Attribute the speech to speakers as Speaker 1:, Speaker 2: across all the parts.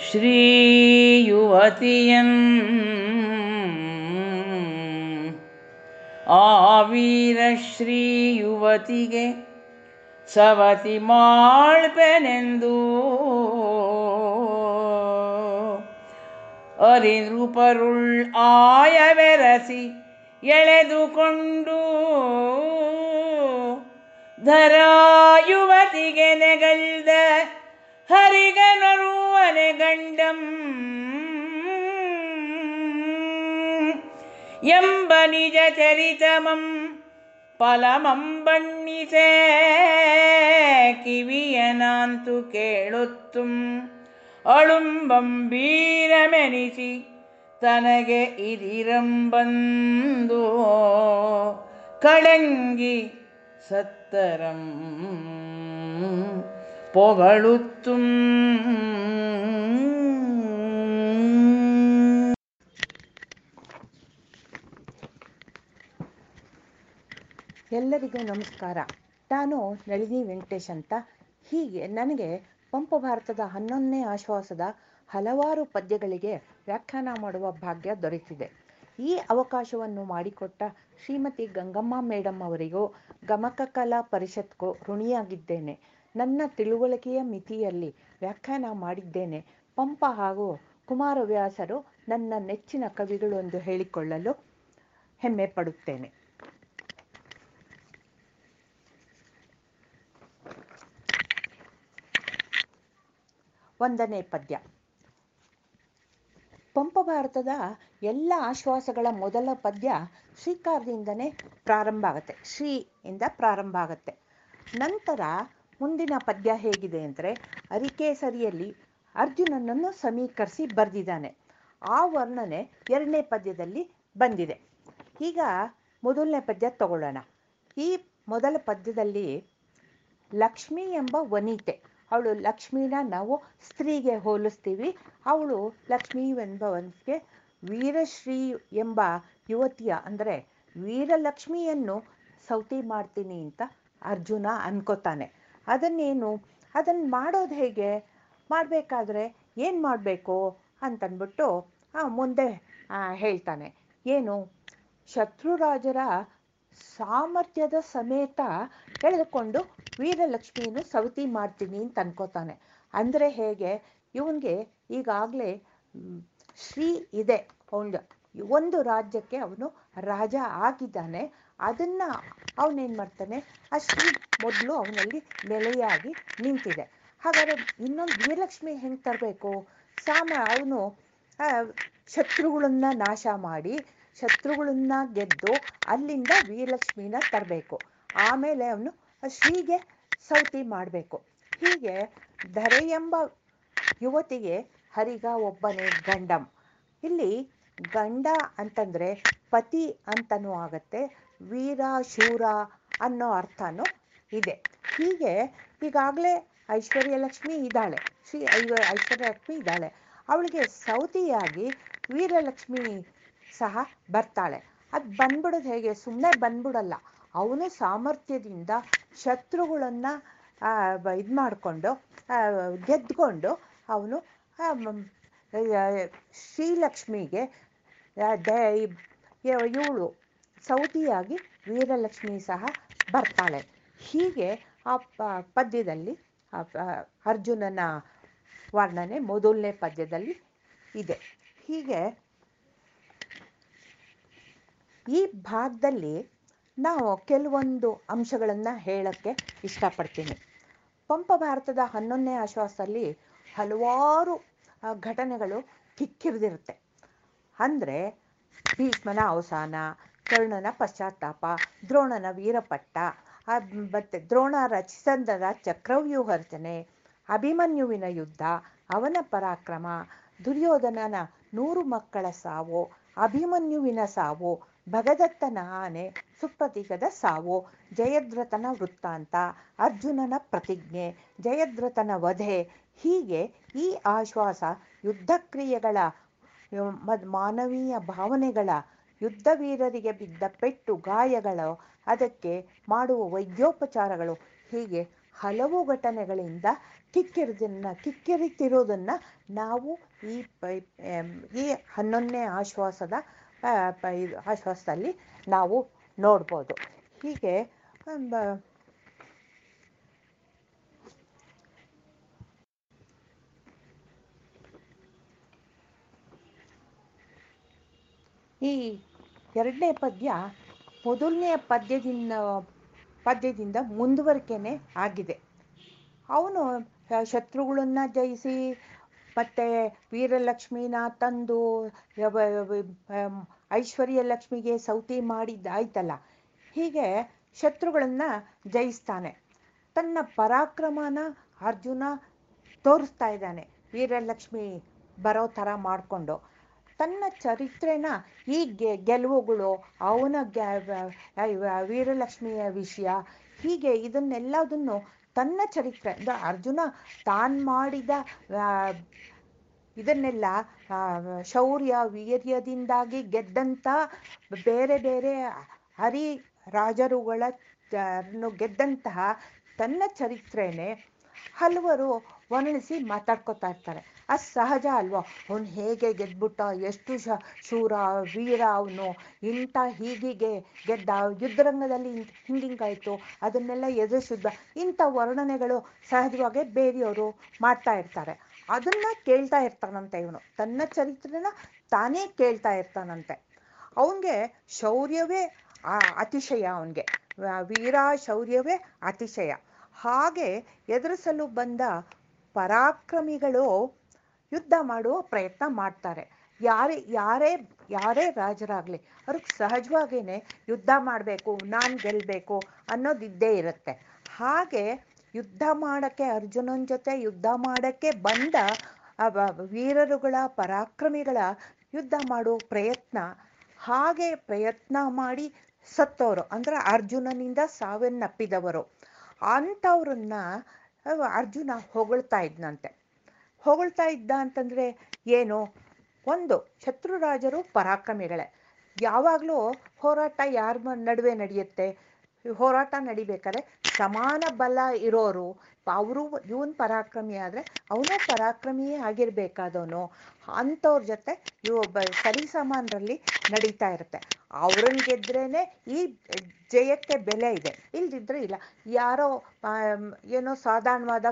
Speaker 1: ಶ್ರೀಯುವತಿಯನ್ ಆವೀರ ವೀರ ಶ್ರೀಯುವತಿಗೆ ಸವತಿ ಮಾಳ್ಪೆನೆಂದು ಅರಿನೃಪರುಳ್ ಆಯವೆರಸಿ ಎಳೆದುಕೊಂಡು ಧರಾ ಯುವತಿಗೆ ನೆಗಳ್ದ ಹರಿಗನರುವನೆ ಗಂಡಂ ಎಂಬ ನಿಜ ಚರಿತಮಂ ಫಲಮಂ ಬಣ್ಣಿಸೆ ಕಿವಿಯನಾಂತು ಕೇಳುತ್ತುಂ ಅಳುಂಬಂಬೀರಮೆನಿಸಿ ತನಗೆ ಇದಿರಂಬಂದು ಕಳಂಗಿ ಸತ್ತರಂ ಪೊಗಳುತ್ತುಂ
Speaker 2: ಎಲ್ಲರಿಗೂ ನಮಸ್ಕಾರ. ನಾನು ನಳಿನಿ ವೆಂಕಟೇಶ್ ಅಂತ. ಹೀಗೆ ನನಗೆ ಪಂಪ ಭಾರತದ ಹನ್ನೊಂದನೇ ಆಶ್ವಾಸದ ಹಲವಾರು ಪದ್ಯಗಳಿಗೆ ವ್ಯಾಖ್ಯಾನ ಮಾಡುವ ಭಾಗ್ಯ ದೊರೆತಿದೆ. ಈ ಅವಕಾಶವನ್ನು ಮಾಡಿಕೊಟ್ಟ ಶ್ರೀಮತಿ ಗಂಗಮ್ಮ ಮೇಡಮ್ ಅವರಿಗೂ ಗಮಕ ಕಲಾ ಪರಿಷತ್ಗೂ ಋಣಿಯಾಗಿದ್ದೇನೆ. ನನ್ನ ತಿಳುವಳಿಕೆಯ ಮಿತಿಯಲ್ಲಿ ವ್ಯಾಖ್ಯಾನ ಮಾಡಿದ್ದೇನೆ. ಪಂಪ ಹಾಗೂ ಕುಮಾರವ್ಯಾಸರು ನನ್ನ ನೆಚ್ಚಿನ ಕವಿಗಳು ಎಂದು ಹೇಳಿಕೊಳ್ಳಲು ಹೆಮ್ಮೆ ಪಡುತ್ತೇನೆ. ಒಂದನೇ ಪದ್ಯ. ಪಂಪ ಭಾರತದ ಎಲ್ಲ ಆಶ್ವಾಸಗಳ ಮೊದಲ ಪದ್ಯ ಶ್ರೀಕಾರದಿಂದನೇ ಪ್ರಾರಂಭ ಆಗುತ್ತೆ. ಶ್ರೀ ಇಂದ ಪ್ರಾರಂಭ ಆಗುತ್ತೆ. ನಂತರ ಮುಂದಿನ ಪದ್ಯ ಹೇಗಿದೆ ಅಂದರೆ ಅರಿಕೇಸರಿಯಲ್ಲಿ ಅರ್ಜುನನನ್ನು ಸಮೀಕರಿಸಿ ಬರೆದಿದ್ದಾನೆ. ಆ ವರ್ಣನೆ ಎರಡನೇ ಪದ್ಯದಲ್ಲಿ ಬಂದಿದೆ. ಈಗ ಮೊದಲನೇ ಪದ್ಯ ತಗೊಳ್ಳೋಣ. ಈ ಮೊದಲ ಪದ್ಯದಲ್ಲಿ ಲಕ್ಷ್ಮಿ ಎಂಬ ವನಿತೆ. ಅವಳು ಲಕ್ಷ್ಮೀನ ನಾವು ಸ್ತ್ರೀಗೆ ಹೋಲಿಸ್ತೀವಿ. ಅವಳು ಲಕ್ಷ್ಮಿ ಎಂಬವನಿಗೆ ವೀರಶ್ರೀ ಎಂಬ ಯುವತಿಯ ಅಂದರೆ ವೀರಲಕ್ಷ್ಮಿಯನ್ನು ಸೌತಿ ಮಾಡ್ತೀನಿ ಅಂತ ಅರ್ಜುನ ಅನ್ಕೋತಾನೆ. ಅದನ್ನೇನು? ಅದನ್ನು ಮಾಡೋದು ಹೇಗೆ? ಮಾಡಬೇಕಾದ್ರೆ ಏನು ಮಾಡಬೇಕು? ಅಂತಂದ್ಬಿಟ್ಟು ಮುಂದೆ ಹೇಳ್ತಾನೆ. ಏನು? ಶತ್ರುರಾಜರ ಸಾಮರ್ಥ್ಯದ ಸಮೇತ ಎಳೆದುಕೊಂಡು ವೀರಲಕ್ಷ್ಮಿಯನ್ನು ಸವತಿ ಮಾಡ್ತೀನಿ ಅಂತ ಅನ್ಕೋತಾನೆ ಅಂದರೆ ಹೇಗೆ? ಇವನಿಗೆ ಈಗಾಗಲೇ ಶ್ರೀ ಇದೆ. ಅವನ ಒಂದು ರಾಜ್ಯಕ್ಕೆ ಅವನು ರಾಜ ಆಗಿದ್ದಾನೆ. ಅದನ್ನು ಅವನೇನು ಮಾಡ್ತಾನೆ ಆ ಶ್ರೀ ಮೊದಲು ಅವನಲ್ಲಿ ನೆಲೆಯಾಗಿ ನಿಂತಿದೆ. ಹಾಗಾದ್ರೆ ಇನ್ನೊಂದು ವೀರಲಕ್ಷ್ಮಿ ಹೆಂಗೆ ತರಬೇಕು? ಸಾಮ ಅವನು ಶತ್ರುಗಳನ್ನ ನಾಶ ಮಾಡಿ ಶತ್ರುಗಳನ್ನ ಗೆದ್ದು ಅಲ್ಲಿಂದ ವೀರಲಕ್ಷ್ಮಿನ ತರಬೇಕು. ಆಮೇಲೆ ಅವನು ಶ್ರೀಗೆ ಸೌತಿ ಮಾಡಬೇಕು. ಹೀಗೆ ಧರೆ ಎಂಬ ಯುವತಿಗೆ ಹರಿಗ ಒಬ್ಬನೇ ಗಂಡಂ. ಇಲ್ಲಿ ಗಂಡ ಅಂತಂದರೆ ಪತಿ ಅಂತನೂ ಆಗತ್ತೆ ವೀರ, ಶೂರ ಅನ್ನೋ ಅರ್ಥನೂ ಇದೆ. ಹೀಗೆ ಈಗಾಗಲೇ ಐಶ್ವರ್ಯ ಲಕ್ಷ್ಮಿ ಇದ್ದಾಳೆ. ಶ್ರೀ ಐಶ್ವರ್ಯ ಲಕ್ಷ್ಮಿ ಇದ್ದಾಳೆ. ಅವಳಿಗೆ ಸೌತಿಯಾಗಿ ವೀರಲಕ್ಷ್ಮಿ ಸಹ ಬರ್ತಾಳೆ. ಅದು ಬಂದ್ಬಿಡೋದು ಹೇಗೆ? ಸುಮ್ಮನೆ ಬಂದ್ಬಿಡಲ್ಲ. ಅವನು ಸಾಮರ್ಥ್ಯದಿಂದ ಶತ್ರುಗಳನ್ನು ಇದು ಮಾಡಿಕೊಂಡು ಗೆದ್ಕೊಂಡು ಅವನು ಶ್ರೀಲಕ್ಷ್ಮಿಗೆ ಇವಳು ಸೌತಿಯಾಗಿ ವೀರಲಕ್ಷ್ಮಿ ಸಹ ಬರ್ತಾಳೆ. ಹೀಗೆ ಆ ಪದ್ಯದಲ್ಲಿ ಅರ್ಜುನನ ವರ್ಣನೆ ಮೊದಲನೇ ಪದ್ಯದಲ್ಲಿ ಇದೆ. ಹೀಗೆ ಈ ಭಾಗದಲ್ಲಿ ನಾವು ಕೆಲವೊಂದು ಅಂಶಗಳನ್ನು ಹೇಳಕ್ಕೆ ಇಷ್ಟಪಡ್ತೀನಿ. ಪಂಪ ಭಾರತದ ಹನ್ನೊಂದನೇ ಆಶ್ವಾಸದಲ್ಲಿ ಹಲವಾರು ಘಟನೆಗಳು ಕಿಕ್ಕಿರಿದಿರುತ್ತೆ. ಅಂದರೆ ಭೀಷ್ಮನ ಅವಸಾನ ಕರ್ಣನ ಪಶ್ಚಾತ್ತಾಪ, ದ್ರೋಣನ ವೀರಪಟ್ಟ ಮತ್ತು ದ್ರೋಣ ರಚಿಸಂದದ ಚಕ್ರವ್ಯೂಹ ರಚನೆ ಅಭಿಮನ್ಯುವಿನ ಯುದ್ಧ, ಅವನ ಪರಾಕ್ರಮ, ದುರ್ಯೋಧನನ ನೂರು ಮಕ್ಕಳ ಸಾವು, ಅಭಿಮನ್ಯುವಿನ ಸಾವು, ಭಗದತ್ತನ ಆನೆ ಸುಪ್ರತೀಕದ ಸಾವು, ಜಯದ್ರಥನ ವೃತ್ತಾಂತ, ಅರ್ಜುನನ ಪ್ರತಿಜ್ಞೆ, ಜಯದ್ರಥನ ವಧೆ, ಹೀಗೆ ಈ ಆಶ್ವಾಸ ಯುದ್ಧಕ್ರಿಯೆಗಳ ಮಾನವೀಯ ಭಾವನೆಗಳ ಯುದ್ಧ ವೀರರಿಗೆ ಬಿದ್ದ ಪೆಟ್ಟು ಗಾಯಗಳು, ಅದಕ್ಕೆ ಮಾಡುವ ವೈದ್ಯೋಪಚಾರಗಳು. ಹೀಗೆ ಹಲವು ಘಟನೆಗಳಿಂದ ಕಿಕ್ಕಿರಿದನ್ನ, ಕಿಕ್ಕಿರಿತಿರೋದನ್ನು ನಾವು ಈ ಈ ಹನ್ನೊಂದನೇ ಆಶ್ವಾಸದ ಆಶ್ವಾಸದಲ್ಲಿ ನಾವು ನೋಡ್ಬೋದು. ಹೀಗೆ ಈ ಎರಡನೇ ಪದ್ಯ ಮೊದಲನೆಯ ಪದ್ಯದಿಂದ ಪದ್ಯದಿಂದ ಮುಂದುವರಿಕೆನೆ ಆಗಿದೆ. ಅವನು ಶತ್ರುಗಳನ್ನ ಜಯಿಸಿ, ಮತ್ತೆ ವೀರಲಕ್ಷ್ಮಿನ ತಂದು ಐಶ್ವರ್ಯ ಲಕ್ಷ್ಮಿಗೆ ಸೌತಿ ಮಾಡಿದ್ದಾಯ್ತಲ್ಲ ಹೀಗೆ ಶತ್ರುಗಳನ್ನ ಜಯಿಸ್ತಾನೆ. ತನ್ನ ಪರಾಕ್ರಮನ ಅರ್ಜುನ ತೋರಿಸ್ತಾ ಇದ್ದಾನೆ. ವೀರಲಕ್ಷ್ಮಿ ಬರೋ ಥರ ಮಾಡಿಕೊಂಡು. ತನ್ನ ಚರಿತ್ರೆನ ಈ ಗೆ ಗೆಲುವುಗಳು, ಅವನ ವೀರಲಕ್ಷ್ಮಿಯ ವಿಷಯ, ಹೀಗೆ ಇದನ್ನೆಲ್ಲದನ್ನು ತನ್ನ ಚರಿತ್ರೆ ಅಂದ್ರೆ ಅರ್ಜುನ ತಾನು ಮಾಡಿದ ಇದನ್ನೆಲ್ಲ ಶೌರ್ಯ, ವೀರ್ಯದಿಂದಾಗಿ ಗೆದ್ದಂತ ಬೇರೆ ಬೇರೆ ಹರಿ ರಾಜರುಗಳ ಗೆದ್ದಂತಹ ತನ್ನ ಚರಿತ್ರೆನೇ ಹಲವರು ವರ್ಣಿಸಿ ಮಾತಾಡ್ಕೊತಾ ಇರ್ತಾರೆ. ಅದು ಸಹಜ ಅಲ್ವಾ? ಅವನು ಹೇಗೆ ಗೆದ್ಬಿಟ್ಟ? ಎಷ್ಟು ಶ ಶೂರ ವೀರ ಅವನು? ಇಂಥ ಹೀಗೀಗೆ ಗೆದ್ದ ಯುದ್ಧರಂಗದಲ್ಲಿ ಹಿಂಗಿಂಗಾಯ್ತು. ಅದನ್ನೆಲ್ಲ ಎದುರಿಸಿದ್ದ ಇಂಥ ವರ್ಣನೆಗಳು ಸಹಜವಾಗಿ ಬೇರೆಯವರು ಮಾಡ್ತಾ ಇರ್ತಾರೆ. ಅದನ್ನ ಕೇಳ್ತಾ ಇರ್ತಾನಂತೆ ಇವನು. ತನ್ನ ಚರಿತ್ರೆನ ತಾನೇ ಕೇಳ್ತಾ ಇರ್ತಾನಂತೆ. ಅವನಿಗೆ ಶೌರ್ಯವೇ ಅತಿಶಯ ಅವನಿಗೆ. ವೀರ ಶೌರ್ಯವೇ ಅತಿಶಯ. ಹಾಗೆ ಎದುರಿಸಲು ಬಂದ ಪರಾಕ್ರಮಿಗಳು ಯುದ್ಧ ಮಾಡುವ ಪ್ರಯತ್ನ ಮಾಡ್ತಾರೆ. ಯಾರೇ ಯಾರೇ ಯಾರೇ ರಾಜರಾಗಲಿ, ಅವ್ರಿಗೆ ಸಹಜವಾಗೇನೆ ಯುದ್ಧ ಮಾಡಬೇಕು, ನಾನು ಗೆಲ್ಲಬೇಕು ಅನ್ನೋದಿದ್ದೇ ಇರುತ್ತೆ. ಹಾಗೆ ಯುದ್ಧ ಮಾಡೋಕ್ಕೆ, ಅರ್ಜುನನ ಜೊತೆ ಯುದ್ಧ ಮಾಡೋಕ್ಕೆ ಬಂದ ವೀರರುಗಳ, ಪರಾಕ್ರಮಿಗಳ ಯುದ್ಧ ಮಾಡೋ ಪ್ರಯತ್ನ, ಹಾಗೆ ಪ್ರಯತ್ನ ಮಾಡಿ ಸತ್ತವರು ಅಂದ್ರೆ ಅರ್ಜುನನಿಂದ ಸಾವನ್ನಪ್ಪಿದವರು. ಅಂಥವ್ರನ್ನ ಅರ್ಜುನ ಹೊಗಳ್ತಾ ಇದ್ನಂತೆ. ಹೊಗಳ್ತಾ ಇದ್ದ ಅಂತಂದ್ರೆ ಏನು? ಒಂದು, ಶತ್ರುರಾಜರು ಪರಾಕ್ರಮಿಗಳೇ. ಯಾವಾಗಲೂ ಹೋರಾಟ ಯಾರ ನಡುವೆ ನಡೆಯುತ್ತೆ? ಹೋರಾಟ ನಡಿಬೇಕಾದ್ರೆ ಸಮಾನ ಬಲ ಇರೋರು ಅವರು ಇವನು ಪರಾಕ್ರಮಿ ಆದರೆ ಅವನು ಪರಾಕ್ರಮಿಯೇ ಆಗಿರ್ಬೇಕಾದವನು. ಅಂಥವ್ರ ಜೊತೆ ಇವ ಸರಿಸಮಾನರಲ್ಲಿ ನಡೀತಾ ಇರುತ್ತೆ. ಅವ್ರನ್ನ ಗೆದ್ರೇನೆ ಈ ಜಯಕ್ಕೆ ಬೆಲೆ ಇದೆ. ಇಲ್ದಿದ್ರೆ ಇಲ್ಲ. ಯಾರೋ ಏನೋ ಸಾಧಾರಣವಾದ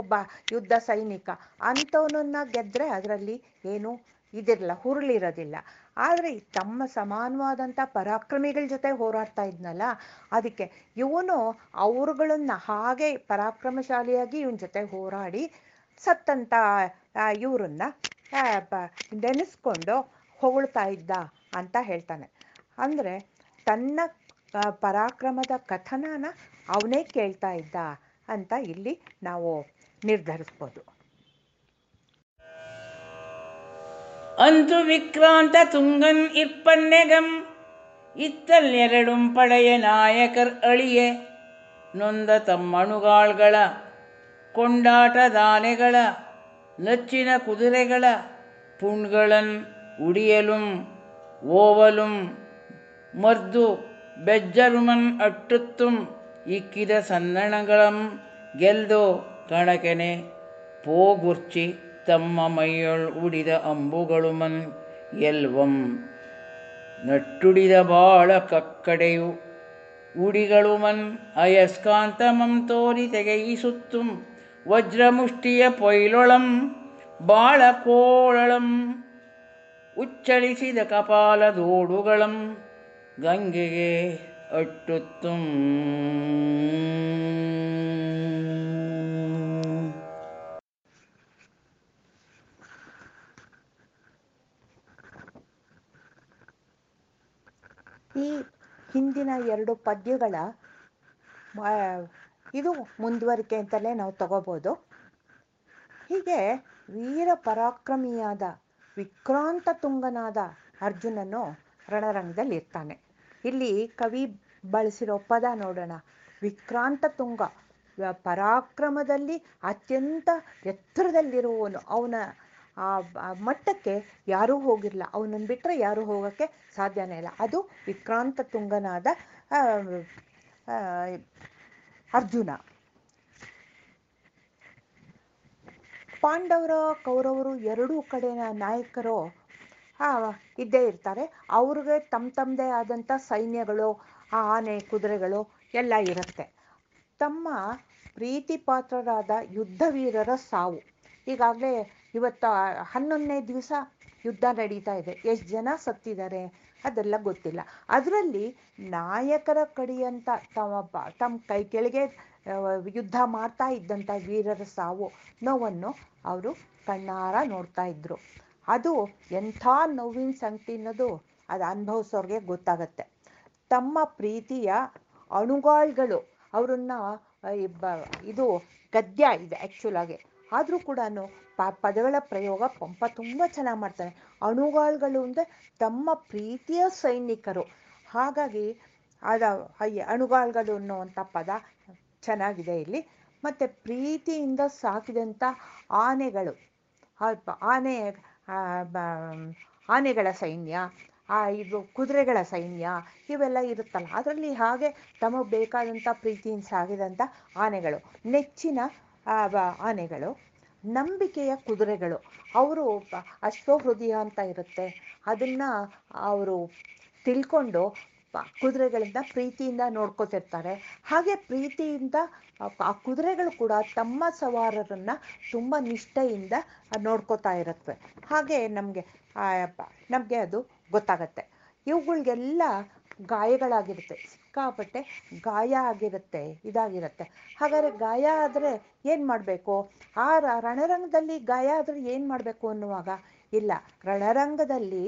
Speaker 2: ಒಬ್ಬ ಯುದ್ಧ ಸೈನಿಕ ಅಂಥವನನ್ನ ಗೆದ್ರೆ ಅದರಲ್ಲಿ ಏನು ಇದಿರಲ್ಲ, ಹುರುಳಿರೋದಿಲ್ಲ. ಆದರೆ ತಮ್ಮ ಸಮಾನವಾದಂಥ ಪರಾಕ್ರಮಿಗಳ ಜೊತೆ ಹೋರಾಡ್ತಾ ಇದ್ನಲ್ಲ, ಅದಕ್ಕೆ ಇವನು ಅವರುಗಳನ್ನ ಹಾಗೆ ಪರಾಕ್ರಮಶಾಲಿಯಾಗಿ ಇವನ ಜೊತೆ ಹೋರಾಡಿ ಸತ್ತಂತ ಇವರನ್ನ ನೆನೆಸ್ಕೊಂಡು ಹೊಗಳ್ತಾ ಇದ್ದ ಅಂತ ಹೇಳ್ತಾನೆ. ಅಂದರೆ ತನ್ನ ಪರಾಕ್ರಮದ ಕಥನನ ಅವನೇ ಕೇಳ್ತಾ ಇದ್ದ ಅಂತ ಇಲ್ಲಿ ನಾವು ನಿರ್ಧರಿಸ್ಬೋದು.
Speaker 1: ಅಂತು ವಿಕ್ರಾಂತ ತುಂಗನ್ ಇಪ್ಪನ್ನೆಗಂ. ಇತ್ತಲ್ಲೆರಡುಂ ಪಡೆಯ ನಾಯಕರ್ ಅಳಿಯೆ. ನೊಂದ ತಮ್ಮಣುಗಾಳ್ಗಳ ಕೊಂಡಾಟದಾನೆಗಳ ನಚ್ಚಿನ ಕುದುರೆಗಳ, ಪುಣ್ಗಳನ್ ಉಡಿಯಲುಂ, ಓವಲುಂ, ಮರ್ದು ಬೆಜ್ಜರುಮನ್ ಅಟ್ಟುತ್ತುಂ, ಇಕ್ಕಿದ ಸನ್ನಣಗಳಂ ಗೆಲ್ದು ಕಣಕೆನೆ ಪೋಗುರ್ಚಿ. ತಮ್ಮ ಮೈಯೊಳ್ ಉಡಿದ ಅಂಬುಗಳುಮನ್ ಎಲ್ವಂ. ನಟ್ಟುಡಿದ ಬಾಳ ಕಕ್ಕಡೆಯು ಉಡಿಗಳುಮನ್ ಅಯಸ್ಕಾಂತಮಂ ತೋರಿ ತೆಗೆಯಿಸುತ್ತುಂ. ವಜ್ರಮುಷ್ಟಿಯ ಪೊಯ್ಲೊಳಂ ಬಾಳ ಕೋಳಳಂ. ಉಚ್ಚಳಿಸಿದ ಕಪಾಲದೋಡುಗಳಂ ಗಂಗೆಗೆ ಅಟ್ಟುತ್ತುಂ.
Speaker 2: ಈ ಹಿಂದಿನ ಎರಡು ಪದ್ಯಗಳ ಇದು ಮುಂದುವರಿಕೆ ಅಂತಲೇ ನಾವು ತಗೋಬೋದು. ಹೀಗೆ ವೀರ ಪರಾಕ್ರಮಿಯಾದ, ವಿಕ್ರಾಂತ ತುಂಗನಾದ ಅರ್ಜುನನು ರಣರಂಗದಲ್ಲಿ ಇರ್ತಾನೆ. ಇಲ್ಲಿ ಕವಿ ಬಳಸಿರೋ ಪದ ನೋಡೋಣ. ವಿಕ್ರಾಂತ ತುಂಗ ಪರಾಕ್ರಮದಲ್ಲಿ ಅತ್ಯಂತ ಎತ್ತರದಲ್ಲಿರುವವನು. ಅವನ ಆ ಮಟ್ಟಕ್ಕೆ ಯಾರೂ ಹೋಗಿರಲ್ಲ ಅವನನ್ನು ಬಿಟ್ಟರೆ ಯಾರೂ ಹೋಗೋಕ್ಕೆ ಸಾಧ್ಯನೇ ಇಲ್ಲ. ಅದು ವಿಕ್ರಾಂತ ತುಂಗನಾದ ಅರ್ಜುನ. ಪಾಂಡವರ ಕೌರವರು ಎರಡೂ ಕಡೆಯ ನಾಯಕರು ಇದ್ದೇ ಇರ್ತಾರೆ. ಅವ್ರಿಗೆ ತಮ್ಮ ತಮ್ಮದೇ ಆದಂಥ ಸೈನ್ಯಗಳು ಆನೆ ಕುದುರೆಗಳು ಎಲ್ಲ ಇರುತ್ತೆ. ತಮ್ಮ ಪ್ರೀತಿ ಪಾತ್ರರಾದ ಯುದ್ಧ ವೀರರ ಸಾವು. ಈಗಾಗಲೇ ಇವತ್ತು ಹನ್ನೊಂದನೇ ದಿವಸ ಯುದ್ಧ ನಡೀತಾ ಇದೆ. ಎಷ್ಟು ಜನ ಸತ್ತಿದ್ದಾರೆ ಅದೆಲ್ಲ ಗೊತ್ತಿಲ್ಲ. ಅದರಲ್ಲಿ ನಾಯಕರ ಕಡೆಯಂತ ತಮ್ಮ ತಮ್ಮ ಕೈ ಕೆಳಗೆ ಯುದ್ಧ ಮಾಡ್ತಾ ಇದ್ದಂಥ ವೀರರ ಸಾವು ನೋವನ್ನು ಅವರು ಕಣ್ಣಾರ ನೋಡ್ತಾ ಇದ್ರು. ಅದು ಎಂಥ ನೋವಿನ ಸಂಗತಿ ಅನ್ನೋದು ಅದು ಅನುಭವಿಸೋರಿಗೆ ಗೊತ್ತಾಗತ್ತೆ. ತಮ್ಮ ಪ್ರೀತಿಯ ಅಣುಗಾಳ್ಗಳು ಅವರನ್ನ ಇದು ಗದ್ಯ ಇದೆ ಆ್ಯಕ್ಚುಲಾಗಿ ಆದರೂ ಕೂಡ ಪದಗಳ ಪ್ರಯೋಗ ಪಂಪ ತುಂಬ ಚೆನ್ನಾಗಿ ಮಾಡ್ತಾನೆ. ಅಣುಗಾಳ್ಗಳು ಅಂದರೆ ತಮ್ಮ ಪ್ರೀತಿಯ ಸೈನಿಕರು. ಹಾಗಾಗಿ ಅದ, ಅಯ್ಯ, ಅಣುಗಾಳ್ಗಳು ಅನ್ನುವಂಥ ಪದ ಚೆನ್ನಾಗಿದೆ ಇಲ್ಲಿ. ಮತ್ತು ಪ್ರೀತಿಯಿಂದ ಸಾಕಿದಂಥ ಆನೆಗಳು. ಆನೆ ಆನೆಗಳ ಸೈನ್ಯ, ಆ, ಇದು ಕುದುರೆಗಳ ಸೈನ್ಯ ಇವೆಲ್ಲ ಇರುತ್ತಲ್ಲ. ಅದರಲ್ಲಿ ಹಾಗೆ ತಮಗೆ ಬೇಕಾದಂಥ ಪ್ರೀತಿಯಿಂದ ಸಾಗಿದಂಥ ಆನೆಗಳು. ನೆಚ್ಚಿನ ಆನೆಗಳು. ನಂಬಿಕೆಯ ಕುದುರೆಗಳು. ಅವರು ಅಶ್ವಹೃದಯ ಅಂತ ಇರುತ್ತೆ. ಅದನ್ನ ಅವರು ತಿಳ್ಕೊಂಡು ಕುದುರೆಗಳಿಂದ ಪ್ರೀತಿಯಿಂದ ನೋಡ್ಕೋತಿರ್ತಾರೆ. ಹಾಗೆ ಪ್ರೀತಿಯಿಂದ ಆ- ಕುದುರೆಗಳು ಕೂಡ ತಮ್ಮ ಸವಾರರನ್ನು ತುಂಬ ನಿಷ್ಠೆಯಿಂದ ನೋಡ್ಕೋತಾ ಇರುತ್ತವೆ ಹಾಗೆ ನಮಗೆ ನಮಗೆ ಅದು ಗೊತ್ತಾಗತ್ತೆ. ಇವುಗಳಿಗೆಲ್ಲ ಗಾಯಗಳಾಗಿರುತ್ತೆ. ಸಿಕ್ಕಾಪಟ್ಟೆ ಗಾಯ ಆಗಿರುತ್ತೆ, ಇದಾಗಿರುತ್ತೆ. ಹಾಗಾದರೆ ಗಾಯ ಆದರೆ ಏನು ಮಾಡಬೇಕು? ಆ ರಣರಂಗದಲ್ಲಿ ಗಾಯ ಆದರೆ ಏನು ಮಾಡಬೇಕು ಅನ್ನುವಾಗ? ಇಲ್ಲ, ರಣರಂಗದಲ್ಲಿ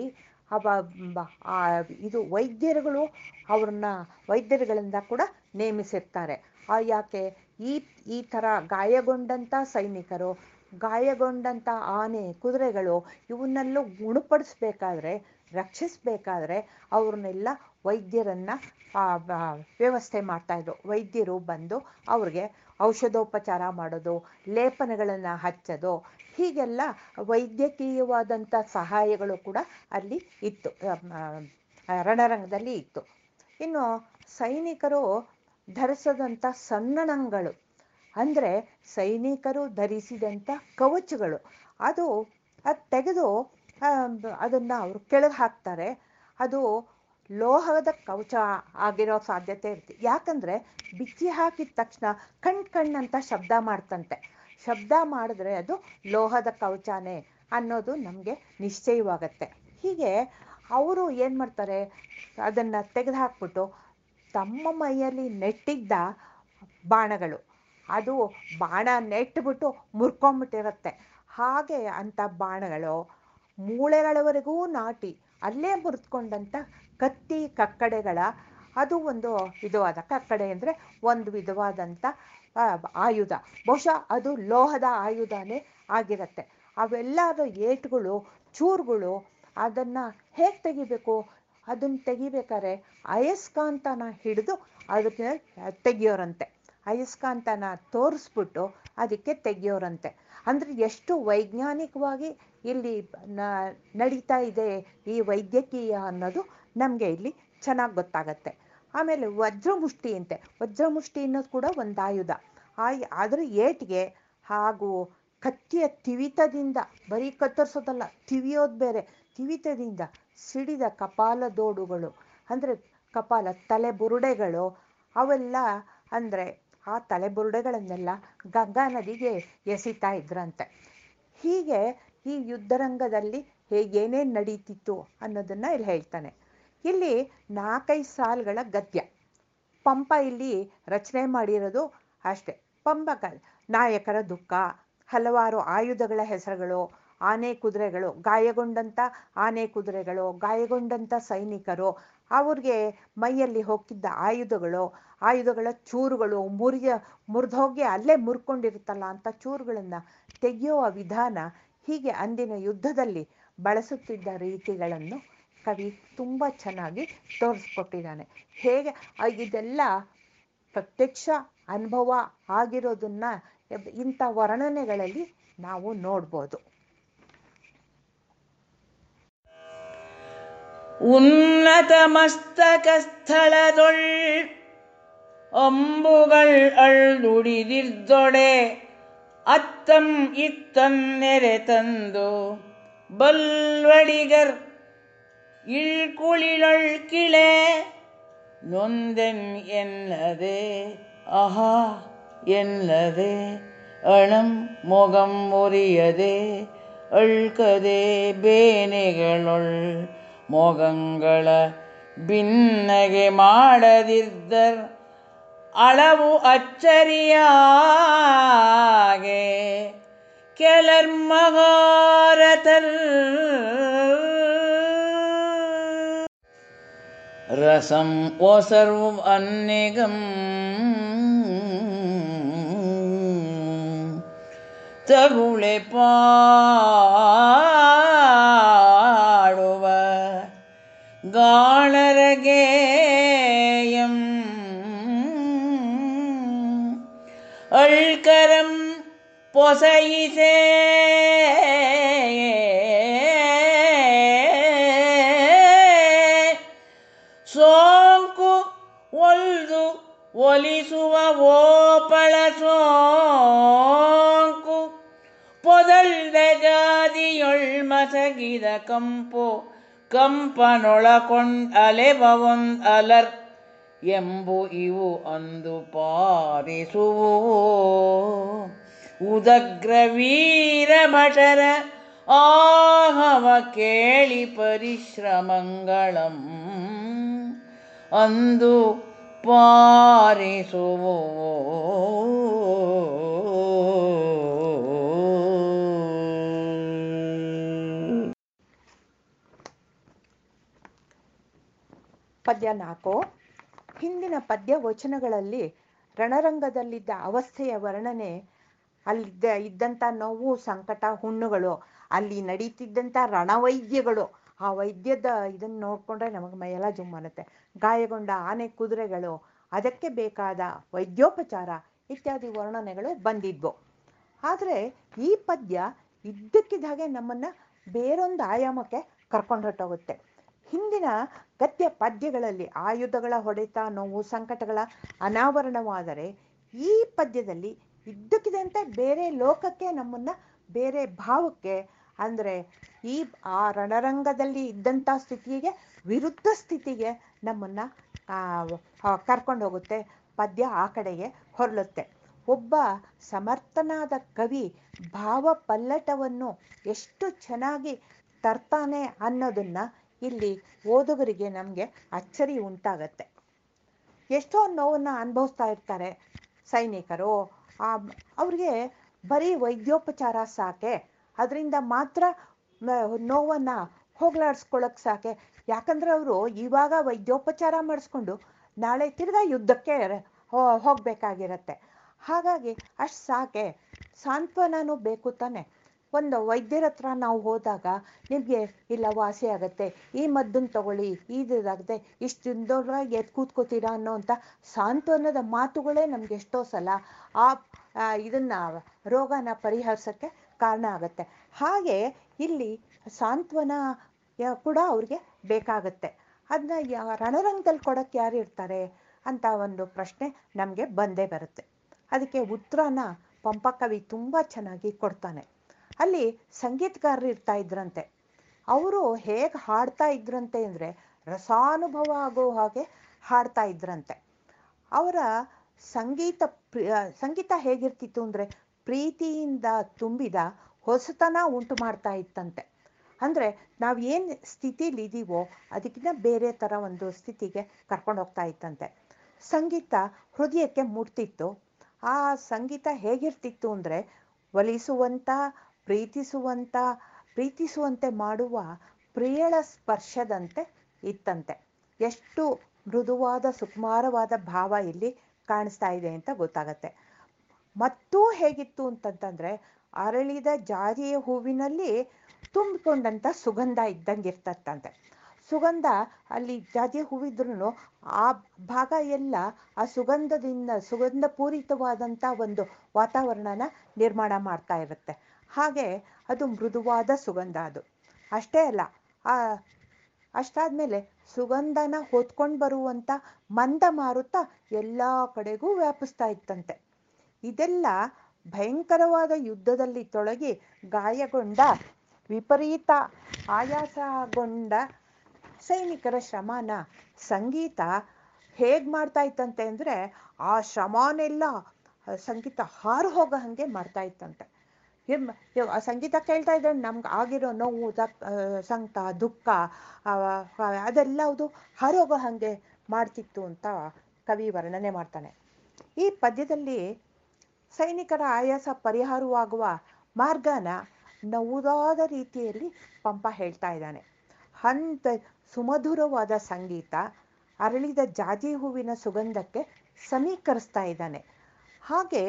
Speaker 2: ಆ, ಇದು ವೈದ್ಯರುಗಳು ಅವ್ರನ್ನ, ವೈದ್ಯರುಗಳಿಂದ ಕೂಡ ನೇಮಿಸಿರ್ತಾರೆ. ಆ, ಯಾಕೆ? ಈ ಈ ಥರ ಗಾಯಗೊಂಡಂಥ ಸೈನಿಕರು, ಗಾಯಗೊಂಡಂಥ ಆನೆ, ಕುದುರೆಗಳು, ಇವನ್ನೆಲ್ಲ ಗುಣಪಡಿಸ್ಬೇಕಾದ್ರೆ, ರಕ್ಷಿಸಬೇಕಾದ್ರೆ ಅವ್ರನ್ನೆಲ್ಲ ವೈದ್ಯರನ್ನ ವ್ಯವಸ್ಥೆ ಮಾಡ್ತಾಯಿದ್ರು ವೈದ್ಯರು ಬಂದು ಅವ್ರಿಗೆ ಔಷಧೋಪಚಾರ ಮಾಡೋದು, ಲೇಪನಗಳನ್ನು ಹಚ್ಚೋದು, ಹೀಗೆಲ್ಲ ವೈದ್ಯಕೀಯವಾದಂಥ ಸಹಾಯಗಳು ಕೂಡ ಅಲ್ಲಿ ಇತ್ತು. ರಣರಂಗದಲ್ಲಿ ಇತ್ತು. ಇನ್ನು ಸೈನಿಕರು ಧರಿಸದಂಥ ಸನ್ನಣಗಳು ಅಂದರೆ ಸೈನಿಕರು ಧರಿಸಿದಂಥ ಕವಚಗಳು, ಅದು ಅದು ತೆಗೆದು ಅದನ್ನು ಅವರು ಕೆಳಗೆ ಹಾಕ್ತಾರೆ. ಅದು ಲೋಹದ ಕವಚ ಆಗಿರೋ ಸಾಧ್ಯತೆ ಇರುತ್ತೆ. ಯಾಕಂದರೆ ಬಿಚ್ಚಿ ಹಾಕಿದ ತಕ್ಷಣ ಕಣ್ ಕಣ್ಣಂತ ಶಬ್ದ ಮಾಡ್ತಂತೆ. ಶಬ್ದ ಮಾಡಿದ್ರೆ ಅದು ಲೋಹದ ಕವಚನೇ ಅನ್ನೋದು ನಮಗೆ ನಿಶ್ಚಯವಾಗತ್ತೆ. ಹೀಗೆ ಅವರು ಏನು ಮಾಡ್ತಾರೆ? ಅದನ್ನು ತೆಗೆದು ಹಾಕ್ಬಿಟ್ಟು ತಮ್ಮ ಮೈಯಲ್ಲಿ ನೆಟ್ಟಿದ್ದ ಬಾಣಗಳು. ಅದು ಬಾಣ ನೆಟ್ಬಿಟ್ಟು ಮುರ್ಕೊಂಬಿಟ್ಟಿರುತ್ತೆ. ಹಾಗೆ ಅಂಥ ಬಾಣಗಳು ಮೂಳೆಗಳವರೆಗೂ ನಾಟಿ, ಅಲ್ಲೇ ಮುರಿದ್ಕೊಂಡಂಥ ಕತ್ತಿ ಕಕ್ಕಡೆಗಳ, ಅದು ಒಂದು ವಿಧವಾದ ಕಕ್ಕಡೆ ಅಂದರೆ ಒಂದು ವಿಧವಾದಂಥ ಆಯುಧ. ಬಹುಶಃ ಅದು ಲೋಹದ ಆಯುಧನೇ ಆಗಿರುತ್ತೆ. ಅವೆಲ್ಲದ ಏಟುಗಳು, ಚೂರುಗಳು, ಅದನ್ನು ಹೇಗೆ ತೆಗಿಬೇಕು? ಅದನ್ನು ತೆಗಿಬೇಕಾದ್ರೆ ಅಯಸ್ಕಾಂತನ ಹಿಡಿದು ಅದಕ್ಕೆ ತೆಗಿಯೋರಂತೆ. ಅಯಸ್ಕಾಂತನ ತೋರಿಸ್ಬಿಟ್ಟು ಅದಕ್ಕೆ ತೆಗಿಯೋರಂತೆ. ಅಂದರೆ ಎಷ್ಟು ವೈಜ್ಞಾನಿಕವಾಗಿ ಇಲ್ಲಿ ನಡೀತಾ ಇದೆ ಈ ವೈದ್ಯಕೀಯ ಅನ್ನೋದು ನಮಗೆ ಇಲ್ಲಿ ಚೆನ್ನಾಗಿ ಗೊತ್ತಾಗತ್ತೆ. ಆಮೇಲೆ ವಜ್ರಮುಷ್ಟಿ ಅಂತೆ ವಜ್ರಮುಷ್ಟಿ ಅನ್ನೋದು ಕೂಡ ಒಂದು ಆಯುಧ. ಆ ಅದರ ಏಟಿಗೆ ಹಾಗೂ ಕತ್ತಿಯ ತಿವಿತದಿಂದ, ಬರೀ ಕತ್ತರಿಸೋದಲ್ಲ, ತಿವಿಯೋದು ಬೇರೆ. ತಿವಿತದಿಂದ ಸಿಡಿದ ಕಪಾಲದೋಡುಗಳು ಅಂದರೆ ಕಪಾಲ ತಲೆ ಬುರುಡೆಗಳು ಅವೆಲ್ಲ ಅಂದರೆ ಆ ತಲೆ ಬುರುಡೆಗಳನ್ನೆಲ್ಲ ಗಂಗಾ ನದಿಗೆ ಎಸಿತಾ ಇದ್ರಂತೆ. ಹೀಗೆ ಈ ಯುದ್ಧರಂಗದಲ್ಲಿ ಹೇಗೇನೇನು ನಡೀತಿತ್ತು ಅನ್ನೋದನ್ನು ಇಲ್ಲಿ ಹೇಳ್ತಾನೆ. ಇಲ್ಲಿ ನಾಲ್ಕೈದು ಸಾಲುಗಳ ಗದ್ಯ. ಪಂಪ ಇಲ್ಲಿ ರಚನೆ ಮಾಡಿರೋದು ಅಷ್ಟೇ. ಪಂಪ ನಾಯಕರ ದುಃಖ, ಹಲವಾರು ಆಯುಧಗಳ ಹೆಸರುಗಳು, ಆನೆ ಕುದುರೆಗಳು ಗಾಯಗೊಂಡಂಥ ಆನೆ ಕುದುರೆಗಳು ಗಾಯಗೊಂಡಂಥ ಸೈನಿಕರು, ಅವ್ರಿಗೆ ಮೈಯಲ್ಲಿ ಹೋಗಿದ್ದ ಆಯುಧಗಳು, ಆಯುಧಗಳ ಚೂರುಗಳು ಮುರಿಯ, ಮುರಿದೋಗಿ ಅಲ್ಲೇ ಮುರ್ಕೊಂಡಿರುತ್ತಲ್ಲ ಅಂತ ಚೂರುಗಳನ್ನು ತೆಗೆಯುವ ವಿಧಾನ ಹೀಗೆ ಅಂದಿನ ಯುದ್ಧದಲ್ಲಿ ಬಳಸುತ್ತಿದ್ದ ರೀತಿಗಳನ್ನು ಕವಿ ತುಂಬ ಚೆನ್ನಾಗಿ ತೋರಿಸ್ಕೊಟ್ಟಿದ್ದಾನೆ. ಹೇಗೆ? ಇದೆಲ್ಲ ಪ್ರತ್ಯಕ್ಷ ಅನುಭವ ಆಗಿರೋದನ್ನ ಇಂಥ ವರ್ಣನೆಗಳಲ್ಲಿ ನಾವು ನೋಡ್ಬೋದು.
Speaker 1: ಉನ್ನತ ಮಸ್ತಕ ಸ್ಥಳದೊಳ್ ಅಂಬುಗಳ್ ಅಳ್ದುಡಿದಿರ್ದೊಡೆ ಅತ್ತಂ ನೆರೆ ತಂದು ಬಲ್ವಡಿಗರ್ ಇಳ್ಕುಳಿಳಳ್ಕಿಳೆ ನೊಂದೆನ್ ಎನ್ನದೆ ಅಹಾ ಎನ್ನದೆ ಅಣಂ ಮೊಗಂ ಮುರಿಯದೆ ಅಳ್ಕದೆ ಬೇನೆಗಳೊಳ್ ಮೊಗಂಗಳ ಭಿನ್ನಗೆ ಮಾಡದಿದ್ದರ್ அளவு அச்சரியாகே ಕೆಲರ್ ಮಗಾರತರ್ ರಸಂ ಒಸರ್ವ್ ಅನ್ನಿಗಂ ತಗುಳೆ ಪಾಡುವ ಗಾಣರಗೇಯಂ ಅಳ್ಕರಂ ಪೊಸೈಸೆ ಸೋಂಕು ಒಲಿಸುವ ಓಪಳ ಸೋಂಕು. ಪೊದಲ್ದ ಜಾದಿಯೊಳ್ ಮಸಗಿದ ಕಂಪು. ಕಂಪನೊಳಕೊಂಡ್ ಅಲೆಬವೊಂದ್ ಅಲರ್. ಎಂಬು ಇವು ಅಂದು ಪಾರಿಸುವು. ಉದಗ್ರ ವೀರ ಭಟರ ಆಹವ ಕೇಳಿ ಪರಿಶ್ರಮಂಗಳಂ. ಅಂದು ಪಾರಿಸುವು
Speaker 2: ಪದ್ಯ ನಾಲ್ಕು. ಹಿಂದಿನ ಪದ್ಯ ವಚನಗಳಲ್ಲಿ ರಣರಂಗದಲ್ಲಿದ್ದ ಅವಸ್ಥೆಯ ವರ್ಣನೆ ಅಲ್ಲಿದ್ದ ಇದ್ದಂಥ ನೋವು, ಸಂಕಟ, ಹುಣ್ಣುಗಳು, ಅಲ್ಲಿ ನಡೀತಿದ್ದಂಥ ರಣವೈದ್ಯಗಳು ಆ ವೈದ್ಯದ ಇದನ್ನ ನೋಡ್ಕೊಂಡ್ರೆ ನಮಗೆ ಮೈಯೆಲ್ಲ ಜುಮ್ ಅನ್ನತ್ತೆ. ಗಾಯಗೊಂಡ ಆನೆ ಕುದುರೆಗಳು, ಅದಕ್ಕೆ ಬೇಕಾದ ವೈದ್ಯೋಪಚಾರ ಇತ್ಯಾದಿ ವರ್ಣನೆಗಳು ಬಂದಿದ್ವು. ಆದರೆ ಈ ಪದ್ಯ ಇದ್ದಕ್ಕಿದ್ದಾಗೆ ನಮ್ಮನ್ನ ಬೇರೊಂದು ಆಯಾಮಕ್ಕೆ ಕರ್ಕೊಂಡು ಹೊಟ್ಟೋಗುತ್ತೆ ಹಿಂದಿನ ಗದ್ಯ ಪದ್ಯಗಳಲ್ಲಿ ಆಯುಧಗಳ ಹೊಡೆತ, ನೋವು, ಸಂಕಟಗಳ ಅನಾವರಣವಾದರೆ ಈ ಪದ್ಯದಲ್ಲಿ ಇದ್ದಕ್ಕಿದಂತೆ ಬೇರೆ ಲೋಕಕ್ಕೆ ನಮ್ಮನ್ನ ಬೇರೆ ಭಾವಕ್ಕೆ ಅಂದರೆ ಈ ಆ ರಣರಂಗದಲ್ಲಿ ಇದ್ದಂಥ ಸ್ಥಿತಿಗೆ ವಿರುದ್ಧ ಸ್ಥಿತಿಗೆ ನಮ್ಮನ್ನ ಕರ್ಕೊಂಡು ಹೋಗುತ್ತೆ, ಪದ್ಯ ಆ ಕಡೆಗೆ ಹೊರಳುತ್ತೆ. ಒಬ್ಬ ಸಮರ್ಥನಾದ ಕವಿ ಭಾವ ಪಲ್ಲಟವನ್ನು ಎಷ್ಟು ಚೆನ್ನಾಗಿ ತರ್ತಾನೆ ಅನ್ನೋದನ್ನ ಇಲ್ಲಿ ಓದುಗರಿಗೆ ನಮಗೆ ಅಚ್ಚರಿ ಉಂಟಾಗತ್ತೆ. ಎಷ್ಟೋ ನೋವನ್ನ ಅನುಭವಿಸ್ತಾ ಇರ್ತಾರೆ ಸೈನಿಕರು. ಅವ್ರಿಗೆ ಬರೀ ವೈದ್ಯೋಪಚಾರ ಸಾಕೆ ಅದರಿಂದ ಮಾತ್ರ ನೋವನ್ನ ಹೋಗ್ಲಾಡ್ಸ್ಕೊಳಕ್ ಸಾಕೆ. ಯಾಕಂದ್ರೆ ಅವರು ಇವಾಗ ವೈದ್ಯೋಪಚಾರ ಮಾಡಿಸ್ಕೊಂಡು ನಾಳೆ ತಿರ್ಗಾ ಯುದ್ಧಕ್ಕೆ ಹೋಗ್ಬೇಕಾಗಿರತ್ತೆ. ಹಾಗಾಗಿ ಅಷ್ಟು ಸಾಕೆ. ಸಾಂತ್ವನೂ ಬೇಕು ತಾನೆ. ಒಂದು ವೈದ್ಯರ ಹತ್ರ ನಾವು ಹೋದಾಗ ನಿಮಗೆ ಇಲ್ಲ, ವಾಸಿ ಆಗುತ್ತೆ. ಈ ಮದ್ದನ್ನು ತಗೊಳ್ಳಿ ಇದಾಗುತ್ತೆ ಇಷ್ಟು ದಿನದೊಳಗೆ ಎದ್ದು ಕೂತ್ಕೋತೀರಾ ಅಂತ ಸಾಂತ್ವನದ ಮಾತುಗಳೇ ನಮ್ಗೆ ಎಷ್ಟೋ ಸಲ ಆ, ಇದನ್ನ ರೋಗನ ಪರಿಹರಿಸೋಕ್ಕೆ ಕಾರಣ ಆಗುತ್ತೆ. ಹಾಗೆ ಇಲ್ಲಿ ಸಾಂತ್ವನ ಕೂಡ ಅವ್ರಿಗೆ ಬೇಕಾಗತ್ತೆ. ಅದನ್ನ ರಣರಂಗದಲ್ಲಿ ಕೊಡಕ್ಕೆ ಯಾರು ಇರ್ತಾರೆ ಅಂತ ಒಂದು ಪ್ರಶ್ನೆ ನಮಗೆ ಬಂದೇ ಬರುತ್ತೆ. ಅದಕ್ಕೆ ಉತ್ತರನ ಪಂಪ ಕವಿ ತುಂಬ ಚೆನ್ನಾಗಿ ಕೊಡ್ತಾನೆ. ಅಲ್ಲಿ ಸಂಗೀತಗಾರರು ಇರ್ತಾ ಇದ್ರಂತೆ. ಅವರು ಹೇಗೆ ಹಾಡ್ತಾ ಇದ್ರಂತೆ ಅಂದರೆ ರಸಾನುಭವ ಆಗೋ ಹಾಗೆ ಹಾಡ್ತಾ ಇದ್ರಂತೆ. ಅವರ ಸಂಗೀತ ಸಂಗೀತ ಹೇಗಿರ್ತಿತ್ತು ಅಂದರೆ ಪ್ರೀತಿಯಿಂದ ತುಂಬಿದ ಹೊಸತನ ಉಂಟು ಮಾಡ್ತಾ ಇತ್ತಂತೆ. ಅಂದರೆ ನಾವು ಏನು ಸ್ಥಿತಿಲಿ ಇದೀವೋ ಅದಕ್ಕಿಂತ ಬೇರೆ ಥರ ಒಂದು ಸ್ಥಿತಿಗೆ ಕರ್ಕೊಂಡು ಹೋಗ್ತಾ ಇತ್ತಂತೆ. ಸಂಗೀತ ಹೃದಯಕ್ಕೆ ಮುಟ್ತಿತ್ತು. ಆ ಸಂಗೀತ ಹೇಗಿರ್ತಿತ್ತು ಅಂದರೆ ಒಲಿಸುವಂಥ ಪ್ರೀತಿಸುವಂಥ ಪ್ರೀತಿಸುವಂತೆ ಮಾಡುವ ಪ್ರಿಯಳ ಸ್ಪರ್ಶದಂತೆ ಇತ್ತಂತೆ. ಎಷ್ಟು ಮೃದುವಾದ, ಸುಕುಮಾರವಾದ ಭಾವ ಇಲ್ಲಿ ಕಾಣಿಸ್ತಾ ಇದೆ ಅಂತ ಗೊತ್ತಾಗತ್ತೆ. ಮತ್ತೂ ಹೇಗಿತ್ತು ಅಂತಂತಂದ್ರೆ ಅರಳಿದ ಜಾರಿಯ ಹೂವಿನಲ್ಲಿ ತುಂಬಿಕೊಂಡಂತ ಸುಗಂಧ ಇದ್ದಂಗೆ ಇರ್ತತ್ತಂತೆ ಸುಗಂಧ ಅಲ್ಲಿ ಜಾತಿಯ ಹೂವಿದ್ರೂ ಆ ಭಾಗ ಎಲ್ಲ ಆ ಸುಗಂಧದಿಂದ ಸುಗಂಧ ಪೂರಿತವಾದಂಥ ಒಂದು ವಾತಾವರಣನ ನಿರ್ಮಾಣ ಮಾಡ್ತಾ ಇರುತ್ತೆ. ಹಾಗೆ ಅದು ಮೃದುವಾದ ಸುಗಂಧ ಅದು. ಅಷ್ಟೇ ಅಲ್ಲ, ಆ ಅಷ್ಟಾದ್ಮೇಲೆ ಸುಗಂಧನ ಹೊತ್ಕೊಂಡು ಬರುವಂಥ ಮಂದ ಮಾರುತ ಎಲ್ಲ ಕಡೆಗೂ ವ್ಯಾಪಿಸ್ತಾ ಇತ್ತಂತೆ. ಇದೆಲ್ಲ ಭಯಂಕರವಾದ ಯುದ್ಧದಲ್ಲಿ ತೊಡಗಿ ಗಾಯಗೊಂಡ, ವಿಪರೀತ ಆಯಾಸಗೊಂಡ ಸೈನಿಕರ ಶ್ರಮನ ಸಂಗೀತ ಹೇಗೆ ಮಾಡ್ತಾ ಇತ್ತಂತೆ ಅಂದರೆ ಆ ಶ್ರಮನೆಲ್ಲ ಸಂಗೀತ ಹಾರು ಹೋಗೋ ಹಾಗೆ ಮಾಡ್ತಾ ಇತ್ತಂತೆ ಆ ಸಂಗೀತ ಕೇಳ್ತಾ ಇದ್ರೆ ನಮ್ಗೆ ಆಗಿರೋ ನೋವು ದಕ್ ಸಂಕಟ, ದುಃಖ ಅದೆಲ್ಲ ಅದು ಹಾರೋಗೋ ಹಾಗೆ ಮಾಡ್ತಿತ್ತು ಅಂತ ಕವಿ ವರ್ಣನೆ ಮಾಡ್ತಾನೆ. ಈ ಪದ್ಯದಲ್ಲಿ ಸೈನಿಕರ ಆಯಾಸ ಪರಿಹಾರವಾಗುವ ಮಾರ್ಗನ ನವುದಾದ ರೀತಿಯಲ್ಲಿ ಪಂಪ ಹೇಳ್ತಾ ಇದ್ದಾನೆ. ಹಂತ ಸುಮಧುರವಾದ ಸಂಗೀತ, ಅರಳಿದ ಜಾಜಿ ಹೂವಿನ ಸುಗಂಧಕ್ಕೆ ಸಮೀಕರಿಸ್ತಾ ಇದ್ದಾನೆ. ಹಾಗೆ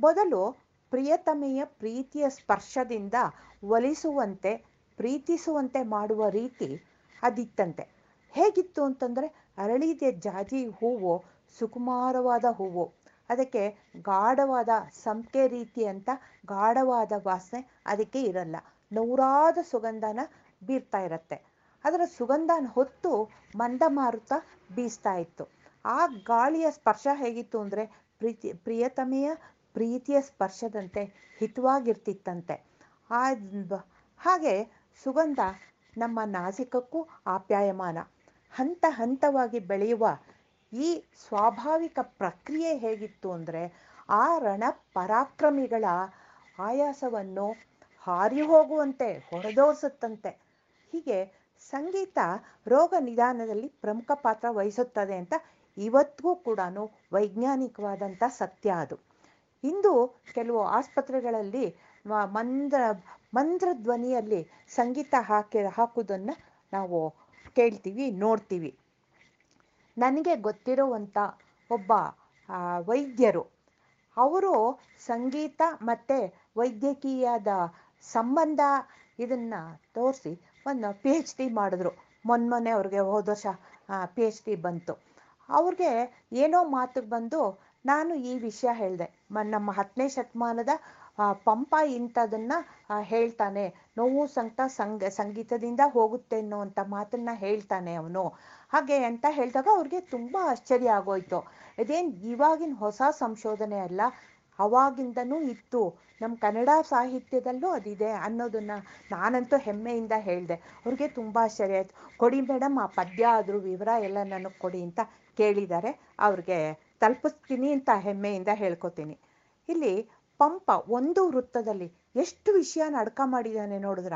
Speaker 2: ಮೊದಲು ಪ್ರಿಯತಮೆಯ ಪ್ರೀತಿಯ ಸ್ಪರ್ಶದಿಂದ ಒಲಿಸುವಂತೆ, ಪ್ರೀತಿಸುವಂತೆ ಮಾಡುವ ರೀತಿ ಅದಿತ್ತಂತೆ. ಹೇಗಿತ್ತು ಅಂತಂದರೆ, ಅರಳಿದ ಜಾಜಿ ಹೂವು ಸುಕುಮಾರವಾದ ಹೂವು. ಅದಕ್ಕೆ ಗಾಢವಾದ ಸಂಕೆ ರೀತಿ ಅಂತ ಗಾಢವಾದ ವಾಸನೆ ಅದಕ್ಕೆ ಇರಲ್ಲ. ನೂರಾದ ಸುಗಂಧನ ಬೀರ್ತಾ ಇರತ್ತೆ. ಅದರ ಸುಗಂಧನ ಹೊತ್ತು ಮಂದಮಾರುತ ಬೀಸ್ತಾ ಇತ್ತು. ಆ ಗಾಳಿಯ ಸ್ಪರ್ಶ ಹೇಗಿತ್ತು ಅಂದರೆ ಪ್ರೀತಿ, ಪ್ರಿಯತಮೆಯ ಪ್ರೀತಿಯ ಸ್ಪರ್ಶದಂತೆ ಹಿತವಾಗಿರ್ತಿತ್ತಂತೆ. ಆ ಹಾಗೆ ಸುಗಂಧ ನಮ್ಮ ನಾಸಿಕಕ್ಕೂ ಆಪ್ಯಾಯಮಾನ. ಹಂತ ಹಂತವಾಗಿ ಬೆಳೆಯುವ ಈ ಸ್ವಾಭಾವಿಕ ಪ್ರಕ್ರಿಯೆ ಹೇಗಿತ್ತು ಅಂದರೆ ಆ ರಣ ಪರಾಕ್ರಮಿಗಳ ಆಯಾಸವನ್ನು ಹಾರಿ ಹೋಗುವಂತೆ ಹೊಡೆದೋರಿಸುತ್ತಂತೆ ಹೀಗೆ ಸಂಗೀತ ರೋಗ ನಿಧಾನದಲ್ಲಿ ಪ್ರಮುಖ ಪಾತ್ರ ವಹಿಸುತ್ತದೆ ಅಂತ ಇವತ್ತಿಗೂ ಕೂಡ ವೈಜ್ಞಾನಿಕವಾದಂಥ ಸತ್ಯ ಅದು. ಇಂದು ಕೆಲವು ಆಸ್ಪತ್ರೆಗಳಲ್ಲಿ ಮಂದ್ರ ಮಂದ್ರ ಧ್ವನಿಯಲ್ಲಿ ಸಂಗೀತ ಹಾಕಿ ಹಾಕುವುದನ್ನು ನಾವು ಕೇಳ್ತೀವಿ, ನೋಡ್ತೀವಿ. ನನಗೆ ಗೊತ್ತಿರುವಂಥ ಒಬ್ಬ ವೈದ್ಯರು. ಅವರು ಸಂಗೀತ ಮತ್ತು ವೈದ್ಯಕೀಯದ ಸಂಬಂಧ ಇದನ್ನು ತೋರಿಸಿ ಒಂದು ಪಿ ಎಚ್ ಡಿ ಮಾಡಿದ್ರು. ಮೊನ್ನೆ ಮೊನ್ನೆ ಅವ್ರಿಗೆ ಹೋದ ವರ್ಷ ಪಿ ಎಚ್ ಡಿ ಬಂತು. ಅವ್ರಿಗೆ ಏನೋ ಮಾತಿಗೆ ಬಂದು, ನಾನು ಈ ವಿಷಯ ಹೇಳಿದೆ. ಮ, ನಮ್ಮ ಹತ್ತನೇ ಶತಮಾನದ ಪಂಪ ಇಂಥದನ್ನ ಹೇಳ್ತಾನೆ. ನೋವು ಸಂಕಟ ಸಂಗ, ಸಂಗೀತದಿಂದ ಹೋಗುತ್ತೆ ಅನ್ನುವಂಥ ಮಾತನ್ನ ಹೇಳ್ತಾನೆ ಅವನು. ಹಾಗೆ ಅಂತ ಹೇಳಿದಾಗ ಅವ್ರಿಗೆ ತುಂಬ ಆಶ್ಚರ್ಯ ಆಗೋಯ್ತು. ಇದೇನು ಇವಾಗಿನ ಹೊಸ ಸಂಶೋಧನೆ ಅಲ್ಲ, ಅವಾಗಿಂದನೂ ಇತ್ತು. ನಮ್ಮ ಕನ್ನಡ ಸಾಹಿತ್ಯದಲ್ಲೂ ಅದಿದೆ ಅನ್ನೋದನ್ನ ನಾನಂತೂ ಹೆಮ್ಮೆಯಿಂದ ಹೇಳಿದೆ. ಅವ್ರಿಗೆ ತುಂಬ ಆಶ್ಚರ್ಯ ಆಯಿತು. ಕೊಡಿ ಮೇಡಮ್, ಆ ಪದ್ಯ ಆದ್ರೂ ವಿವರ ಎಲ್ಲ ನನಗೆ ಕೊಡಿ ಅಂತ ಕೇಳಿದ್ದಾರೆ. ಅವ್ರಿಗೆ ತಲುಪಿಸ್ತೀನಿ ಅಂತ ಹೆಮ್ಮೆಯಿಂದ ಹೇಳ್ಕೊತೀನಿ. ಇಲ್ಲಿ ಪಂಪ ಒಂದು ವೃತ್ತದಲ್ಲಿ ಎಷ್ಟು ವಿಷಯನ ಅಡ್ಕ ಮಾಡಿದ್ದಾನೆ ನೋಡಿದ್ರ?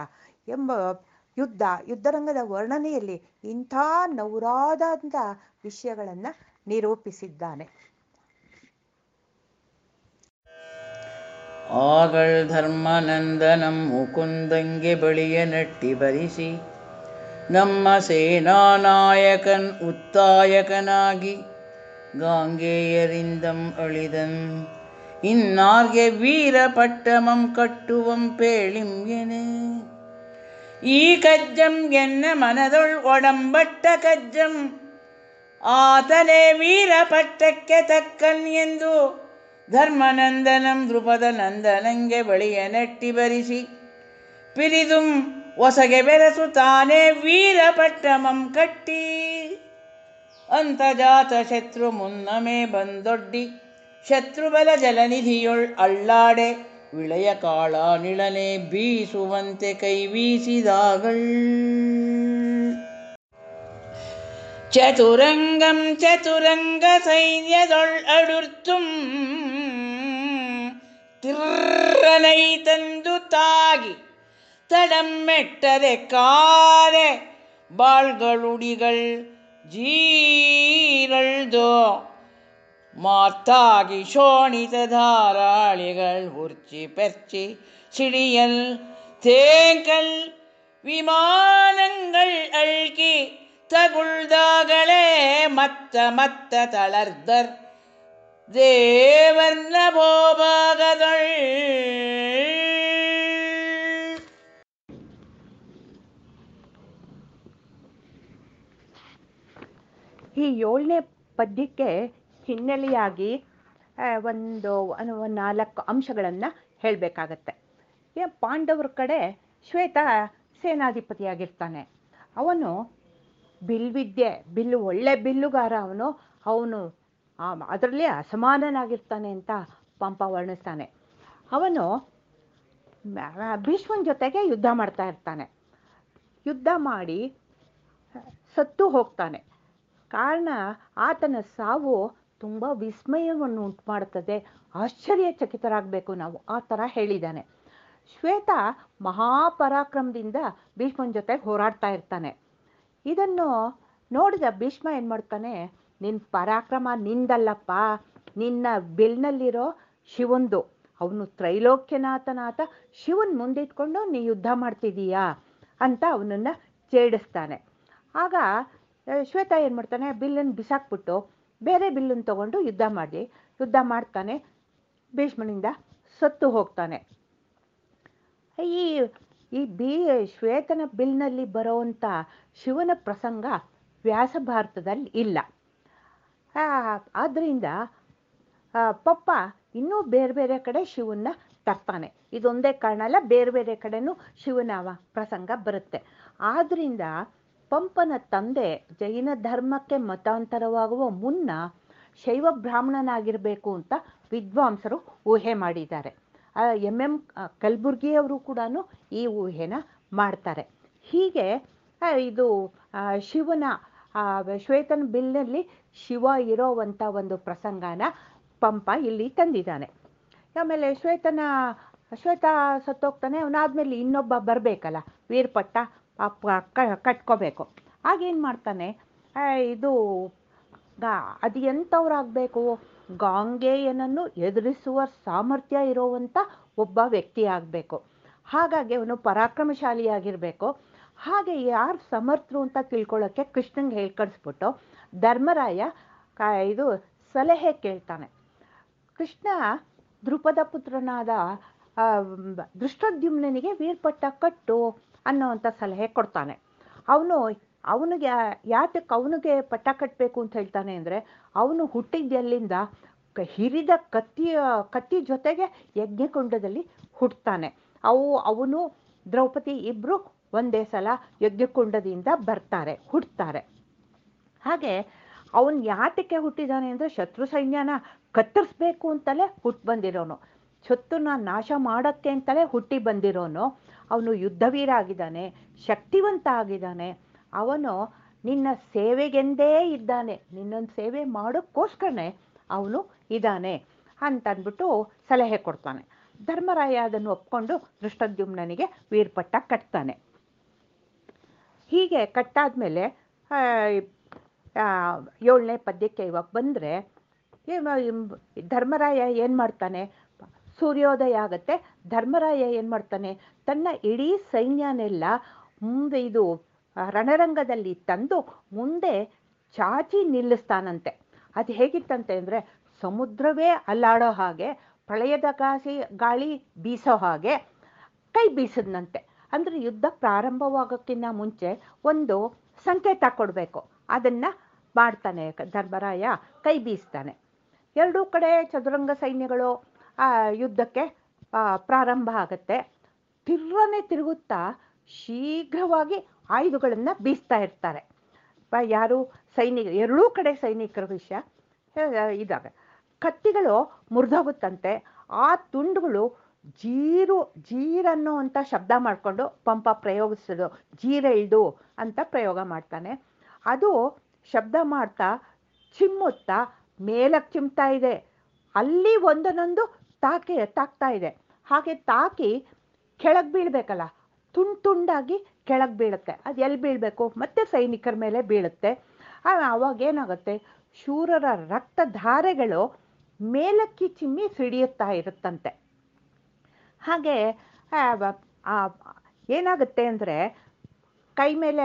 Speaker 2: ಎಂಬ ಯುದ್ಧ, ಯುದ್ಧರಂಗದ ವರ್ಣನೆಯಲ್ಲಿ ಇಂಥ ನೌರಾದಂಥ ವಿಷಯಗಳನ್ನು ನಿರೂಪಿಸಿದ್ದಾನೆ.
Speaker 1: ಆಗಳ್ ಧರ್ಮನಂದನಂ ಮುಕುಂದಂಗೆ ಬಳಿಯ ನಟ್ಟಿ ಬರಿಸಿ ನಮ್ಮ ಸೇನಾನಾಯಕನ್ ಉತ್ತಾಯಕನಾಗಿ, ಗಾಂಗೇಯರಿಂದಂ ಅಳಿದನ್ ಇನ್ನಾರ್ಗೆ ವೀರ ಪಟ್ಟಮಂ ಕಟ್ಟುವಂ ಪೇಳಿಂ ಎನೆ ಈ ಕಜ್ಜಂ ಎನ್ನ ಮನದೊಳ್ ಒಡಂಬಟ್ಟ ಕಜ್ಜಂ ಆತನೇ ವೀರ ಪಟ್ಟಕ್ಕೆ ತಕ್ಕನ್ ಎಂದು ಧರ್ಮನಂದನಂ ದೃಪದ ನಂದನಂಗೆ ಬಳಿಯ ನೆಟ್ಟಿ ಬರಿಸಿ ಪಿರಿದುಂ ಒಸಗೆ ಬೆರೆಸು ತಾನೇ ವೀರ ಪಟ್ಟಮಂ ಕಟ್ಟಿ ಅಂತಜಾತ ಶತ್ರು ಮುನ್ನಮೇ ಬಂದೊಡ್ಡಿ ಶತ್ರುಬಲ ಜಲನಿಧಿಯೊಳ್ ಅಳ್ಳಾಡೆ ವಿಳೆಯ ಕಾಳ ನಿಳನೆ ಬೀಸುವಂತೆ ಕೈ ಬೀಸಿದಾಗ ಚತುರಂಗಂ ಚತುರಂಗ ಸೈನ್ಯದೊಳ್ ಅಡುರ್ತುಂ ತಿರ್ರನೈ ತಂದು ತಾಗಿ ತಡಮ್ಮೆಟ್ಟರೆ ಕಾರೆ ಬಾಳ್ಗಳುಡಿಗಳ್ ಜೀರಳ್ದೋ ಮಾತಾಗಿ ಶೋಣಿತ ಧಾರಾಳಿಗಳ್ ಹುರ್ಚಿ ಪೆರ್ಚಿ ಸಿಡಿಯಲ್ ತೇಕಲ್ ವಿಮಾನಂಗಲ್ ಅಳ್ಕಿ ತಗುಳ್ದಾಗಳೇ ಮತ್ತ ಮತ್ತ ತಳರ್ದರ್ ದೇವನ್ನ ಬೋಭಾಗದಳ್.
Speaker 2: ಈ ಏಳನೇ ಪದ್ಯಕ್ಕೆ ಹಿನ್ನೆಲೆಯಾಗಿ ಒಂದು ನಾಲ್ಕು ಅಂಶಗಳನ್ನು ಹೇಳಬೇಕಾಗತ್ತೆ. ಪಾಂಡವರ ಕಡೆ ಶ್ವೇತ ಸೇನಾಧಿಪತಿಯಾಗಿರ್ತಾನೆ. ಅವನು ಬಿಲ್ವಿದ್ಯೆ, ಬಿಲ್ಲು, ಒಳ್ಳೆ ಬಿಲ್ಲುಗಾರ ಅವನು. ಅವನು ಅದರಲ್ಲಿ ಅಸಮಾನನಾಗಿರ್ತಾನೆ ಅಂತ ಪಂಪ ವರ್ಣಿಸ್ತಾನೆ. ಅವನು ಭೀಷ್ಮನ ಜೊತೆಗೆ ಯುದ್ಧ ಮಾಡ್ತಾ ಇರ್ತಾನೆ. ಯುದ್ಧ ಮಾಡಿ, ಸತ್ತು ಹೋಗ್ತಾನೆ. ಕಾರಣ, ಆತನ ಸಾವು ತುಂಬ ವಿಸ್ಮಯವನ್ನು ಉಂಟು ಮಾಡುತ್ತದೆ ಆಶ್ಚರ್ಯಚಕಿತರಾಗಬೇಕು ನಾವು. ಆ ಥರ ಹೇಳಿದ್ದಾನೆ. ಶ್ವೇತ ಮಹಾಪರಾಕ್ರಮದಿಂದ ಭೀಷ್ಮನ ಜೊತೆ ಹೋರಾಡ್ತಾ ಇರ್ತಾನೆ. ಇದನ್ನು ನೋಡಿದ ಭೀಷ್ಮ ಏನು ಮಾಡ್ತಾನೆ? ನಿನ್ನ ಪರಾಕ್ರಮ ನಿಂದಲ್ಲಪ್ಪ. ನಿನ್ನ ಬೆಲ್ನಲ್ಲಿರೋ ಶಿವಂದು. ಅವನು ತ್ರೈಲೋಕ್ಯನಾಥನಾಥ ಶಿವನ್ ಮುಂದಿಟ್ಕೊಂಡು ನೀ ಯುದ್ಧ ಮಾಡ್ತಿದೀಯಾ ಅಂತ ಅವನನ್ನು ಛೇಡಿಸ್ತಾನೆ. ಆಗ ಶ್ವೇತ ಏನು ಮಾಡ್ತಾನೆ? ಬಿಲ್ಲನ್ನು ಬಿಸಾಕ್ಬಿಟ್ಟು ಬೇರೆ ಬಿಲ್ಲನ್ನು ತಗೊಂಡು ಯುದ್ಧ ಮಾಡಿ ಯುದ್ಧ ಮಾಡ್ತಾನೆ, ಭೀಷ್ಮನಿಂದ ಸತ್ತು ಹೋಗ್ತಾನೆ. ಈ ಈ ಬಿ, ಶ್ವೇತನ ಬಿಲ್ನಲ್ಲಿ ಬರೋವಂಥ ಶಿವನ ಪ್ರಸಂಗ ವ್ಯಾಸ ಭಾರತದಲ್ಲಿ ಇಲ್ಲ. ಆದ್ದರಿಂದ ಪಪ್ಪ ಇನ್ನೂ ಬೇರೆ ಬೇರೆ ಕಡೆ ಶಿವನ್ನ ತರ್ತಾನೆ. ಇದೊಂದೇ ಕಾರಣ ಅಲ್ಲ, ಬೇರೆ ಬೇರೆ ಕಡೆನೂ ಶಿವನ ಪ್ರಸಂಗ ಬರುತ್ತೆ. ಆದ್ರಿಂದ ಪಂಪನ ತಂದೆ ಜೈನ ಧರ್ಮಕ್ಕೆ ಮತಾಂತರವಾಗುವ ಮುನ್ನ ಶೈವ ಬ್ರಾಹ್ಮಣನಾಗಿರಬೇಕು ಅಂತ ವಿದ್ವಾಂಸರು ಊಹೆ ಮಾಡಿದ್ದಾರೆ. ಎಂ ಎಂ ಕಲಬುರ್ಗಿಯವರು ಕೂಡ ಈ ಊಹೆನ ಮಾಡ್ತಾರೆ. ಹೀಗೆ ಇದು ಶಿವನ ಶ್ವೇತನ ಬಿಲ್ನಲ್ಲಿ ಶಿವ ಇರೋವಂಥ ಒಂದು ಪ್ರಸಂಗನ ಪಂಪ ಇಲ್ಲಿ ತಂದಿದ್ದಾನೆ. ಆಮೇಲೆ ಶ್ವೇತನ, ಶ್ವೇತ ಸತ್ತೋಗ್ತಾನೆ, ಅವನಾದ್ಮೇಲೆ ಇನ್ನೊಬ್ಬ ಬರಬೇಕಲ್ಲ, ವೀರಪಟ್ಟ. ಕಟ್ಕೋಬೇಕು. ಆಗೇನು ಮಾಡ್ತಾನೆ? ಇದು ಅದು ಎಂಥವ್ರಾಗಬೇಕು? ಗಾಂಗೆಯನನ್ನು ಎದುರಿಸುವ ಸಾಮರ್ಥ್ಯ ಇರುವಂಥ ಒಬ್ಬ ವ್ಯಕ್ತಿ ಆಗಬೇಕು. ಹಾಗಾಗಿ ಅವನು ಪರಾಕ್ರಮಶಾಲಿಯಾಗಿರಬೇಕು. ಹಾಗೆ ಯಾರು ಸಮರ್ಥರು ಅಂತ ತಿಳ್ಕೊಳ್ಳೋಕ್ಕೆ ಕೃಷ್ಣಂಗೆ ಹೇಳಿ ಕಳಿಸ್ಬಿಟ್ಟು ಧರ್ಮರಾಯ ಕ- ಇದು ಸಲಹೆ ಕೇಳ್ತಾನೆ. ಕೃಷ್ಣ ಧ್ರುಪದ ಪುತ್ರನಾದ ದೃಷ್ಟದ್ಯುಮ್ನಿಗೆ ವೀರ್ಪಟ್ಟ ಕಟ್ಟು. ಅನ್ನೋವಂಥ ಸಲಹೆ ಕೊಡ್ತಾನೆ. ಅವನು, ಅವನಿಗೆ ಯಾತಕ್ಕೆ ಅವನಿಗೆ ಪಟ್ಟ ಕಟ್ಟಬೇಕು ಅಂತ ಹೇಳ್ತಾನೆ ಅಂದರೆ, ಅವನು ಹುಟ್ಟಿದ್ದೆಲ್ಲಿಂದ ಹಿರಿದ ಕತ್ತಿಯ, ಕತ್ತಿ ಜೊತೆಗೆ ಯಜ್ಞಕುಂಡದಲ್ಲಿ ಹುಟ್ಟುತ್ತಾನೆ ಅವು, ಅವನು, ದ್ರೌಪದಿ ಇಬ್ಬರು ಒಂದೇ ಸಲ ಯಜ್ಞಕುಂಡದಿಂದ ಬರ್ತಾರೆ ಹುಟ್ಟುತ್ತಾರೆ ಹಾಗೆ ಅವನು ಯಾತಕ್ಕೆ ಹುಟ್ಟಿದಾನೆ ಅಂದರೆ ಶತ್ರು ಸೈನ್ಯನ ಕತ್ತರಿಸ್ಬೇಕು ಅಂತಲೇ ಹುಟ್ಟು ಬಂದಿರೋನು. ಶತ್ರುನ ನಾಶ ಮಾಡೋಕ್ಕೆ ಅಂತಲೇ ಹುಟ್ಟಿ ಬಂದಿರೋನು. ಅವನು ಯುದ್ಧವೀರ ಆಗಿದ್ದಾನೆ ಶಕ್ತಿವಂತ ಆಗಿದ್ದಾನೆ ಅವನು ನಿನ್ನ ಸೇವೆಗೆಂದೇ ಇದ್ದಾನೆ. ನಿನ್ನೊಂದು ಸೇವೆ ಮಾಡೋಕ್ಕೋಸ್ಕರನೇ ಅವನು ಇದ್ದಾನೆ ಅಂತಂದ್ಬಿಟ್ಟು ಸಲಹೆ ಕೊಡ್ತಾನೆ. ಧರ್ಮರಾಯ ಅದನ್ನು ಒಪ್ಕೊಂಡು ದೃಷ್ಟದ್ಯುಮ್ನನಿಗೆ ವೀರ್ಪಟ್ಟ ಕಟ್ತಾನೆ. ಹೀಗೆ ಕಟ್ಟಾದ್ಮೇಲೆ ಏಳನೇ ಪದ್ಯಕ್ಕೆ ಇವಾಗ ಬಂದರೆ ಧರ್ಮರಾಯ ಏನು ಮಾಡ್ತಾನೆ? ಸೂರ್ಯೋದಯ ಆಗತ್ತೆ. ಧರ್ಮರಾಯ ಏನು ಮಾಡ್ತಾನೆ? ತನ್ನ ಇಡೀ ಸೈನ್ಯನೆಲ್ಲ ಮುಂದೆ ಇದು ರಣರಂಗದಲ್ಲಿ ತಂದು ಮುಂದೆ ಚಾಚಿ ನಿಲ್ಲಿಸ್ತಾನಂತೆ. ಅದು ಹೇಗಿತ್ತಂತೆ ಅಂದರೆ ಸಮುದ್ರವೇ ಅಲ್ಲಾಡೋ ಹಾಗೆ, ಪ್ರಳಯದ ಕಾಸಿ ಗಾಳಿ ಬೀಸೋ ಹಾಗೆ ಕೈ ಬೀಸದ್ನಂತೆ. ಅಂದರೆ ಯುದ್ಧ ಪ್ರಾರಂಭವಾಗೋಕ್ಕಿಂತ ಮುಂಚೆ ಒಂದು ಸಂಕೇತ ಕೊಡಬೇಕು. ಅದನ್ನು ಮಾಡ್ತಾನೆ ಧರ್ಮರಾಯ ಕೈ ಬೀಸ್ತಾನೆ. ಎರಡೂ ಕಡೆ ಚದುರಂಗ ಸೈನ್ಯಗಳು ಯುದ್ಧಕ್ಕೆ ಆ, ಪ್ರಾರಂಭ ಆಗುತ್ತೆ. ತಿರ್ರನೆ ತಿರುಗುತ್ತಾ ಶೀಘ್ರವಾಗಿ ಆಯುಧಗಳನ್ನು ಬೀಸ್ತಾ ಇರ್ತಾರೆ. ಯಾರು? ಸೈನಿಕ ಎರಡೂ ಕಡೆ ಸೈನಿಕರ ವಿಷಯ ಇದಾಗ ಕತ್ತಿಗಳು ಮುರಿದೋಗುತ್ತಂತೆ. ಆ ತುಂಡುಗಳು ಜೀರು ಜೀರನ್ನು ಅಂತ ಶಬ್ದ ಮಾಡಿಕೊಂಡು ಪಂಪ ಪ್ರಯೋಗಿಸೋದು ಜೀರೆಳ್ದು ಅಂತ ಪ್ರಯೋಗ ಮಾಡ್ತಾನೆ. ಅದು ಶಬ್ದ ಮಾಡ್ತಾ ಚಿಮ್ಮುತ್ತಾ ಮೇಲಕ್ಕೆ ಚಿಮ್ತಾ ಇದೆ. ಅಲ್ಲಿ ಒಂದೊಂದೊಂದು ತಾಕಿ ತಾಕ್ತಾ ಇದೆ. ಹಾಗೆ ತಾಕಿ ಕೆಳಗೆ ಬೀಳಬೇಕಲ್ಲ, ತುಂಡು ತುಂಡಾಗಿ ಕೆಳಗೆ ಬೀಳುತ್ತೆ. ಅದು ಎಲ್ಲಿ ಬೀಳಬೇಕು? ಮತ್ತೆ ಸೈನಿಕರ ಮೇಲೆ ಬೀಳುತ್ತೆ. ಆವಾಗ ಏನಾಗುತ್ತೆ? ಶೂರರ ರಕ್ತಧಾರೆಗಳು ಮೇಲಕ್ಕಿ ಚಿಮ್ಮಿ ಸಿಡಿಯುತ್ತಾ ಇರುತ್ತಂತೆ. ಹಾಗೆ ಏನಾಗುತ್ತೆ ಅಂದರೆ ಕೈ ಮೇಲೆ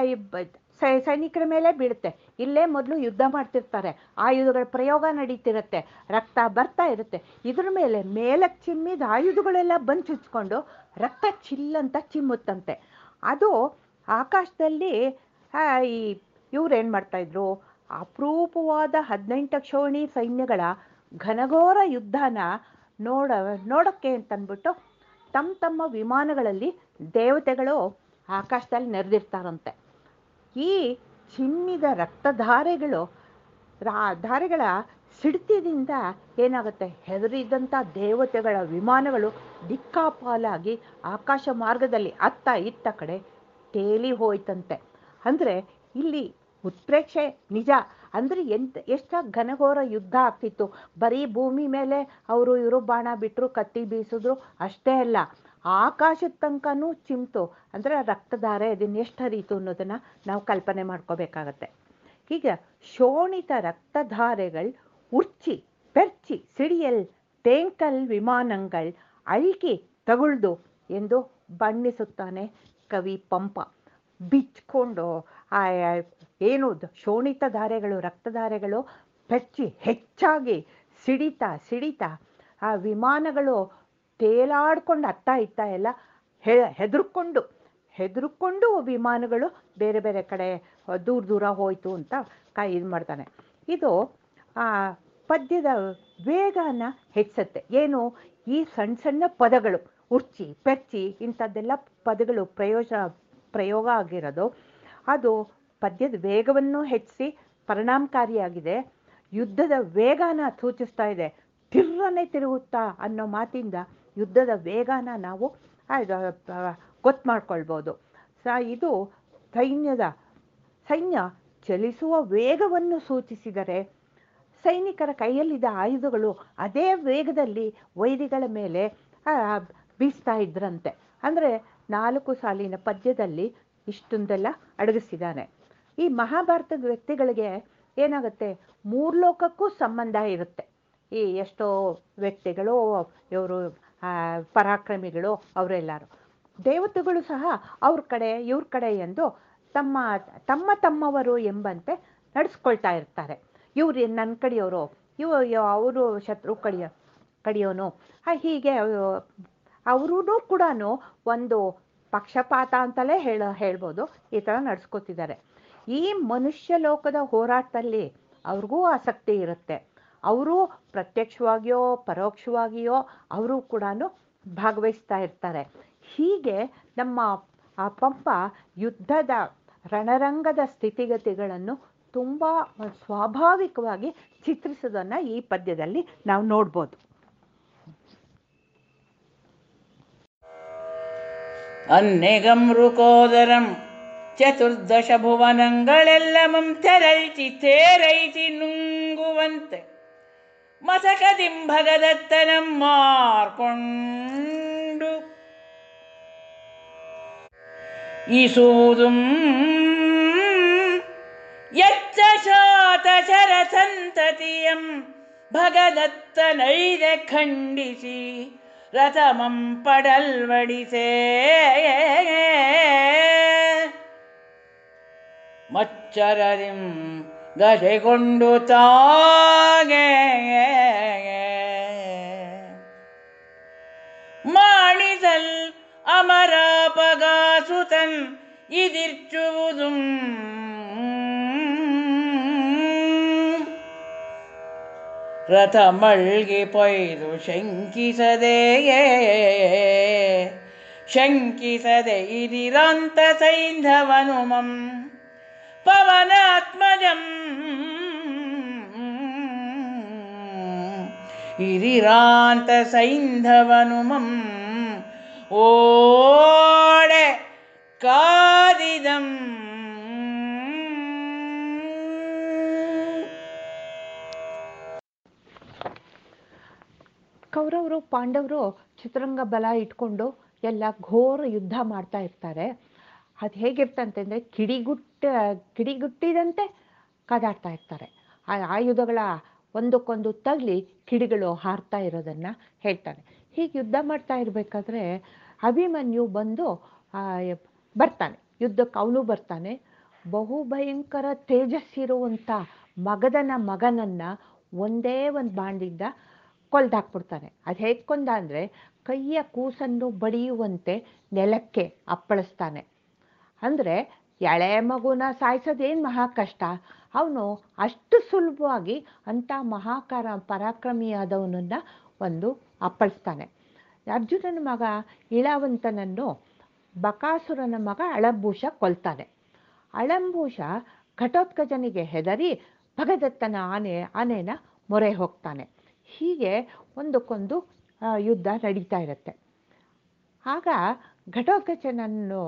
Speaker 2: ಸೈನಿಕರ ಮೇಲೆ ಬೀಳುತ್ತೆ. ಇಲ್ಲೇ ಮೊದಲು ಯುದ್ಧ ಮಾಡ್ತಿರ್ತಾರೆ. ಆಯುಧಗಳ ಪ್ರಯೋಗ ನಡೀತಿರುತ್ತೆ. ರಕ್ತ ಬರ್ತಾ ಇರುತ್ತೆ. ಇದ್ರ ಮೇಲೆ ಮೇಲಕ್ಕೆ ಚಿಮ್ಮಿದ ಆಯುಧಗಳೆಲ್ಲ ಬಂದು ಚುಚ್ಕೊಂಡು ರಕ್ತ ಚಿಲ್ಲಂತ ಚಿಮ್ಮುತ್ತಂತೆ. ಅದು ಆಕಾಶದಲ್ಲಿ ಈ ಇವ್ರು ಮಾಡ್ತಾಯಿದ್ರು ಅಪರೂಪವಾದ ಹದಿನೆಂಟು ಕ್ಷೋಣಿ ಸೈನ್ಯಗಳ ಘನಘೋರ ಯುದ್ಧನ ನೋಡ ನೋಡೋಕ್ಕೆ ಅಂತಂದ್ಬಿಟ್ಟು ತಮ್ಮ ತಮ್ಮ ವಿಮಾನಗಳಲ್ಲಿ ದೇವತೆಗಳು ಆಕಾಶದಲ್ಲಿ ನೆರೆದಿರ್ತಾರಂತೆ. ಈ ಚಿಮ್ಮಿದ ರಕ್ತಧಾರೆಗಳು ರಾ, ಧಾರೆಗಳ ಸಿಡ್ತಿದಿಂದ ಏನಾಗುತ್ತೆ? ಹೆದರಿದಂಥ ದೇವತೆಗಳ ವಿಮಾನಗಳು ದಿಕ್ಕಾಪಾಲಾಗಿ ಆಕಾಶ ಮಾರ್ಗದಲ್ಲಿ ಅತ್ತ ಇತ್ತ ಕಡೆ ತೇಲಿ ಹೋಯ್ತಂತೆ. ಅಂದರೆ ಇಲ್ಲಿ ಉತ್ಪ್ರೇಕ್ಷೆ ನಿಜ. ಅಂದರೆ ಎಂತ, ಎಷ್ಟು ಘನಘೋರ ಯುದ್ಧ ಆಗ್ತಿತ್ತು. ಬರೀ ಭೂಮಿ ಮೇಲೆ ಅವರು ಇವರು ಬಾಣ ಬಿಟ್ಟರು ಕತ್ತಿ ಬೀಸಿದ್ರು, ಅಷ್ಟೇ ಅಲ್ಲ. ಆಕಾಶದ ತನಕನೂ ಚಿಮ್ತು ಅಂದರೆ ರಕ್ತಧಾರೆ ಇದನ್ನು ಎಷ್ಟು ಹರಿಯಿತು ಅನ್ನೋದನ್ನು ನಾವು ಕಲ್ಪನೆ ಮಾಡ್ಕೋಬೇಕಾಗತ್ತೆ. ಹೀಗೆ ಶೋಣಿತ ರಕ್ತಧಾರೆಗಳು ಉರ್ಚಿ ಪೆರ್ಚಿ ಸಿಡಿಯಲ್, ತೇಂಕಲ್ ವಿಮಾನಗಳು ಅಳಿಕೆ ತಗೊಳ್ದು ಎಂದು ಬಣ್ಣಿಸುತ್ತಾನೆ ಕವಿ ಪಂಪ. ಬಿಚ್ಕೊಂಡು ಏನು ಶೋಣಿತ ಧಾರೆಗಳು, ರಕ್ತಧಾರೆಗಳು ಪೆಚ್ಚಿ ಹೆಚ್ಚಾಗಿ ಸಿಡಿತ ಸಿಡಿತ ಆ ವಿಮಾನಗಳು ತೇಲಾಡ್ಕೊಂಡು ಅತ್ತ ಇತ್ತ ಎಲ್ಲ ಹೆ, ಹೆದರ್ಕೊಂಡು ಹೆದರ್ಕೊಂಡು ವಿಮಾನಗಳು ಬೇರೆ ಬೇರೆ ಕಡೆ ದೂರ ದೂರ ಹೋಯಿತು ಅಂತ ಕೈ, ಇದು ಮಾಡ್ತಾನೆ. ಇದು, ಆ, ಪದ್ಯದ ವೇಗನ ಹೆಚ್ಚಿಸುತ್ತೆ. ಏನು? ಈ ಸಣ್ಣ ಸಣ್ಣ ಪದಗಳು, ಉರ್ಚಿ, ಪೆರ್ಚಿ ಇಂಥದ್ದೆಲ್ಲ ಪದಗಳು ಪ್ರಯೋಜ, ಪ್ರಯೋಗ ಆಗಿರೋದು. ಅದು ಪದ್ಯದ ವೇಗವನ್ನು ಹೆಚ್ಚಿಸಿ ಪರಿಣಾಮಕಾರಿಯಾಗಿದೆ. ಯುದ್ಧದ ವೇಗನ ಸೂಚಿಸ್ತಾ ಇದೆ. ತಿರ್ರನೆ ತಿರುಗುತ್ತಾ ಅನ್ನೋ ಮಾತಿಂದ ಯುದ್ಧದ ವೇಗನ ನಾವು ಗೊತ್ತು ಮಾಡ್ಕೊಳ್ಬೋದು. ಸ, ಇದು ಸೈನ್ಯದ, ಸೈನ್ಯ ಚಲಿಸುವ ವೇಗವನ್ನು ಸೂಚಿಸಿದರೆ ಸೈನಿಕರ ಕೈಯಲ್ಲಿದ್ದ ಆಯುಧಗಳು ಅದೇ ವೇಗದಲ್ಲಿ ವೈರಿಗಳ ಮೇಲೆ ಬೀಸ್ತಾ ಇದ್ರಂತೆ. ಅಂದರೆ ನಾಲ್ಕು ಸಾಲಿನ ಪದ್ಯದಲ್ಲಿ ಇಷ್ಟೊಂದೆಲ್ಲ ಅಡಗಿಸಿದ್ದಾನೆ. ಈ ಮಹಾಭಾರತದ ವ್ಯಕ್ತಿಗಳಿಗೆ ಏನಾಗುತ್ತೆ? ಮೂರ್ಲೋಕಕ್ಕೂ ಸಂಬಂಧ ಇರುತ್ತೆ. ಈ ಎಷ್ಟೋ ವ್ಯಕ್ತಿಗಳು, ಇವರು ಪರಾಕ್ರಮಿಗಳು ಅವರೆಲ್ಲರೂ. ದೇವತೆಗಳು ಸಹ ಅವ್ರ ಕಡೆ, ಇವ್ರ ಕಡೆ ಎಂದು ತಮ್ಮ ತಮ್ಮ ತಮ್ಮವರು ಎಂಬಂತೆ ನಡೆಸ್ಕೊಳ್ತಾ ಇರ್ತಾರೆ. ಇವ್ರು ನನ್ನ ಕಡೆಯವರು? ಇವ ಅವರು ಶತ್ರು ಕಡಿಯ ಕಡಿಯೋನು ಹೀಗೆ ಅವರೂ ಕೂಡ ಒಂದು ಪಕ್ಷಪಾತ ಅಂತಲೇ ಹೇಳ, ಹೇಳ್ಬೋದು. ಈ ಥರ ನಡೆಸ್ಕೋತಿದ್ದಾರೆ. ಈ ಮನುಷ್ಯ ಲೋಕದ ಹೋರಾಟದಲ್ಲಿ ಅವ್ರಿಗೂ ಆಸಕ್ತಿ ಇರುತ್ತೆ. ಅವರು ಪ್ರತ್ಯಕ್ಷವಾಗಿಯೋ, ಪರೋಕ್ಷವಾಗಿಯೋ ಅವರು ಕೂಡ ಭಾಗವಹಿಸ್ತಾ ಇರ್ತಾರೆ. ಹೀಗೆ ನಮ್ಮ ಆ ಪಂಪ ಯುದ್ಧದ ರಣರಂಗದ ಸ್ಥಿತಿಗತಿಗಳನ್ನು ತುಂಬ ಸ್ವಾಭಾವಿಕವಾಗಿ ಚಿತ್ರಿಸೋದನ್ನು ಈ ಪದ್ಯದಲ್ಲಿ ನಾವು ನೋಡ್ಬೋದು.
Speaker 1: ಅನ್ನೆಗಮೃಕೋದರಂ ಚತುರ್ದಶ ಭುವನಗಳೆಲ್ಲಮಂ ತೆರೈತಿ ತೇರೈತಿ ನುಂಗುವಂತೆ. മസകതിംഭഗദത്തനന്മാർ കൊണ്ടു ഇസൂതും യക്ഷശാതശരസന്തതിയം ഭഗദത്തനൈരെ ഖണ്ഡിസി രഥമം പടൽവടിസേ മച്ചരരിം ದಶೆಗೊಂಡು ತಾಗೆ. ಮಾಡಿದಲ್ ಅಮರ ಪಗಾಸುತನ್ ಇದಿರ್ಚುವುದು. ರಥ ಮಳ್ಗಿ ಪೊಯ್ದು ಶಂಕಿಸದೆಯೇ ಶಂಕಿಸದೆ ಇದಿರಾಂತ ಸೈಂಧವನುಮಂ ಪವನಾತ್ಮಜಂ ಹಿರಿರಾಂತ ಸೈಂಧವನು ಮಂ. ಓಡೆ ಕಾದಿದಂ.
Speaker 2: ಕೌರವರು ಪಾಂಡವರು ಚಿತ್ರರಂಗ ಬಲ ಇಟ್ಕೊಂಡು ಎಲ್ಲ ಘೋರ ಯುದ್ಧ ಮಾಡ್ತಾ ಇರ್ತಾರೆ. ಅದು ಹೇಗಿರ್ತಂತಂದರೆ ಕಿಡಿಗುಟ್ಟ ಕಿಡಿಗುಟ್ಟಿದಂತೆ ಕಾದಾಡ್ತಾ ಇರ್ತಾರೆ. ಆ ಆಯುಧಗಳ ಒಂದಕ್ಕೊಂದು ತಗ್ಲಿ ಕಿಡಿಗಳು ಹಾರ್ತಾ ಇರೋದನ್ನು ಹೇಳ್ತಾರೆ. ಹೀಗೆ ಯುದ್ಧ ಮಾಡ್ತಾ ಇರಬೇಕಾದ್ರೆ ಅಭಿಮನ್ಯು ಬಂದು ಬರ್ತಾನೆ. ಯುದ್ಧಕ್ಕೆ ಅವನು ಬರ್ತಾನೆ. ಬಹು ಭಯಂಕರ ತೇಜಸ್ಸಿರುವಂಥ ಮಗದನ ಮಗನನ್ನು ಒಂದೇ ಒಂದು ಬಾಂಡಿಂದ ಕೊಲ್ದಾಕ್ಬಿಡ್ತಾನೆ. ಅದು ಹೇಗೆ ಕೊಂದ ಅಂದರೆ ಕೈಯ ಕೂಸನ್ನು ಬಡಿಯುವಂತೆ ನೆಲಕ್ಕೆ ಅಪ್ಪಳಿಸ್ತಾನೆ. ಅಂದರೆ ಎಳೆ ಮಗುನ ಸಾಯಿಸೋದೇನು ಮಹಾ ಕಷ್ಟ? ಅವನು ಅಷ್ಟು ಸುಲಭವಾಗಿ ಅಂಥ ಮಹಾಕಾರ ಪರಾಕ್ರಮಿಯಾದವನನ್ನು ಒಂದು ಅಪ್ಪಳಿಸ್ತಾನೆ. ಅರ್ಜುನನ ಮಗ ಇಳಾವಂತನನ್ನು ಬಕಾಸುರನ ಮಗ ಅಳಂಭೂಷ ಕೊಲ್ತಾನೆ. ಅಳಂಭೂಷ ಘಟೋತ್ಕಜನಿಗೆ ಹೆದರಿ ಭಗದತ್ತನ ಆನೆ, ಆನೆನ ಮೊರೆ ಹೋಗ್ತಾನೆ. ಹೀಗೆ ಒಂದಕ್ಕೊಂದು ಯುದ್ಧ ನಡೀತಾ ಇರುತ್ತೆ. ಆಗ ಘಟೋತ್ಕಜನನ್ನು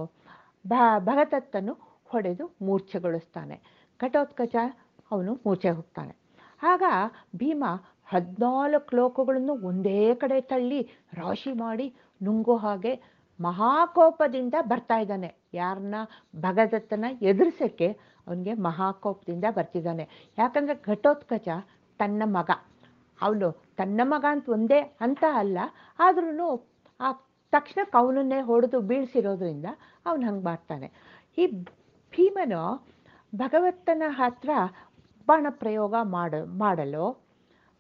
Speaker 2: ಭ ಭಗದತ್ತನು ಹೊಡೆದು ಮೂರ್ಛೆಗೊಳಿಸ್ತಾನೆ. ಘಟೋತ್ಕಚ ಅವನು ಮೂರ್ಛೆ ಹೋಗ್ತಾನೆ. ಆಗ ಭೀಮ ಹದಿನಾಲ್ಕು ಲೋಕಗಳನ್ನು ಒಂದೇ ಕಡೆ ತಳ್ಳಿ ರಾಶಿ ಮಾಡಿ ನುಂಗೋ ಹಾಗೆ ಮಹಾಕೋಪದಿಂದ ಬರ್ತಾ ಇದ್ದಾನೆ. ಯಾರನ್ನ ಭಗದತ್ತನ ಎದುರಿಸೋಕ್ಕೆ ಅವನಿಗೆ ಮಹಾಕೋಪದಿಂದ ಬರ್ತಿದ್ದಾನೆ. ಯಾಕಂದರೆ ಘಟೋತ್ಕಚ ತನ್ನ ಮಗ. ಅವನು ತನ್ನ ಮಗ ಅಂತ ಒಂದೇ ಅಂತ ಅಲ್ಲ ಆದ್ರೂ ಆ ತಕ್ಷಣಕ್ಕೆ ಅವನನ್ನೇ ಹೊಡೆದು ಬೀಳ್ಸಿರೋದ್ರಿಂದ ಅವನು ಹಂಗೆ ಮಾಡ್ತಾನೆ. ಈ ಭೀಮನು ಭಗವತ್ತನ ಹತ್ರ ಬಾಣ ಪ್ರಯೋಗ ಮಾಡ, ಮಾಡಲು.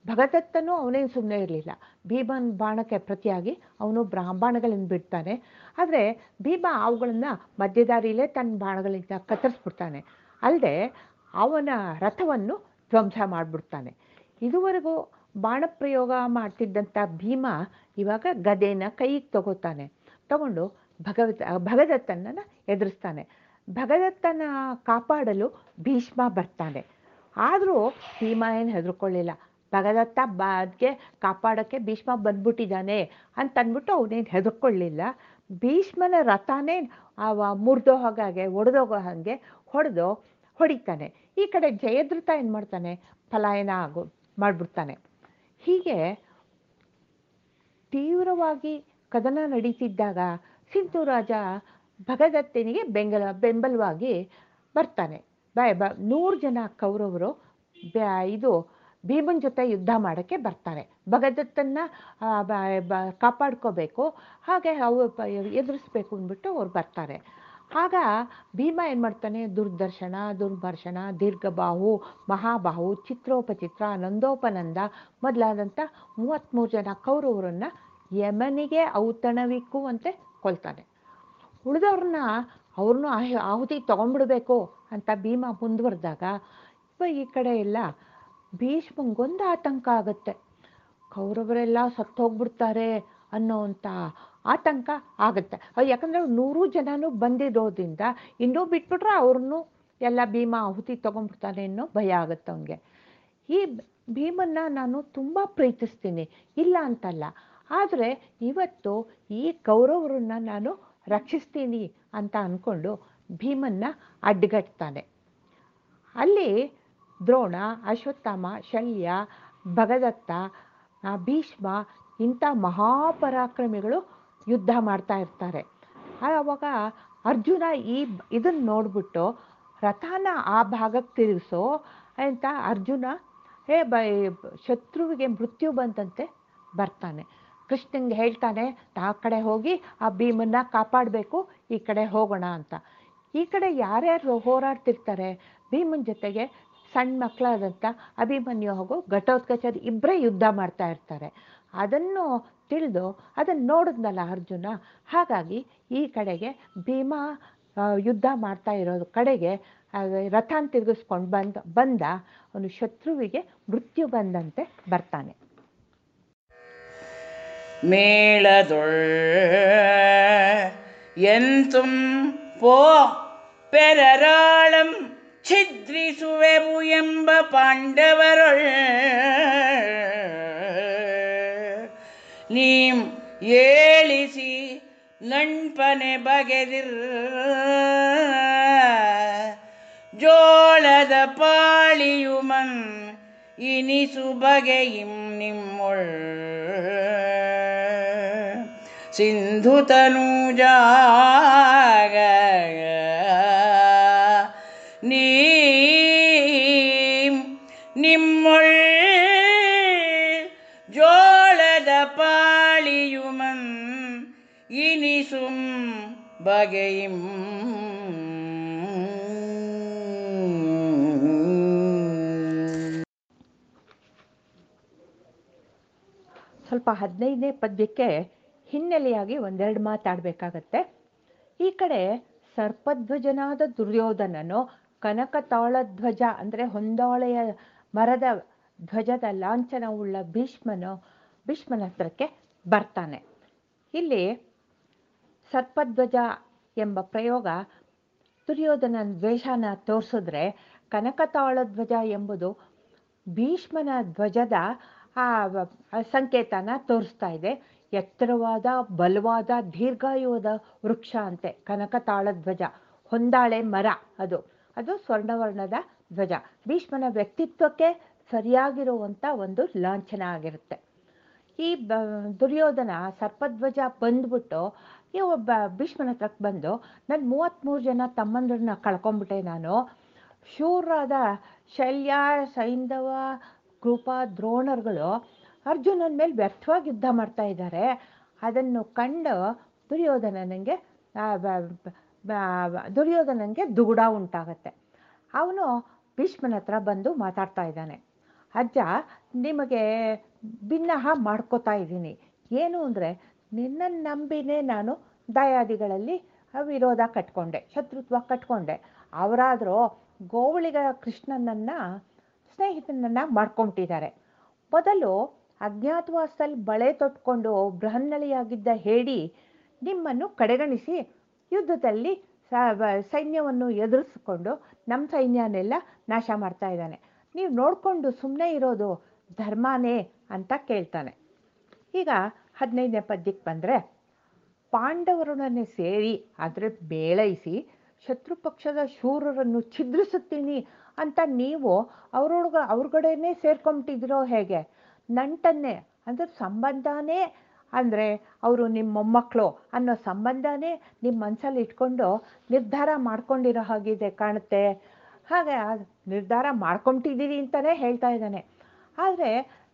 Speaker 2: ಭಗದತ್ತನು ಅವನೇನು ಸುಮ್ಮನೆ ಇರಲಿಲ್ಲ. ಭೀಮನ್ ಬಾಣಕ್ಕೆ ಪ್ರತಿಯಾಗಿ ಅವನು ಬ್ರಾ ಬಾಣಗಳನ್ನು ಬಿಡ್ತಾನೆ. ಆದರೆ ಭೀಮ ಅವುಗಳನ್ನು ಮಧ್ಯದಾರಿಯಲ್ಲೇ ತನ್ನ ಬಾಣಗಳಿಂದ ಕತ್ತರಿಸ್ಬಿಡ್ತಾನೆ. ಅಲ್ಲದೆ ಅವನ ರಥವನ್ನು ಧ್ವಂಸ ಮಾಡಿಬಿಡ್ತಾನೆ. ಇದುವರೆಗೂ ಬಾಣ ಪ್ರಯೋಗ ಮಾಡ್ತಿದ್ದಂಥ ಭೀಮ ಇವಾಗ ಗದೆನ ಕೈಗೆ ತಗೋತಾನೆ. ತಗೊಂಡು ಭಗವತ್, ಭಗದತ್ತನನ್ನು ಎದುರಿಸ್ತಾನೆ. ಭಗದತ್ತನ ಕಾಪಾಡಲು ಭೀಷ್ಮ ಬರ್ತಾನೆ. ಆದರೂ ಭೀಮ ಏನು ಹೆದರ್ಕೊಳ್ಳಿಲ್ಲ. ಭಗದತ್ತ ಬಾದ್ಗೆ ಕಾಪಾಡೋಕ್ಕೆ ಭೀಷ್ಮ ಬಂದ್ಬಿಟ್ಟಿದ್ದಾನೆ ಅಂತ ಅಂದ್ಬಿಟ್ಟು ಅವನೇನು ಹೆದರ್ಕೊಳ್ಳಿಲ್ಲ. ಭೀಷ್ಮನ ರಥನೇ ಅವ ಮುರಿದೋ ಹಾಗೆ ಒಡೆದೋಗೋ ಹಾಗೆ ಹೊಡೆದು ಹೊಡಿತಾನೆ. ಈ ಕಡೆ ಜಯದ್ರಥ ಏನು ಮಾಡ್ತಾನೆ? ಪಲಾಯನ ಆಗೋ ಮಾಡಿಬಿಡ್ತಾನೆ. ಹೀಗೆ ತೀವ್ರವಾಗಿ ಕದನ ನಡೀತಿದ್ದಾಗ ಸಿಂಧು ರಾಜ ಭಗದತ್ತನಿಗೆ ಬೆಂಗಲ, ಬೆಂಬಲವಾಗಿ ಬರ್ತಾನೆ. ಬಾಯ್ ಬ, ನೂರು ಜನ ಕೌರವರು ಇದು ಭೀಮನ್ ಜೊತೆ ಯುದ್ಧ ಮಾಡೋಕ್ಕೆ ಬರ್ತಾರೆ. ಭಗದತ್ತನ್ನ ಕಾಪಾಡ್ಕೋಬೇಕು, ಹಾಗೆ ಅವು ಪ- ಎದುರಿಸ್ಬೇಕು ಅಂದ್ಬಿಟ್ಟು ಅವ್ರು ಬರ್ತಾರೆ. ಆಗ ಭೀಮ ಏನು ಮಾಡ್ತಾನೆ? ದುರ್ದರ್ಶನ ದುರ್ದರ್ಶನ ದೀರ್ಘಬಾಹು, ಮಹಾಬಾಹು, ಚಿತ್ರೋಪಚಿತ್ರ, ನಂದೋಪನಂದ ಮೊದಲಾದಂಥ ಮೂವತ್ತ್ಮೂರು ಜನ ಕೌರವರನ್ನು ಯಮನಿಗೆ ಔತಣವಿಕ್ಕುವಂತೆ ಕೊಲ್ತಾನೆ. ಉಳಿದವ್ರನ್ನ ಅವ್ರನ್ನೂ ಆ ಆಹುತಿ ತೊಗೊಂಡ್ಬಿಡ್ಬೇಕು ಅಂತ ಭೀಮ ಮುಂದುವರೆದಾಗ ಈ ಕಡೆ ಎಲ್ಲ ಭೀಷ್ಮಂಗೊಂದು ಆತಂಕ ಆಗುತ್ತೆ. ಕೌರವರೆಲ್ಲ ಸತ್ತೋಗ್ಬಿಡ್ತಾರೆ ಅನ್ನೋವಂಥ ಆತಂಕ ಆಗುತ್ತೆ. ಯಾಕಂದರೆ ನೂರು ಜನನೂ ಬಂದಿರೋದ್ರಿಂದ ಇನ್ನೂ ಬಿಟ್ಬಿಟ್ರೆ ಅವ್ರನ್ನೂ ಎಲ್ಲ ಭೀಮ ಆಹುತಿ ತೊಗೊಂಡ್ಬಿಡ್ತಾನೆ ಅನ್ನೋ ಭಯ ಆಗುತ್ತೆ ಅವನಿಗೆ. ಈ ಭೀಮನ್ನ ನಾನು ತುಂಬ ಪ್ರೀತಿಸ್ತೀನಿ. ಇಲ್ಲ ಅಂತಲ್ಲ. ಆದರೆ ಇವತ್ತು ಈ ಕೌರವರನ್ನ ನಾನು ರಕ್ಷಿಸ್ತೀನಿ ಅಂತ ಅಂದ್ಕೊಂಡು ಭೀಮನ್ನ ಅಡ್ಡಗಟ್ತಾನೆ. ಅಲ್ಲಿ ದ್ರೋಣ, ಅಶ್ವತ್ಥಾಮ, ಶಲ್ಯ, ಭಗದತ್ತ ಭೀಷ್ಮ ಇಂಥ ಮಹಾಪರಾಕ್ರಮಿಗಳು ಯುದ್ಧ ಮಾಡ್ತಾ ಇರ್ತಾರೆ. ಆವಾಗ ಅರ್ಜುನ ಈ ಇದನ್ನು ನೋಡ್ಬಿಟ್ಟು ರಥನ ಆ ಭಾಗಕ್ಕೆ ತಿರುಗಿಸೋ ಅಂತ ಅರ್ಜುನ, ಹೇ ಬ, ಶತ್ರುವಿಗೆ ಮೃತ್ಯು ಬಂದಂತೆ ಬರ್ತಾನೆ. ಕೃಷ್ಣಂಗೆ ಹೇಳ್ತಾನೆ ಆ ಕಡೆ ಹೋಗಿ ಆ ಭೀಮನ್ನ ಕಾಪಾಡಬೇಕು, ಈ ಕಡೆ ಹೋಗೋಣ ಅಂತ. ಈ ಕಡೆ ಯಾರ್ಯಾರು ಹೋರಾಡ್ತಿರ್ತಾರೆ, ಭೀಮನ್ ಜೊತೆಗೆ ಸಣ್ಣ ಮಕ್ಕಳಾದಂಥ ಅಭಿಮನ್ಯು ಹಾಗೂ ಘಟೋತ್ಕಚಾರಿ ಇಬ್ಬರೇ ಯುದ್ಧ ಮಾಡ್ತಾ ಇರ್ತಾರೆ. ಅದನ್ನು ತಿಳಿದು ಅದನ್ನು ನೋಡಿದ್ನಲ್ಲ ಅರ್ಜುನ? ಹಾಗಾಗಿ ಈ ಕಡೆಗೆ ಭೀಮ ಯುದ್ಧ ಮಾಡ್ತಾ ಇರೋ ಕಡೆಗೆ ರಥಾನ್ ತಿರುಗಿಸ್ಕೊಂಡು ಬಂದ ಬಂದ ಅವನು ಶತ್ರುವಿಗೆ ಮೃತ್ಯು ಬಂದಂತೆ ಬರ್ತಾನೆ.
Speaker 1: ಮೇಳದೊಳ್ ಎಂತುಂ ಪೋ ಪೆರರಾಳಂ ಛಿದ್ರಿಸುವೆವು ಎಂಬ ಪಾಂಡವರೊಳ್ ನೀಂ ಏಳಿಸಿ ನಣ್ಪನೆ ಬಗೆದಿರ್ ಜೋಳದ ಪಾಳಿಯುಮನ್ ಇನಿಸು ಬಗೆಯಿಂ ನಿಮ್ಮೊಳ್ ಸಿಂಧು ತನೂಜಾಗ ನೀಂ ನಿಮ್ಮೊಳ್ ಜೋಳದ ಪಾಳಿಯುಮನ್ ಇನಿಸುಂ ಬಗೆಯಿಂ.
Speaker 2: ಸ್ವಲ್ಪ ಹದಿನೈದನೇ ಪದ್ಯಕ್ಕೆ ಹಿನ್ನೆಲೆಯಾಗಿ ಒಂದೆರಡು ಮಾತಾಡಬೇಕಾಗತ್ತೆ. ಈ ಕಡೆ ಸರ್ಪಧ್ವಜನಾದ ದುರ್ಯೋಧನನು ಕನಕ ತಾಳಧ್ವಜ ಅಂದರೆ ಹೊಂದಾಳೆಯ ಮರದ ಧ್ವಜದ ಲಾಂಛನವುಳ್ಳ ಭೀಷ್ಮನು ಭೀಷ್ಮನ ಹತ್ರಕ್ಕೆ ಬರ್ತಾನೆ. ಇಲ್ಲಿ ಸರ್ಪಧ್ವಜ ಎಂಬ ಪ್ರಯೋಗ ದುರ್ಯೋಧನ ದ್ವೇಷನ ತೋರಿಸಿದ್ರೆ ಕನಕತಾಳಧ್ವಜ ಎಂಬುದು ಭೀಷ್ಮನ ಧ್ವಜದ ಆ ಸಂಕೇತನ ತೋರಿಸ್ತಾ ಇದೆ. ಎತ್ತರವಾದ, ಬಲವಾದ, ದೀರ್ಘಾಯುವಾದ ವೃಕ್ಷ ಅಂತೆ. ಕನಕ ಧ್ವಜ ಹೊಂದಾಳೆ ಮರ ಅದು. ಅದು ಸ್ವರ್ಣವರ್ಣದ ಧ್ವಜ. ಭೀಷ್ಮನ ವ್ಯಕ್ತಿತ್ವಕ್ಕೆ ಸರಿಯಾಗಿರುವಂಥ ಒಂದು ಲಾಂಛನ ಆಗಿರುತ್ತೆ. ಈ ಬ, ದುರ್ಯೋಧನ ಸರ್ಪಧ್ವಜ ಬಂದ್ಬಿಟ್ಟು, ಈ ಒಬ್ಬ ಭೀಷ್ಮನ ಹತ್ರಕ್ಕೆ ಬಂದು ನನ್ನ ಮೂವತ್ತ್ಮೂರು ಜನ ತಮ್ಮಂದ್ರನ್ನ ಕಳ್ಕೊಂಬಿಟ್ಟೆ ನಾನು. ಶೂರಾದ ಶಲ್ಯ ಸೈಂಧವ ಕೃಪಾ, ದ್ರೋಣರುಗಳು ಅರ್ಜುನನ ಮೇಲೆ ವ್ಯರ್ಥವಾಗಿ ಯುದ್ಧ ಮಾಡ್ತಾ ಇದ್ದಾರೆ ಅದನ್ನು ಕಂಡು ದುರ್ಯೋಧನನಿಗೆ ದುರ್ಯೋಧನನಿಗೆ ದುಗುಡ ಉಂಟಾಗತ್ತೆ. ಅವನು ಭೀಷ್ಮನ ಹತ್ರ ಬಂದು ಮಾತಾಡ್ತಾ ಇದ್ದಾನೆ. ಅಜ್ಜ, ನಿಮಗೆ ಭಿನ್ನಹ ಮಾಡ್ಕೋತಾ ಇದ್ದೀನಿ. ಏನು ಅಂದರೆ ನಿನ್ನನ್ನು ನಂಬಿನೇ ನಾನು ದಯಾದಿಗಳಲ್ಲಿ ವಿರೋಧ ಕಟ್ಕೊಂಡೆ, ಶತ್ರುತ್ವ ಕಟ್ಕೊಂಡೆ. ಅವರಾದರೂ ಗೋವಳಿಗ ಕೃಷ್ಣನನ್ನು, ಸ್ನೇಹಿತನನ್ನು ಮಾಡ್ಕೊಂಬಿಟ್ಟಿದ್ದಾರೆ. ಮೊದಲು ಅಜ್ಞಾತವಾಸದಲ್ಲಿ ಬಳೆ ತೊಟ್ಕೊಂಡು ಬೃಹನ್ನಳಿಯಾಗಿದ್ದ ಹೇಳಿ ನಿಮ್ಮನ್ನು ಕಡೆಗಣಿಸಿ ಯುದ್ಧದಲ್ಲಿ ಸೈನ್ಯವನ್ನು ಎದುರಿಸಿಕೊಂಡು ನಮ್ಮ ಸೈನ್ಯನೆಲ್ಲ ನಾಶ ಮಾಡ್ತಾ ಇದ್ದಾನೆ. ನೀವು ನೋಡಿಕೊಂಡು ಸುಮ್ಮನೆ ಇರೋದು ಧರ್ಮನೇ ಅಂತ ಕೇಳ್ತಾನೆ. ಈಗ ಹದಿನೈದನೇ ಪದ್ಯಕ್ಕೆ ಬಂದರೆ ಪಾಂಡವರೊಡನೆ ಸೇರಿ ಅದರ ಬೇಳೈಸಿ ಶತ್ರು ಪಕ್ಷದ ಶೂರರನ್ನು ಛಿದ್ರಿಸುತ್ತೀನಿ ಅಂತ ನೀವು ಅವರೊಳಗ ಅವ್ರಗಡೆನೇ ಸೇರ್ಕೊಂಬಿಟ್ಟಿದ್ರೋ ಹೇಗೆ? ನಂಟನ್ನೇ, ಅಂದ್ರೆ ಸಂಬಂಧನೇ, ಅಂದರೆ ಅವರು ನಿಮ್ಮ ಮೊಮ್ಮಕ್ಕಳು ಅನ್ನೋ ಸಂಬಂಧನೇ ನಿಮ್ಮ ಮನಸ್ಸಲ್ಲಿ ಇಟ್ಕೊಂಡು ನಿರ್ಧಾರ ಮಾಡ್ಕೊಂಡಿರೋ ಹಾಗಿದೆ ಕಾಣುತ್ತೆ. ಹಾಗೆ ನಿರ್ಧಾರ ಮಾಡ್ಕೊಂಬಿಟ್ಟಿದ್ದೀರಿ ಅಂತಲೇ ಹೇಳ್ತಾ ಇದ್ದಾನೆ. ಆದರೆ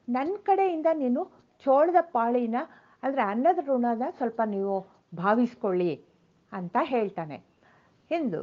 Speaker 2: ನನ್ನ ಕಡೆಯಿಂದ ನೀನು ಚೋಳದ ಪಾಳಿನ, ಅಂದರೆ ಅನ್ನದ ಋಣದ ಸ್ವಲ್ಪ ನೀವು ಭಾವಿಸ್ಕೊಳ್ಳಿ ಅಂತ ಹೇಳ್ತಾನೆ. ಎಂದು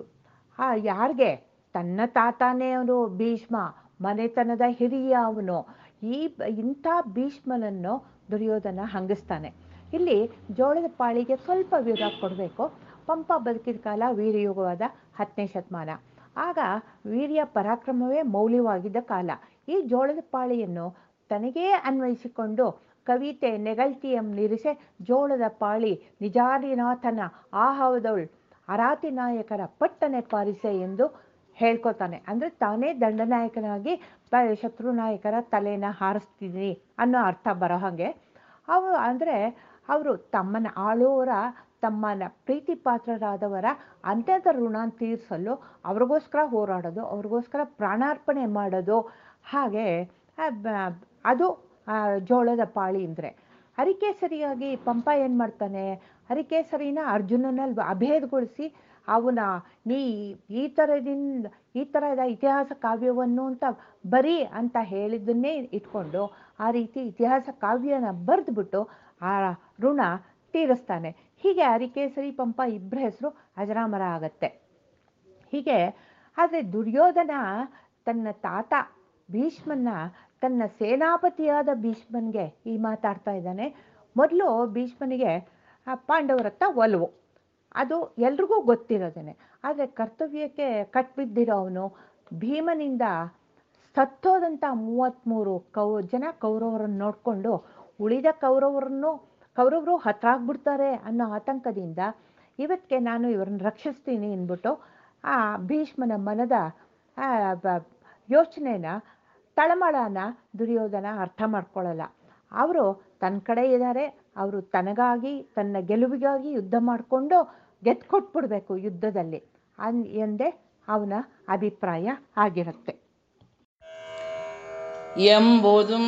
Speaker 2: ಆ ಯಾರಿಗೆ? ತನ್ನ ತಾತಾನೇ ಅವನು ಭೀಷ್ಮ, ಮನೆತನದ ಹಿರಿಯ ಅವನು. ಈ ಇಂಥ ಭೀಷ್ಮನನ್ನು ದುರ್ಯೋಧನ ಹಂಗಿಸ್ತಾನೆ. ಇಲ್ಲಿ ಜೋಳದ ಪಾಳಿಗೆ ಸ್ವಲ್ಪ ವಿವರ ಕೊಡಬೇಕು. ಪಂಪ ಬದುಕಿದ ಕಾಲ ವೀರಯುಗವಾದ ಹತ್ತನೇ ಶತಮಾನ. ಆಗ ವೀರ್ಯ ಪರಾಕ್ರಮವೇ ಮೌಲ್ಯವಾಗಿದ್ದ ಕಾಲ. ಈ ಜೋಳದ ಪಾಳಿಯನ್ನು ತನಗೇ ಅನ್ವಯಿಸಿಕೊಂಡು ಕವಿತೆ ನೆಗಳ್ತಿಯಂನಿರಿಸೆ ಜೋಳದ ಪಾಳಿ ನಿಜಾರಿನಾಥನ ಆಹವದವಳು ಅರಾತಿ ನಾಯಕರ ಪಟ್ಟನೆ ಪಾರಿಸೆ ಎಂದು ಹೇಳ್ಕೊತಾನೆ ಅಂದರೆ ತಾನೇ ದಂಡನಾಯಕನಾಗಿ ಶತ್ರು ನಾಯಕರ ತಲೆನ ಹಾರಿಸ್ತಿದ್ದೀನಿ ಅನ್ನೋ ಅರ್ಥ ಬರೋ ಹಾಗೆ. ಅವು ಅಂದರೆ ಅವರು ತಮ್ಮನ ಆಳೋರ, ತಮ್ಮನ ಪ್ರೀತಿ ಪಾತ್ರರಾದವರ ಅಂತ್ಯದ ಋಣ ತೀರಿಸಲು ಅವ್ರಿಗೋಸ್ಕರ ಹೋರಾಡೋದು, ಅವ್ರಿಗೋಸ್ಕರ ಪ್ರಾಣಾರ್ಪಣೆ ಮಾಡೋದು. ಹಾಗೆ ಅದು ಜೋಳದ ಪಾಳಿ ಅಂದರೆ. ಹರಿಕೇಸರಿಯಾಗಿ ಪಂಪ ಏನು ಮಾಡ್ತಾನೆ? ಹರಿಕೇಸರಿನ ಅರ್ಜುನನಲ್ಲಿ ಅಭೇದಗೊಳಿಸಿ ಅವನ ನೀ ಈ ಥರದಿಂದ ಈ ಥರದ ಇತಿಹಾಸ ಕಾವ್ಯವನ್ನು ಅಂತ ಬರೀ ಅಂತ ಹೇಳಿದ್ದನ್ನೇ ಇಟ್ಕೊಂಡು ಆ ರೀತಿ ಇತಿಹಾಸ ಕಾವ್ಯನ ಬರೆದ್ಬಿಟ್ಟು ಆ ಋಣ ತೀರಿಸ್ತಾನೆ. ಹೀಗೆ ಅರಿಕೇಸರಿ ಪಂಪ ಇಬ್ಬರ ಹೆಸರು ಅಜರಾಮರ ಆಗತ್ತೆ ಹೀಗೆ ಆದರೆ ದುರ್ಯೋಧನ ತನ್ನ ತಾತ ಭೀಷ್ಮನ್ನ, ತನ್ನ ಸೇನಾಪತಿಯಾದ ಭೀಷ್ಮನಿಗೆ ಈ ಮಾತಾಡ್ತಾ ಇದ್ದಾನೆ. ಮೊದಲು ಭೀಷ್ಮನಿಗೆ ಪಾಂಡವರತ್ತ ಒಲವು. ಅದು ಎಲ್ರಿಗೂ ಗೊತ್ತಿರೋದೇನೆ. ಆದರೆ ಕರ್ತವ್ಯಕ್ಕೆ ಕಟ್ಬಿದ್ದಿರೋ ಅವನು ಭೀಮನಿಂದ ಸತ್ತೋದಂಥ ಮೂವತ್ತ್ಮೂರು ಕೌ, ಜನ ಕೌರವರನ್ನು ನೋಡಿಕೊಂಡು ಉಳಿದ ಕೌರವರನ್ನು, ಕೌರವರು ಹತ್ರ ಆಗ್ಬಿಡ್ತಾರೆ ಅನ್ನೋ ಆತಂಕದಿಂದ ಇವತ್ತಿಗೆ ನಾನು ಇವ್ರನ್ನ ರಕ್ಷಿಸ್ತೀನಿ ಅಂದ್ಬಿಟ್ಟು ಆ ಭೀಷ್ಮನ ಮನದ ಯೋಚನೆನ, ತಳಮಳನ ದುರ್ಯೋಧನ ಅರ್ಥ ಮಾಡ್ಕೊಳ್ಳಲ್ಲ ಅವರು ತನ್ನ ಕಡೆ ಇದ್ದಾರೆ ಅವರು ತನಗಾಗಿ, ತನ್ನ ಗೆಲುವಿಗಾಗಿ ಯುದ್ಧ ಮಾಡಿಕೊಂಡು ಗೆದ್ದುಕೊಟ್ಬಿಡ್ಬೇಕು ಯುದ್ಧದಲ್ಲಿ. ಎಂದೇ ಅವನ ಅಭಿಪ್ರಾಯ ಆಗಿರುತ್ತೆ.
Speaker 1: ಎಂಬುದು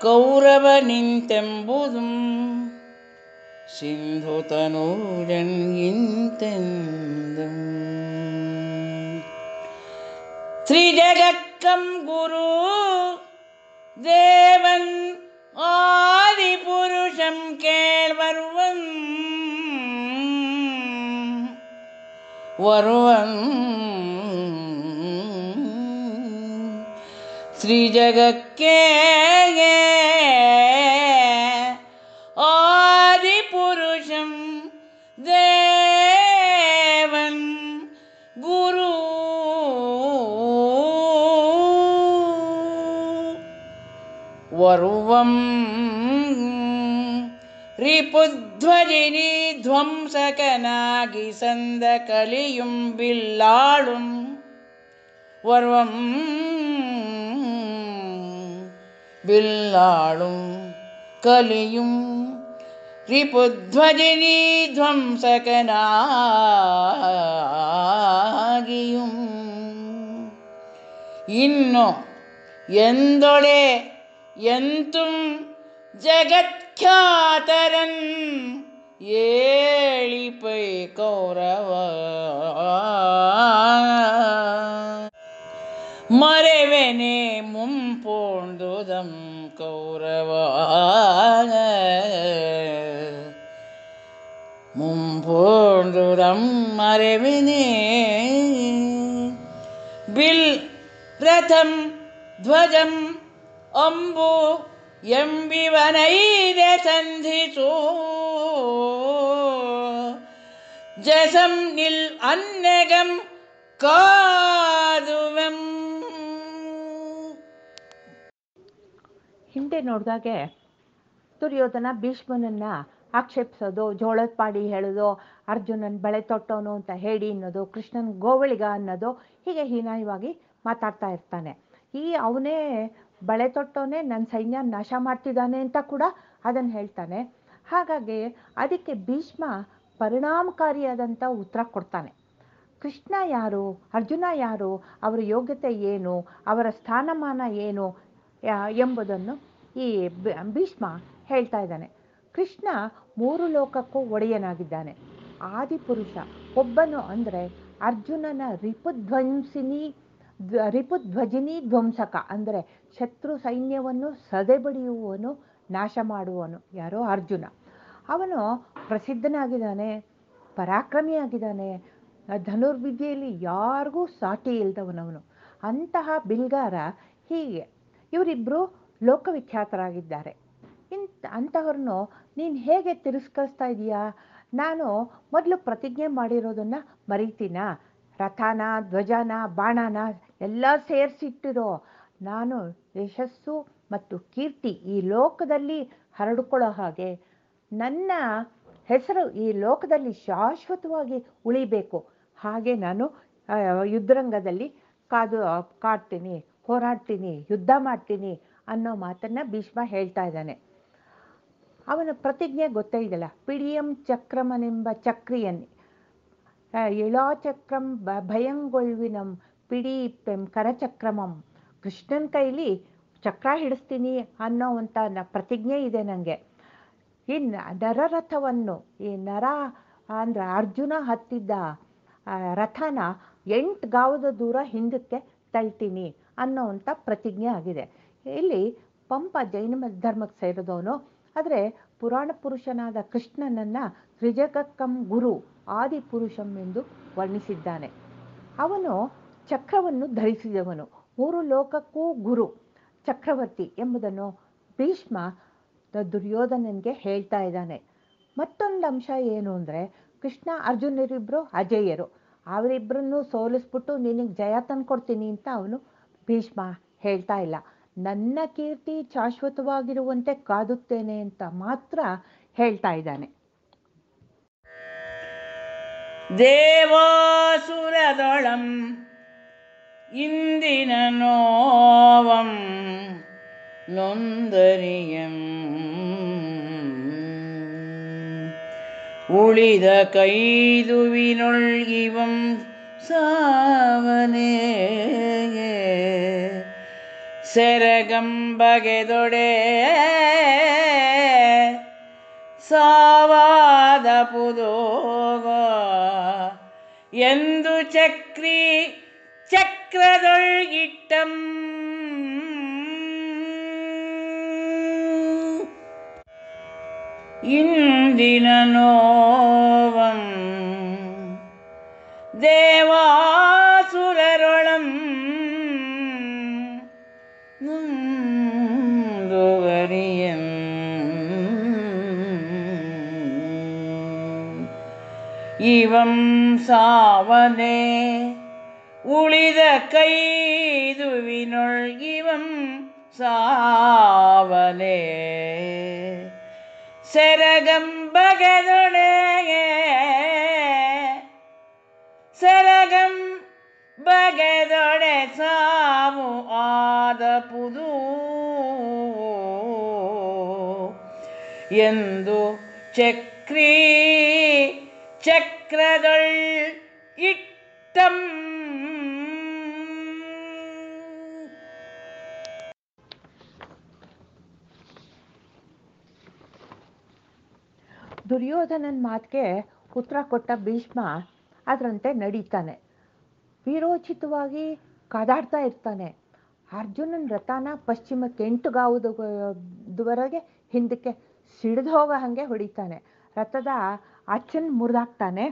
Speaker 1: ಕೌರವನಿಂತೆಂಬುದು ಸಿಂಧು ತನೂಜನ್ಗಿಂತೆಂದು ತ್ರಿಜಗಕ್ಕಂ ಗುರು ಆದಿ ಪುರುಷಂ കേൾവരുവൻ वरुवन्। श्रीजगके आदिपुरुषं देवन् गुरु। वरुवं रिपुद् ಧ್ವಜಿನಿ ಧ್ವಂಸಕನಾಗಿ ಸಂದ ಕಲಿಯುಂ ಬಿಲ್ಲಾಳು ವರ್ವಂ ಬಿಲ್ಲಾಳು ಕಲಿಯುಂ. ರಿಪು ಧ್ವಜಿನಿ ಧ್ವಂಸಕನಾಗಿಯುಂ. ಇನ್ನು ಎಂದೊಳೆ ಎಂತು ಜಗತ್ ಖ್ಯಾತರನ್ ஏழிப்பை கௌரவ மறைவனே மும்போழ்ந்துதம் கௌரவாக மும்போழ்ந்துதம் மறைவினே பில் ரதம் துவஜம் அம்பு ಎಂಬಿವನೈದೆ ಸಂಧಿಸು. ಜಸಂ ನಿಲ್ ಅನ್ನೆಗಂ ಕಾದುವೆಂ.
Speaker 2: ಹಿಂದೆ ನೋಡಿದಾಗೆ ದುರ್ಯೋಧನ ಭೀಷ್ಮನನ್ನ ಆಕ್ಷೇಪಿಸೋದು, ಜೋಳದ ಪಾಡಿ ಹೇಳೋದು, ಅರ್ಜುನನ್ ಬಳೆ ತೊಟ್ಟೋನು ಅಂತ ಹೇಳಿ ಅನ್ನೋದು, ಕೃಷ್ಣನ್ ಗೋವಳಿಗ ಅನ್ನೋದು ಹೀಗೆ ಹೀನಾಯವಾಗಿ ಮಾತಾಡ್ತಾ ಇರ್ತಾನೆ. ಈ ಅವನೇ ಬಳೆ ತೊಟ್ಟೋನೆ ನನ್ನ ಸೈನ್ಯ ನಾಶ ಮಾಡ್ತಿದ್ದಾನೆ ಅಂತ ಕೂಡ ಅದನ್ನು ಹೇಳ್ತಾನೆ. ಹಾಗಾಗಿ ಅದಕ್ಕೆ ಭೀಷ್ಮ ಪರಿಣಾಮಕಾರಿಯಾದಂಥ ಉತ್ತರ ಕೊಡ್ತಾನೆ. ಕೃಷ್ಣ ಯಾರು? ಅರ್ಜುನ ಯಾರು? ಅವರ ಯೋಗ್ಯತೆ ಏನು? ಅವರ ಸ್ಥಾನಮಾನ ಏನು? ಎಂಬುದನ್ನು ಈ ಭೀಷ್ಮ ಹೇಳ್ತಾ ಇದ್ದಾನೆ. ಕೃಷ್ಣ ಮೂರು ಲೋಕಕ್ಕೂ ಒಡೆಯನಾಗಿದ್ದಾನೆ. ಆದಿಪುರುಷ ಒಬ್ಬನು ಅಂದರೆ ಅರ್ಜುನನ ರಿಪುಧ್ವಂಸಿನಿ ಧ್ವ- ರಿಪುಧ್ವಜಿನಿ ಧ್ವಂಸಕ. ಅಂದರೆ ಶತ್ರು ಸೈನ್ಯವನ್ನು ಸದೆಬಡಿಯುವವನು, ನಾಶ ಮಾಡುವವನು. ಯಾರೋ ಅರ್ಜುನ. ಅವನು ಪ್ರಸಿದ್ಧನಾಗಿದ್ದಾನೆ, ಪರಾಕ್ರಮಿಯಾಗಿದ್ದಾನೆ. ಧನುರ್ವಿದ್ಯೆಯಲ್ಲಿ ಯಾರಿಗೂ ಸಾಟಿ ಇಲ್ದವನವನು. ಅಂತಹ ಬಿಲ್ಗಾರ ಹೀಗೆ. ಇವರಿಬ್ಬರು ಲೋಕವಿಖ್ಯಾತರಾಗಿದ್ದಾರೆ. ಇಂಥ ಅಂಥವ್ರನ್ನು ನೀನು ಹೇಗೆ ತಿರಸ್ಕರಿಸ್ತಾ ಇದೀಯಾ? ನಾನು ಮೊದಲು ಪ್ರತಿಜ್ಞೆ ಮಾಡಿರೋದನ್ನು ಮರಿತೀನಾ? ರಥಾನ, ಧ್ವಜಾನ, ಬಾಣನ? ಎಲ್ಲ ಸೇರಿಸಿಟ್ಟಿರೋ ನಾನು ಯಶಸ್ಸು ಮತ್ತು ಕೀರ್ತಿ ಈ ಲೋಕದಲ್ಲಿ ಹರಡಿಕೊಳ್ಳೋ ಹಾಗೆ ನನ್ನ ಹೆಸರು ಈ ಲೋಕದಲ್ಲಿ ಶಾಶ್ವತವಾಗಿ ಉಳಿಬೇಕು. ಹಾಗೆ ನಾನು ಯುದ್ಧರಂಗದಲ್ಲಿ ಕಾದು ಕಾಡ್ತೀನಿ, ಹೋರಾಡ್ತೀನಿ, ಯುದ್ಧ ಮಾಡ್ತೀನಿ ಅನ್ನೋ ಮಾತನ್ನು ಭೀಷ್ಮ ಹೇಳ್ತಾ ಇದ್ದಾನೆ. ಅವನ ಪ್ರತಿಜ್ಞೆ ಗೊತ್ತೇ ಇದೆಯಲ್ಲ? ಪಿಡಿಯಂ ಚಕ್ರಮನೆಂಬ ಚಕ್ರಿಯನ್ ಇಳಾಚಕ್ರಂ ಬ, ಭಯಂಗೊಳ್ವಿನಂ ಪಿಡೀಪೆಂ ಕರಚಕ್ರಮಂ. ಕೃಷ್ಣನ ಕೈಲಿ ಚಕ್ರ ಹಿಡಿಸ್ತೀನಿ ಅನ್ನೋವಂಥ ನ ಪ್ರತಿಜ್ಞೆ ಇದೆ ನನಗೆ ಈ ನರರಥವನ್ನು, ಈ ನರ, ಅಂದರೆ ಅರ್ಜುನ ಹತ್ತಿದ್ದ ರಥನ ಎಂಟು ಗಾವದ ದೂರ ಹಿಂದಕ್ಕೆ ತಳ್ತೀನಿ ಅನ್ನೋವಂಥ ಪ್ರತಿಜ್ಞೆ ಆಗಿದೆ. ಇಲ್ಲಿ ಪಂಪ ಜೈನ ಧರ್ಮಕ್ಕೆ ಸೇರಿದವನು. ಆದರೆ ಪುರಾಣ ಪುರುಷನಾದ ಕೃಷ್ಣನನ್ನು ತ್ರಿಜಗಕ್ಕಂ ಗುರು, ಆದಿಪುರುಷಂ ಎಂದು ವರ್ಣಿಸಿದ್ದಾನೆ. ಅವನು ಚಕ್ರವನ್ನು ಧರಿಸಿದವನು. ಮೂರು ಲೋಕಕ್ಕೂ ಗುರು, ಚಕ್ರವರ್ತಿ ಎಂಬುದನ್ನು ಭೀಷ್ಮ ದುರ್ಯೋಧನನಿಗೆ ಹೇಳ್ತಾ ಇದ್ದಾನೆ. ಮತ್ತೊಂದು ಅಂಶ ಏನು ಅಂದರೆ, ಕೃಷ್ಣ ಅರ್ಜುನರಿಬ್ಬರು ಅಜೇಯರು. ಅವರಿಬ್ಬರನ್ನು ಸೋಲಿಸ್ಬಿಟ್ಟು ನಿನಗೆ ಜಯ ತಂದ್ಕೊಡ್ತೀನಿ ಅಂತ ಅವನು ಭೀಷ್ಮ ಹೇಳ್ತಾ ಇಲ್ಲ. ನನ್ನ ಕೀರ್ತಿ ಶಾಶ್ವತವಾಗಿರುವಂತೆ ಕಾದುತ್ತೇನೆ ಅಂತ ಮಾತ್ರ ಹೇಳ್ತಾ ಇದ್ದಾನೆ.
Speaker 1: ದೇವಾಸುರದೊಳಂ ಇಂದಿನ ನೋವಂ ನೊಂದರಿಯಂ. ಉಳಿದ ಕೈದುವಿನೊಳ್ ಇವಂ ಸಾವನೇ ಸೆರಗಂಬಗೆದೊಡೆ ಸಾವಾದ ಪುದೋಗ ಎಂದು ಚಕ್ರದೊಳ್ಗಿಟ್ಟಂ ಇಂದಿನ ನೋವಂ ದೇವಾಸುರರೊಳಂ ಮುಂದುವರಿಯಂ ಇವಂ ಸಾವನೆ ಉಳಿದ ಕೈದುವಿನೊಳ್ ಇವಂ ಸಾವನೆ ಸೆರಗಂಬಗೆದೊಡೆಗೆ ಸೆರಗಂ ಬಗೆದೊಡೆ ಸಾವು ಆದ ಪುದು ಎಂದು ಚಕ್ರೀ ಚಕ್ರದೊಳ್ ಇಟ್ಟಂ
Speaker 2: ದುರ್ಯೋಧನನ ಮಾತಿಗೆ ಉತ್ತರ ಕೊಟ್ಟ ಭೀಷ್ಮ ಅದರಂತೆ ನಡೀತಾನೆ. ವೀರೋಚಿತವಾಗಿ ಕಾದಾಡ್ತಾ ಇರ್ತಾನೆ. ಅರ್ಜುನನ ರಥನ ಪಶ್ಚಿಮ ಎಂಟು ಗಾವುದವರೆಗೆ ಹಿಂದಕ್ಕೆ ಸಿಡಿದು ಹೋಗೋ ಹಾಗೆ ಹೊಡಿತಾನೆ. ರಥದ ಅಚ್ಚನ್ ಮುರಿದಾಕ್ತಾನೆ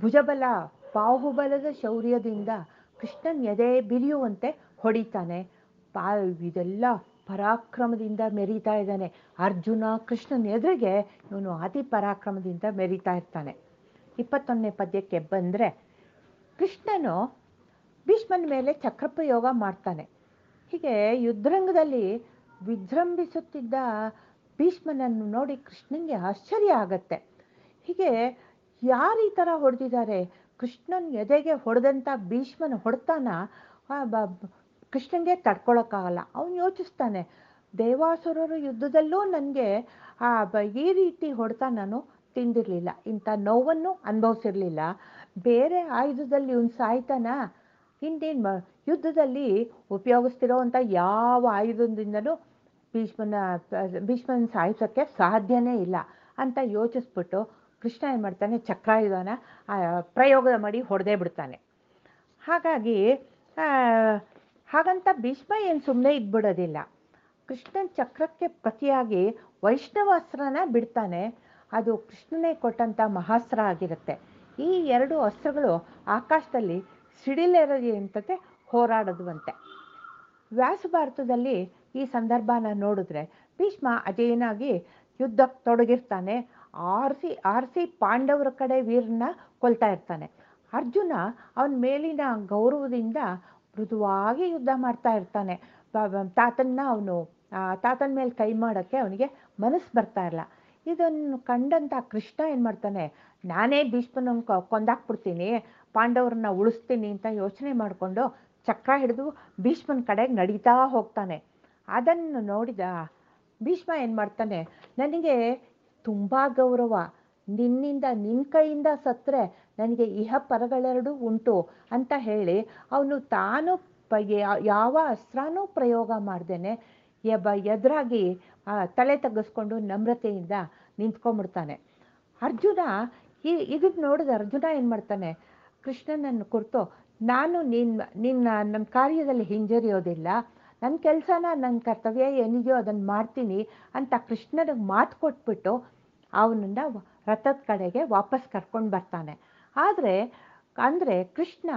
Speaker 2: ಭುಜಬಲ, ಬಾಹುಬಲದ ಶೌರ್ಯದಿಂದ ಕೃಷ್ಣನ್ ಎದೆ ಬಿರಿಯುವಂತೆ ಹೊಡಿತಾನೆ. ಪಾ ಇದೆಲ್ಲ ಪರಾಕ್ರಮದಿಂದ ಮೆರೀತಾ ಇದ್ದಾನೆ. ಅರ್ಜುನ ಕೃಷ್ಣನ ಎದುರಿಗೆ ಇವನು ಅತಿ ಪರಾಕ್ರಮದಿಂದ ಮೆರೀತಾ ಇರ್ತಾನೆ. ಇಪ್ಪತ್ತೊಂದನೇ ಪದ್ಯಕ್ಕೆ ಬಂದರೆ ಕೃಷ್ಣನು ಭೀಷ್ಮನ ಮೇಲೆ ಚಕ್ರಪ್ರಯೋಗ ಮಾಡ್ತಾನೆ. ಹೀಗೆ ಯುದ್ಧರಂಗದಲ್ಲಿ ವಿಜೃಂಭಿಸುತ್ತಿದ್ದ ಭೀಷ್ಮನನ್ನು ನೋಡಿ ಕೃಷ್ಣನಿಗೆ ಆಶ್ಚರ್ಯ ಆಗತ್ತೆ. ಹೀಗೆ ಯಾರು ಈ ಥರ ಹೊಡೆದಿದ್ದಾರೆ? ಕೃಷ್ಣನ ಎದೆಗೆ ಹೊಡೆದಂಥ ಭೀಷ್ಮನ ಹೊಡೆತಾನ ಕೃಷ್ಣನಿಗೆ ತಡ್ಕೊಳಕ್ಕಾಗಲ್ಲ. ಅವನು ಯೋಚಿಸ್ತಾನೆ, ದೇವಾಸುರರ ಯುದ್ಧದಲ್ಲೂ ನನಗೆ ಈ ರೀತಿ ಹೊಡೆತ ನಾನು ತಿಂದಿರಲಿಲ್ಲ. ಇಂಥ ನೋವನ್ನು ಅನುಭವಿಸಿರಲಿಲ್ಲ. ಬೇರೆ ಆಯುಧದಲ್ಲಿ ಇವನು ಸಾಯ್ತಾನ? ಹಿಂದಿನ ಯುದ್ಧದಲ್ಲಿ ಉಪಯೋಗಿಸ್ತಿರೋವಂಥ ಯಾವ ಆಯುಧದಿಂದಲೂ ಭೀಷ್ಮನ ಭೀಷ್ಮನ ಸಾಯಿಸೋಕ್ಕೆ ಸಾಧ್ಯನೇ ಇಲ್ಲ. ಅಂತ ಯೋಚಿಸ್ಬಿಟ್ಟು ಕೃಷ್ಣ ಏನು ಮಾಡ್ತಾನೆ, ಚಕ್ರಾಯುಧನ ಪ್ರಯೋಗ ಮಾಡಿ ಹೊಡೆದೇ ಬಿಡ್ತಾನೆ. ಹಾಗಾಗಿ ಹಾಗಂತ ಭೀಷ್ಮ ಏನು ಸುಮ್ಮನೆ ಇದ್ಬಿಡೋದಿಲ್ಲ. ಕೃಷ್ಣನ ಚಕ್ರಕ್ಕೆ ಪ್ರತಿಯಾಗಿ ವೈಷ್ಣವಾಸ್ತ್ರನ ಬಿಡ್ತಾನೆ. ಅದು ಕೃಷ್ಣನೇ ಕೊಟ್ಟಂಥ ಮಹಾಸ್ತ್ರ ಆಗಿರುತ್ತೆ. ಈ ಎರಡು ಅಸ್ತ್ರಗಳು ಆಕಾಶದಲ್ಲಿ ಸಿಡಿಲೆರದಂತೆ ಹೋರಾಡದುವಂತೆ. ವ್ಯಾಸ ಭಾರತದಲ್ಲಿ ಈ ಸಂದರ್ಭನ ನೋಡಿದ್ರೆ ಭೀಷ್ಮ ಅಜೇನಾಗಿ ಯುದ್ಧಕ್ಕೆ ತೊಡಗಿರ್ತಾನೆ. ಆರಿಸಿ ಆರಿಸಿ ಪಾಂಡವರ ಕಡೆ ವೀರನ್ನ ಕೊಲ್ತಾ ಇರ್ತಾನೆ. ಅರ್ಜುನ ಅವನ ಮೇಲಿನ ಗೌರವದಿಂದ ಮೃದುವಾಗಿ ಯುದ್ಧ ಮಾಡ್ತಾ ಇರ್ತಾನೆ. ತಾತನ್ನ ಅವನು ತಾತನ ಮೇಲೆ ಕೈ ಮಾಡೋಕ್ಕೆ ಅವನಿಗೆ ಮನಸ್ಸು ಬರ್ತಾ ಇಲ್ಲ ಇದನ್ನು ಕಂಡಂಥ ಕೃಷ್ಣ ಏನು ಮಾಡ್ತಾನೆ, ನಾನೇ ಭೀಷ್ಮನ ಕೊಂದಾಕ್ಬಿಡ್ತೀನಿ, ಪಾಂಡವರನ್ನ ಉಳಿಸ್ತೀನಿ ಅಂತ ಯೋಚನೆ ಮಾಡಿಕೊಂಡು ಚಕ್ರ ಹಿಡಿದು ಭೀಷ್ಮನ ಕಡೆಗೆ ನಡೀತಾ ಹೋಗ್ತಾನೆ. ಅದನ್ನು ನೋಡಿದ ಭೀಷ್ಮ ಏನು ಮಾಡ್ತಾನೆ, ನನಗೆ ತುಂಬ ಗೌರವ, ನಿನ್ನಿಂದ ನಿನ್ನ ಕೈಯಿಂದ ಸತ್ತರೆ ನನಗೆ ಇಹ ಪರಗಳೆರಡೂ ಉಂಟು ಅಂತ ಹೇಳಿ ಅವನು ತಾನು ಬಗ್ಗೆ ಯಾವ ಅಸ್ತ್ರನೂ ಪ್ರಯೋಗ ಮಾಡ್ದೇನೆ. ಎಬ ಎದುರಾಗಿ ತಲೆ ತಗ್ಗಿಸ್ಕೊಂಡು ನಮ್ರತೆಯಿಂದ ನಿಂತ್ಕೊಂಡ್ಬಿಡ್ತಾನೆ. ಅರ್ಜುನ, ಈ ಇದಕ್ಕೆ ನೋಡಿದ ಅರ್ಜುನ ಏನು ಮಾಡ್ತಾನೆ, ಕೃಷ್ಣನನ್ನು ಕುರಿತು, ನಾನು ನಿನ್ನ ನಿನ್ನ ನನ್ನ ಕಾರ್ಯದಲ್ಲಿ ಹಿಂಜರಿಯೋದಿಲ್ಲ ನನ್ನ ಕೆಲಸನ ನನ್ನ ಕರ್ತವ್ಯ ಏನಿದೆಯೋ ಅದನ್ನು ಮಾಡ್ತೀನಿ ಅಂತ ಕೃಷ್ಣನಿಗೆ ಮಾತು ಕೊಟ್ಬಿಟ್ಟು ಅವನನ್ನು ರಥದ ಕಡೆಗೆ ವಾಪಸ್ ಕರ್ಕೊಂಡು ಬರ್ತಾನೆ. ಆದರೆ, ಅಂದರೆ ಕೃಷ್ಣ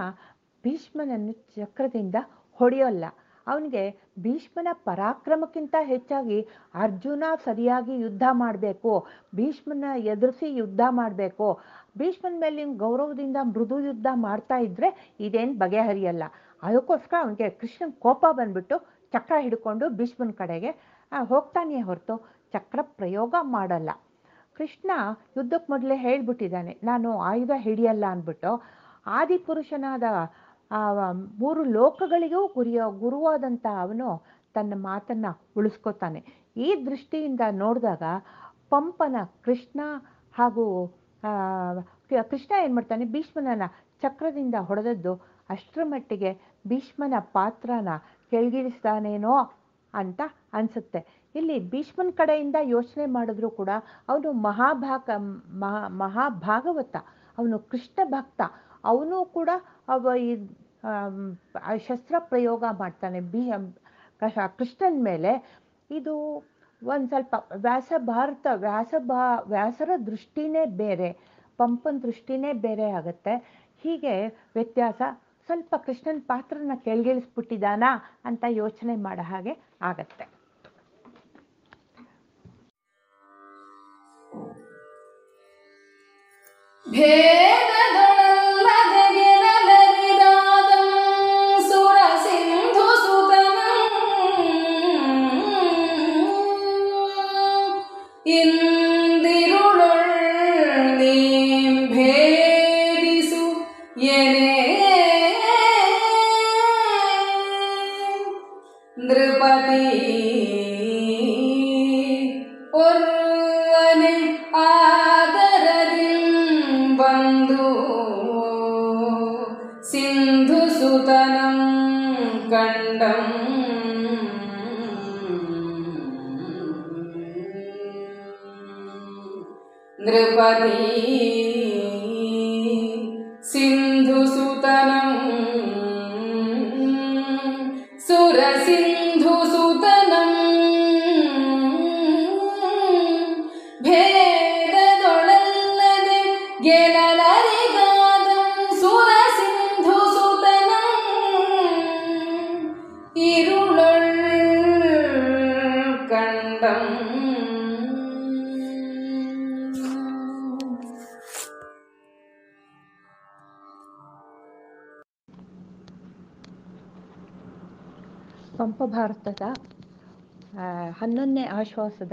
Speaker 2: ಭೀಷ್ಮನನ್ನು ಚಕ್ರದಿಂದ ಹೊಡೆಯೋಲ್ಲ. ಅವನಿಗೆ ಭೀಷ್ಮನ ಪರಾಕ್ರಮಕ್ಕಿಂತ ಹೆಚ್ಚಾಗಿ ಅರ್ಜುನ ಸರಿಯಾಗಿ ಯುದ್ಧ ಮಾಡಬೇಕು, ಭೀಷ್ಮನ ಎದುರಿಸಿ ಯುದ್ಧ ಮಾಡಬೇಕು. ಭೀಷ್ಮನ ಮೇಲಿನ ಗೌರವದಿಂದ ಮೃದು ಯುದ್ಧ ಮಾಡ್ತಾ ಇದ್ದರೆ ಇದೇನು ಬಗೆಹರಿಯಲ್ಲ. ಅದಕ್ಕೋಸ್ಕರ ಅವನಿಗೆ ಕೃಷ್ಣನ ಕೋಪ ಬಂದ್ಬಿಟ್ಟು ಚಕ್ರ ಹಿಡ್ಕೊಂಡು ಭೀಷ್ಮನ ಕಡೆಗೆ ಹೋಗ್ತಾನೆ ಹೊರತು. ಚಕ್ರ ಪ್ರಯೋಗ ಮಾಡಲ್ಲ. ಕೃಷ್ಣ ಯುದ್ಧಕ್ಕೆ ಮೊದಲೇ ಹೇಳ್ಬಿಟ್ಟಿದ್ದಾನೆ, ನಾನು ಆಯುಧ ಹಿಡಿಯಲ್ಲ ಅಂದ್ಬಿಟ್ಟು ಆದಿಪುರುಷನಾದ ಮೂರು ಲೋಕಗಳಿಗೂ ಗುರಿಯೋ ಗುರುವಾದಂಥ ಅವನು ತನ್ನ ಮಾತನ್ನು ಉಳಿಸ್ಕೋತಾನೆ. ಈ ದೃಷ್ಟಿಯಿಂದ ನೋಡಿದಾಗ ಪಂಪನ ಕೃಷ್ಣ ಹಾಗೂ ಕೃಷ್ಣ ಏನು ಮಾಡ್ತಾನೆ, ಭೀಷ್ಮನನ್ನ ಚಕ್ರದಿಂದ ಹೊಡೆದದ್ದು ಅಷ್ಟರ ಮಟ್ಟಿಗೆ ಭೀಷ್ಮನ ಪಾತ್ರನ ಕೆಳಗಿಳಿಸ್ತಾನೇನೋ ಅಂತ ಅನಿಸುತ್ತೆ. ಇಲ್ಲಿ ಭೀಷ್ಮನ ಕಡೆಯಿಂದ ಯೋಚನೆ ಮಾಡಿದ್ರು ಕೂಡ ಅವನು ಮಹಾಭಾಗ, ಮಹಾ, ಮಹಾಭಾಗವತ, ಅವನು ಕೃಷ್ಣ ಭಕ್ತ. ಅವನು ಕೂಡ ಅವ ಈ ಶಸ್ತ್ರ ಪ್ರಯೋಗ ಮಾಡ್ತಾನೆ. ಬಿ ಕೃಷ್ಣನ ಮೇಲೆ. ಇದು ಒಂದು ಸ್ವಲ್ಪ ವ್ಯಾಸ ಭಾರತ, ವ್ಯಾಸ ಭಾ, ವ್ಯಾಸರ ದೃಷ್ಟಿನೇ ಬೇರೆ, ಪಂಪನ ದೃಷ್ಟಿನೇ ಬೇರೆ ಆಗುತ್ತೆ. ಹೀಗೆ ವ್ಯತ್ಯಾಸ. ಸ್ವಲ್ಪ ಕೃಷ್ಣನ ಪಾತ್ರನ ಕೆಳಗಿಳಿಸ್ಬಿಟ್ಟಿದ್ದಾನಾ ಅಂತ ಯೋಚನೆ ಮಾಡೋ ಹಾಗೆ ಆಗತ್ತೆ.
Speaker 3: ಭೇದದೊಳಲ್ಲದೆ
Speaker 2: ध्रुवदे ಭಾರತದ ಹನ್ನೊಂದನೇ ಆಶ್ವಾಸದ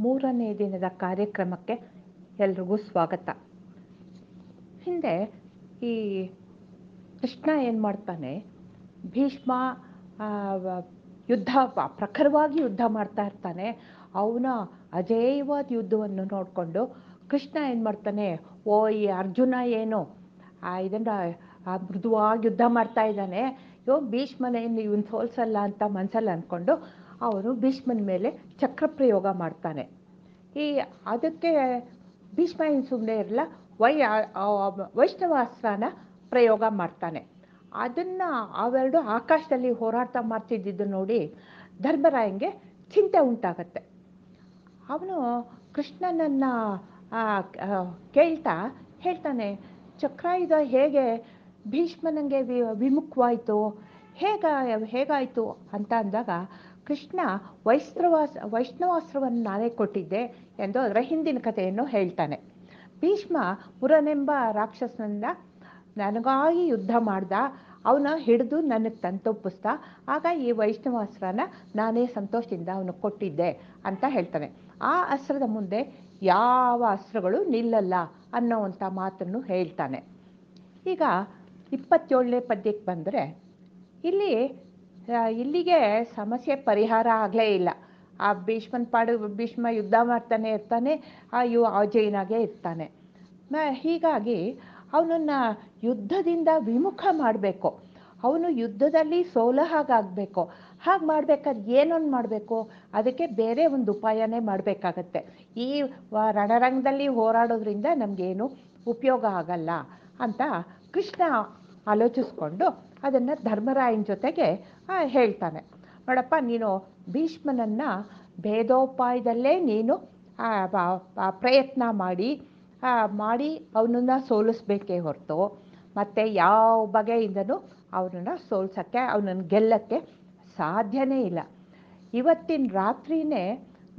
Speaker 2: ಮೂರನೇ ದಿನದ ಕಾರ್ಯಕ್ರಮಕ್ಕೆ ಎಲ್ರಿಗೂ ಸ್ವಾಗತ. ಹಿಂದೆ ಈ ಕೃಷ್ಣ ಏನು ಮಾಡ್ತಾನೆ? ಭೀಷ್ಮ ಯುದ್ಧ ಪ್ರಖರವಾಗಿ ಯುದ್ಧ ಮಾಡ್ತಾ ಇರ್ತಾನೆ. ಅವನ ಅಜೇಯವಾದ ಯುದ್ಧವನ್ನು ನೋಡಿಕೊಂಡು ಕೃಷ್ಣ ಏನು ಮಾಡ್ತಾನೆ? ಓ, ಈ ಅರ್ಜುನ ಏನು ಇದನ್ನು ಮೃದುವಾಗಿ ಯುದ್ಧ ಮಾಡ್ತಾ ಇದ್ದಾನೆ. ಇವ್ ಭೀಷ್ಮನೇನು ಇವನ್ ಸೋಲ್ಸಲ್ಲ ಅಂತ ಮನಸ್ಸಲ್ಲಿ ಅಂದ್ಕೊಂಡು ಅವನು ಭೀಷ್ಮನ ಮೇಲೆ ಚಕ್ರ ಪ್ರಯೋಗ ಮಾಡ್ತಾನೆ. ಈ ಅದಕ್ಕೆ ಭೀಷ್ಮ ಏನು ಸುಮ್ಮನೆ ಇರಲ್ಲ, ವೈ ವೈಷ್ಣವಾಸ್ತ್ರನ ಪ್ರಯೋಗ ಮಾಡ್ತಾನೆ. ಅದನ್ನು ಅವೆರಡು ಆಕಾಶದಲ್ಲಿ ಹೋರಾಟ ಮಾಡ್ತಿದ್ದಿದ್ದು ನೋಡಿ ಧರ್ಮರಾಯಂಗೆ ಚಿಂತೆ ಉಂಟಾಗತ್ತೆ. ಅವನು ಕೃಷ್ಣನನ್ನು ಕೇಳ್ತಾ ಹೇಳ್ತಾನೆ, ಚಕ್ರಾಯುಧ ಹೇಗೆ ಭೀಷ್ಮನಿಗೆ ವಿ, ವಿಮುಖವಾಯಿತು. ಹೇಗ, ಹೇಗಾಯಿತು ಅಂತ ಅಂದಾಗ, ಕೃಷ್ಣ ವೈಷ್ಣವಾಸ್, ವೈಷ್ಣವಾಸ್ತ್ರವನ್ನು ನಾನೇ ಕೊಟ್ಟಿದ್ದೆ ಎಂದು ಅದರ ಹಿಂದಿನ ಕಥೆಯನ್ನು ಹೇಳ್ತಾನೆ. ಭೀಷ್ಮ ಪುರನೆಂಬ ರಾಕ್ಷಸನಿಂದ ನನಗಾಗಿ ಯುದ್ಧ ಮಾಡ್ದ. ಅವನ ಹಿಡಿದು ನನಗೆ ತಂತೊಪ್ಪಿಸ್ದ. ಆಗ ಈ ವೈಷ್ಣವಾಸ್ತ್ರನ ನಾನೇ ಸಂತೋಷದಿಂದ ಅವನು ಕೊಟ್ಟಿದ್ದೆ ಅಂತ ಹೇಳ್ತಾನೆ. ಆ ಅಸ್ತ್ರದ ಮುಂದೆ ಯಾವ ಅಸ್ತ್ರಗಳು ನಿಲ್ಲಲ್ಲ ಅನ್ನೋವಂಥ ಮಾತನ್ನು ಹೇಳ್ತಾನೆ. ಈಗ ಇಪ್ಪತ್ತೇಳನೇ ಪದ್ಯಕ್ಕೆ ಬಂದರೆ, ಇಲ್ಲಿ ಇಲ್ಲಿಗೆ ಸಮಸ್ಯೆ ಪರಿಹಾರ ಆಗಲೇ ಇಲ್ಲ. ಆ ಭೀಷ್ಮನ ಪಾಡು, ಭೀಷ್ಮ ಯುದ್ಧ ಮಾಡ್ತಾನೆ ಇರ್ತಾನೆ, ಆ ಯು ಅಜಯನಾಗೆ ಇರ್ತಾನೆ. ಹೀಗಾಗಿ ಅವನನ್ನು ಯುದ್ಧದಿಂದ ವಿಮುಖ ಮಾಡಬೇಕು. ಅವನು ಯುದ್ಧದಲ್ಲಿ ಸೋಲ ಹಾಗಾಗಬೇಕು ಹಾಗೆ ಮಾಡಬೇಕಾದ್ರೆ ಏನೊಂದು ಮಾಡಬೇಕು? ಅದಕ್ಕೆ ಬೇರೆ ಒಂದು ಉಪಾಯನೇ ಮಾಡಬೇಕಾಗತ್ತೆ. ಈ ರಣರಂಗದಲ್ಲಿ ಹೋರಾಡೋದ್ರಿಂದ ನಮಗೇನು ಉಪಯೋಗ ಆಗಲ್ಲ ಅಂತ ಕೃಷ್ಣ ಆಲೋಚಿಸ್ಕೊಂಡು ಅದನ್ನು ಧರ್ಮರಾಯನ ಜೊತೆಗೆ ಹೇಳ್ತಾನೆ. ನೋಡಪ್ಪ, ನೀನು ಭೀಷ್ಮನನ್ನು ಭೇದೋಪಾಯದಲ್ಲೇ ನೀನು ಪ್ರಯತ್ನ ಮಾಡಿ ಮಾಡಿ ಅವನನ್ನು ಸೋಲಿಸ್ಬೇಕೇ ಹೊರತು. ಮತ್ತು ಯಾವ ಬಗೆಯಿಂದನೂ ಅವನನ್ನು ಸೋಲ್ಸೋಕ್ಕೆ, ಅವನನ್ನು ಗೆಲ್ಲಕ್ಕೆ ಸಾಧ್ಯನೇ ಇಲ್ಲ. ಇವತ್ತಿನ ರಾತ್ರಿನೇ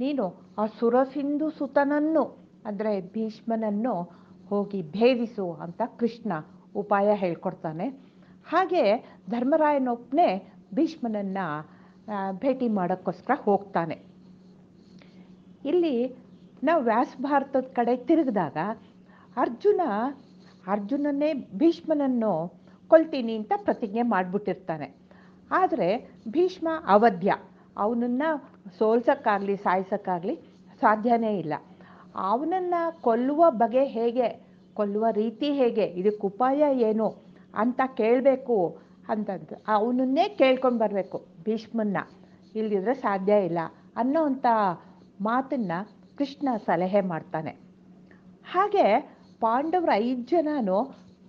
Speaker 2: ನೀನು ಆ ಸುರಸಿಂಧು ಸುತನನ್ನು, ಅಂದರೆ ಭೀಷ್ಮನನ್ನು ಹೋಗಿ ಭೇದಿಸು ಅಂತ ಕೃಷ್ಣ ಉಪಾಯ ಹೇಳ್ಕೊಡ್ತಾನೆ. ಹಾಗೆ ಧರ್ಮರಾಯನೊಬ್ಬನೇ ಭೀಷ್ಮನನ್ನು ಭೇಟಿ ಮಾಡೋಕ್ಕೋಸ್ಕರ ಹೋಗ್ತಾನೆ. ಇಲ್ಲಿ ನಾವು ವ್ಯಾಸ ಭಾರತದ ಕಡೆ ತಿರುಗಿದಾಗ ಅರ್ಜುನ, ಅರ್ಜುನನ್ನೇ ಭೀಷ್ಮನನ್ನು ಕೊಲ್ತೀನಿ ಅಂತ ಪ್ರತಿಜ್ಞೆ ಮಾಡಿಬಿಟ್ಟಿರ್ತಾನೆ. ಆದರೆ ಭೀಷ್ಮ ಅವಧ್ಯ. ಅವನನ್ನು ಸೋಲ್ಸೋಕ್ಕಾಗಲಿ, ಸಾಯಿಸೋಕ್ಕಾಗಲಿ ಸಾಧ್ಯನೇ ಇಲ್ಲ. ಅವನನ್ನು ಕೊಲ್ಲುವ ಬಗೆ ಹೇಗೆ ಕೊಲ್ಲುವ ರೀತಿ ಹೇಗೆ? ಇದಕ್ಕೆ ಉಪಾಯ ಏನು ಅಂತ ಕೇಳಬೇಕು ಅಂತಂದು. ಅವನನ್ನೇ ಕೇಳ್ಕೊಂಡು ಬರಬೇಕು. ಭೀಷ್ಮನ್ನ ಇಲ್ಲದಿದ್ರೆ ಸಾಧ್ಯ ಇಲ್ಲ ಅನ್ನೋವಂಥ ಮಾತನ್ನು ಕೃಷ್ಣ ಸಲಹೆ ಮಾಡ್ತಾನೆ. ಹಾಗೆ ಪಾಂಡವರ ಐದು ಜನನು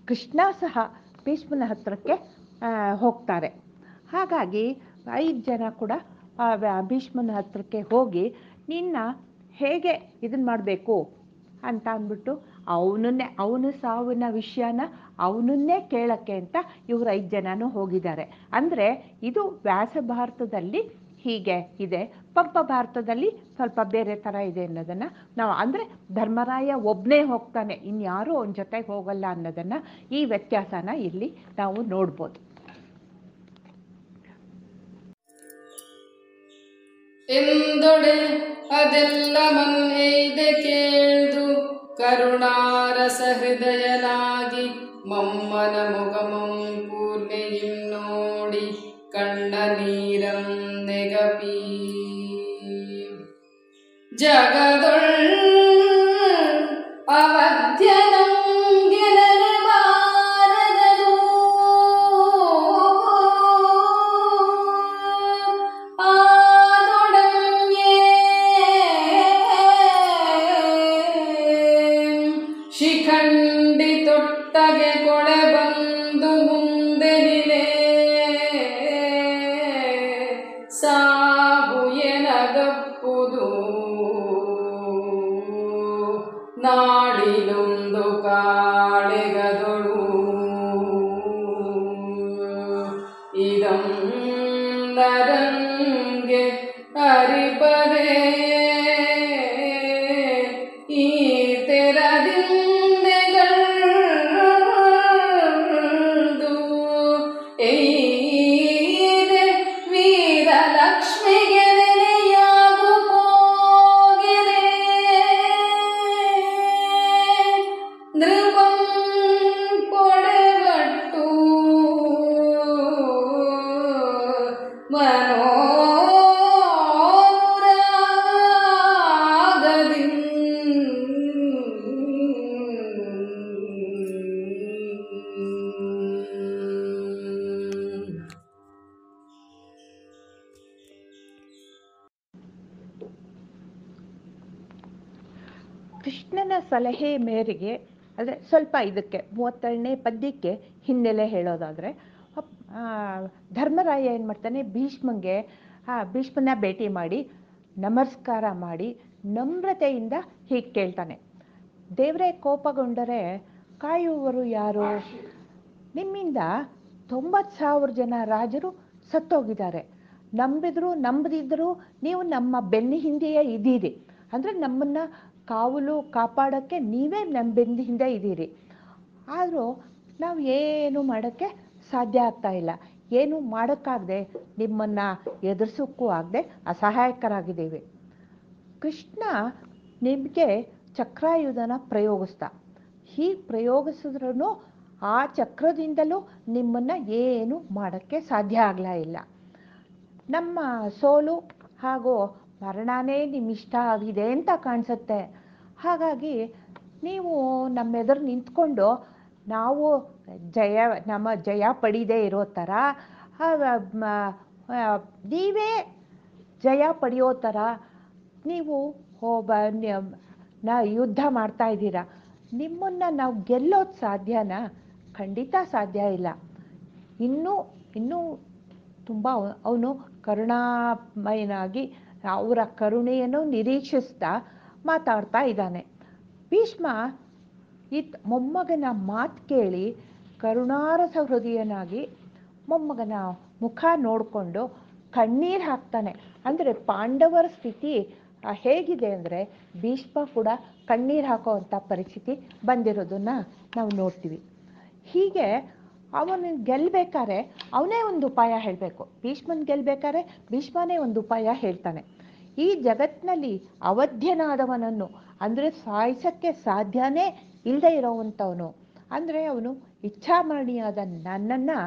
Speaker 2: ಕೃಷ್ಣ ಸಹ ಭೀಷ್ಮನ ಹತ್ರಕ್ಕೆ ಹೋಗ್ತಾರೆ. ಹಾಗಾಗಿ ಐದು ಜನ ಕೂಡ ಭೀಷ್ಮನ ಹತ್ರಕ್ಕೆ ಹೋಗಿ, ನಿನ್ನ ಹೇಗೆ ಇದನ್ನು ಮಾಡಬೇಕು? ಅಂತ ಅಂದ್ಬಿಟ್ಟು ಅವನನ್ನೇ, ಅವನ ಸಾವಿನ ವಿಷಯನ ಅವನನ್ನೇ ಕೇಳಕ್ಕೆ ಅಂತ ಇವರು ಐದು ಜನನೂ ಹೋಗಿದ್ದಾರೆ. ಅಂದರೆ ಇದು ವ್ಯಾಸ ಭಾರತದಲ್ಲಿ ಹೀಗೆ ಇದೆ. ಪಂಪ ಭಾರತದಲ್ಲಿ ಸ್ವಲ್ಪ ಬೇರೆ ಥರ ಇದೆ ಅನ್ನೋದನ್ನು ನಾವು, ಅಂದರೆ ಧರ್ಮರಾಯ ಒಬ್ಬನೇ ಹೋಗ್ತಾನೆ, ಇನ್ಯಾರೂ ಅವನ ಜೊತೆಗೆ ಹೋಗಲ್ಲ ಅನ್ನೋದನ್ನು ಈ ವ್ಯತ್ಯಾಸನ ಇಲ್ಲಿ ನಾವು ನೋಡ್ಬೋದು.
Speaker 3: ಎಂದೊಡೆ ಅದೆಲ್ಲ ಇದೆ ಕೇಳ್ದು ಕರುಣಾರಸ ಹೃದಯನಾಗಿ ಮಮ್ಮನ ಮುಗಮಂ ಪೂರ್ಣೆಯಿಂ ನೋಡಿ ಕಣ್ಣ ನೀರಂ ನೆಗಪಿ ಜಗದೊಳ್
Speaker 2: ಸಲಹೆ ಮೇರೆಗೆ, ಅಂದರೆ ಸ್ವಲ್ಪ ಇದಕ್ಕೆ ಮೂವತ್ತೆರಡನೇ ಪದ್ಯಕ್ಕೆ ಹಿನ್ನೆಲೆ ಹೇಳೋದಾದರೆ ಧರ್ಮರಾಯ ಏನು ಮಾಡ್ತಾನೆ, ಭೀಷ್ಮಂಗೆ ಭೀಷ್ಮನ ಭೇಟಿ ಮಾಡಿ, ನಮಸ್ಕಾರ ಮಾಡಿ, ನಮ್ರತೆಯಿಂದ ಹೀಗೆ ಕೇಳ್ತಾನೆ. ದೇವರೇ ಕೋಪಗೊಂಡರೆ ಕಾಯುವವರು ಯಾರು? ನಿಮ್ಮಿಂದ ತೊಂಬತ್ತು ಸಾವಿರ ಜನ ರಾಜರು ಸತ್ತೋಗಿದ್ದಾರೆ. ನಂಬಿದ್ರು ನಂಬದಿದ್ದರೂ ನೀವು ನಮ್ಮ ಬೆನ್ನ ಹಿಂದೆಯೇ ಇದ್ದೀರಿ. ಅಂದರೆ ನಮ್ಮನ್ನು ಕಾವಲು ಕಾಪಾಡೋಕ್ಕೆ ನೀವೇ ನಮ್ಮ ಹಿಂದೆ ಇದ್ದೀರಿ. ಆದರೂ ನಾವು ಏನು ಮಾಡೋಕ್ಕೆ ಸಾಧ್ಯ ಆಗ್ತಾ ಇಲ್ಲ. ಏನು ಮಾಡೋಕ್ಕಾಗದೆ, ನಿಮ್ಮನ್ನು ಎದುರಿಸೋಕ್ಕೂ ಆಗದೆ ಅಸಹಾಯಕರಾಗಿದ್ದೀವಿ. ಕೃಷ್ಣ ನಿಮಗೆ ಚಕ್ರಾಯುಧನ ಪ್ರಯೋಗಿಸ್ತಾ ಹೀಗೆ ಪ್ರಯೋಗಿಸಿದ್ರೂ ಆ ಚಕ್ರದಿಂದಲೂ ನಿಮ್ಮನ್ನು ಏನು ಮಾಡೋಕ್ಕೆ ಸಾಧ್ಯ ಆಗಲೇ ಇಲ್ಲ. ನಮ್ಮ ಸೋಲು ಹಾಗೂ ಮರಣನೇ ನಿಮ್ಮಿಷ್ಟ ಆಗಿದೆ ಅಂತ ಕಾಣಿಸುತ್ತೆ. ಹಾಗಾಗಿ ನೀವು ನಮ್ಮೆದುರು ನಿಂತ್ಕೊಂಡು ನಾವು ಜಯ, ನಮ್ಮ ಜಯ ಪಡೀದೇ ಇರೋ ಥರ ನೀವೇ ಜಯ ಪಡೆಯೋ ಥರ ನೀವು ಹೋಬ ನಾ, ಯುದ್ಧ ಮಾಡ್ತಾ ಇದ್ದೀರಾ. ನಿಮ್ಮನ್ನು ನಾವು ಗೆಲ್ಲೋದು ಸಾಧ್ಯನಾ ಖಂಡಿತ ಸಾಧ್ಯ ಇಲ್ಲ. ಇನ್ನೂ ಇನ್ನೂ ತುಂಬ ಅವನು ಕರುಣಾಮಯನಾಗಿ ಅವರ ಕರುಣೆಯನ್ನು ನಿರೀಕ್ಷಿಸ್ತಾ ಮಾತಾಡ್ತಾ ಇದ್ದಾನೆ. ಭೀಷ್ಮ ಇತ್ ಮೊಮ್ಮಗನ ಮಾತು ಕೇಳಿ ಕರುಣಾರಸ ಹೃದಯನಾಗಿ ಮೊಮ್ಮಗನ ಮುಖ ನೋಡಿಕೊಂಡು ಕಣ್ಣೀರು ಹಾಕ್ತಾನೆ. ಅಂದರೆ ಪಾಂಡವರ ಸ್ಥಿತಿ ಹೇಗಿದೆ ಅಂದರೆ ಭೀಷ್ಮ ಕೂಡ ಕಣ್ಣೀರು ಹಾಕೋವಂಥ ಪರಿಸ್ಥಿತಿ ಬಂದಿರೋದನ್ನು ನಾವು ನೋಡ್ತೀವಿ. ಹೀಗೆ ಅವನ ಗೆಲ್ಲಬೇಕಾದ್ರೆ ಅವನೇ ಒಂದು ಉಪಾಯ ಹೇಳಬೇಕು. ಭೀಷ್ಮನ್ ಗೆಲ್ಲಬೇಕಾದ್ರೆ ಭೀಷ್ಮನೇ ಒಂದು ಉಪಾಯ ಹೇಳ್ತಾನೆ. ಈ ಜಗತ್ತಿನಲ್ಲಿ ಅವಧ್ಯನಾದವನನ್ನು ಅಂದರೆ ಸಾಯಿಸಕ್ಕೆ ಸಾಧ್ಯನೇ ಇಲ್ಲದೆ ಇರೋವಂಥವನು. ಅಂದರೆ ಅವನು ಇಚ್ಛಾಮರಣಿಯಾದ ನನ್ನನ್ನು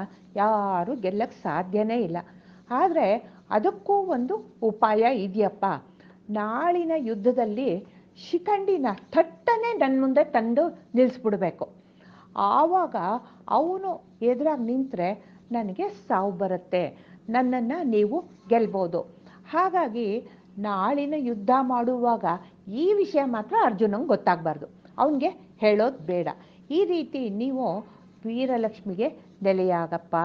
Speaker 2: ಯಾರೂ ಗೆಲ್ಲಕ್ಕೆ ಸಾಧ್ಯನೇ ಇಲ್ಲ. ಆದರೆ ಅದಕ್ಕೂ ಒಂದು ಉಪಾಯ ಇದೆಯಪ್ಪ. ನಾಳಿನ ಯುದ್ಧದಲ್ಲಿ ಶಿಖಂಡಿನ ಥಟ್ಟನೆ ನನ್ನ ಮುಂದೆ ತಂದು ನಿಲ್ಲಿಸ್ಬಿಡ್ಬೇಕು ಆವಾಗ ಅವನು ಎದುರಾಗಿ ನಿಂತರೆ ನನಗೆ ಸಾವು ಬರುತ್ತೆ. ನನ್ನನ್ನು ನೀವು ಗೆಲ್ಬೋದು. ಹಾಗಾಗಿ ನಾಳಿನ ಯುದ್ಧ ಮಾಡುವಾಗ ಈ ವಿಷಯ ಮಾತ್ರ ಅರ್ಜುನಂಗೆ ಗೊತ್ತಾಗಬಾರ್ದು. ಅವನಿಗೆ ಹೇಳೋದು ಬೇಡ. ಈ ರೀತಿ ನೀವು ವೀರಲಕ್ಷ್ಮಿಗೆ ನೆಲೆಯಾಗಪ್ಪ.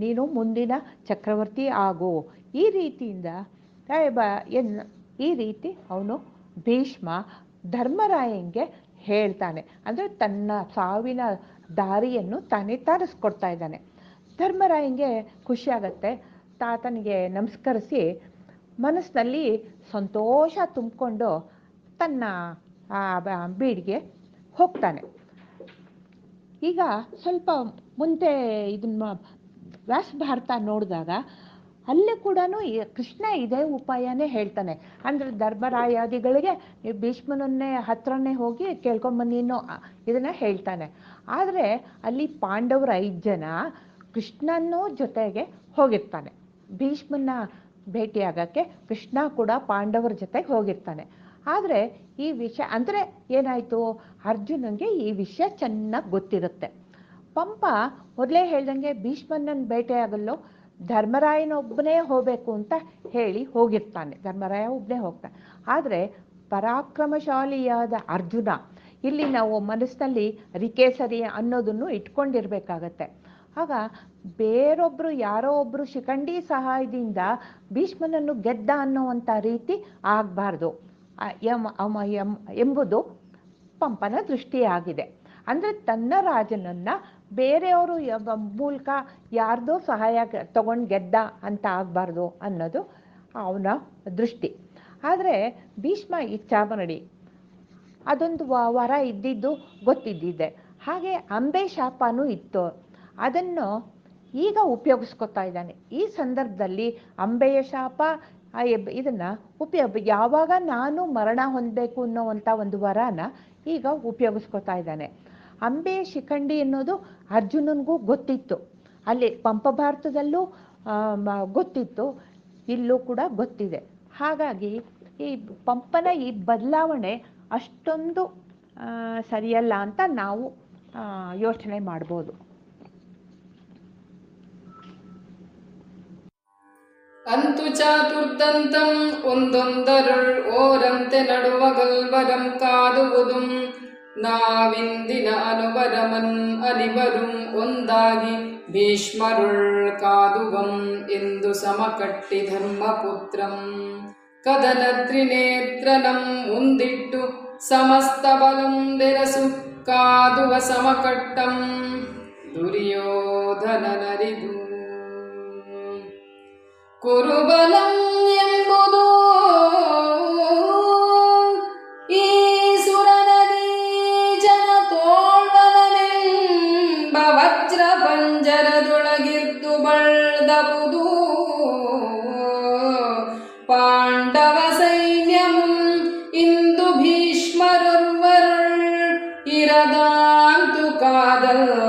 Speaker 2: ನೀನು ಮುಂದಿನ ಚಕ್ರವರ್ತಿ ಆಗು. ಈ ರೀತಿಯಿಂದ ಬ- ಎನ್, ಈ ರೀತಿ ಅವನು ಭೀಷ್ಮ ಧರ್ಮರಾಯಂಗೆ ಹೇಳ್ತಾನೆ. ಅಂದರೆ ತನ್ನ ಸಾವಿನ ದಾರಿಯನ್ನು ತಾನೇ ತರಿಸ್ಕೊಡ್ತಾ ಇದ್ದಾನೆ. ಧರ್ಮರಾಯಂಗೆ ಖುಷಿಯಾಗತ್ತೆ ತಾತನಿಗೆ ನಮಸ್ಕರಿಸಿ ಮನಸ್ಸಿನಲ್ಲಿ ಸಂತೋಷ ತುಂಬಿಕೊಂಡು ತನ್ನ ಬೀಡಿಗೆ ಹೋಗ್ತಾನೆ. ಈಗ ಸ್ವಲ್ಪ ಮುಂದೆ ಇದನ್ನ ವ್ಯಾಸ ಭಾರತ ನೋಡಿದಾಗ ಅಲ್ಲಿ ಕೂಡ ಕೃಷ್ಣ ಇದೇ ಉಪಾಯನೇ ಹೇಳ್ತಾನೆ. ಅಂದರೆ ಧರ್ಮರಾಯಾದಿಗಳಿಗೆ ಭೀಷ್ಮನನ್ನೇ, ಹತ್ರನೇ ಹೋಗಿ ಕೇಳ್ಕೊಂಬನ್ನಿನೋ ಇದನ್ನು ಹೇಳ್ತಾನೆ. ಆದರೆ ಅಲ್ಲಿ ಪಾಂಡವರ ಐದು ಜನ ಕೃಷ್ಣನೂ ಜೊತೆಗೆ ಹೋಗಿರ್ತಾನೆ. ಭೀಷ್ಮನ ಭೇಟಿಯಾಗಕ್ಕೆ ಕೃಷ್ಣ ಕೂಡ ಪಾಂಡವರ ಜೊತೆಗೆ ಹೋಗಿರ್ತಾನೆ. ಆದರೆ ಈ ವಿಷಯ ಅಂದರೆ ಏನಾಯಿತು? ಅರ್ಜುನಂಗೆ ಈ ವಿಷಯ ಚೆನ್ನಾಗಿ ಗೊತ್ತಿರುತ್ತೆ. ಪಂಪ ಮೊದಲೇ ಹೇಳ್ದಂಗೆ ಭೀಷ್ಮನನ್ನು ಭೇಟಿಯಾಗಲು ಧರ್ಮರಾಯನೊಬ್ಬನೇ ಹೋಗಬೇಕು ಅಂತ ಹೇಳಿ ಹೋಗಿರ್ತಾನೆ. ಧರ್ಮರಾಯ ಒಬ್ಬನೇ ಹೋಗ್ತಾನೆ. ಆದರೆ ಪರಾಕ್ರಮಶಾಲಿಯಾದ ಅರ್ಜುನ, ಇಲ್ಲಿ ನಾವು ಮನಸ್ಸಿನಲ್ಲಿ ರಿಕೇಸರಿ ಅನ್ನೋದನ್ನು ಇಟ್ಕೊಂಡಿರ್ಬೇಕಾಗತ್ತೆ. ಆಗ ಬೇರೊಬ್ಬರು ಯಾರೋ ಒಬ್ಬರು ಶಿಖಂಡಿ ಸಹಾಯದಿಂದ ಭೀಷ್ಮನನ್ನು ಗೆದ್ದ ಅನ್ನುವಂಥ ರೀತಿ ಆಗಬಾರ್ದು. ಎಂಬುದು ಪಂಪನ ದೃಷ್ಟಿಯಾಗಿದೆ. ಅಂದರೆ ತನ್ನ ರಾಜನನ್ನು ಬೇರೆಯವರು ಮೂಲಕ ಯಾರ್ದೋ ಸಹಾಯ ತಗೊಂಡು ಗೆದ್ದ ಅಂತ ಆಗಬಾರ್ದು ಅನ್ನೋದು ಅವನ ದೃಷ್ಟಿ. ಆದರೆ ಭೀಷ್ಮ ಇಚ್ಛಾಮರಡಿ ಅದೊಂದು ವರ ಇದ್ದಿದ್ದು ಗೊತ್ತಿದ್ದಿದೆ. ಹಾಗೆ ಅಂಬೆ ಶಾಪನೂ ಇತ್ತು. ಅದನ್ನು ಈಗ ಉಪಯೋಗಿಸ್ಕೊತಾ ಇದ್ದಾನೆ. ಈ ಸಂದರ್ಭದಲ್ಲಿ ಅಂಬೆಯ ಶಾಪ ಇದನ್ನ ಉಪಯೋಗ, ಯಾವಾಗ ನಾನು ಮರಣ ಹೊಂದಬೇಕು ಅನ್ನೋವಂಥ ಒಂದು ವರನ ಈಗ ಉಪಯೋಗಿಸ್ಕೊತಾ ಇದ್ದಾನೆ. ಅಂಬೆ ಶಿಖಂಡಿ ಅನ್ನೋದು ಅರ್ಜುನನಿಗೂ ಗೊತ್ತಿತ್ತು. ಅಲ್ಲಿ ಪಂಪ ಭಾರತದಲ್ಲೂ ಗೊತ್ತಿತ್ತು. ಇಲ್ಲೂ ಕೂಡ ಗೊತ್ತಿದೆ. ಹಾಗಾಗಿ ಈ ಪಂಪನ ಈ ಬದಲಾವಣೆ ಅಷ್ಟೊಂದು ಸರಿಯಲ್ಲ ಅಂತ ನಾವು ಯೋಚನೆ ಮಾಡ್ಬೋದು.
Speaker 3: ಅಂತು ಚಾತುರ್ದಂತಂ ಒಂದೊಂದರುಳ್ ಓರಂತೆ ನಡುವ ಗಲ್ವರಂ ಕಾದುವುದುಂ. ನಾವಿಂದಿನ ಅನುವರಮನ್ ಅನಿವರುಂ ಒಂದಾಗಿ ಭೀಷ್ಮರುಳ್ ಕಾದುವಂ ಎಂದು ಸಮಕಟ್ಟಿ ಧರ್ಮಪುತ್ರಂ. ಕದನ ತ್ರಿನೇತ್ರನಂ ಮುಂದಿಟ್ಟು ಸಮಸ್ತ ಬಲಂ ಬೆರಸು ಕಾದುವ ಸಮಕಟ್ಟಂ. ದುರ್ಯೋಧನನರಿದು ಕುರುಬಲಂ ಎಂಬುದು ಈ ಸುರನದಿ ಜನ ತೋಳ್ವನೆಂಬ ವಜ್ರ ಪಂಜರದೊಳಗಿದ್ದು ಬಳ್ದಬುದು. ಪಾಂಡವ ಸೈನ್ಯಂ ಇಂದು ಭೀಷ್ಮರೊರ್ವರುಳ್ ಇರದಾಂತು ಕಾದಲ್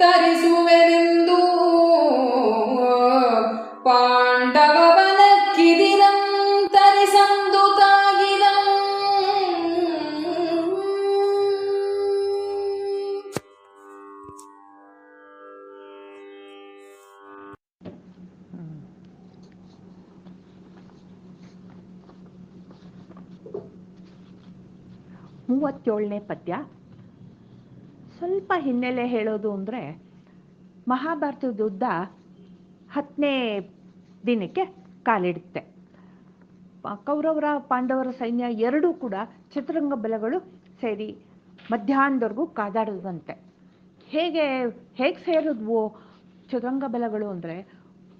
Speaker 3: ಕಾದಿನಿತ್ತರಿಸುವೆನೆಂದು ಪಾಂಡವ ಬಲಕ್ಕಿದಿರಂ ತರಿಸಂದು ತಾಗಿದಂ
Speaker 2: ಮೂವತ್ತೇಳನೇ ಪದ್ಯ ಸ್ವಲ್ಪ ಹಿನ್ನೆಲೆ ಹೇಳೋದು ಅಂದರೆ ಮಹಾಭಾರತದ ಯುದ್ಧ ಹತ್ತನೇ ದಿನಕ್ಕೆ ಕಾಲಿಡುತ್ತೆ. ಕೌರವರ, ಪಾಂಡವರ ಸೈನ್ಯ ಎರಡೂ ಕೂಡ ಚತುರಂಗ ಬಲಗಳು ಸೇರಿ ಮಧ್ಯಾಹ್ನದವರೆಗೂ ಕಾದಾಡೋದಂತೆ ಹೇಗೆ ಹೇಗೆ ಸೇರಿದ್ವು ಚತುರಂಗ ಬಲಗಳು ಅಂದರೆ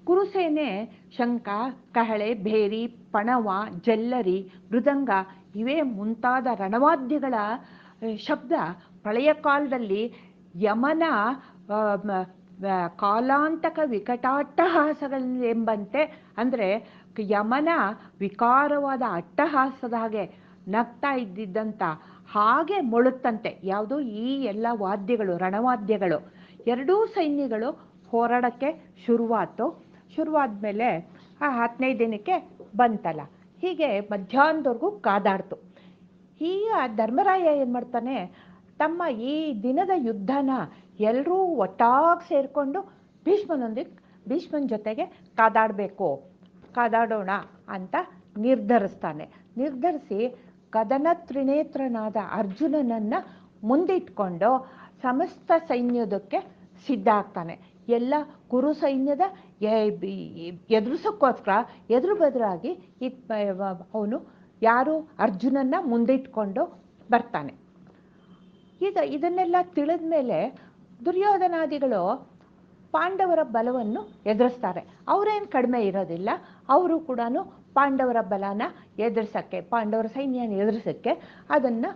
Speaker 2: ಕುರುಸೇನೆ, ಶಂಖ, ಕಹಳೆ, ಭೇರಿ, ಪಣವ, ಜಲ್ಲರಿ, ಮೃದಂಗ ಇವೇ ಮುಂತಾದ ರಣವಾದ್ಯಗಳ, ಶಬ್ದ ಪ್ರಳಯ ಕಾಲದಲ್ಲಿ ಯಮನ ಕಾಲಾಂತಕ ವಿಕಟಾಟ್ಟಹಾಸಗಳೆಂಬಂತೆ, ಅಂದರೆ ಯಮನ ವಿಕಾರವಾದ ಅಟ್ಟಹಾಸದ ಹಾಗೆ ನಗ್ತಾ ಇದ್ದಿದ್ದಂಥ ಹಾಗೆ ಮೊಳುತ್ತಂತೆ. ಯಾವುದು ಈ ಎಲ್ಲ ವಾದ್ಯಗಳು, ರಣವಾದ್ಯಗಳು, ಎರಡೂ ಸೈನ್ಯಗಳು ಹೋರಾಡಕ್ಕೆ ಶುರುವಾತು. ಮೇಲೆ ಆ ಹದಿನೈದು ದಿನಕ್ಕೆ ಬಂತಲ್ಲ. ಹೀಗೆ ಮಧ್ಯಾಹ್ನದವರೆಗೂ ಕಾದಾಡ್ತು. ಈ ಧರ್ಮರಾಯ ಏನು ಮಾಡ್ತಾನೆ ತಮ್ಮ ಈ ದಿನದ ಯುದ್ಧನ ಎಲ್ಲರೂ ಒಟ್ಟಾಗಿ ಸೇರಿಕೊಂಡು ಭೀಷ್ಮನೊಂದಿಗೆ ಭೀಷ್ಮನ ಜೊತೆಗೆ ಕಾದಾಡಬೇಕು, ಕಾದಾಡೋಣ ಅಂತ ನಿರ್ಧರಿಸ್ತಾನೆ. ನಿರ್ಧರಿಸಿ ಕದನ ತ್ರಿನೇತ್ರನಾದ ಅರ್ಜುನನನ್ನು ಮುಂದಿಟ್ಕೊಂಡು ಸಮಸ್ತ ಸೈನ್ಯದಕ್ಕೆ ಸಿದ್ಧ ಆಗ್ತಾನೆ. ಎಲ್ಲ ಕುರು ಸೈನ್ಯದ ಎದುರಿಸೋಕ್ಕೋಸ್ಕರ ಎದುರು ಬದುರಾಗಿ ಅವನು ಯಾರು ಅರ್ಜುನನ್ನ ಮುಂದಿಟ್ಕೊಂಡು ಬರ್ತಾನೆ. ಈಗ ಇದನ್ನೆಲ್ಲ ತಿಳಿದ ಮೇಲೆ ದುರ್ಯೋಧನಾದಿಗಳು ಪಾಂಡವರ ಬಲವನ್ನು ಎದುರಿಸ್ತಾರೆ. ಅವರೇನು ಕಡಿಮೆ ಇರೋದಿಲ್ಲ. ಅವರು ಕೂಡ ಪಾಂಡವರ ಬಲನ ಎದುರಿಸೋಕ್ಕೆ, ಪಾಂಡವರ ಸೈನ್ಯನ ಎದುರಿಸೋಕ್ಕೆ ಅದನ್ನು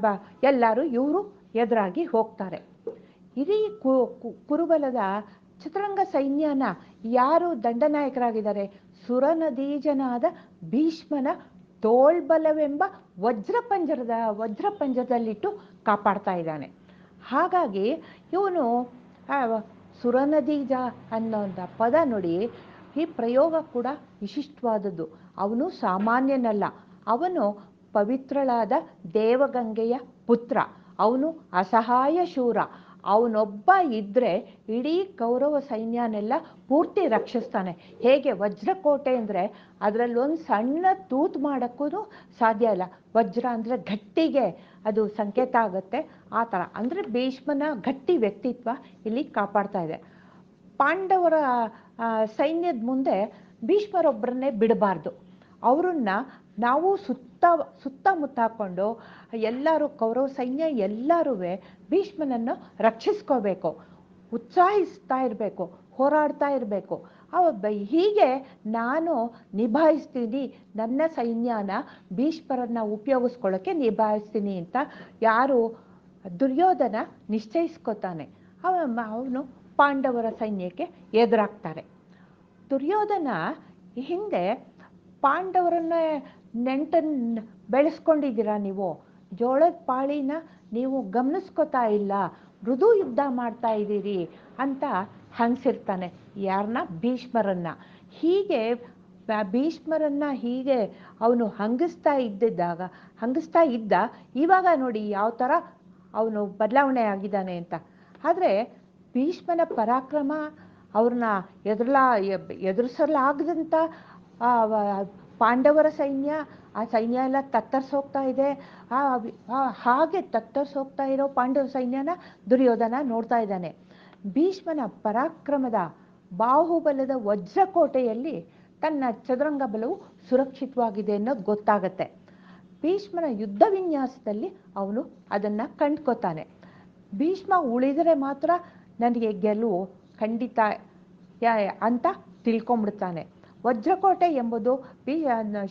Speaker 2: ಬ, ಎಲ್ಲರೂ ಇವರು ಎದುರಾಗಿ ಹೋಗ್ತಾರೆ. ಇಡೀ ಕುರುಬಲದ ಚಿತ್ರರಂಗ ಸೈನ್ಯನ ಯಾರು ದಂಡನಾಯಕರಾಗಿದ್ದಾರೆ? ಸುರನದೀಜನಾದ ಭೀಷ್ಮನ ತೋಳ್ಬಲವೆಂಬ ವಜ್ರಪಂಜರದ, ವಜ್ರಪಂಜರದಲ್ಲಿಟ್ಟು ಕಾಪಾಡ್ತಾ ಇದ್ದಾನೆ. ಹಾಗಾಗಿ ಇವನು ಸುರನದೀಜ ಅನ್ನೋಂಥ ಪದ ನೋಡಿ, ಈ ಪ್ರಯೋಗ ಕೂಡ ವಿಶಿಷ್ಟವಾದದ್ದು. ಅವನು ಸಾಮಾನ್ಯನಲ್ಲ. ಅವನು ಪವಿತ್ರಳಾದ ದೇವಗಂಗೆಯ ಪುತ್ರ. ಅವನು ಅಸಹಾಯ ಶೂರ ಅವನೊಬ್ಬ ಇದ್ದರೆ ಇಡೀ ಕೌರವ ಸೈನ್ಯನೆಲ್ಲ ಪೂರ್ತಿ ರಕ್ಷಿಸ್ತಾನೆ. ಹೇಗೆ ವಜ್ರಕೋಟೆ ಅಂದರೆ ಅದರಲ್ಲೊಂದು ಸಣ್ಣ ತೂತು ಮಾಡೋಕ್ಕೂ ಸಾಧ್ಯ ಇಲ್ಲ. ವಜ್ರ ಅಂದರೆ ಗಟ್ಟಿಗೆ. ಅದು ಸಂಕೇತ ಆಗುತ್ತೆ. ಆ ಥರ. ಅಂದರೆ ಭೀಷ್ಮನ ಗಟ್ಟಿ ವ್ಯಕ್ತಿತ್ವ ಇಲ್ಲಿ ಕಾಪಾಡ್ತಾ ಇದೆ. ಪಾಂಡವರ ಸೈನ್ಯದ ಮುಂದೆ ಭೀಷ್ಮರೊಬ್ಬರನ್ನೇ ಬಿಡಬಾರ್ದು. ಅವರನ್ನ ನಾವು ಸುತ್ತ ಸುತ್ತಮುತ್ತ ಹಾಕ್ಕೊಂಡು ಎಲ್ಲರೂ ಕೌರವ ಸೈನ್ಯ ಎಲ್ಲರೂ ಭೀಷ್ಮನನ್ನು ರಕ್ಷಿಸ್ಕೋಬೇಕು. ಉತ್ಸಾಹಿಸ್ತಾ ಇರಬೇಕು. ಹೋರಾಡ್ತಾ ಇರಬೇಕು. ಹೀಗೆ ನಾನು ನಿಭಾಯಿಸ್ತೀನಿ, ನನ್ನ ಸೈನ್ಯನ ಭೀಷ್ಮರನ್ನ ಉಪಯೋಗಿಸ್ಕೊಳ್ಳೋಕ್ಕೆ ನಿಭಾಯಿಸ್ತೀನಿ ಅಂತ ಯಾರು ದುರ್ಯೋಧನ ನಿಶ್ಚಯಿಸ್ಕೋತಾನೆ. ಅವ ಅವನು ಪಾಂಡವರ ಸೈನ್ಯಕ್ಕೆ ಎದುರಾಗ್ತಾರೆ. ದುರ್ಯೋಧನ ಹಿಂದೆ ಪಾಂಡವರನ್ನ ನೆಂಟನ್ ಬೆಳೆಸ್ಕೊಂಡಿದ್ದೀರಾ ನೀವು? ಜೋಳದ ಪಾಳಿನ ನೀವು ಗಮನಿಸ್ಕೋತಾ ಇಲ್ಲ, ಮೃದು ಯುದ್ಧ ಮಾಡ್ತಾ ಇದ್ದೀರಿ ಅಂತ ಹಂಗ್ಸಿರ್ತಾನೆ ಯಾರನ್ನ? ಭೀಷ್ಮರನ್ನ. ಹೀಗೆ ಭೀಷ್ಮರನ್ನ ಹೀಗೆ ಅವನು ಹಂಗಿಸ್ತಾ ಇದ್ದಿದ್ದಾಗ, ಹಂಗಿಸ್ತಾ ಇದ್ದ, ಇವಾಗ ನೋಡಿ ಯಾವ ಥರ ಅವನು ಬದಲಾವಣೆ ಆಗಿದ್ದಾನೆ ಅಂತ. ಆದರೆ ಭೀಷ್ಮನ ಪರಾಕ್ರಮ ಅವ್ರನ್ನ ಎದುರ್ಲ ಎದುರಿಸಲಾಗದಂಥ ಪಾಂಡವರ ಸೈನ್ಯ, ಆ ಸೈನ್ಯ ಎಲ್ಲ ತತ್ತರಿಸೋಗ್ತಾ ಇದೆ. ಹಾಗೆ ತತ್ತರಿಸೋಗ್ತಾ ಇರೋ ಪಾಂಡವ ಸೈನ್ಯನ ದುರ್ಯೋಧನ ನೋಡ್ತಾ ಇದ್ದಾನೆ. ಭೀಷ್ಮನ ಪರಾಕ್ರಮದ ಬಾಹುಬಲದ ವಜ್ರಕೋಟೆಯಲ್ಲಿ ತನ್ನ ಚದುರಂಗ ಬಲವು ಸುರಕ್ಷಿತವಾಗಿದೆ ಅನ್ನೋದು ಗೊತ್ತಾಗತ್ತೆ. ಭೀಷ್ಮನ ಯುದ್ಧ ವಿನ್ಯಾಸದಲ್ಲಿ ಅವನು ಅದನ್ನು ಕಂಡ್ಕೋತಾನೆ. ಭೀಷ್ಮ ಉಳಿದರೆ ಮಾತ್ರ ನನಗೆ ಗೆಲುವು ಖಂಡಿತ ಅಂತ ತಿಳ್ಕೊಂಬಿಡ್ತಾನೆ. ವಜ್ರಕೋಟೆ ಎಂಬುದು ಬಿ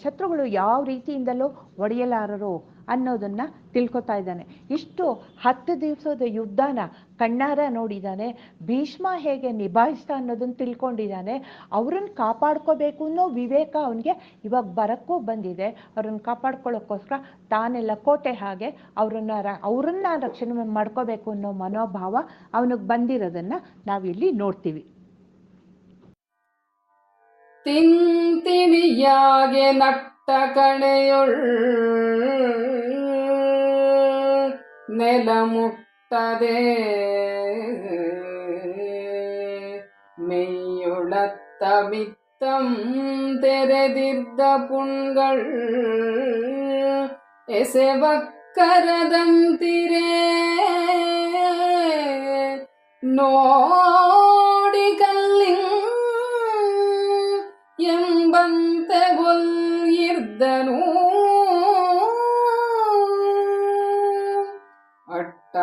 Speaker 2: ಶತ್ರುಗಳು ಯಾವ ರೀತಿಯಿಂದಲೂ ಒಡೆಯಲಾರರು ಅನ್ನೋದನ್ನು ತಿಳ್ಕೊತಾ ಇದ್ದಾನೆ. ಇಷ್ಟು ಹತ್ತು ದಿವಸದ ಯುದ್ಧನ ಕಣ್ಣಾರ ನೋಡಿದ್ದಾನೆ ಭೀಷ್ಮ ಹೇಗೆ ನಿಭಾಯಿಸ್ತಾ ಅನ್ನೋದನ್ನು ತಿಳ್ಕೊಂಡಿದ್ದಾನೆ ಅವ್ರನ್ನ ಕಾಪಾಡ್ಕೋಬೇಕು ಅನ್ನೋ ವಿವೇಕ ಅವನಿಗೆ ಇವಾಗ ಬರಕ್ಕೂ ಬಂದಿದೆ. ಅವ್ರನ್ನ ಕಾಪಾಡ್ಕೊಳ್ಳೋಕ್ಕೋಸ್ಕರ ತಾನೆಲ್ಲ ಕೋಟೆ ಹಾಗೆ ಅವರನ್ನ ಅವರನ್ನ ರಕ್ಷಣೆ ಮಾಡ್ಕೋಬೇಕು ಅನ್ನೋ ಮನೋಭಾವ ಅವನಿಗೆ ಬಂದಿರೋದನ್ನ ನಾವಿಲ್ಲಿ ನೋಡ್ತೀವಿ.
Speaker 3: ತಿಂತಿಣಿಯಾಗೆ ನಟ್ಟ ಕಣೆಯೊಳ್ ನೆಲ ಮುಟ್ಟದೆ மெய்யுளத்த மித்தம் ತೆರೆದಿದ್ದ ಪುಣ್ಗಳ್ ಎಸೆವಕ್ಕರದಂತಿರೇ ನೋಡಿ ಕಲ್ಲಿಂ ಎಂಬಂತೆ ಗೊಲ್ಲಿರ್ದನು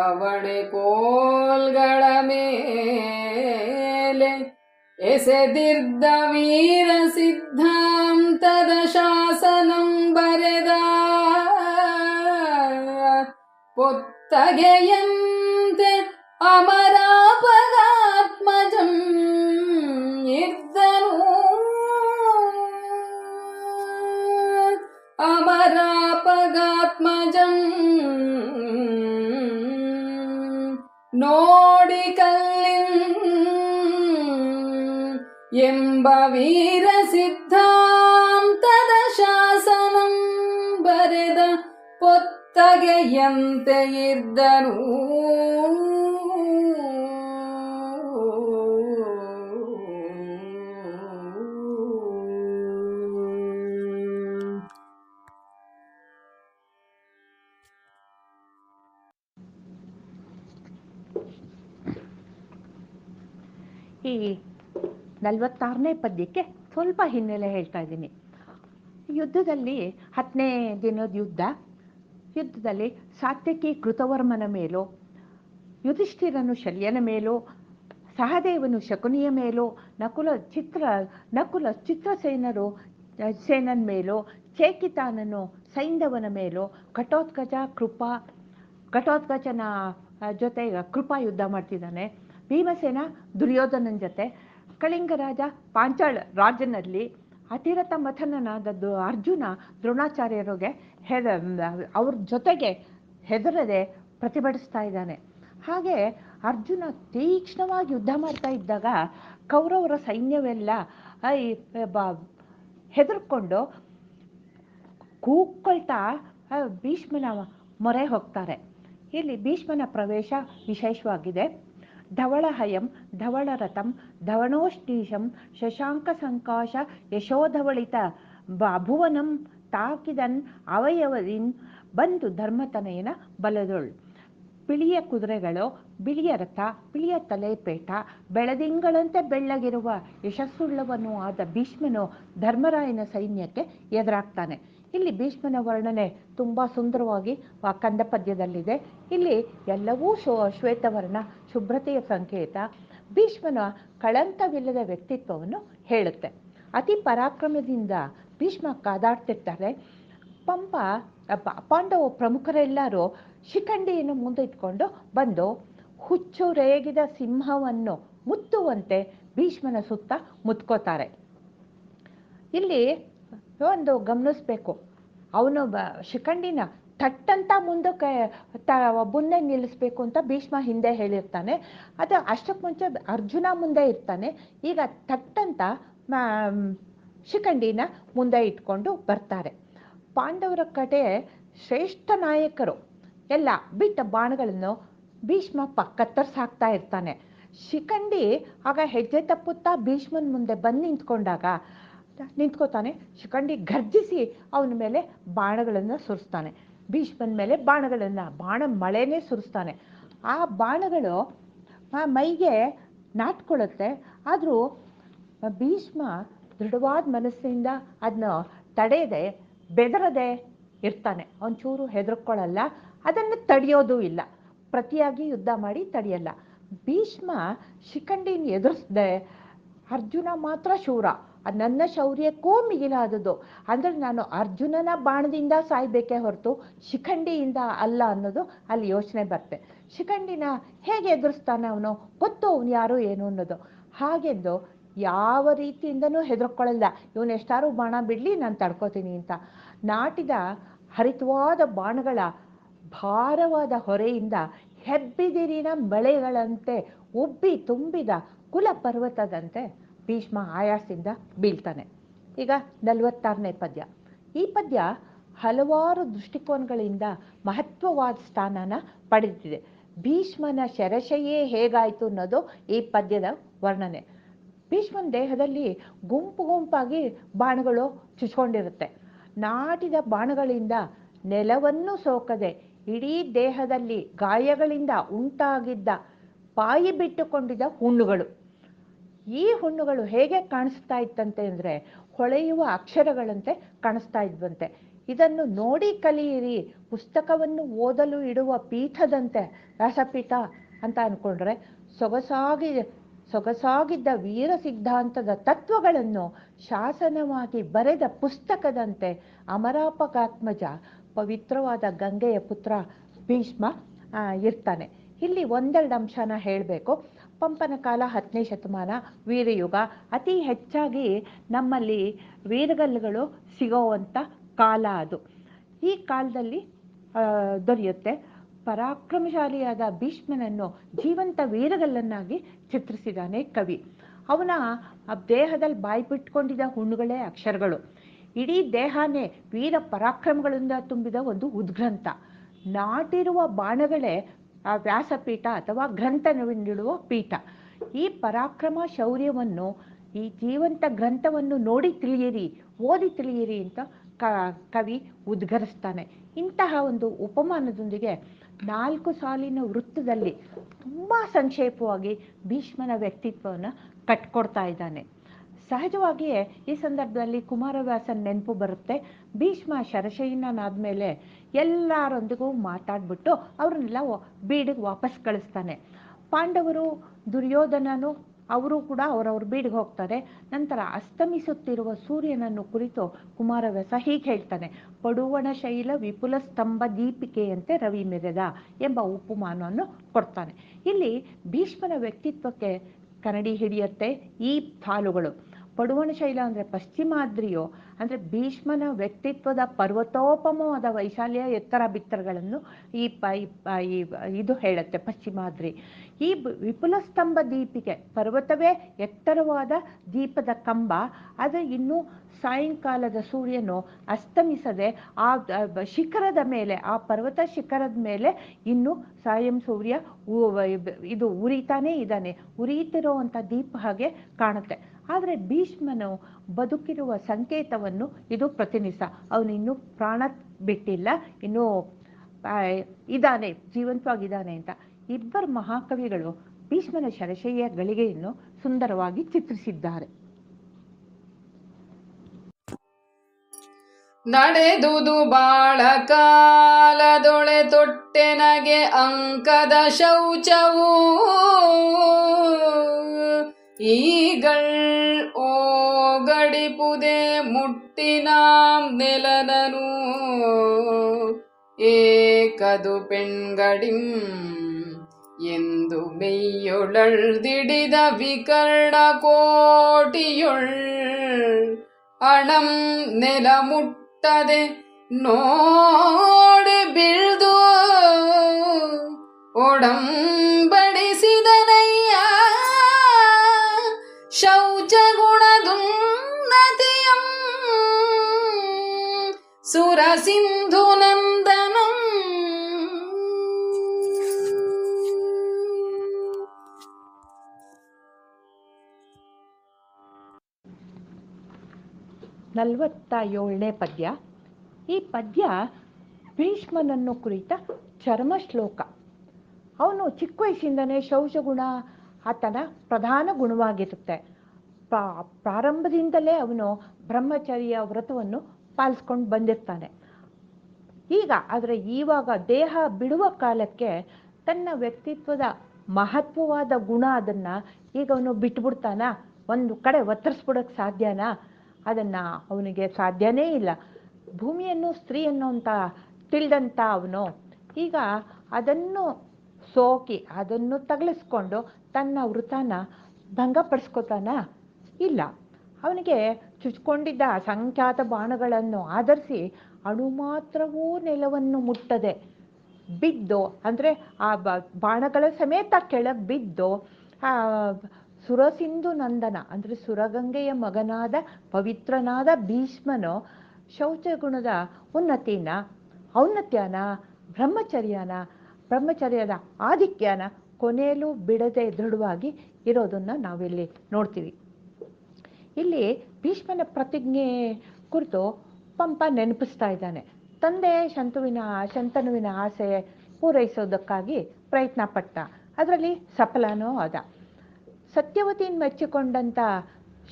Speaker 3: ಅಟ್ಟವಣೆ ಕೋಲ್ಗಳ ಮೇಲೆ ಎಸೆದಿರ್ದ ವೀರ ಸಿದ್ಧಾಂತದ ಶಾಸನಂ ಬರೆದ ಪೊತ್ತಗೆಯಂತೆ ಅಮರಾಪಗಾತ್ಮಜಂ ಎಂಬ ವೀರ ಸಿದ್ಧಾಂತದ ಶಾಸನಂ ಬರೆದ ಪೊತ್ತಗೆಯಂತೆ ಇದ್ದನು.
Speaker 2: ಈ ನಲವತ್ತಾರನೇ ಪದ್ಯಕ್ಕೆ ಸ್ವಲ್ಪ ಹಿನ್ನೆಲೆ ಹೇಳ್ತಾ ಇದ್ದೀನಿ. ಯುದ್ಧದಲ್ಲಿ ಹತ್ತನೇ ದಿನದ ಯುದ್ಧ, ಯುದ್ಧದಲ್ಲಿ ಸಾತ್ಯಕಿ ಕೃತವರ್ಮನ ಮೇಲೋ, ಯುಧಿಷ್ಠಿರನು ಶಲ್ಯನ ಮೇಲೋ, ಸಹದೇವನು ಶಕುನಿಯ ಮೇಲೋ, ನಕುಲ ಚಿತ್ರ, ನಕುಲ ಚಿತ್ರಸೇನರು ಸೇನನ ಮೇಲೋ, ಚೇಕಿತಾನನು ಸೈಂಧವನ ಮೇಲೋ ಕಟೋತ್ಕಜ ಕೃಪಾ ಕಟೋತ್ಕಜನ ಜೊತೆ ಕೃಪಾ ಯುದ್ಧ ಮಾಡ್ತಿದ್ದಾನೆ. ಭೀಮಸೇನ ದುರ್ಯೋಧನನ ಜೊತೆ ಕಳಿಂಗ ಪಾಂಚಾಳ ರಾಜನಲ್ಲಿ ಅತಿರಥ ಮಥನನಾದದ್ದು ಅರ್ಜುನ ದ್ರೋಣಾಚಾರ್ಯರಿಗೆ ಹೆದ, ಅವ್ರ ಜೊತೆಗೆ ಹೆದರದೆ ಪ್ರತಿಭಟಿಸ್ತಾ ಇದ್ದಾನೆ. ಹಾಗೆ ಅರ್ಜುನ ತೀಕ್ಷ್ಣವಾಗಿ ಯುದ್ಧ ಮಾಡ್ತಾ ಇದ್ದಾಗ ಕೌರವರ ಸೈನ್ಯವೆಲ್ಲ ಈ ಬ- ಹೆದರ್ಕೊಂಡು ಕೂಕ್ಕೊಳ್ತಾ ಭೀಷ್ಮನ ಮೊರೆ ಹೋಗ್ತಾರೆ. ಇಲ್ಲಿ ಭೀಷ್ಮನ ಪ್ರವೇಶ ವಿಶೇಷವಾಗಿದೆ. ಧವಳಹಯಂ, ಧವಳರಥಂ ಧವಣೋಷ್ಟೀಶಂ ಶಶಾಂಕ ಸಂಕಾಶ ಯಶೋಧವಳಿತ ಭುವನಂ ತಾಕಿದನ್, ಅವಯವದಿನ್ ಬಂದು ಧರ್ಮತನಯನ ಬಲದೊಳ್. ಬಿಳಿಯ ಕುದುರೆಗಳು, ಬಿಳಿಯ ರಥ ಬಿಳಿಯ ತಲೆಪೇಟ, ಬೆಳದಿಂಗಳಂತೆ ಬೆಳ್ಳಗಿರುವ ಯಶಸ್ಸುಳ್ಳವನು ಆದ ಭೀಷ್ಮನು ಧರ್ಮರಾಯನ ಸೈನ್ಯಕ್ಕೆ ಎದುರಾಗ್ತಾನೆ. ಇಲ್ಲಿ ಭೀಷ್ಮನ ವರ್ಣನೆ ತುಂಬ ಸುಂದರವಾಗಿ ಕಂದ ಪದ್ಯದಲ್ಲಿದೆ ಇಲ್ಲಿ ಎಲ್ಲವೂ ಶೋ, ಶ್ವೇತವರ್ಣ, ಶುಭ್ರತೆಯ ಸಂಕೇತ, ಭೀಷ್ಮನ ಕಳಂಕವಿಲ್ಲದ ವ್ಯಕ್ತಿತ್ವವನ್ನು ಹೇಳುತ್ತೆ. ಅತಿ ಪರಾಕ್ರಮದಿಂದ ಭೀಷ್ಮ ಕಾದಾಡ್ತಿರ್ತಾರೆ. ಪಂಪ ಪಾಂಡವ ಪ್ರಮುಖರೆಲ್ಲರೂ ಶಿಖಂಡಿಯನ್ನು ಮುಂದೆ ಇಟ್ಕೊಂಡು ಬಂದು ಹುಚ್ಚು ರೇಗಿದ ಸಿಂಹವನ್ನು ಮುತ್ತುವಂತೆ ಭೀಷ್ಮನ ಸುತ್ತ ಮುತ್ಕೋತಾರೆ. ಇಲ್ಲಿ ಒಂದು ಗಮನಿಸ್ಬೇಕು. ಅವನು ಬ, ಶಿಖಂಡಿನ ಥಟ್ಟಂತ ಮುಂದಕ್ಕೆ ತ, ಮುಂದೆ ನಿಲ್ಲಿಸ್ಬೇಕು ಅಂತ ಭೀಷ್ಮ ಹಿಂದೆ ಹೇಳಿರ್ತಾನೆ. ಅದು ಅಷ್ಟಕ್ಕೆ ಮುಂಚೆ ಅರ್ಜುನ ಮುಂದೆ ಇರ್ತಾನೆ. ಈಗ ಥಟ್ಟಂತ ಶಿಖಂಡಿನ ಮುಂದೆ ಇಟ್ಕೊಂಡು ಬರ್ತಾರೆ. ಪಾಂಡವರ ಕಡೆ ಶ್ರೇಷ್ಠ ನಾಯಕರು ಎಲ್ಲ ಬಿಟ್ಟ ಬಾಣಗಳನ್ನು ಭೀಷ್ಮ ಪ ಕತ್ತರಿಸಿ ಹಾಕ್ತಾ ಇರ್ತಾನೆ. ಶಿಖಂಡಿ ಆಗ ಹೆಜ್ಜೆ ತಪ್ಪುತ್ತಾ ಭೀಷ್ಮನ ಮುಂದೆ ಬಂದು ನಿಂತ್ಕೊಂಡಾಗ ನಿಂತ್ಕೋತಾನೆ. ಶಿಖಂಡಿ ಗರ್ಜಿಸಿ ಅವನ ಮೇಲೆ ಬಾಣಗಳನ್ನು ಸುರಿಸ್ತಾನೆ. ಭೀಷ್ಮನ ಮೇಲೆ ಬಾಣಗಳನ್ನು, ಬಾಣ ಮಳೆನೇ ಸುರಿಸ್ತಾನೆ. ಆ ಬಾಣಗಳು ಮೈಗೆ ನಾಟ್ಕೊಳ್ಳುತ್ತೆ ಆದರೂ ಭೀಷ್ಮ ದೃಢವಾದ ಮನಸ್ಸಿನಿಂದ ಅದನ್ನ ತಡೆಯದೆ, ಬೆದರದೆ ಇರ್ತಾನೆ. ಒಂಚೂರು ಹೆದರ್ಕೊಳ್ಳಲ್ಲ. ಅದನ್ನು ತಡೆಯೋದು ಇಲ್ಲ. ಪ್ರತಿಯಾಗಿ ಯುದ್ಧ ಮಾಡಿ ತಡೆಯಲ್ಲ. ಭೀಷ್ಮ ಶಿಖಂಡಿನ ಎದುರಿಸ್ದೆ ಅರ್ಜುನ ಮಾತ್ರ ಶೂರ. ನನ್ನ ಶೌರ್ಯಕ್ಕೂ ಮಿಗಿಲಾದದ್ದು. ಅಂದರೆ ನಾನು ಅರ್ಜುನನ ಬಾಣದಿಂದ ಸಾಯ್ಬೇಕೇ ಹೊರತು ಶಿಖಂಡಿಯಿಂದ ಅಲ್ಲ ಅನ್ನೋದು ಅಲ್ಲಿ ಯೋಚನೆ ಬರುತ್ತೆ ಶಿಖಂಡಿನ ಹೇಗೆ ಎದುರಿಸ್ತಾನೆ ಅವನು? ಗೊತ್ತು ಅವನು ಯಾರು, ಏನು ಅನ್ನೋದು. ಹಾಗೆಂದು ಯಾವ ರೀತಿಯಿಂದನೂ ಹೆದರ್ಕೊಳ್ಳಲ್ಲ. ಇವನು ಎಷ್ಟಾರು ಬಾಣ ಬಿಡಲಿ, ನಾನು ತಡ್ಕೋತೀನಿ ಅಂತ. ನಾಟಿದ ಹರಿತವಾದ ಬಾಣಗಳ ಭಾರವಾದ ಹೊರೆಯಿಂದ ಹೆಬ್ಬಿದಿರಿನ ಮಳೆಗಳಂತೆ ಉಬ್ಬಿ ತುಂಬಿದ ಕುಲ ಪರ್ವತದಂತೆ ಭೀಷ್ಮ ಆಯಾಸದಿಂದ ಬೀಳ್ತಾನೆ. ಈಗ ನಲವತ್ತಾರನೇ ಪದ್ಯ. ಈ ಪದ್ಯ ಹಲವಾರು ದೃಷ್ಟಿಕೋನಗಳಿಂದ ಮಹತ್ವವಾದ ಸ್ಥಾನನ ಪಡೆದಿದೆ. ಭೀಷ್ಮನ ಶರಶಯೇ ಹೇಗಾಯಿತು ಅನ್ನೋದು ಈ ಪದ್ಯದ ವರ್ಣನೆ. ಭೀಷ್ಮನ ದೇಹದಲ್ಲಿ ಗುಂಪು ಗುಂಪಾಗಿ ಬಾಣಗಳು ಚುಚ್ಕೊಂಡಿರುತ್ತೆ. ನಾಟಿದ ಬಾಣಗಳಿಂದ ನೆಲವನ್ನು ಸೋಕದೆ ಇಡೀ ದೇಹದಲ್ಲಿ ಗಾಯಗಳಿಂದ ಉಂಟಾಗಿದ್ದ ಬಾಯಿ ಬಿಟ್ಟುಕೊಂಡಿದ್ದ ಹುಣ್ಣುಗಳು. ಈ ಹುಣ್ಣುಗಳು ಹೇಗೆ ಕಾಣಿಸ್ತಾ ಇತ್ತಂತೆ ಅಂದರೆ ಹೊಳೆಯುವ ಅಕ್ಷರಗಳಂತೆ ಕಾಣಿಸ್ತಾ ಇದ್ವಂತೆ. ಇದನ್ನು ನೋಡಿ ಕಲಿಯಿರಿ. ಪುಸ್ತಕವನ್ನು ಓದಲು ಇಡುವ ಪೀಠದಂತೆ ವ್ಯಾಸಪೀಠ ಅಂತ ಅಂದ್ಕೊಂಡ್ರೆ ಸೊಗಸಾಗಿ, ಸೊಗಸಾಗಿದ್ದ ವೀರ ಸಿದ್ಧಾಂತದ ತತ್ವಗಳನ್ನು ಶಾಸನವಾಗಿ ಬರೆದ ಪುಸ್ತಕದಂತೆ ಅಮರಾಪಕಾತ್ಮಜ, ಪವಿತ್ರವಾದ ಗಂಗೆಯ ಪುತ್ರ ಭೀಷ್ಮ ಇರ್ತಾನೆ. ಇಲ್ಲಿ ಒಂದೆರಡು ಅಂಶನ ಹೇಳಬೇಕು. ಪಂಪನ ಕಾಲ ಹತ್ತನೇ ಶತಮಾನ ವೀರಯುಗ. ಅತಿ ಹೆಚ್ಚಾಗಿ ನಮ್ಮಲ್ಲಿ ವೀರಗಲ್ಲುಗಳು ಸಿಗೋವಂಥ ಕಾಲ ಅದು. ಈ ಕಾಲದಲ್ಲಿ ದೊರೆಯುತ್ತೆ ಪರಾಕ್ರಮಶಾಲಿಯಾದ ಭೀಷ್ಮನನ್ನು ಜೀವಂತ ವೀರಗಲ್ಲನ್ನಾಗಿ ಚಿತ್ರಿಸಿದ್ದಾನೆ ಕವಿ. ಅವನ ದೇಹದಲ್ಲಿ ಬಾಯಿ ಬಿಟ್ಕೊಂಡಿದ್ದ ಹುಣ್ಣುಗಳೇ ಅಕ್ಷರಗಳು. ಇಡೀ ದೇಹನೇ ವೀರ ಪರಾಕ್ರಮಗಳಿಂದ ತುಂಬಿದ ಒಂದು ಉದ್ಗ್ರಂಥ. ನಾಟಿರುವ ಬಾಣಗಳೇ ಆ ವ್ಯಾಸಪೀಠ ಅಥವಾ ಗ್ರಂಥವಿಡುವ ಪೀಠ. ಈ ಪರಾಕ್ರಮ ಶೌರ್ಯವನ್ನು, ಈ ಜೀವಂತ ಗ್ರಂಥವನ್ನು ನೋಡಿ ತಿಳಿಯಿರಿ, ಓದಿ ತಿಳಿಯಿರಿ ಅಂತ ಕವಿ ಉದ್ಗರಿಸ್ತಾನೆ. ಇಂತಹ ಒಂದು ಉಪಮಾನದೊಂದಿಗೆ ನಾಲ್ಕು ಸಾಲಿನ ವೃತ್ತದಲ್ಲಿ ತುಂಬ ಸಂಕ್ಷೇಪವಾಗಿ ಭೀಷ್ಮನ ವ್ಯಕ್ತಿತ್ವವನ್ನು ಕಟ್ಕೊಡ್ತಾ ಇದ್ದಾನೆ. ಸಹಜವಾಗಿಯೇ ಈ ಸಂದರ್ಭದಲ್ಲಿ ಕುಮಾರವ್ಯಾಸನ ನೆನಪು ಬರುತ್ತೆ. ಭೀಷ್ಮ ಶರಶಯನಾದ್ಮೇಲೆ ಎಲ್ಲರೊಂದಿಗೂ ಮಾತಾಡ್ಬಿಟ್ಟು ಅವ್ರನ್ನೆಲ್ಲ ಬೀಡಿಗೆ ವಾಪಸ್ ಕಳಿಸ್ತಾನೆ. ಪಾಂಡವರು ದುರ್ಯೋಧನನು, ಅವರು ಕೂಡ ಅವರವ್ರ ಬೀಡಿಗೆ ಹೋಗ್ತಾರೆ. ನಂತರ ಅಸ್ತಮಿಸುತ್ತಿರುವ ಸೂರ್ಯನನ್ನು ಕುರಿತು ಕುಮಾರವ್ಯಾಸ ಹೀಗೆ ಹೇಳ್ತಾನೆ, ಪಡುವಣ ಶೈಲ ವಿಪುಲ ಸ್ತಂಭ ದೀಪಿಕೆಯಂತೆ ರವಿ ಮೆರೆದ ಎಂಬ ಉಪಮಾನವನ್ನು ಕೊಡ್ತಾನೆ. ಇಲ್ಲಿ ಭೀಷ್ಮನ ವ್ಯಕ್ತಿತ್ವಕ್ಕೆ ಕನ್ನಡಿ ಹಿಡಿಯತ್ತೆ ಈ ಸಾಲುಗಳು ಪಡುವಣ ಶೈಲ ಅಂದರೆ ಪಶ್ಚಿಮಾದ್ರಿಯೋ, ಅಂದರೆ ಭೀಷ್ಮನ ವ್ಯಕ್ತಿತ್ವದ ಪರ್ವತೋಪಮವಾದ ವೈಶಾಲ್ಯ ಎತ್ತರ ಬಿತ್ತರಗಳನ್ನು ಈ ಪ ಈ ಇದು ಹೇಳುತ್ತೆ ಪಶ್ಚಿಮಾದ್ರಿ. ಈ ವಿಪುಲ ಸ್ತಂಭ ದೀಪಿಗೆ ಪರ್ವತವೇ ಎತ್ತರವಾದ ದೀಪದ ಕಂಬ, ಅದು ಇನ್ನೂ ಸಾಯಂಕಾಲದ ಸೂರ್ಯನು ಅಸ್ತಮಿಸದೆ ಆ ಶಿಖರದ ಮೇಲೆ, ಆ ಪರ್ವತ ಶಿಖರದ ಮೇಲೆ ಇನ್ನು ಸಾಯಂ ಸೂರ್ಯ ಇದು ಉರಿತಾನೇ ಇದ್ದಾನೆ. ಉರಿಯುತ್ತಿರೋ ದೀಪ ಹಾಗೆ ಕಾಣುತ್ತೆ. ಆದರೆ ಭೀಷ್ಮನು ಬದುಕಿರುವ ಸಂಕೇತವನ್ನು ಇದು ಪ್ರತಿನಿಧಿಸ. ಅವನು ಇನ್ನೂ ಪ್ರಾಣ ಬಿಟ್ಟಿಲ್ಲ, ಇನ್ನೂ ಇದ್ದಾನೆ, ಜೀವಂತವಾಗಿದ್ದಾನೆ ಅಂತ. ಇಬ್ಬರು ಮಹಾಕವಿಗಳು ಭೀಷ್ಮನ ಶರಶಯ್ಯ ಗಳಿಗೆಯನ್ನು ಸುಂದರವಾಗಿ ಚಿತ್ರಿಸಿದ್ದಾರೆ.
Speaker 3: ನಡೆದುದು ಬಾಳ ಕಾಲದೊಳೆ ತೊಟ್ಟೆನಗೆ ಅಂಕದ ಶೌಚವು ಈಗಳ್ ಓಗಡಿಪುದೆ ಮುಟ್ಟಿನಾಂ ನೆಲನನು ಏಕದು ಪೆಣ್ಗಡಿಂ ಎಂದು ಮೆಯ್ಯೊಳಳ್ದಿಡಿದ ವಿಕರ್ಣ ಕೋಟಿಯೊಳ್ ಅಣಂ ನೆಲ ಮುಟ್ಟದೆ ನೋಡಿ ಬೀಳ್ದು ಒಡಂಬಡಿಸಿದನಯ್ಯ ನಂದನಂ
Speaker 2: ನಲವತ್ತ ಏಳನೇ ಪದ್ಯ. ಈ ಪದ್ಯ ಭೀಷ್ಮನನ್ನು ಕುರಿತ ಚರ್ಮ ಶ್ಲೋಕ ಅವನು ಚಿಕ್ಕ ವಯಸ್ಸಿಂದನೇ ಶೌಚಗುಣ ಆತನ ಪ್ರಧಾನ ಗುಣವಾಗಿರುತ್ತೆ. ಪ್ರಾ- ಪ್ರಾರಂಭದಿಂದಲೇ ಅವನು ಬ್ರಹ್ಮಚರ್ಯ ವ್ರತವನ್ನು ಪಾಲಿಸ್ಕೊಂಡು ಬಂದಿರ್ತಾನೆ. ಈಗ ಆದರೆ ಈವಾಗ ದೇಹ ಬಿಡುವ ಕಾಲಕ್ಕೆ ತನ್ನ ವ್ಯಕ್ತಿತ್ವದ ಮಹತ್ವವಾದ ಗುಣ ಅದನ್ನು ಈಗ ಅವನು ಬಿಟ್ಬಿಡ್ತಾನ. ಒಂದು ಕಡೆ ಒತ್ತರಿಸ್ಬಿಡೋಕ್ಕೆ ಸಾಧ್ಯನಾ? ಅದನ್ನು ಅವನಿಗೆ ಸಾಧ್ಯನೇ ಇಲ್ಲ. ಭೂಮಿಯನ್ನು ಸ್ತ್ರೀ ಅನ್ನೋಂಥ ತಿಳಿದಂಥ ಅವನು ಈಗ ಅದನ್ನು ಸೋಕಿ, ಅದನ್ನು ತಗಲಿಸ್ಕೊಂಡು ತನ್ನ ವೃತಾನ ಭಂಗಪಡಿಸ್ಕೊತಾನ? ಇಲ್ಲ. ಅವನಿಗೆ ಚುಚ್ಕೊಂಡಿದ್ದ ಅಸಂಖ್ಯಾತ ಬಾಣಗಳನ್ನು ಆಧರಿಸಿ ಅಣು ಮಾತ್ರವೂ ನೆಲವನ್ನು ಮುಟ್ಟದೆ. ಬಿದ್ದು, ಅಂದರೆ ಆ ಬಾಣಗಳ ಸಮೇತ ಕೆಳಗೆ ಬಿದ್ದು ಸುರಸಿಂಧು ನಂದನ, ಅಂದರೆ ಸುರಗಂಗೆಯ ಮಗನಾದ ಪವಿತ್ರನಾದ ಭೀಷ್ಮನು ಶೌಚಗುಣದ ಉನ್ನತಿನ, ಔನ್ನತ್ಯನ, ಬ್ರಹ್ಮಚರ್ಯನ, ಬ್ರಹ್ಮಚರ್ಯದ ಆಧಿಕ್ಯನ ಕೊನೆಯಲ್ಲೂ ಬಿಡದೆ ದೃಢವಾಗಿ ಇರೋದನ್ನು ನಾವಿಲ್ಲಿ ನೋಡ್ತೀವಿ. ಇಲ್ಲಿ ಭೀಷ್ಮನ ಪ್ರತಿಜ್ಞೆ ಕುರಿತು ಪಂಪ ನೆನಪಿಸ್ತಾ ಇದ್ದಾನೆ. ತಂದೆ ಶಂತುವಿನ ಶಂತನುವಿನ ಆಸೆ ಪೂರೈಸೋದಕ್ಕಾಗಿ ಪ್ರಯತ್ನ ಪಟ್ಟ. ಅದರಲ್ಲಿ ಸಫಲನೂ ಆದ ಸತ್ಯವತಿಯನ್ನು ಮೆಚ್ಚಿಕೊಂಡಂಥ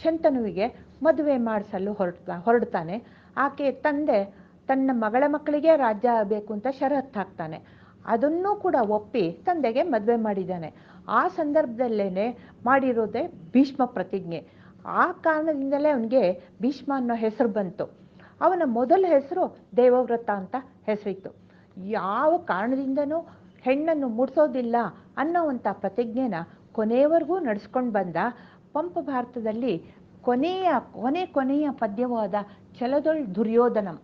Speaker 2: ಶಂತನುವಿಗೆ ಮದುವೆ ಮಾಡಿಸಲು ಹೊರಡ್ತಾ, ಹೊರಡ್ತಾನೆ. ಆಕೆ ತಂದೆ, ತನ್ನ ಮಗಳ ಮಕ್ಕಳಿಗೆ ರಾಜ್ಯ ಬೇಕು ಅಂತ ಷರತ್ತು ಹಾಕ್ತಾನೆ. ಅದನ್ನೂ ಕೂಡ ಒಪ್ಪಿ ತಂದೆಗೆ ಮದುವೆ ಮಾಡಿದ್ದಾನೆ. ಆ ಸಂದರ್ಭದಲ್ಲೇ ಮಾಡಿರೋದೇ ಭೀಷ್ಮ ಪ್ರತಿಜ್ಞೆ. ಆ ಕಾರಣದಿಂದಲೇ ಅವನಿಗೆ ಭೀಷ್ಮ ಅನ್ನೋ ಹೆಸರು ಬಂತು. ಅವನ ಮೊದಲ ಹೆಸರು ದೇವವ್ರತ ಅಂತ ಹೆಸರಿತ್ತು. ಯಾವ ಕಾರಣದಿಂದನೂ ಹೆಣ್ಣನ್ನು ಮುಡಿಸೋದಿಲ್ಲ ಅನ್ನೋವಂಥ ಪ್ರತಿಜ್ಞೆನ ಕೊನೆಯವರೆಗೂ ನಡೆಸ್ಕೊಂಡು ಬಂದ ಪಂಪ ಭಾರತದಲ್ಲಿ ಕೊನೆಯ, ಕೊನೆ ಕೊನೆಯ ಪದ್ಯವಾದ ಛಲದೊಳ್ ದುರ್ಯೋಧನಂ.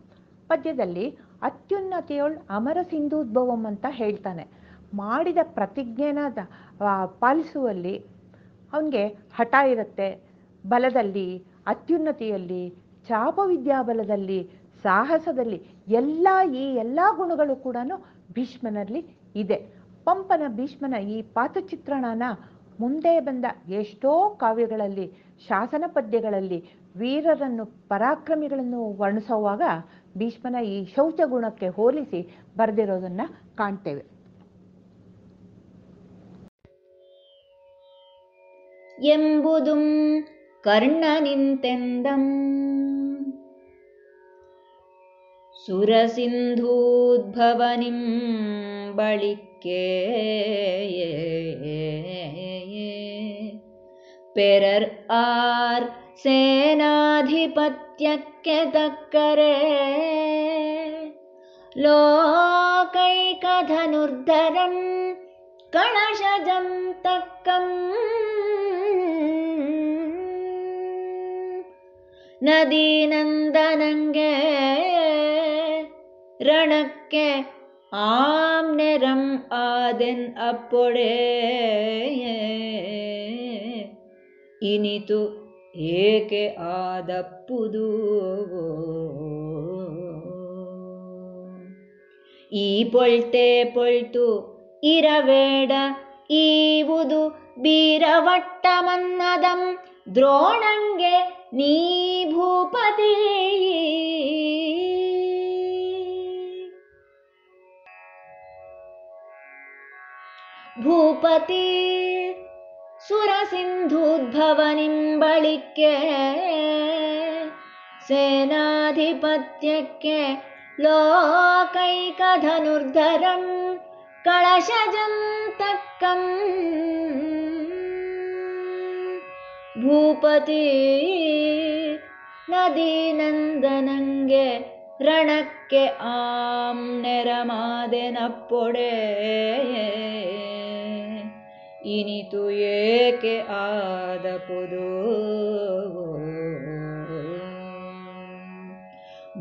Speaker 2: ಪದ್ಯದಲ್ಲಿ ಅತ್ಯುನ್ನತಿಯೊಳ್ ಅಮರ ಸಿಂಧೂದ್ಭವಂ ಅಂತ ಹೇಳ್ತಾನೆ. ಮಾಡಿದ ಪ್ರತಿಜ್ಞೆನ ಪಾಲಿಸುವಲ್ಲಿ ಅವನಿಗೆ ಹಠ ಇರುತ್ತೆ. ಬಲದಲ್ಲಿ, ಅತ್ಯುನ್ನತಿಯಲ್ಲಿ, ಚಾಪವಿದ್ಯಾಬಲದಲ್ಲಿ, ಸಾಹಸದಲ್ಲಿ ಎಲ್ಲ ಈ ಎಲ್ಲ ಗುಣಗಳು ಕೂಡ ಭೀಷ್ಮನಲ್ಲಿ ಇದೆ. ಪಂಪನ ಭೀಷ್ಮನ ಈ ಪಾತ್ರಚಿತ್ರಣನ ಮುಂದೆ ಬಂದ ಎಷ್ಟೋ ಕಾವ್ಯಗಳಲ್ಲಿ, ಶಾಸನ ಪದ್ಯಗಳಲ್ಲಿ ವೀರರನ್ನು ಪರಾಕ್ರಮಿಗಳನ್ನು ವರ್ಣಿಸುವಾಗ ಭೀಷ್ಮನ ಈ ಶೌಚ ಗುಣಕ್ಕೆ ಹೋಲಿಸಿ ಬರೆದಿರೋದನ್ನ ಕಾಣ್ತೇವೆ.
Speaker 4: ಎಂಬುದುಂ കർണനിന്തെന്തം? സുരസിന്ധൂദ്ഭവനിം ബളിക്കേ പെരർ ആർ സേനാധിപത്യക്കതക്കരേ. ലോകൈകധനുർധരം കണശജം തക്കം ನದಿ ನಂದನಂಗೆ ರಣಕ್ಕೆ ಆಮ್ನೆರಂ ಆದೆನ್ ಅಪ್ಪೊಡೆ. ಇನಿತು ಏಕೆ ಆದಪ್ಪುದು? ಈ ಪೊಳ್ತೆ ಪೊಳ್ತು ಇರಬೇಡ ಈವುದು ಬೀರವಟ್ಟ ಮನ್ನದಂ ದ್ರೋಣಂಗೆ ನೀ ಭೂಪತಿ ಭೂಪತಿ ಸುರಸಿಂಧೂದ್ಭವನಿಂಬಳಿಕೆ ಸೇನಾಧಿಪತ್ಯಕ್ಕೆ ಕಳಶಜಂತಕ್ಕಂ. ಭೂಪತಿ ನದೀನಂದನಂಗೆ ರಣಕ್ಕೆ ಆಂ ನೆರಮಾದೆನಪ್ಪೊಡೆ. ಇನಿತು ಏಕೆ ಆದ ಪುದು?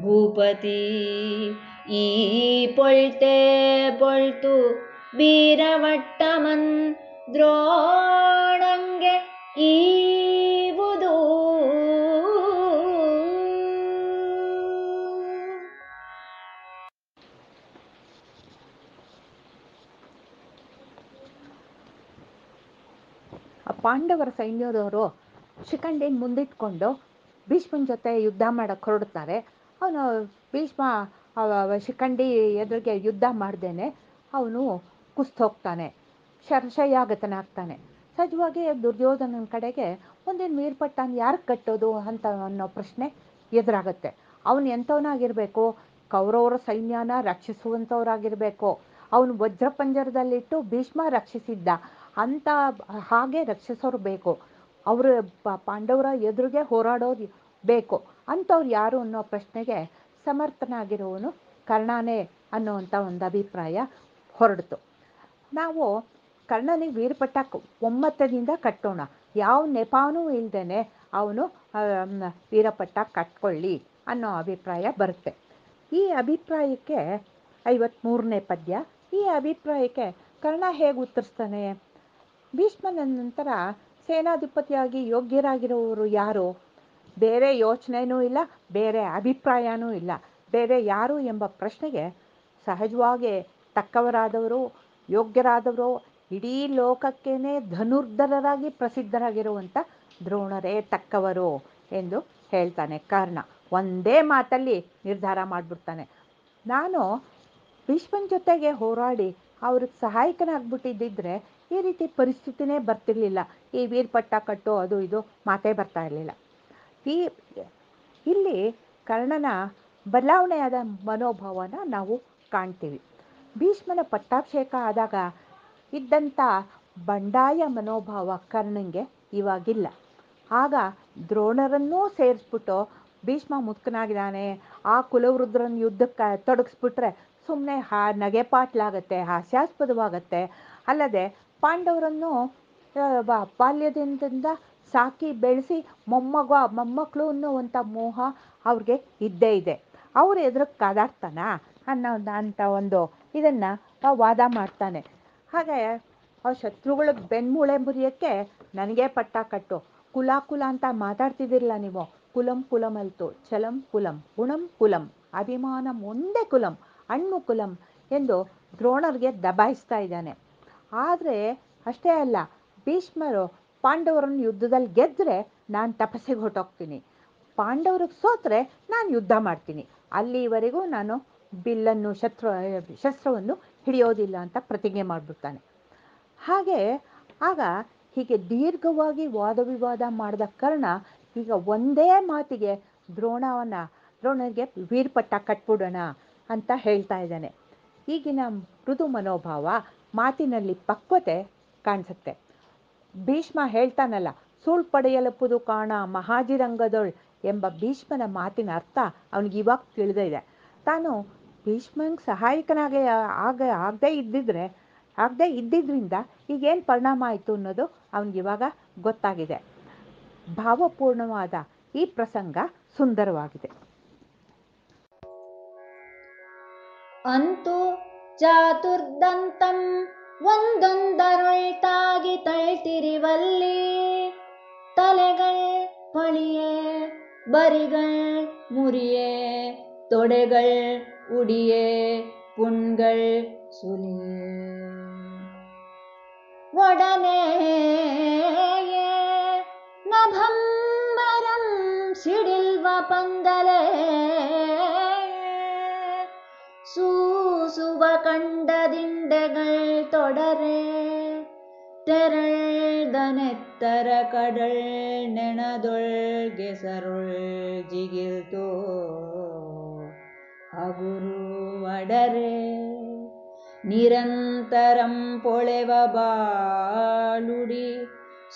Speaker 4: ಭೂಪತಿ ಈ ಪೊಳ್ತೆ ಪೊಳ್ತು ಬೀರವಟ್ಟಮನ್ ದ್ರೋಣಂಗೆ ಈವುದು.
Speaker 2: ಪಾಂಡವರ ಸೈನ್ಯದವರು ಶಿಖಂಡಿನ ಮುಂದಿಟ್ಕೊಂಡು ಭೀಷ್ಮನ ಜೊತೆ ಯುದ್ಧ ಮಾಡಕ್ಕೆ ಹೊರಡ್ತಾರೆ. ಅವನು ಭೀಷ್ಮ ಶಿಖಂಡಿ ಎದುರಿಗೆ ಯುದ್ಧ ಮಾಡ್ದೇನೆ, ಅವನು ಕುಸ್ತು ಹೋಗ್ತಾನೆ ಶರ್ಷಯಾಗತನಾಗ್ತಾನೆ ಸಹಜವಾಗಿ ದುರ್ಯೋಧನನ ಕಡೆಗೆ ಒಂದಿನ ಮೀರ್ಪಟ್ಟನ ಯಾರು ಕಟ್ಟೋದು? ಅಂತ ಅನ್ನೋ ಪ್ರಶ್ನೆ ಎದುರಾಗುತ್ತೆ. ಅವನು ಎಂಥವನಾಗಿರ್ಬೇಕು? ಕೌರವರ ಸೈನ್ಯನ ರಕ್ಷಿಸುವಂಥವ್ರಾಗಿರಬೇಕು. ಅವನು ವಜ್ರಪಂಜರದಲ್ಲಿಟ್ಟು ಭೀಷ್ಮ ರಕ್ಷಿಸಿದ್ದ ಅಂತ ಹಾಗೆ ರಕ್ಷಿಸೋರು ಬೇಕು. ಅವರು ಪಾಂಡವರ ಎದುರಿಗೆ ಹೋರಾಡೋರು ಬೇಕು. ಅಂಥವ್ರು ಯಾರು ಅನ್ನೋ ಪ್ರಶ್ನೆಗೆ ಸಮರ್ಥನಾಗಿರುವವನು ಕರ್ಣನೇ ಅನ್ನುವಂಥ ಒಂದು ಅಭಿಪ್ರಾಯ ಹೊರಡ್ತು. ನಾವು ಕರ್ಣನಿಗೆ ವೀರಪಟ್ಟ ಒಮ್ಮತದಿಂದ ಕಟ್ಟೋಣ. ಯಾವ ನೆಪಾನೂ ಇಲ್ದೇನೆ ಅವನು ವೀರಪಟ್ಟ ಕಟ್ಕೊಳ್ಳಿ ಅನ್ನೋ ಅಭಿಪ್ರಾಯ ಬರುತ್ತೆ. ಈ ಅಭಿಪ್ರಾಯಕ್ಕೆ ಐವತ್ತ್ಮೂರನೇ ಪದ್ಯ. ಈ ಅಭಿಪ್ರಾಯಕ್ಕೆ ಕರ್ಣ ಹೇಗೆ ಉತ್ತರಿಸ್ತಾನೆ? ಭೀಷ್ಮನ ನಂತರ ಸೇನಾಧಿಪತಿಯಾಗಿ ಯೋಗ್ಯರಾಗಿರೋರು ಯಾರು? ಬೇರೆ ಯೋಚನೆನೂ ಇಲ್ಲ, ಬೇರೆ ಅಭಿಪ್ರಾಯನೂ ಇಲ್ಲ. ಬೇರೆ ಯಾರು ಎಂಬ ಪ್ರಶ್ನೆಗೆ ಸಹಜವಾಗಿ ತಕ್ಕವರಾದವರು, ಯೋಗ್ಯರಾದವರು, ಇಡೀ ಲೋಕಕ್ಕೇನೆ ಧನುರ್ಧರರಾಗಿ ಪ್ರಸಿದ್ಧರಾಗಿರುವಂಥ ದ್ರೋಣರೇ ತಕ್ಕವರು ಎಂದು ಹೇಳ್ತಾನೆ ಕಾರಣ. ಒಂದೇ ಮಾತಲ್ಲಿ ನಿರ್ಧಾರ ಮಾಡಿಬಿಡ್ತಾನೆ. ನಾನು ಭೀಷ್ಮನ ಜೊತೆಗೆ ಹೋರಾಡಿ ಅವ್ರಿಗೆ ಸಹಾಯಕನಾಗ್ಬಿಟ್ಟಿದ್ದಿದ್ರೆ ಈ ರೀತಿ ಪರಿಸ್ಥಿತಿನೇ ಬರ್ತಿರ್ಲಿಲ್ಲ. ಈ ವೀರ್ಪಟ್ಟ ಕಟ್ಟು, ಅದು ಇದು ಮಾತೇ ಬರ್ತಾ ಇರಲಿಲ್ಲ. ಈ ಇಲ್ಲಿ ಕರ್ಣನ ಬದಲಾವಣೆಯಾದ ಮನೋಭಾವನ ನಾವು ಕಾಣ್ತೀವಿ. ಭೀಷ್ಮನ ಪಟ್ಟಾಭಿಷೇಕ ಆದಾಗ ಇದ್ದಂಥ ಬಂಡಾಯ ಮನೋಭಾವ ಕರ್ಣನಿಗೆ ಇವಾಗಿಲ್ಲ. ಆಗ ದ್ರೋಣರನ್ನೂ ಸೇರಿಸ್ಬಿಟ್ಟು ಭೀಷ್ಮ ಮುತ್ಕನಾಗಿದ್ದಾನೆ. ಆ ಕುಲವೃದ್ರನ ಯುದ್ಧಕ್ಕೆ ತೊಡಗಿಸ್ಬಿಟ್ರೆ ಸುಮ್ಮನೆ ಹಾ ನಗೆಪಾಟ್ಲಾಗತ್ತೆ, ಹಾಸ್ಯಾಸ್ಪದವಾಗತ್ತೆ. ಅಲ್ಲದೆ ಪಾಂಡವರನ್ನು ಬಾಲ್ಯದಿಂದ ಸಾಕಿ ಬೆಳೆಸಿ ಮೊಮ್ಮಗ ಮೊಮ್ಮಕ್ಕಳು ಅನ್ನುವಂಥ ಮೋಹ ಅವ್ರಿಗೆ ಇದ್ದೇ ಇದೆ. ಅವ್ರು ಎದುರು ಕದಾಡ್ತಾನ ಅನ್ನೋ ಅಂತ ಒಂದು ಇದನ್ನು ವಾದ ಮಾಡ್ತಾನೆ. ಹಾಗೆ ಆ ಶತ್ರುಗಳ ಬೆನ್ಮೂಳೆ ಮುರಿಯೋಕ್ಕೆ ನನಗೆ ಪಟ್ಟ ಕಟ್ಟು. ಕುಲ ಕುಲ ಅಂತ ಮಾತಾಡ್ತಿದ್ದಿರಲ್ಲ ನೀವು. ಕುಲಂ ಕುಲಂ ಅಲ್ತು. ಚಲಂ ಕುಲಂ. ಗುಣಂ, ಕುಲಂ. ಅಭಿಮಾನಂ ಒಂದೇ ಕುಲಂ. ಹಣ್ಣು, ಕುಲಂ ಎಂದು ದ್ರೋಣರಿಗೆ ದಬಾಯಿಸ್ತಾ ಇದ್ದಾನೆ. ಆದರೆ ಅಷ್ಟೇ ಅಲ್ಲ, ಭೀಷ್ಮರು ಪಾಂಡವರನ್ನು ಯುದ್ಧದಲ್ಲಿ ಗೆದ್ದರೆ ನಾನು ತಪಸ್ಸಿಗೆ ಹೊರಟೋಗ್ತೀನಿ. ಪಾಂಡವ್ರಿಗೆ ಸೋತ್ರೆ ನಾನು ಯುದ್ಧ ಮಾಡ್ತೀನಿ. ಅಲ್ಲಿವರೆಗೂ ನಾನು ಬಿಲ್ಲನ್ನು, ಶತ್ರು, ಶಸ್ತ್ರವನ್ನು ಹಿಡಿಯೋದಿಲ್ಲ ಅಂತ ಪ್ರತಿಜ್ಞೆ ಮಾಡಿಬಿಡ್ತಾನೆ. ಹಾಗೆ ಆಗ ಹೀಗೆ ದೀರ್ಘವಾಗಿ ವಾದ ವಿವಾದ ಮಾಡಿದ ಕಾರಣ ಈಗ ಒಂದೇ ಮಾತಿಗೆ ದ್ರೋಣವನ್ನ ದ್ರೋಣರಿಗೆ ವೀರ್ಪಟ್ಟ ಕಟ್ಬಿಡೋಣ ಅಂತ ಹೇಳ್ತಾ ಇದ್ದಾನೆ. ಈಗಿನ ಮೃದು ಮನೋಭಾವ ಮಾತಿನಲ್ಲಿ ಪಕ್ವತೆ ಕಾಣಿಸುತ್ತೆ. ಭೀಷ್ಮ ಹೇಳ್ತಾನಲ್ಲ, ಸುಳ್ ಪಡೆಯಲಪ್ಪುದು ಕಾಣ ಮಹಾಜಿರಂಗದೊಳ್ ಎಂಬ ಭೀಷ್ಮನ ಮಾತಿನ ಅರ್ಥ ಅವನಿಗೆ ಇವಾಗ ತಿಳಿದಿದೆ. ತಾನು ಭೀಷ್ಮಂಗೆ ಸಹಾಯಕನಾಗೆ ಆಗ, ಆಗದೆ ಇದ್ದಿದ್ರೆ, ಆಗದೆ ಇದ್ದಿದ್ರಿಂದ ಈಗೇನು ಪರಿಣಾಮ ಆಯಿತು ಅನ್ನೋದು ಅವನಿಗೆ ಇವಾಗ ಗೊತ್ತಾಗಿದೆ. ಭಾವಪೂರ್ಣವಾದ ಈ ಪ್ರಸಂಗ ಸುಂದರವಾಗಿದೆ.
Speaker 4: ಅಂತೂ ಚಾತುರ್ದಂತಂ ಒಂದೊಂದರೊಳ್ತಾಗಿ ತಳ್ತಿರಿವಲ್ಲಿ ತಲೆಗಳ್ ಪಳಿಯೇ ಬರಿಗಳ್ ಮುರಿಯೇ ತೊಡೆಗಳ್ ಉಡಿಯೇ ಪುಣ್ಗಳ್ ಸುಲಿಯೇ ಒಡನೆಯೇ ನಭಂಬರಂ ಸಿಡಿಲ್ವ ಪಂಗಲೇ ಸೂಸುವ ಕಂಡದಿಂಡೆಗಳ್ ತೊಡರೆ ತೆರಳ್ದನೆತ್ತರ ಕಡಳ್ ನೆಣದೊಳ್ಗೆಸರುಳ್ ಜಿಗಿಲ್ತೋ, ಹಗುರು ಒಡರೆ ನಿರಂತರಂ ಪೊಳೆವ ಬಾಳುಡಿ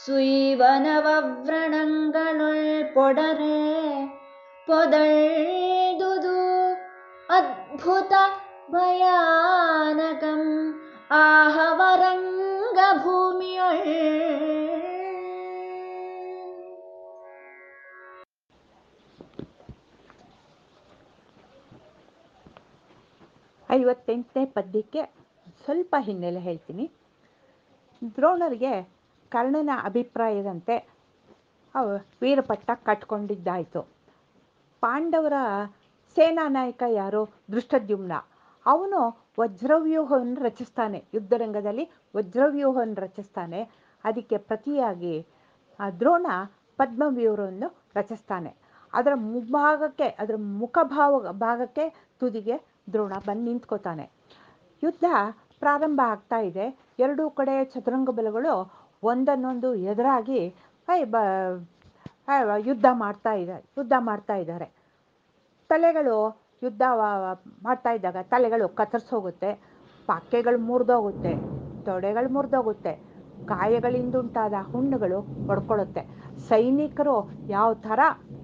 Speaker 4: ಸುಯವನವ ವ್ರಣಗಳೊಳ್ ಪೊಡರೆ ಪೊದಳ್ದುದು ಭಯಾನಕಂ ಆಹವರಂಗ ಭೂಮಿಯೊಳ್
Speaker 2: ಐವತ್ತೆಂಟನೇ ಪದ್ಯಕ್ಕೆ ಸ್ವಲ್ಪ ಹಿನ್ನೆಲೆ ಹೇಳ್ತೀನಿ. ದ್ರೋಣರಿಗೆ ಕರ್ಣನ ಅಭಿಪ್ರಾಯದಂತೆ ಅವ ವೀರಪಟ್ಟ ಕಟ್ಕೊಂಡಿದ್ದಾಯಿತು. ಪಾಂಡವರ ಸೇನಾ ನಾಯಕ ಯಾರು ದೃಷ್ಟದ್ಯುಮ್ನ ಅವನು ವಜ್ರವ್ಯೂಹವನ್ನು ರಚಿಸ್ತಾನೆ. ಯುದ್ಧರಂಗದಲ್ಲಿ ವಜ್ರವ್ಯೂಹವನ್ನು ರಚಿಸ್ತಾನೆ. ಅದಕ್ಕೆ ಪ್ರತಿಯಾಗಿ ದ್ರೋಣ ಪದ್ಮವ್ಯೂಹವನ್ನು ರಚಿಸ್ತಾನೆ. ಅದರ ಮುಂಭಾಗಕ್ಕೆ, ಅದರ ಮುಖಭಾವ ಭಾಗಕ್ಕೆ ತುದಿಗೆ ದ್ರೋಣ ಬಂದು ನಿಂತ್ಕೋತಾನೆ. ಯುದ್ಧ ಪ್ರಾರಂಭ ಆಗ್ತಾ ಇದೆ. ಎರಡೂ ಕಡೆ ಚದುರಂಗ ಬಲಗಳು ಒಂದನ್ನೊಂದು ಎದುರಾಗಿ ಬ ಯುದ್ಧ ಮಾಡ್ತಾ ಇದ್ದಾರೆ ಯುದ್ಧ ಮಾಡ್ತಾ ಇದ್ದಾರೆ. ತಲೆಗಳು ಯುದ್ಧ ಮಾಡ್ತಾ ಇದ್ದಾಗ ತಲೆಗಳು ಕತ್ತರಿಸೋಗುತ್ತೆ, ಪಾಕೆಗಳು ಮುರಿದೋಗುತ್ತೆ, ತೊಡೆಗಳು ಮುರಿದೋಗುತ್ತೆ ಗಾಯಗಳಿಂದುಂಟಾದ ಹುಣ್ಣುಗಳು ಹೊಡ್ಕೊಳ್ಳುತ್ತೆ. ಸೈನಿಕರು ಯಾವ ಥರ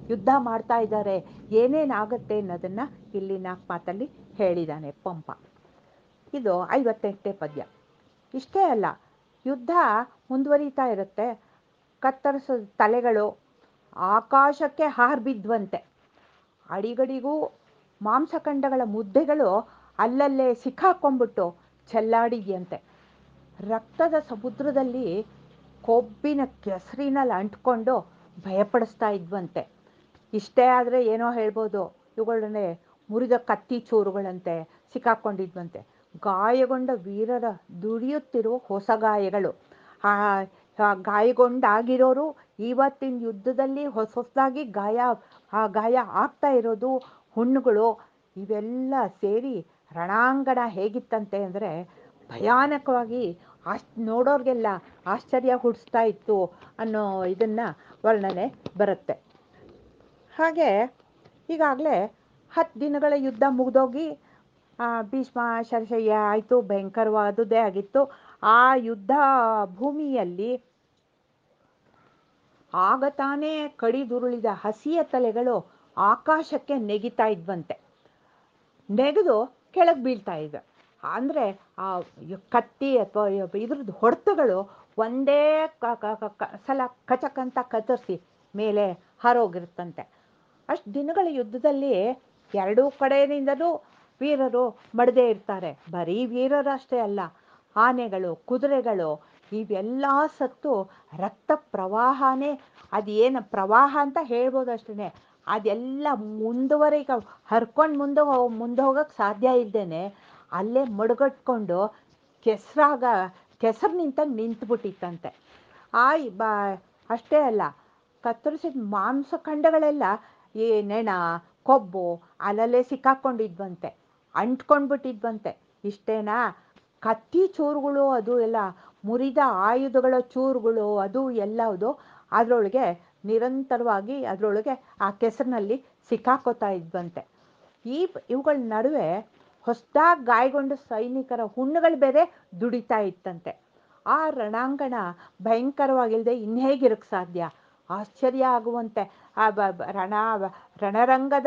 Speaker 2: ಯುದ್ಧ ಮಾಡ್ತಾ ಇದ್ದಾರೆ, ಏನೇನಾಗುತ್ತೆ ಅನ್ನೋದನ್ನು ಇಲ್ಲಿ ನಾಲ್ಕು ಮಾತಲ್ಲಿ ಹೇಳಿದ್ದಾನೆ ಪಂಪ. ಇದು ಐವತ್ತೆಂಟನೇ ಪದ್ಯ. ಇಷ್ಟೇ ಅಲ್ಲ, ಯುದ್ಧ ಮುಂದುವರಿತಾ ಇರುತ್ತೆ, ಕತ್ತರಿಸೋ ತಲೆಗಳು ಆಕಾಶಕ್ಕೆ ಹಾರ್ಬಿದ್ವಂತೆ. ಅಡಿಗಡಿಗೂ ಮಾಂಸಖಂಡಗಳ ಮುದ್ದೆಗಳು ಅಲ್ಲಲ್ಲೇ ಸಿಕ್ಕಾಕೊಂಡ್ಬಿಟ್ಟು ಚೆಲ್ಲಾಡಿದೆಯಂತೆ. ರಕ್ತದ ಸಮುದ್ರದಲ್ಲಿ ಕೊಬ್ಬಿನ ಕೆಸರಿನಲ್ಲಿ ಅಂಟ್ಕೊಂಡು ಭಯಪಡಿಸ್ತಾ ಇದ್ವಂತೆ. ಇಷ್ಟೇ ಆದರೆ ಏನೋ ಹೇಳ್ಬೋದು, ಇವುಗಳನ್ನೇ ಮುರಿದ ಕತ್ತಿ ಚೂರುಗಳಂತೆ ಸಿಕ್ಕಾಕೊಂಡಿದ್ವಂತೆ. ಗಾಯಗೊಂಡ ವೀರರ ದುಡಿಯುತ್ತಿರುವ ಹೊಸ ಗಾಯಗಳು. ಆ ಗಾಯಗೊಂಡಾಗಿರೋರು ಇವತ್ತಿನ ಯುದ್ಧದಲ್ಲಿ ಹೊಸ ಹೊಸದಾಗಿ ಗಾಯ, ಆ ಗಾಯ ಆಗ್ತಾ ಇರೋದು ಹುಣ್ಣುಗಳು ಇವೆಲ್ಲ ಸೇರಿ ರಣಾಂಗಣ ಹೇಗಿತ್ತಂತೆ ಅಂದರೆ ಭಯಾನಕವಾಗಿ ಆಶ್ ನೋಡೋರಿಗೆಲ್ಲ ಆಶ್ಚರ್ಯ ಹುಟ್ಟಿಸ್ತಾ ಇತ್ತು ಅನ್ನೋ ಇದನ್ನು ವರ್ಣನೆ ಬರುತ್ತೆ. ಹಾಗೆ ಈಗಾಗಲೇ ಹತ್ತು ದಿನಗಳ ಯುದ್ಧ ಮುಗಿದೋಗಿ ಭೀಷ್ಮ, ಶರಶಯ್ಯ ಆಯಿತು ಭಯಂಕರವಾದುದೇ ಆಗಿತ್ತು. ಆ ಯುದ್ಧ ಭೂಮಿಯಲ್ಲಿ ಆಗ ತಾನೇ ಕಡಿದುರುಳಿದ ಹಸಿಯ ತಲೆಗಳು ಆಕಾಶಕ್ಕೆ ನೆಗಿತಾ ಇದ್ವಂತೆ. ನೆಗೆದು ಕೆಳಗೆ ಬೀಳ್ತಾ ಇದ್ದ ಅಂದರೆ ಆ ಕತ್ತಿ ಅಥವಾ ಇದ್ರದ್ದು ಹೊಡೆತಗಳು ಒಂದೇ ಕ- ಸಲ ಕಚಕಂತ ಕತ್ತರಿಸಿ ಮೇಲೆ ಹಾರೋಗಿರುತ್ತಂತೆ. ಅಷ್ಟು ದಿನಗಳ ಯುದ್ಧದಲ್ಲಿ ಎರಡೂ ಕಡೆಯಿಂದಲೂ ವೀರರು ಮಡದೇ ಇರ್ತಾರೆ. ಬರೀ ವೀರರಷ್ಟೇ ಅಲ್ಲ, ಆನೆಗಳು, ಕುದುರೆಗಳು, ಇವೆಲ್ಲ ಸತ್ತು ರಕ್ತ ಪ್ರವಾಹನೇ, ಅದೇನು ಪ್ರವಾಹ ಅಂತ ಹೇಳ್ಬೋದು ಅಷ್ಟೇ ಅದೆಲ್ಲ ಮುಂದುವರೆಗೆ, ಹರ್ಕೊಂಡು ಮುಂದೆ ಹೋ, ಮುಂದೆ ಹೋಗೋಕ್ಕೆ ಸಾಧ್ಯ ಇಲ್ಲದೇನೆ ಅಲ್ಲೇ ಮಡಗಟ್ಕೊಂಡು ಕೆಸರಾಗ, ಕೆಸರು ನಿಂತ ನಿಂತುಬಿಟ್ಟಿತ್ತಂತೆ. ಆ ಈ ಬಾ, ಅಷ್ಟೇ ಅಲ್ಲ, ಕತ್ತರಿಸಿದ ಮಾಂಸ ಖಂಡಗಳೆಲ್ಲ ಈ ನೆಣ, ಕೊಬ್ಬು ಅಲ್ಲಲ್ಲೇ ಸಿಕ್ಕಾಕ್ಕೊಂಡಿದ್ವಂತೆ ಅಂಟ್ಕೊಂಡ್ಬಿಟ್ಟಿದ್ವಂತೆ. ಇಷ್ಟೇನಾ? ಕತ್ತಿ ಚೂರುಗಳು ಅದು ಎಲ್ಲ, ಮುರಿದ ಆಯುಧಗಳ ಚೂರುಗಳು ಅದು ಎಲ್ಲವುದು ಅದರೊಳಗೆ ನಿರಂತರವಾಗಿ ಅದರೊಳಗೆ ಆ ಕೆಸರಿನಲ್ಲಿ ಸಿಕ್ಕಾಕೋತಾ ಇದ್ವಂತೆ. ಈ ಇವುಗಳ ನಡುವೆ ಹೊಸದಾಗಿ ಗಾಯಗೊಂಡ ಸೈನಿಕರ ಹುಣ್ಣುಗಳು ಬೇರೆ ದುಡಿತಾ ಇತ್ತಂತೆ. ಆ ರಣಾಂಗಣ ಭಯಂಕರವಾಗಿಲ್ಲದೆ ಇನ್ಹೇಗಿರಕ್ಕೆ ಸಾಧ್ಯ? ಆಶ್ಚರ್ಯ ಆಗುವಂತೆ. ಆ ರಣ ರಣರಂಗದ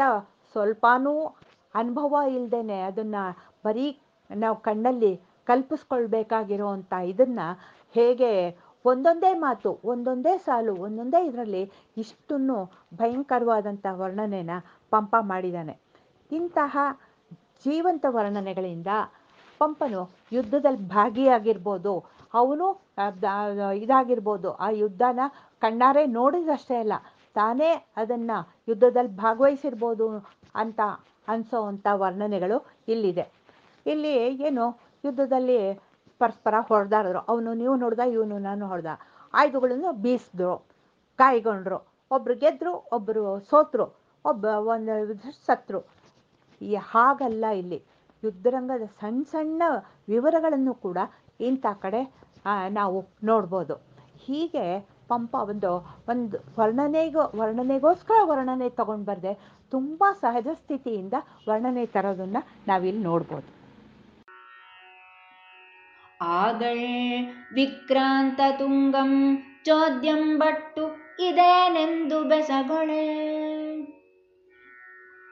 Speaker 2: ಸ್ವಲ್ಪನೂ ಅನುಭವ ಇಲ್ಲದೇನೆ ಅದನ್ನು ಬರೀ ನಾವು ಕಣ್ಣಲ್ಲಿ ಕಲ್ಪಿಸ್ಕೊಳ್ಬೇಕಾಗಿರೋವಂಥ ಇದನ್ನು ಹೇಗೆ ಒಂದೊಂದೇ ಮಾತು, ಒಂದೊಂದೇ ಸಾಲು, ಒಂದೊಂದೇ ಇದರಲ್ಲಿ ಇಷ್ಟನ್ನು ಭಯಂಕರವಾದಂಥ ವರ್ಣನೆನ ಪಂಪ ಮಾಡಿದ್ದಾನೆ. ಇಂತಹ ಜೀವಂತ ವರ್ಣನೆಗಳಿಂದ ಪಂಪನು ಯುದ್ಧದಲ್ಲಿ ಭಾಗಿಯಾಗಿರ್ಬೋದು. ಅವನು ಇದಾಗಿರ್ಬೋದು. ಆ ಯುದ್ಧನ ಕಣ್ಣಾರೆ ನೋಡಿದಷ್ಟೇ ಅಲ್ಲ, ತಾನೇ ಅದನ್ನು ಯುದ್ಧದಲ್ಲಿ ಭಾಗವಹಿಸಿರ್ಬೋದು ಅಂತ ಅನಿಸೋವಂಥ ವರ್ಣನೆಗಳು ಇಲ್ಲಿದೆ. ಇಲ್ಲಿ ಏನು ಯುದ್ಧದಲ್ಲಿ ಪರಸ್ಪರ ಹೊಡೆದಾಡಿದ್ರು. ಅವನು ನೀವು ನೋಡ್ದ, ಇವನು ನಾನು ಹೊಡೆದ. ಆಯುಧಗಳನ್ನು ಬೀಸಿದ್ರು ಗಾಯಗೊಂಡ್ರು ಒಬ್ರು ಗೆದ್ರು ಒಬ್ಬರು ಸೋತರು, ಒಬ್ಬ ಒಂದು ಸತ್ರು. ಈ ಹಾಗಲ್ಲ ಇಲ್ಲಿ. ಯುದ್ಧರಂಗದ ಸಣ್ಣ ಸಣ್ಣ ವಿವರಗಳನ್ನು ಕೂಡ ಇಂಥ ಕಡೆ ನಾವು ನೋಡ್ಬೋದು. ಹೀಗೆ ಪಂಪ ಒಂದು ಒಂದು ವರ್ಣನೆಗೋ, ವರ್ಣನೆಗೋಸ್ಕರ ವರ್ಣನೆ ತಗೊಂಡು ಬರದೆ ತುಂಬ ಸಹಜ ಸ್ಥಿತಿಯಿಂದ ವರ್ಣನೆ ತರೋದನ್ನು ನಾವಿಲ್ಲಿ ನೋಡ್ಬೋದು.
Speaker 4: ಆಗಳ್ ವಿಕ್ರಾಂತ ತುಂಗಂ ಚೋದ್ಯಂ ಬಟ್ಟು ಇದೇನೆಂದು ಬೆಸಗೊಳೆ.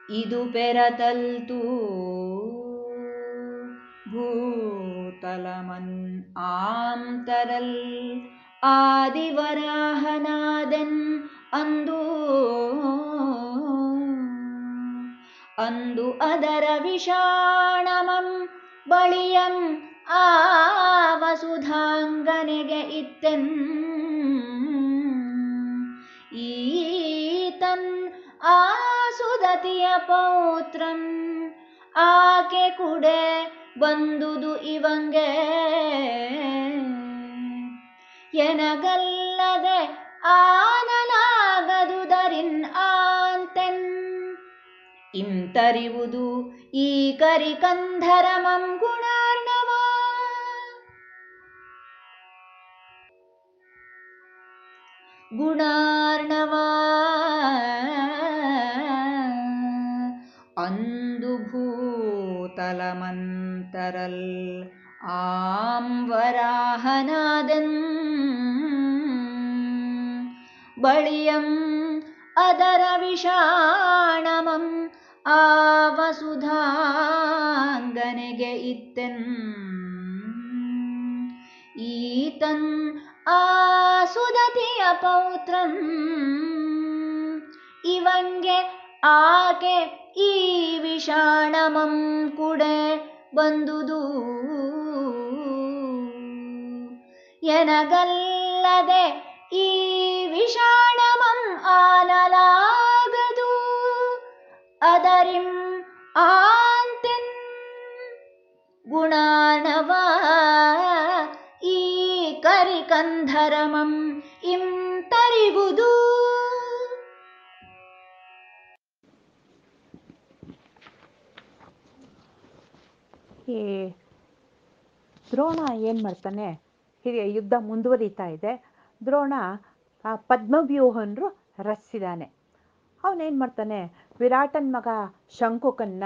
Speaker 4: ಇದು ಪೆರತಲ್ತು ಭೂತಲಮನ್ ಆಂತರಲ್ ಆದಿವರಾಹನಾದೆನ್ ಅಂದು ಅಂದು ಅದರ ವಿಷಾಣಮಂ ಬಳಿಯಂ ಆ ವಸುಧಾಂಗನೆಗೆ ಇತ್ತೆನ್ ಈತನ್ ಆ ಸುದತಿಯ ಪೌತ್ರಂ ಆಕೆ ಕುಡೆ ಬಂದುದು ಇವಂಗೆ. ಎನಗಲ್ಲದೆ ಆನಲಾಗದುದರಿನ್ ಆಂತೆನ್. ಇಂತರಿವುದು ಈ ಕರಿಕಂಧರ ಗುಣಾರ್ಣವ ಗುಣಾರ್ಣವ. ಅಂದು ಭೂತಲಮಂತರಲ್ ಬಳಿಯಂ ಅದರ ವಿಷಾಣಮಂ ಆ ವಸುಧಾಂಗನೆಗೆ ಇತ್ತೆನ್. ಈತನ್ ಆ ಸುದತಿಯ ಪೌತ್ರಂ. ಇವಂಗೆ ಆಕೆ ಈ ವಿಷಾಣಮಂ ಕುಡೆ ಬಂದುದು. ಎನಗಲ್ಲದೆ ಈ ವಿಷಾಣಮಂ ಆನಲಾಗದು. ಅದರಿಂ ಆಂತೆನ್ ಗುಣಾನವ ಕರಿಕಂಧರಮಂ ಇಂ ತರಿವುದು
Speaker 2: ಈ ದ್ರೋಣ ಏನು ಮಾಡ್ತಾನೆ? ಹಿರಿಯ ಯುದ್ಧ ಮುಂದುವರಿತಾ ಇದೆ. ದ್ರೋಣ ಆ ಪದ್ಮವ್ಯೂಹನ್ರು ರಚಿಸಿದಾನೆ ಅವನೇನು ಮಾಡ್ತಾನೆ? ವಿರಾಟನ್ ಮಗ ಶಂಕುಕನ್ನ,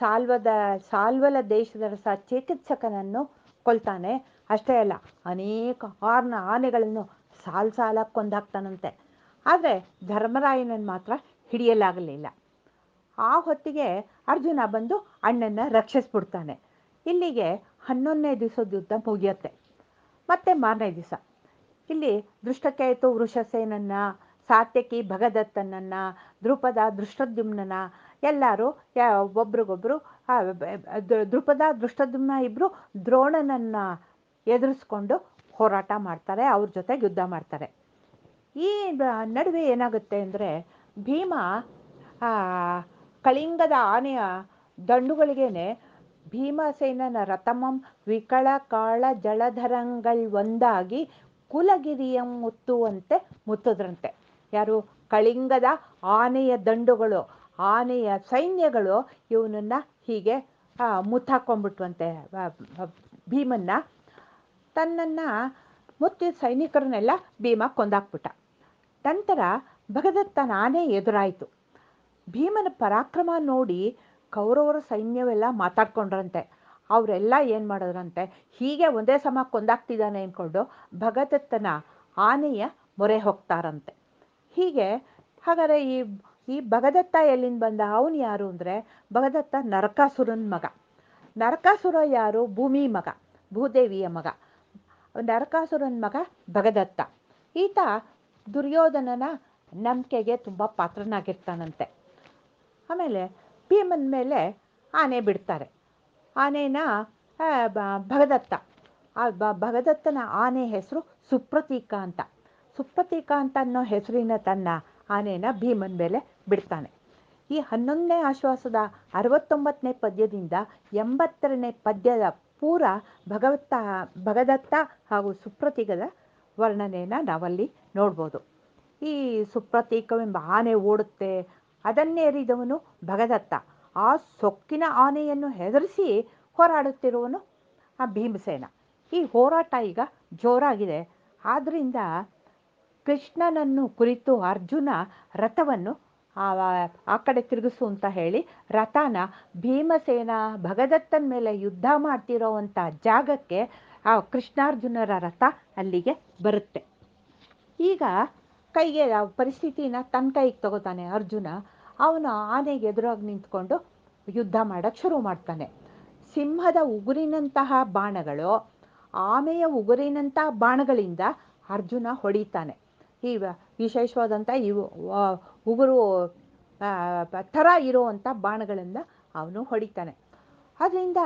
Speaker 2: ಸಾಲ್ವದ, ಸಾಲ್ವಲ ದೇಶದ ರಸ ಚಿಕಿತ್ಸಕನನ್ನು ಕೊಲ್ತಾನೆ. ಅಷ್ಟೇ ಅಲ್ಲ, ಅನೇಕ ಹಾರ್ನ ಆನೆಗಳನ್ನು ಸಾಲ್ ಸಾಲಾಗಿ ಕೊಂದಾಕ್ತಾನಂತೆ. ಆದರೆ ಧರ್ಮರಾಯನನ್ನು ಮಾತ್ರ ಹಿಡಿಯಲಾಗಲಿಲ್ಲ. ಆ ಹೊತ್ತಿಗೆ ಅರ್ಜುನ ಬಂದು ಅಣ್ಣನ ರಕ್ಷಿಸ್ಬಿಡ್ತಾನೆ. ಇಲ್ಲಿಗೆ ಹನ್ನೊಂದನೇ ದಿವಸದ ಯುದ್ಧ ಮುಗಿಯುತ್ತೆ. ಮತ್ತೆ ಮಾರನೇ ದಿವಸ. ಇಲ್ಲಿ ದೃಷ್ಟಕೇತು ವೃಷಸೇನನ್ನ, ಸಾತ್ಯಕಿ ಭಗದತ್ತನನ್ನ ದೃಪದ ದೃಷ್ಟದ್ಯುಮ್ನನ ಎಲ್ಲರೂ ಒಬ್ರಿಗೊಬ್ರು ದೃಪದ ದೃಷ್ಟದ್ಯುಮ್ನ ಇಬ್ಬರು ದ್ರೋಣನನ್ನ ಎದುರಿಸ್ಕೊಂಡು ಹೋರಾಟ ಮಾಡ್ತಾರೆ, ಅವ್ರ ಜೊತೆಗೆ ಯುದ್ಧ ಮಾಡ್ತಾರೆ. ಈ ನಡುವೆ ಏನಾಗುತ್ತೆ ಅಂದರೆ, ಭೀಮ ಕಳಿಂಗದ ಆನೆಯ ದಂಡುಗಳಿಗೇನೆ ಭೀಮಸೇನನ ರಥಮಂ, ವಿಕಳ, ಕಾಳ ಜಳಧರಂಗಳ್ ಒಂದಾಗಿ ಕುಲಗಿರಿಯಂ ಮುತ್ತುವಂತೆ ಮುತ್ತದ್ರಂತೆ. ಯಾರು? ಕಳಿಂಗದ ಆನೆಯ ದಂಡುಗಳು, ಆನೆಯ ಸೈನ್ಯಗಳು ಇವನನ್ನ ಹೀಗೆ ಮುತ್ತಾಕೊಂಡ್ಬಿಟ್ವಂತೆ ಭೀಮನ್ನ. ತನ್ನನ್ನ ಮುತ್ತಿದ ಸೈನಿಕರನ್ನೆಲ್ಲ ಭೀಮ ಕೊಂದಾಕ್ಬಿಟ್ಟ. ನಂತರ ಭಗದತ್ತ ನಾನೇ ಎದುರಾಯಿತು. ಭೀಮನ ಪರಾಕ್ರಮ ನೋಡಿ ಕೌರವರ ಸೈನ್ಯವೆಲ್ಲ ಮಾತಾಡ್ಕೊಂಡ್ರಂತೆ. ಅವರೆಲ್ಲ ಏನು ಮಾಡಿದ್ರಂತೆ? ಹೀಗೆ ಒಂದೇ ಸಮ ಕೊಂದಾಗ್ತಿದ್ದಾನೆ ಅಂದ್ಕೊಂಡು ಭಗದತ್ತನ ಆನೆಯ ಮೊರೆ ಹೋಗ್ತಾರಂತೆ. ಹೀಗೆ ಹಾಗಾದರೆ ಈ ಈ ಭಗದತ್ತ ಎಲ್ಲಿಂದ ಬಂದ? ಅವನು ಯಾರು ಅಂದರೆ ಭಗದತ್ತ ನರಕಾಸುರನ ಮಗ. ನರಕಾಸುರ ಯಾರು? ಭೂಮಿ ಮಗ, ಭೂದೇವಿಯ ಮಗ. ನರಕಾಸುರನ ಮಗ ಭಗದತ್ತ. ಈತ ದುರ್ಯೋಧನನ ನಂಬಿಕೆಗೆ ತುಂಬ ಪಾತ್ರನಾಗಿರ್ತಾನಂತೆ. ಆಮೇಲೆ ಭೀಮನ ಮೇಲೆ ಆನೆ ಬಿಡ್ತಾರೆ. ಆನೆನ ಭಗದತ್ತ. ಆ ಭಗದತ್ತನ ಆನೆ ಹೆಸರು ಸುಪ್ರತೀಕ ಅಂತ. ಸುಪ್ರತೀಕ ಅಂತ ಅನ್ನೋ ಹೆಸರಿನ ತನ್ನ ಆನೆನ ಭೀಮನ ಮೇಲೆ ಬಿಡ್ತಾನೆ. ಈ ಹನ್ನೊಂದನೇ ಆಶ್ವಾಸದ ಅರವತ್ತೊಂಬತ್ತನೇ ಪದ್ಯದಿಂದ ಎಂಬತ್ತರನೇ ಪದ್ಯದ ಪೂರ ಭಗವತ್ತ, ಭಗದತ್ತ ಹಾಗೂ ಸುಪ್ರತೀಕದ ವರ್ಣನೆಯನ್ನು ನಾವಲ್ಲಿ ನೋಡ್ಬೋದು. ಈ ಸುಪ್ರತೀಕವೆಂಬ ಆನೆ ಓಡುತ್ತೆ ಅದನ್ನೇರಿದವನು ಭಗದತ್ತ. ಆ ಸೊಕ್ಕಿನ ಆನೆಯನ್ನು ಹೆದರಿಸಿ ಹೋರಾಡುತ್ತಿರುವನು ಆ ಭೀಮಸೇನ. ಈ ಹೋರಾಟ ಈಗ ಜೋರಾಗಿದೆ. ಆದ್ದರಿಂದ ಕೃಷ್ಣನನ್ನು ಕುರಿತು ಅರ್ಜುನ ರಥವನ್ನು ಆ ಕಡೆ ತಿರುಗಿಸು ಅಂತ ಹೇಳಿ ರಥನ ಭೀಮಸೇನ ಭಗದತ್ತನ ಮೇಲೆ ಯುದ್ಧ ಮಾಡ್ತಿರೋವಂಥ ಜಾಗಕ್ಕೆ ಆ ಕೃಷ್ಣಾರ್ಜುನರ ರಥ ಅಲ್ಲಿಗೆ ಬರುತ್ತೆ. ಈಗ ಕೈಗೆ ಪರಿಸ್ಥಿತಿನ ತನ್ನ ಕೈಗೆ ತಗೋತಾನೆ ಅರ್ಜುನ. ಅವನು ಆನೆಗೆ ಎದುರಾಗಿ ನಿಂತ್ಕೊಂಡು ಯುದ್ಧ ಮಾಡೋಕ್ಕೆ ಶುರು ಮಾಡ್ತಾನೆ. ಸಿಂಹದ ಉಗುರಿನಂತಹ ಬಾಣಗಳು ಆಮೆಯ ಉಗುರಿನಂತಹ ಬಾಣಗಳಿಂದ ಅರ್ಜುನ ಹೊಡಿತಾನೆ. ಈ ವಿಶೇಷವಾದಂಥ ವ- ಉಗುರು ಥರ ಇರೋವಂಥ ಬಾಣಗಳಿಂದ ಅವನು ಹೊಡಿತಾನೆ. ಅದರಿಂದ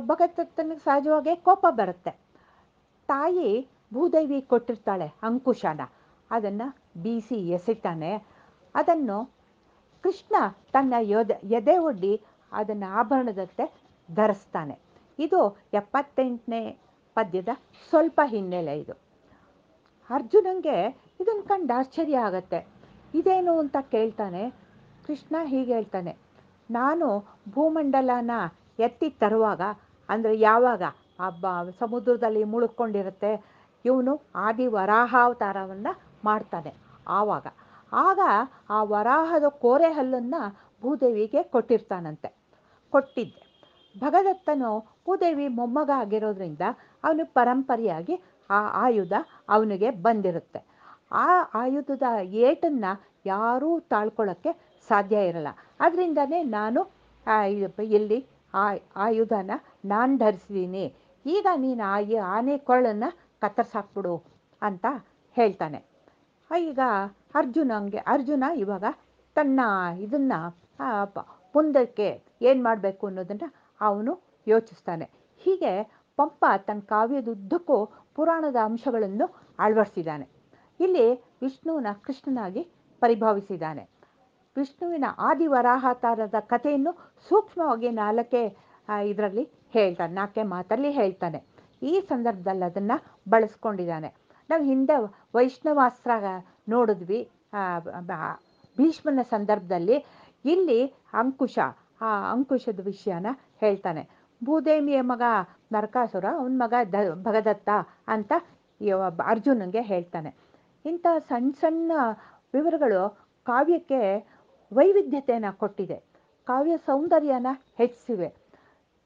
Speaker 2: ಭಗದತ್ತನಿಗೆ ಸಹಜವಾಗಿ ಕೋಪ ಬರುತ್ತೆ. ತಾಯಿ ಭೂದೇವಿ ಕೊಟ್ಟಿರ್ತಾಳೆ ಅಂಕುಶನ. ಅದನ್ನು ಬೀಸಿ ಎಸಿತಾನೆ. ಅದನ್ನು ಕೃಷ್ಣ ತನ್ನ ಯೋಧ, ಎದೆ ಒಡ್ಡಿ ಅದನ್ನು ಆಭರಣದಂತೆ ಧರಿಸ್ತಾನೆ. ಇದು ಎಪ್ಪತ್ತೆಂಟನೇ ಪದ್ಯದ ಸ್ವಲ್ಪ ಹಿನ್ನೆಲೆ ಇದು. ಅರ್ಜುನಂಗೆ ಇದನ್ನು ಕಂಡು ಆಶ್ಚರ್ಯ ಆಗತ್ತೆ. ಇದೇನು ಅಂತ ಕೇಳ್ತಾನೆ. ಕೃಷ್ಣ ಹೀಗೆ ಹೇಳ್ತಾನೆ, ನಾನು ಭೂಮಂಡಲನ ಎತ್ತಿ ತರುವಾಗ, ಅಂದರೆ ಯಾವಾಗ ಆ ಬ- ಸಮುದ್ರದಲ್ಲಿ ಮುಳುಕೊಂಡಿರುತ್ತೆ ಇವನು ಆದಿ ವರಾಹಾವತಾರವನ್ನು ಮಾಡ್ತಾನೆ ಆವಾಗ. ಆಗ ಆ ವರಾಹದ ಕೋರೆ ಹಲ್ಲನ್ನು ಭೂದೇವಿಗೆ ಕೊಟ್ಟಿರ್ತಾನಂತೆ. ಕೊಟ್ಟಿದ್ದೆ. ಭಗದತ್ತನು ಭೂದೇವಿ ಮೊಮ್ಮಗ ಆಗಿರೋದ್ರಿಂದ ಅವನು ಪರಂಪರೆಯಾಗಿ ಆ ಆಯುಧ ಅವನಿಗೆ ಬಂದಿರುತ್ತೆ. ಆ ಆಯುಧದ ಏಟನ್ನು ಯಾರೂ ತಾಳ್ಕೊಳ್ಳೋಕ್ಕೆ ಸಾಧ್ಯ ಇರಲ್ಲ. ಅದರಿಂದನೇ ನಾನು ಇಲ್ಲಿ ಆ ಆಯುಧನ ನಾನು ಧರಿಸಿದ್ದೀನಿ ಈಗ ನೀನು ಆ ಆನೆ ಕೊರಳನ್ನು ಕತ್ತರಿಸಾಕ್ಬಿಡು ಅಂತ ಹೇಳ್ತಾನೆ. ಈಗ ಅರ್ಜುನಂಗೆ ಅರ್ಜುನ ಇವಾಗ ತನ್ನ ಇದನ್ನು ಮುಂದಕ್ಕೆ ಏನು ಮಾಡಬೇಕು ಅನ್ನೋದನ್ನು ಅವನು ಯೋಚಿಸ್ತಾನೆ. ಹೀಗೆ ಪಂಪ ತನ್ನ ಕಾವ್ಯದುದ್ದಕ್ಕೂ ಪುರಾಣದ ಅಂಶಗಳನ್ನು ಅಳವಡಿಸಿದ್ದಾನೆ. ಇಲ್ಲಿ ವಿಷ್ಣುವಿನ ಕೃಷ್ಣನಾಗಿ ಪರಿಭಾವಿಸಿದ್ದಾನೆ. ವಿಷ್ಣುವಿನ ಆದಿವರಾಹಾತಾರದ ಕಥೆಯನ್ನು ಸೂಕ್ಷ್ಮವಾಗಿ ನಾಲ್ಕೇ ಇದರಲ್ಲಿ ಹೇಳ್ತಾನೆ, ನಾಲ್ಕೇ ಮಾತಲ್ಲಿ ಹೇಳ್ತಾನೆ. ಈ ಸಂದರ್ಭದಲ್ಲಿ ಅದನ್ನು ಬಳಸ್ಕೊಂಡಿದ್ದಾನೆ. ನಾವು ಹಿಂದೆ ವೈಷ್ಣವಾಸ್ತ್ರ ನೋಡಿದ್ವಿ ಭೀಷ್ಮನ ಸಂದರ್ಭದಲ್ಲಿ. ಇಲ್ಲಿ ಅಂಕುಶ, ಆ ಅಂಕುಶದ ವಿಷಯನ ಹೇಳ್ತಾನೆ. ಭೂದೇವಿಯ ಮಗ ನರಕಾಸುರ, ಅವನ ಮಗ ದ, ಭಗದತ್ತ ಅಂತ ಅರ್ಜುನನಿಗೆ ಹೇಳ್ತಾನೆ. ಇಂಥ ಸಣ್ಣ ಸಣ್ಣ ವಿವರಗಳು ಕಾವ್ಯಕ್ಕೆ ವೈವಿಧ್ಯತೆಯನ್ನು ಕೊಟ್ಟಿದೆ. ಕಾವ್ಯ ಸೌಂದರ್ಯನ ಹೆಚ್ಚಿಸಿವೆ.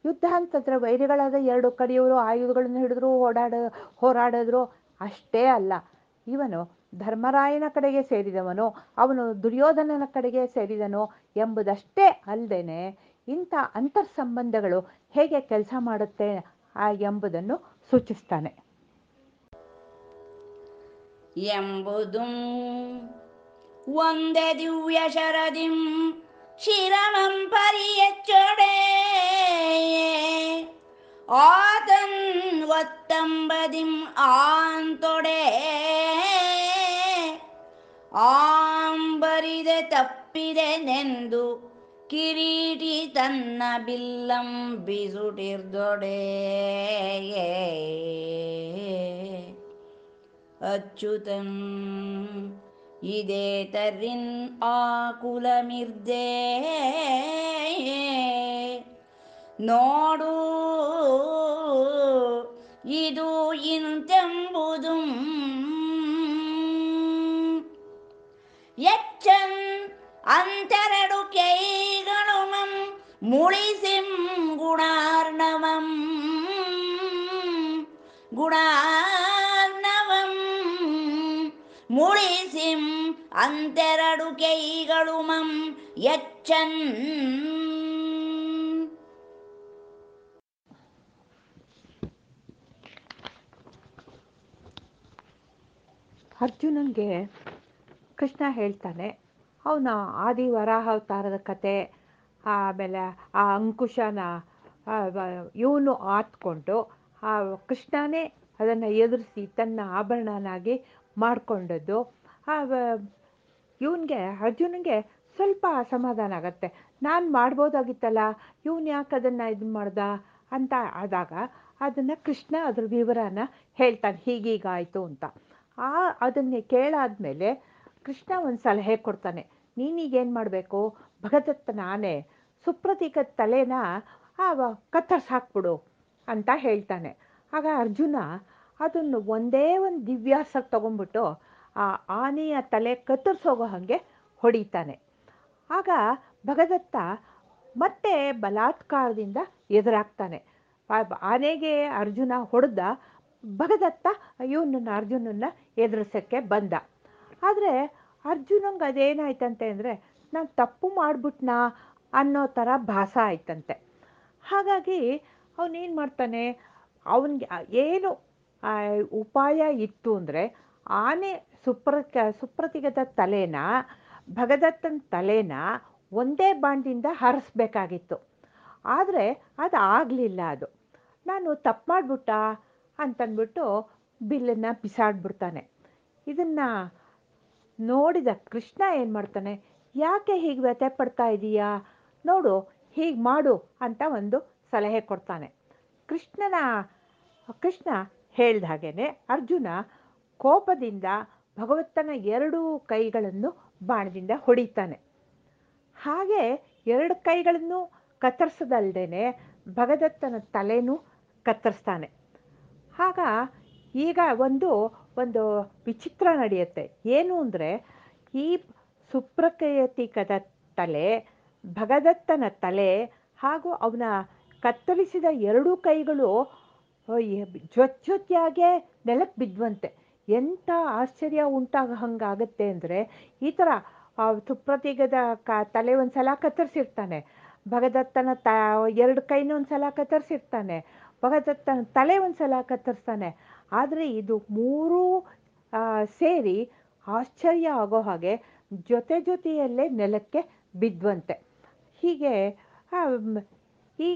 Speaker 2: ಯುದ್ಧ ಅಂತಂದ್ರೆ ವೈರಿಗಳಾದ ಎರಡು ಕಡೆಯವರು ಆಯುಧಗಳನ್ನು ಹಿಡಿದ್ರು, ಓಡಾಡ, ಹೋರಾಡಿದ್ರು. ಅಷ್ಟೇ ಅಲ್ಲ, ಇವನು ಧರ್ಮರಾಯನ ಕಡೆಗೆ ಸೇರಿದವನು, ಅವನು ದುರ್ಯೋಧನನ ಕಡೆಗೆ ಸೇರಿದನು ಎಂಬುದಷ್ಟೇ ಅಲ್ಲದೇನೆ ಇಂಥ ಅಂತರ್ ಸಂಬಂಧಗಳು ಹೇಗೆ ಕೆಲಸ ಮಾಡುತ್ತೆ ಎಂಬುದನ್ನು ಸೂಚಿಸ್ತಾನೆ.
Speaker 1: ಎಂಬುದುಂ ಒಂದೇ ದಿವ್ಯ ಶರದಿಂ ಶಿರಮಂ ಪರಿಯಚ್ಚೊಡೆ. ಆತನ್ ಒತ್ತಂಬದಿಂ ಆಂತೊಡೆ. ಆಂಬರಿದೆ ತಪ್ಪಿದೆ ನೆಂದು ಕಿರೀಟಿ ತನ್ನ ಬಿಲ್ಲಂ ಬಿಸುಟಿರ್ದೊಡೆ. ಅಚ್ಯುತಂ ಇದೇ ತರಿನ್ ಆಕುಲಮಿರ್ದೆ. ನೋಡು ಇದು ಇಂತೆಂಬುದು. ಎಚ್ಚನ್ ಅಂತೆರಡು ಕೈಗಳು ಮುಳಿಸಿಂ ಗುಣಾರ್ಣವಂ ಗುಣಾರ್ಣವಂ ಮುಳಿಸಿಂ ಅಂತೆರಡು ಕೈಗಳು ಮಂ ಎಚ್ಚನ್.
Speaker 2: ಅರ್ಜುನನ್ಗೆ ಕೃಷ್ಣ ಹೇಳ್ತಾನೆ, ಅವನ ಆದಿ ವರಾಹಾವತಾರದ ಕತೆ, ಆಮೇಲೆ ಆ ಅಂಕುಶನ ಇವನು ಆತ್ಕೊಂಡು, ಆ ಕೃಷ್ಣನೇ ಅದನ್ನು ಎದುರಿಸಿ ತನ್ನ ಆಭರಣನಾಗಿ ಮಾಡಿಕೊಂಡದ್ದು. ಇವನಿಗೆ, ಅರ್ಜುನಿಗೆ ಸ್ವಲ್ಪ ಅಸಮಾಧಾನ ಆಗತ್ತೆ. ನಾನು ಮಾಡ್ಬೋದಾಗಿತ್ತಲ್ಲ, ಇವನು ಯಾಕೆ ಅದನ್ನು ಇದು ಮಾಡ್ದ ಅಂತ ಆದಾಗ ಅದನ್ನು ಕೃಷ್ಣ ಅದ್ರ ವಿವರನ ಹೇಳ್ತಾನೆ ಹೀಗೀಗಾಯಿತು ಅಂತ. ಆ ಅದನ್ನೇ ಕೇಳಾದ್ಮೇಲೆ ಕೃಷ್ಣ ಒಂದು ಸಲಹೆ ಕೊಡ್ತಾನೆ, ನೀನೀಗೇನು ಮಾಡಬೇಕು? ಭಗದತ್ತನ ಆನೆ ಸುಪ್ರತೀಕ ತಲೆನ ಕತ್ತರಿಸಿ ಹಾಕ್ಬಿಡು ಅಂತ ಹೇಳ್ತಾನೆ. ಆಗ ಅರ್ಜುನ ಅದನ್ನು ಒಂದೇ ಒಂದು ದಿವ್ಯಾಸಕ್ಕೆ ತಗೊಂಡ್ಬಿಟ್ಟು ಆ ಆನೆಯ ತಲೆ ಕತ್ತರಿಸೋಗೋ ಹಾಗೆ ಹೊಡಿತಾನೆ. ಆಗ ಭಗದತ್ತ ಮತ್ತೆ ಬಲಾತ್ಕಾರದಿಂದ ಎದುರಾಗ್ತಾನೆ. ಆನೆಗೆ ಅರ್ಜುನ ಹೊಡೆದ ಭಗದತ್ತ ಇವನನ್ನು ಅರ್ಜುನನ್ನ ಎದುರಿಸೋಕ್ಕೆ ಬಂದ. ಆದರೆ ಅರ್ಜುನಂಗೆ ಅದೇನಾಯ್ತಂತೆ ಅಂದರೆ, ನಾನು ತಪ್ಪು ಮಾಡಿಬಿಟ್ನಾ ಅನ್ನೋ ಥರ ಭಾಸ ಆಯ್ತಂತೆ. ಹಾಗಾಗಿ ಅವನೇನು ಮಾಡ್ತಾನೆ, ಅವನಿಗೆ ಏನು ಉಪಾಯ ಇತ್ತು ಅಂದರೆ ಆನೆ ಸುಪ್ರ ಸುಪ್ರತಿಗದ ತಲೆನ, ಭಗದತ್ತನ ತಲೆನ ಒಂದೇ ಬಾಂಡಿಂದ ಹರಿಸ್ಬೇಕಾಗಿತ್ತು. ಆದರೆ ಅದು ಆಗಲಿಲ್ಲ ಅದು. ನಾನು ತಪ್ಪು ಮಾಡಿಬಿಟ್ಟ ಅಂತಂದ್ಬಿಟ್ಟು ಬಿಲ್ಲನ್ನು ಬಿಸಾಡ್ಬಿಡ್ತಾನೆ. ಇದನ್ನು ನೋಡಿದ ಕೃಷ್ಣ ಏನು ಮಾಡ್ತಾನೆ, ಯಾಕೆ ಹೀಗೆ ವ್ಯಥೆ ಪಡ್ತಾ ಇದೀಯಾ? ನೋಡು, ಹೀಗೆ ಮಾಡು ಅಂತ ಒಂದು ಸಲಹೆ ಕೊಡ್ತಾನೆ. ಕೃಷ್ಣನ, ಕೃಷ್ಣ ಹೇಳ್ದ ಹಾಗೇನೆ ಅರ್ಜುನ ಕೋಪದಿಂದ ಭಗವತ್ತನ ಎರಡೂ ಕೈಗಳನ್ನು ಬಾಣದಿಂದ ಹೊಡಿತಾನೆ. ಹಾಗೆ ಎರಡು ಕೈಗಳನ್ನು ಕತ್ತರಿಸದಲ್ದೇನೆ ಭಗದತ್ತನ ತಲೆನೂ ಕತ್ತರಿಸ್ತಾನೆ. ಆಗ ಈಗ ಒಂದು ಒಂದು ವಿಚಿತ್ರ ನಡೆಯುತ್ತೆ. ಏನು ಅಂದರೆ ಈ ಸುಪ್ರಕಯತಿಕದ ತಲೆ, ಭಗದತ್ತನ ತಲೆ ಹಾಗೂ ಅವನ ಕತ್ತರಿಸಿದ ಎರಡೂ ಕೈಗಳು ಜೊಚ್ಚೊತ್ತಿಯಾಗೆ ನೆಲಕ್ಕೆ ಬಿದ್ವಂತೆ. ಎಂಥ ಆಶ್ಚರ್ಯ ಉಂಟಾಗ ಹಂಗಾಗತ್ತೆ ಅಂದರೆ ಈ ಥರ ಸುಪ್ರತಿಗದ ಕ, ತಲೆ ಒಂದು ಸಲ ಕತ್ತರಿಸಿರ್ತಾನೆ. ಭಗದತ್ತನ ತ, ಎರಡು ಕೈನ ಒಂದು ಸಲ ಕತ್ತರಿಸಿರ್ತಾನೆ. ಭಗದತ್ತನ ತಲೆ ಒಂದು ಸಲ ಕತ್ತರಿಸ್ತಾನೆ. ಆದರೆ ಇದು ಮೂರೂ ಸೇರಿ ಆಶ್ಚರ್ಯ ಆಗೋ ಹಾಗೆ ಜೊತೆ ಜೊತೆಯಲ್ಲೇ ನೆಲಕ್ಕೆ ಬಿದ್ವಂತೆ. ಹೀಗೆ ಈ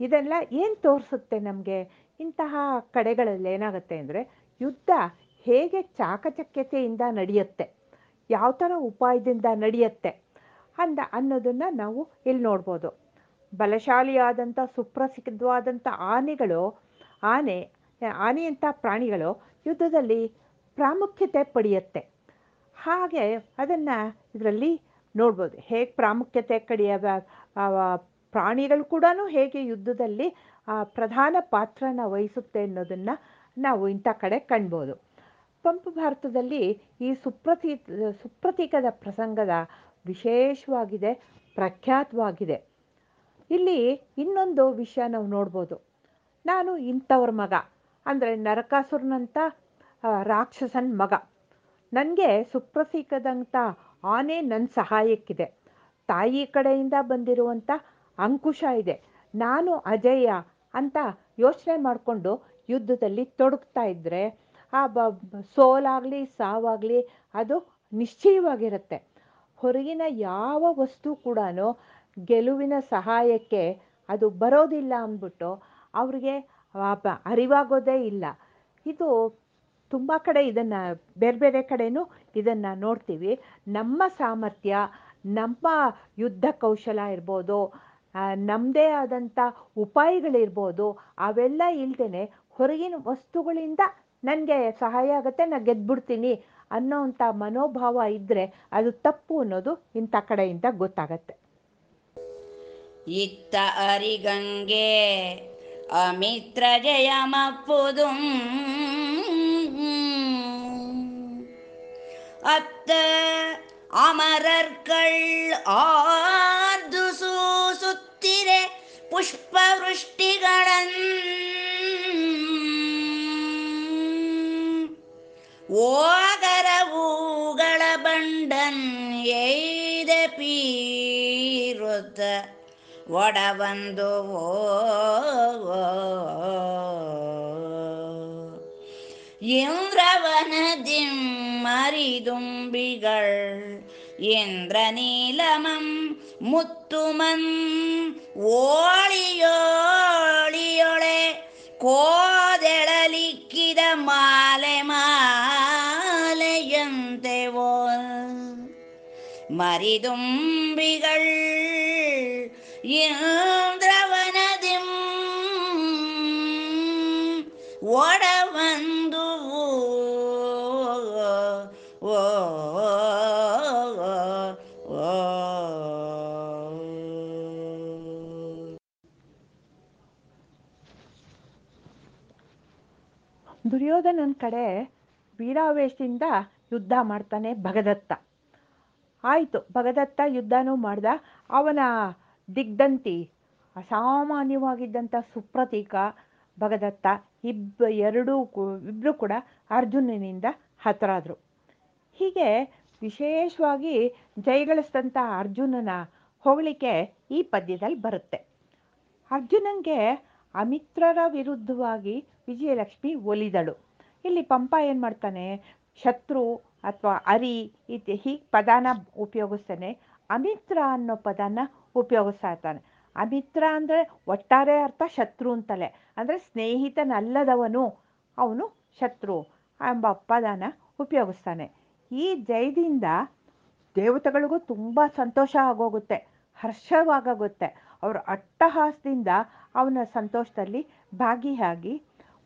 Speaker 2: ಇದೆಲ್ಲ ಏನು ತೋರಿಸುತ್ತೆ ನಮಗೆ? ಇಂತಹ ಕಡೆಗಳಲ್ಲಿ ಏನಾಗುತ್ತೆ ಅಂದರೆ ಯುದ್ಧ ಹೇಗೆ ಚಾಕಚಕ್ಯತೆಯಿಂದ ನಡೆಯುತ್ತೆ? ಯಾವ ಥರ ಉಪಾಯದಿಂದ ನಡೆಯುತ್ತೆ ಅಂದ ಅನ್ನೋದನ್ನು ನಾವು ಇಲ್ಲಿ ನೋಡ್ಬೋದು. ಬಲಶಾಲಿಯಾದಂಥ ಸುಪ್ರಸಿದ್ಧವಾದಂಥ ಆನೆಗಳು, ಆನೆ ಆನೆಯಂಥ ಪ್ರಾಣಿಗಳು ಯುದ್ಧದಲ್ಲಿ ಪ್ರಾಮುಖ್ಯತೆ ಪಡೆಯುತ್ತೆ. ಹಾಗೆ ಅದನ್ನು ಇದರಲ್ಲಿ ನೋಡ್ಬೋದು. ಹೇಗೆ ಪ್ರಾಮುಖ್ಯತೆ ಕಡೆಯ ಪ್ರಾಣಿಗಳು ಕೂಡ ಹೇಗೆ ಯುದ್ಧದಲ್ಲಿ ಪ್ರಧಾನ ಪಾತ್ರನ ವಹಿಸುತ್ತೆ ಅನ್ನೋದನ್ನು ನಾವು ಇಂಥ ಕಡೆ ಕಾಣ್ಬೋದು. ಪಂಪ ಭಾರತದಲ್ಲಿ ಈ ಸುಪ್ರತಿ ಸುಪ್ರತೀಕದ ಪ್ರಸಂಗದ ವಿಶೇಷವಾಗಿದೆ, ಪ್ರಖ್ಯಾತವಾಗಿದೆ. ಇಲ್ಲಿ ಇನ್ನೊಂದು ವಿಷಯ ನಾವು ನೋಡ್ಬೋದು. ನಾನು ಇಂಥವ್ರ ಮಗ, ಅಂದರೆ ನರಕಾಸುರನಂಥ ರಾಕ್ಷಸನ ಮಗ. ನನಗೆ ಸುಪ್ರತೀಕದಂಥ ಆನೆ ನನ್ನ ಸಹಾಯಕ್ಕಿದೆ. ತಾಯಿ ಕಡೆಯಿಂದ ಬಂದಿರುವಂಥ ಅಂಕುಶ ಇದೆ. ನಾನು ಅಜೇಯ ಅಂತ ಯೋಚನೆ ಮಾಡಿಕೊಂಡು ಯುದ್ಧದಲ್ಲಿ ತೊಡಗ್ತಾ ಇದ್ದರೆ ಆ ಬ ಸೋಲಾಗಲಿ, ಸಾವಾಗಲಿ ಅದು ನಿಶ್ಚಯವಾಗಿರುತ್ತೆ. ಹೊರಗಿನ ಯಾವ ವಸ್ತು ಕೂಡ ಗೆಲುವಿನ ಸಹಾಯಕ್ಕೆ ಅದು ಬರೋದಿಲ್ಲ ಅಂದ್ಬಿಟ್ಟು ಅವ್ರಿಗೆ ಅರಿವಾಗೋದೇ ಇಲ್ಲ. ಇದು ತುಂಬ ಕಡೆ ಇದನ್ನು, ಬೇರೆ ಬೇರೆ ಕಡೆಯೂ ಇದನ್ನು ನೋಡ್ತೀವಿ. ನಮ್ಮ ಸಾಮರ್ಥ್ಯ, ನಮ್ಮ ಯುದ್ಧ ಕೌಶಲ ಇರ್ಬೋದು ನಮ್ಮದೇ ಆದಂಥ ಉಪಾಯಗಳಿರ್ಬೋದು, ಅವೆಲ್ಲ ಇಲ್ಲದೇನೆ ಹೊರಗಿನ ವಸ್ತುಗಳಿಂದ ನನಗೆ ಸಹಾಯ ಆಗುತ್ತೆ ನಾನು ಗೆದ್ದುಬಿಡ್ತೀನಿ ಅನ್ನೋವಂಥ ಮನೋಭಾವ ಇದ್ದರೆ ಅದು ತಪ್ಪು ಅನ್ನೋದು ಇಂಥ ಕಡೆಯಿಂದ ಗೊತ್ತಾಗತ್ತೆ.
Speaker 4: ಇತ್ತ ಅರಿಗಂಗೆ ಅಮಿತ್ರ ಜಯಮಪ್ಪುದು ಅತ್ತ அமரர்கள் ஆது சுத்திரே புஷ்பவருஷ்டிகளன். ஓகர ஊகள பண்டன் எய்த பீருத்த
Speaker 1: ಒಡವಂದು ಓ இந்திரவனதிம் மரிதும்பிகள் இந்திர நீலமம் முத்துமன் ஓளியோளியொளே கோதெளலிக்கித மாலை மாலையந்தேவோ மரிதும்பிகள் ஏன்
Speaker 2: ದುರ್ಯೋಧನನ ಕಡೆ ವೀರಾವೇಶದಿಂದ ಯುದ್ಧ ಮಾಡ್ತಾನೆ ಭಗದತ್ತ. ಆಯಿತು, ಭಗದತ್ತ ಯುದ್ಧನೂ ಮಾಡ್ದ. ಅವನ ದಿಗ್ದಂತಿ ಅಸಾಮಾನ್ಯವಾಗಿದ್ದಂಥ ಸುಪ್ರತೀಕ ಭಗದತ್ತ ಇಬ್ಬ ಎರಡೂ ಇಬ್ಬರು ಕೂಡ ಅರ್ಜುನನಿಂದ ಹತರಾದರು. ಹೀಗೆ ವಿಶೇಷವಾಗಿ ಜಯಗಳಿಸಿದಂಥ ಅರ್ಜುನನ ಹೊಗಳಿಕೆ ಈ ಪದ್ಯದಲ್ಲಿ ಬರುತ್ತೆ. ಅರ್ಜುನಂಗೆ ಅಮಿತ್ರರ ವಿರುದ್ಧವಾಗಿ ವಿಜಯಲಕ್ಷ್ಮಿ ಒಲಿದಳು. ಇಲ್ಲಿ ಪಂಪ ಏನು ಮಾಡ್ತಾನೆ? ಶತ್ರು ಅಥವಾ ಅರಿ ಇತ್ಯ ಹೀಗೆ ಪದಾನ ಉಪಯೋಗಿಸ್ತಾನೆ. ಅಮಿತ್ರ ಅನ್ನೋ ಪದಾನ ಉಪಯೋಗಿಸ್ತಾ ಇರ್ತಾನೆ ಅಮಿತ್ರ ಅಂದರೆ ಒಟ್ಟಾರೆ ಅರ್ಥ ಶತ್ರು ಅಂತಲೇ. ಅಂದರೆ ಸ್ನೇಹಿತನಲ್ಲದವನು ಅವನು ಶತ್ರು ಎಂಬ ಪದಾನ ಉಪಯೋಗಿಸ್ತಾನೆ. ಈ ಜಯದಿಂದ ದೇವತೆಗಳಿಗೂ ತುಂಬ ಸಂತೋಷ ಆಗೋಗುತ್ತೆ, ಹರ್ಷವಾಗೋಗುತ್ತೆ. ಅವರ ಅಟ್ಟಹಾಸದಿಂದ ಅವನ ಸಂತೋಷದಲ್ಲಿ ಭಾಗಿಯಾಗಿ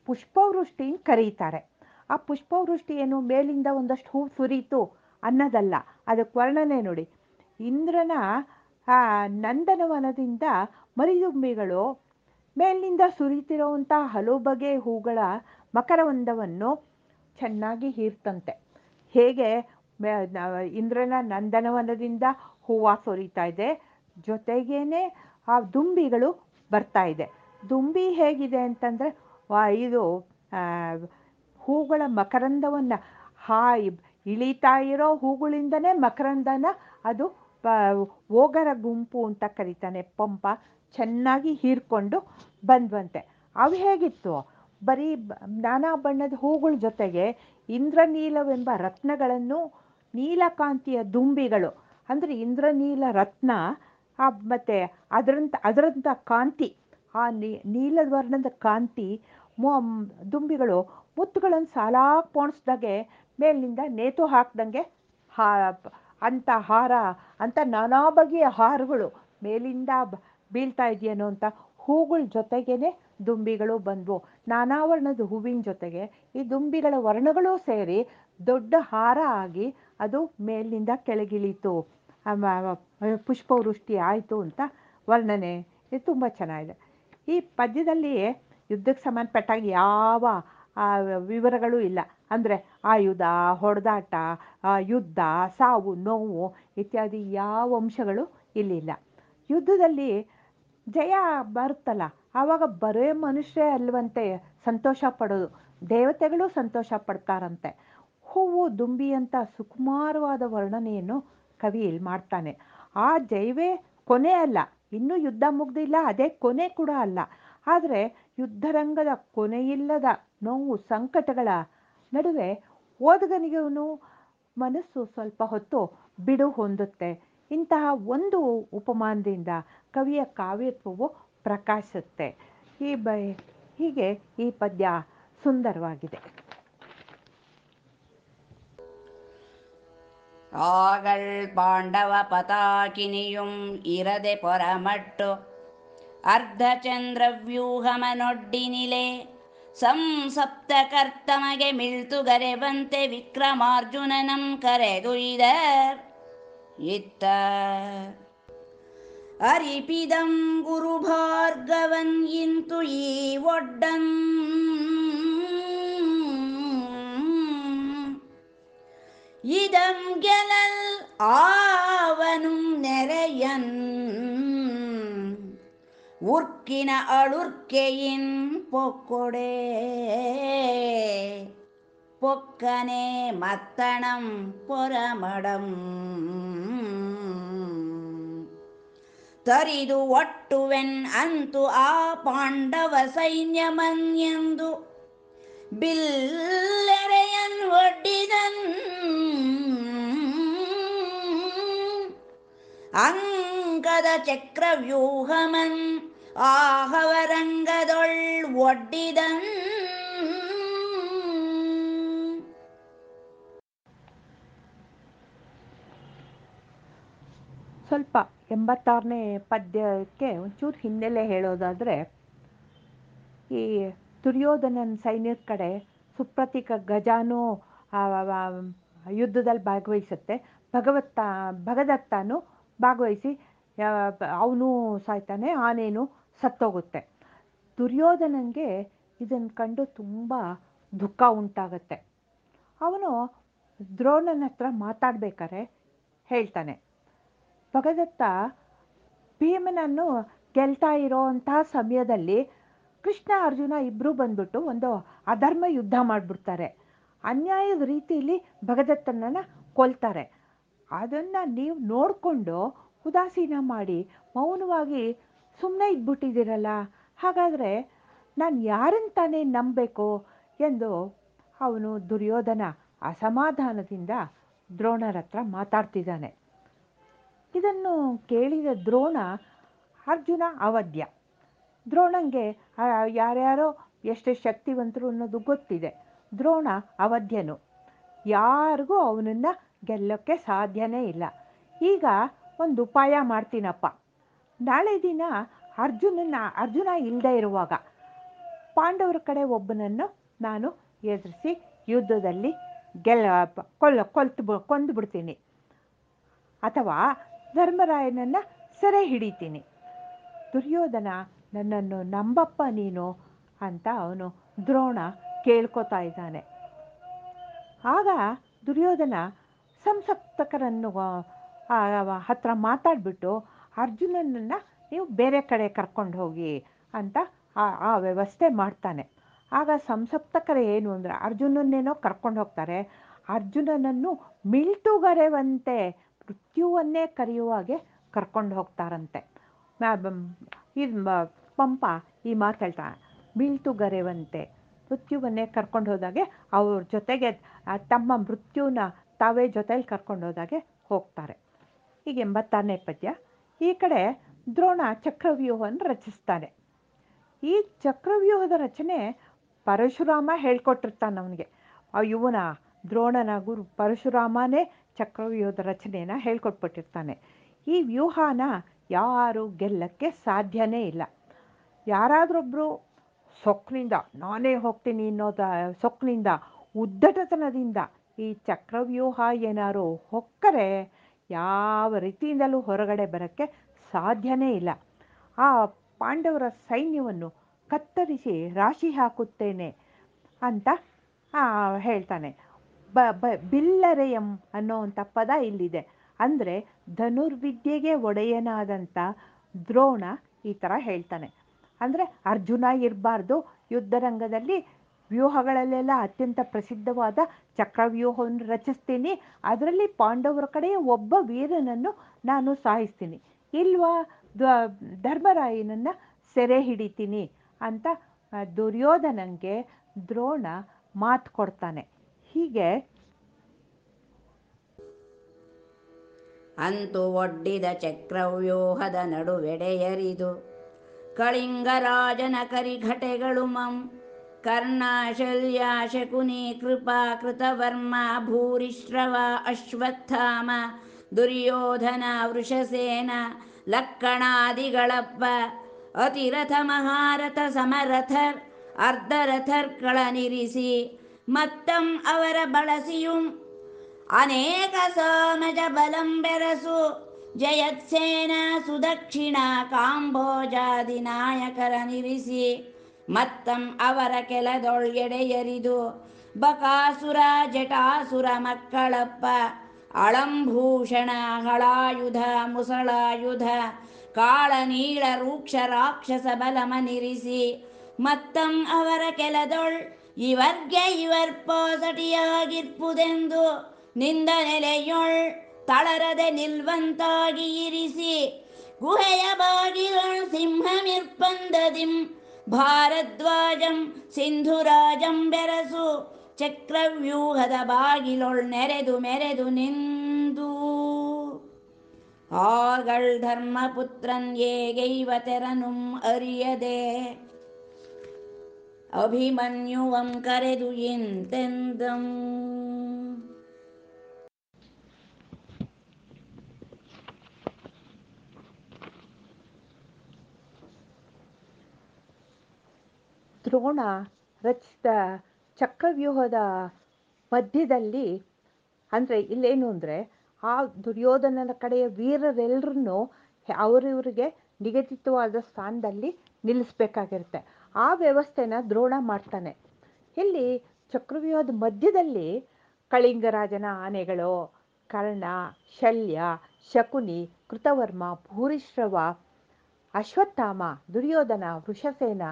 Speaker 2: ಪುಷ್ಪವೃಷ್ಟಿನ ಕರೀತಾರೆ. ಆ ಪುಷ್ಪವೃಷ್ಟಿ ಏನು ಮೇಲಿಂದ ಒಂದಷ್ಟು ಹೂ ಸುರಿಯಿತು ಅನ್ನೋದಲ್ಲ, ಅದಕ್ಕೆ ವರ್ಣನೆ ನೋಡಿ. ಇಂದ್ರನ ನಂದನವನದಿಂದ ಮರಿದುಂಬಿಗಳು ಮೇಲಿನಿಂದ ಸುರಿತಿರುವಂಥ ಹಲವು ಬಗೆ ಹೂಗಳ ಮಕರವಂದವನ್ನು ಚೆನ್ನಾಗಿ ಹೀರ್ತಂತೆ. ಹೇಗೆ ಇಂದ್ರನ ನಂದನವನದಿಂದ ಹೂವು ಸುರಿತಾ ಇದೆ. ಜೊತೆಗೇನೆ ಆ ದುಂಬಿಗಳು ಬರ್ತಾ ಇದೆ. ದುಂಬಿ ಹೇಗಿದೆ ಅಂತಂದರೆ ಇದು ಹೂಗಳ ಮಕರಂದವನ್ನು ಹಾಯ್ ಇಳಿತಾ ಇರೋ ಹೂಗಳಿಂದನೇ ಮಕರಂದನ ಅದು ಓಗರ ಗುಂಪು ಅಂತ ಕರೀತಾನೆ, ಪಂಪ, ಚೆನ್ನಾಗಿ ಹೀರ್ಕೊಂಡು ಬಂದ್ವಂತೆ. ಅವು ಹೇಗಿತ್ತು? ಬರೀ ನಾನಾ ಬಣ್ಣದ ಹೂಗಳ ಜೊತೆಗೆ ಇಂದ್ರನೀಲವೆಂಬ ರತ್ನಗಳನ್ನು, ನೀಲಕಾಂತಿಯ ದುಂಬಿಗಳು. ಅಂದರೆ ಇಂದ್ರನೀಲ ರತ್ನ ಆ, ಮತ್ತು ಅದರಂತ ಅದರಂಥ ಕಾಂತಿ ಆ ನೀಲವರ್ಣದ ಕಾಂತಿ ದುಂಬಿಗಳು ಮುತ್ತುಗಳನ್ನು ಸಾಲಾಗಿ ಪೋಣಿಸ್ದಾಗೆ ಮೇಲಿನಿಂದ ನೇತು ಹಾಕ್ದಂಗೆ ಹಾ ಅಂಥ ಹಾರ ಅಂತ ನಾನಾ ಬಗೆಯ ಹಾರಗಳು ಮೇಲಿಂದ ಬೀಳ್ತಾ ಇದೆಯೇನೋ ಅಂತ ಹೂಗಳ ಜೊತೆಗೇ ದುಂಬಿಗಳು ಬಂದವು. ನಾನಾ ವರ್ಣದ ಹೂವಿನ ಜೊತೆಗೆ ಈ ದುಂಬಿಗಳ ವರ್ಣಗಳು ಸೇರಿ ದೊಡ್ಡ ಹಾರ ಆಗಿ ಅದು ಮೇಲಿನಿಂದ ಕೆಳಗಿಳೀತು. ಪುಷ್ಪವೃಷ್ಟಿ ಆಯಿತು ಅಂತ ವರ್ಣನೆ. ಇದು ತುಂಬ ಚೆನ್ನಾಗಿದೆ. ಈ ಪದ್ಯದಲ್ಲಿ ಯುದ್ಧಕ್ಕೆ ಸಂಬಂಧಪಟ್ಟಾಗ ಯಾವ ವಿವರಗಳು ಇಲ್ಲ. ಅಂದರೆ ಆಯುಧ, ಹೊಡೆದಾಟ ಯುದ್ಧ, ಸಾವು, ನೋವು ಇತ್ಯಾದಿ ಯಾವ ಅಂಶಗಳು ಇಲ್ಲಿಲ್ಲ. ಯುದ್ಧದಲ್ಲಿ ಜಯ ಬರುತ್ತಲ್ಲ, ಆವಾಗ ಬರೇ ಮನುಷ್ಯರೇ ಅಲ್ವಂತೆ ಸಂತೋಷ ಪಡೋದು. ದೇವತೆಗಳು ಸಂತೋಷ ಪಡ್ತಾರಂತೆ. ಹೂವು, ದುಂಬಿ ಅಂತ ಸುಕುಮಾರವಾದ ವರ್ಣನೆಯನ್ನು ಕವಿ ಇಲ್ಲಿ ಮಾಡ್ತಾನೆ. ಆ ಜೈವೇ ಕೊನೆ ಅಲ್ಲ. ಇನ್ನೂ ಯುದ್ಧ ಮುಗ್ದಿಲ್ಲ, ಅದೇ ಕೊನೆ ಕೂಡ ಅಲ್ಲ. ಆದರೆ ಯುದ್ಧರಂಗದ ಕೊನೆಯಿಲ್ಲದ ನೋವು ಸಂಕಟಗಳ ನಡುವೆ ಓದುಗನಿಗೂ ಮನಸ್ಸು ಸ್ವಲ್ಪ ಹೊತ್ತು ಬಿಡು ಹೊಂದುತ್ತೆ. ಇಂತಹ ಒಂದು ಉಪಮಾನದಿಂದ ಕವಿಯ ಕಾವ್ಯತ್ವವು ಪ್ರಕಾಶಿಸುತ್ತೆ ಈ ಬ ಹೀಗೆ ಈ ಪದ್ಯ ಸುಂದರವಾಗಿದೆ.
Speaker 1: ஆகள் பாண்டவ பதாகினியும் இரதை பொறமட்டு அர்த்த சந்திர வியூகமனொட்டினிலே ಸಂಸಪ್ತ ಕರ್ತಮಗೆ ಮಿಳ್ತುಗರೆವಂತೆ ವಿಕ್ರಮಾರ್ಜುನನಂ ಕರೆದುಯ್ದರ್ ಇತ್ತ ಅರಿಪಿದಂ ಗುರುಭಾರ್ಗವನ್ ಇಂತು ಈ ಒಡ್ಡನ್ இதம் கெலல் ஆவனும் நெறையன் உர்க்கின அழுர்க்கையின் பொக்கொடே பொக்கனே மத்தனம் பொறமடம் ತರಿದು ಒಟ್ಟುವೆನ್ ಅಂತು ಆ ಪಾಂಡವ ಸೈನ್ಯಮನ್ಯೆಂದು ಬಿಲ್ಲೆರೆಯನ್ ಒಡ್ಡಿದನ್ ಅಂಗದ ಚಕ್ರವ್ಯೂಹಮನ್ ಆಹವರಂಗದೊಳ್ ಒಡ್ಡಿದನ್
Speaker 2: ಸ್ವಲ್ಪ ಎಂಬತ್ತಾರನೇ ಪದ್ಯಕ್ಕೆ ಒಂಚೂರು ಹಿನ್ನೆಲೆ ಹೇಳೋದಾದರೆ ಈ ದುರ್ಯೋಧನನ ಸೈನ್ಯದ ಕಡೆ ಸುಪ್ರತಿಕ ಗಜಾನೂ ಯುದ್ಧದಲ್ಲಿ ಭಾಗವಹಿಸುತ್ತೆ. ಭಗವತ್ತ, ಭಗದತ್ತನು ಭಾಗವಹಿಸಿ ಅವನು ಸಾಯ್ತಾನೆ, ಆನೇನು ಸತ್ತೋಗುತ್ತೆ. ದುರ್ಯೋಧನನಿಗೆ ಇದನ್ನು ಕಂಡು ತುಂಬ ದುಃಖ ಉಂಟಾಗತ್ತೆ. ಅವನು ದ್ರೋಣನ ಹತ್ರ ಮಾತಾಡ್ಬೇಕಾರೆ ಹೇಳ್ತಾನೆ. ಭಗದತ್ತ, ಭೀಮನನ್ನು ಗೆಲ್ತಾ ಇರೋವಂತಹ ಸಮಯದಲ್ಲಿ ಕೃಷ್ಣ ಅರ್ಜುನ ಇಬ್ಬರೂ ಬಂದ್ಬಿಟ್ಟು ಒಂದು ಅಧರ್ಮ ಯುದ್ಧ ಮಾಡಿಬಿಡ್ತಾರೆ. ಅನ್ಯಾಯದ ರೀತಿಯಲ್ಲಿ ಭಗದತ್ತನನ್ನು ಕೊಲ್ತಾರೆ. ಅದನ್ನು ನೀವು ನೋಡಿಕೊಂಡು ಉದಾಸೀನ ಮಾಡಿ, ಮೌನವಾಗಿ ಸುಮ್ಮನೆ ಇದ್ಬಿಟ್ಟಿದ್ದೀರಲ್ಲ, ಹಾಗಾದರೆ ನಾನು ಯಾರನ್ನು ತಾನೇ ನಂಬಬೇಕು ಎಂದು ಅವನು ದುರ್ಯೋಧನ ಅಸಮಾಧಾನದಿಂದ ದ್ರೋಣರ ಹತ್ರ ಮಾತಾಡ್ತಿದ್ದಾನೆ. ಇದನ್ನು ಕೇಳಿದ ದ್ರೋಣ, ಅರ್ಜುನ ಅವಧ್ಯ. ದ್ರೋಣಂಗೆ ಯಾರ್ಯಾರೋ ಎಷ್ಟು ಶಕ್ತಿವಂತರು ಅನ್ನೋದು ಗೊತ್ತಿದೆ. ದ್ರೋಣ ಅವಧ್ಯನು. ಯಾರಿಗೂ ಅವನನ್ನು ಗೆಲ್ಲೋಕ್ಕೆ ಸಾಧ್ಯನೇ ಇಲ್ಲ. ಈಗ ಒಂದು ಉಪಾಯ ಮಾಡ್ತೀನಪ್ಪ. ನಾಳೆ ದಿನ ಅರ್ಜುನನ ಅರ್ಜುನ ಇಲ್ಲದೆ ಇರುವಾಗ ಪಾಂಡವರ ಕಡೆ ಒಬ್ಬನನ್ನು ನಾನು ಎದುರಿಸಿ ಯುದ್ಧದಲ್ಲಿ ಗೆಲ್ಲ ಕೊಲ್ಲ ಕೊಲ್ತು ಬಿ ಕೊಂದು ಬಿಡ್ತೀನಿ ಅಥವಾ ಧರ್ಮರಾಯನನ್ನು ಸೆರೆ ಹಿಡಿತೀನಿ. ದುರ್ಯೋಧನ ನನ್ನನ್ನು ನಂಬಪ್ಪ ನೀನು ಅಂತ ಅವನು ದ್ರೋಣ ಕೇಳ್ಕೊತಾ ಇದ್ದಾನೆ. ಆಗ ದುರ್ಯೋಧನ ಸಂಸಪ್ತಕರನ್ನು ಹತ್ರ ಮಾತಾಡಿಬಿಟ್ಟು, ಅರ್ಜುನನನ್ನು ನೀವು ಬೇರೆ ಕಡೆ ಕರ್ಕೊಂಡು ಹೋಗಿ ಅಂತ ಆ ವ್ಯವಸ್ಥೆ ಮಾಡ್ತಾನೆ. ಆಗ ಸಂಸಪ್ತಕರ ಏನು ಅಂದರೆ, ಅರ್ಜುನನ್ನೇನೋ ಕರ್ಕೊಂಡು ಹೋಗ್ತಾರೆ. ಅರ್ಜುನನನ್ನು ಮಿಳ್ತುಗರೆವಂತೆ ಮೃತ್ಯುವನ್ನೇ ಕರೆಯುವಾಗೆ ಕರ್ಕೊಂಡು ಹೋಗ್ತಾರಂತೆ. ಇದು ಪಂಪ ಈ ಮಾತು ಹೇಳ್ತಾನೆ ಮಿಲ್ಟುಗರೆವಂತೆ ಮೃತ್ಯುವನ್ನೇ ಕರ್ಕೊಂಡು ಹೋದಾಗೆ ಅವ್ರ ಜೊತೆಗೆ ತಮ್ಮ ಮೃತ್ಯುನ ತಾವೇ ಜೊತೆಯಲ್ಲಿ ಕರ್ಕೊಂಡು ಹೋದಾಗೆ ಹೋಗ್ತಾರೆ. ಈಗ ಎಂಬತ್ತಾರನೇ ಪದ್ಯ. ಈ ಕಡೆ ದ್ರೋಣ ಚಕ್ರವ್ಯೂಹವನ್ನು ರಚಿಸ್ತಾನೆ. ಈ ಚಕ್ರವ್ಯೂಹದ ರಚನೆ ಪರಶುರಾಮ ಹೇಳ್ಕೊಟ್ಟಿರ್ತಾನೆ ಅವನಿಗೆ. ಆ, ಇವನ ದ್ರೋಣನ ಗುರು ಪರಶುರಾಮನೇ ಚಕ್ರವ್ಯೂಹದ ರಚನೆಯನ್ನು ಹೇಳ್ಕೊಟ್ಬಿಟ್ಟಿರ್ತಾನೆ. ಈ ವ್ಯೂಹನ ಯಾರು ಗೆಲ್ಲಕ್ಕೆ ಸಾಧ್ಯನೇ ಇಲ್ಲ. ಯಾರಾದ್ರೊಬ್ಬರು ಸೊಕ್ಕಿನಿಂದ ನಾನೇ ಹೋಗ್ತೀನಿ ಅನ್ನೋದ ಸೊಕ್ಕಿನಿಂದ ಉದ್ದಟತನದಿಂದ ಈ ಚಕ್ರವ್ಯೂಹ ಏನಾದ್ರು ಹೊಕ್ಕರೆ ಯಾವ ರೀತಿಯಿಂದಲೂ ಹೊರಗಡೆ ಬರೋಕ್ಕೆ ಸಾಧ್ಯನೇ ಇಲ್ಲ. ಆ ಪಾಂಡವರ ಸೈನ್ಯವನ್ನು ಕತ್ತರಿಸಿ ರಾಶಿ ಹಾಕುತ್ತೇನೆ ಅಂತ ಹೇಳ್ತಾನೆ. ಬ ಬ, ಬಿಲ್ಲರೆಯಂ ಅನ್ನೋವಂಥ ಪದ ಇಲ್ಲಿದೆ. ಅಂದರೆ ಧನುರ್ವಿದ್ಯೆಗೆ ಒಡೆಯನಾದಂಥ ದ್ರೋಣ ಈ ಥರ ಹೇಳ್ತಾನೆ. ಅಂದರೆ ಅರ್ಜುನ ಇರಬಾರ್ದು. ಯುದ್ಧರಂಗದಲ್ಲಿ ವ್ಯೂಹಗಳಲ್ಲೆಲ್ಲ ಅತ್ಯಂತ ಪ್ರಸಿದ್ಧವಾದ ಚಕ್ರವ್ಯೂಹವನ್ನು ರಚಿಸ್ತೀನಿ. ಅದರಲ್ಲಿ ಪಾಂಡವರ ಕಡೆಯ ಒಬ್ಬ ವೀರನನ್ನು ನಾನು ಸಾಯಿಸ್ತೀನಿ. ಇಲ್ವಾ? ಧರ್ಮರಾಯನನ್ನು ಸೆರೆ ಹಿಡಿತೀನಿ ಅಂತ ದುರ್ಯೋಧನಂಗೆ ದ್ರೋಣ ಮಾತು ಕೊಡ್ತಾನೆ. ಹೀಗೆ
Speaker 1: ಅಂತೂ ಒಡ್ಡಿದ ಚಕ್ರವ್ಯೂಹದ ನಡುವೆಡೆಯರಿದು ಕಳಿಂಗರಾಜನ ಕರಿಘಟೆಗಳು ಮಂ ಕರ್ಣಾಶಲ್ಯ ಶಕುನಿ ಕೃಪಾ ಕೃತವರ್ಮ ಭೂರಿಶ್ರವ ಅಶ್ವತ್ಥಾಮ, ದುರ್ಯೋಧನ ವೃಷಸೇನ ಲಕ್ಕಣಾದಿಗಳಪ್ಪ ಅತಿರಥ ಮಹಾರಥ ಸಮರಥರ್ ಅರ್ಧರಥರ್ಗಳನಿರಿಸಿ ಮತ್ತಂ ಅವರ ಬಳಸಿಯುಂ ಅನೇಕ ಸಾಮಜ ಬಲಂ ಬೆರಸು. ಜಯತ್ಸೇನ ಸುದಕ್ಷಿಣ ಕಾಂಬೋಜಾದಿ ನಾಯಕರನಿರಿಸಿ ಮತ್ತಂ ಅವರ ಕೆಲದೊಳ್ಗೆಡೆಯರಿದು ಬಕಾಸುರ ಜಟಾಸುರ ಮಕ್ಕಳಪ್ಪ ಅಳಂಭೂಷಣ, ಹಳಾಯುಧ, ಮುಸಳಾಯುಧ, ಕಾಳನೀಳ ರೂಕ್ಷ ರಾಕ್ಷಸ ಬಲಮನಿರಿಸಿ ಮತ್ತಂ ಅವರ ಕೆಲದೊಳ್ ಇವರ್ಗೆ ಇವರ್ಪೋಸಟಿಯಾಗಿರ್ಪುದೆಂದು ನಿಂದ ನೆಲೆಯೊಳ್ ತಳರದೆ ನಿಲ್ವಂತಾಗಿ ಇರಿಸಿ, ಗುಹೆಯ ಬಾಗಿಲೊಳ್ ಸಿಂಹಮಿರ್ಪಂದದಿಂ ಭಾರದ್ವಾಜಂ ಸಿಂಧುರಾಜಂ ಬೆರಸು, ಚಕ್ರವ್ಯೂಹದ ಬಾಗಿಲೊಳ್ ನೆರೆದು ಮೆರೆದು ನಿಂದು. ಆಗಳ್ ಧರ್ಮಪುತ್ರನ್ ಏಗೈವ ತೆರನುಂ ಅರಿಯದೆ, ಅಭಿಮನ್ಯುವಂ ಕರೆದು ಇಂತೆಂದಂ.
Speaker 2: ದ್ರೋಣ ರಚಿಸಿದ ಚಕ್ರವ್ಯೂಹದ ಮಧ್ಯದಲ್ಲಿ, ಅಂದರೆ ಇಲ್ಲೇನು ಅಂದರೆ, ಆ ದುರ್ಯೋಧನನ ಕಡೆಯ ವೀರರೆಲ್ಲರನ್ನೂ ಅವರಿವರಿಗೆ ನಿಗದಿತವಾದ ಸ್ಥಾನದಲ್ಲಿ ನಿಲ್ಲಿಸ್ಬೇಕಾಗಿರುತ್ತೆ. ಆ ವ್ಯವಸ್ಥೆನ ದ್ರೋಣ ಮಾಡ್ತಾನೆ. ಇಲ್ಲಿ ಚಕ್ರವ್ಯೂಹದ ಮಧ್ಯದಲ್ಲಿ ಕಳಿಂಗರಾಜನ ಆನೆಗಳು, ಕರ್ಣ, ಶಲ್ಯ, ಶಕುನಿ, ಕೃತವರ್ಮ, ಭೂರಿಶ್ರವ, ಅಶ್ವತ್ಥಾಮ, ದುರ್ಯೋಧನ, ವೃಷಸೇನ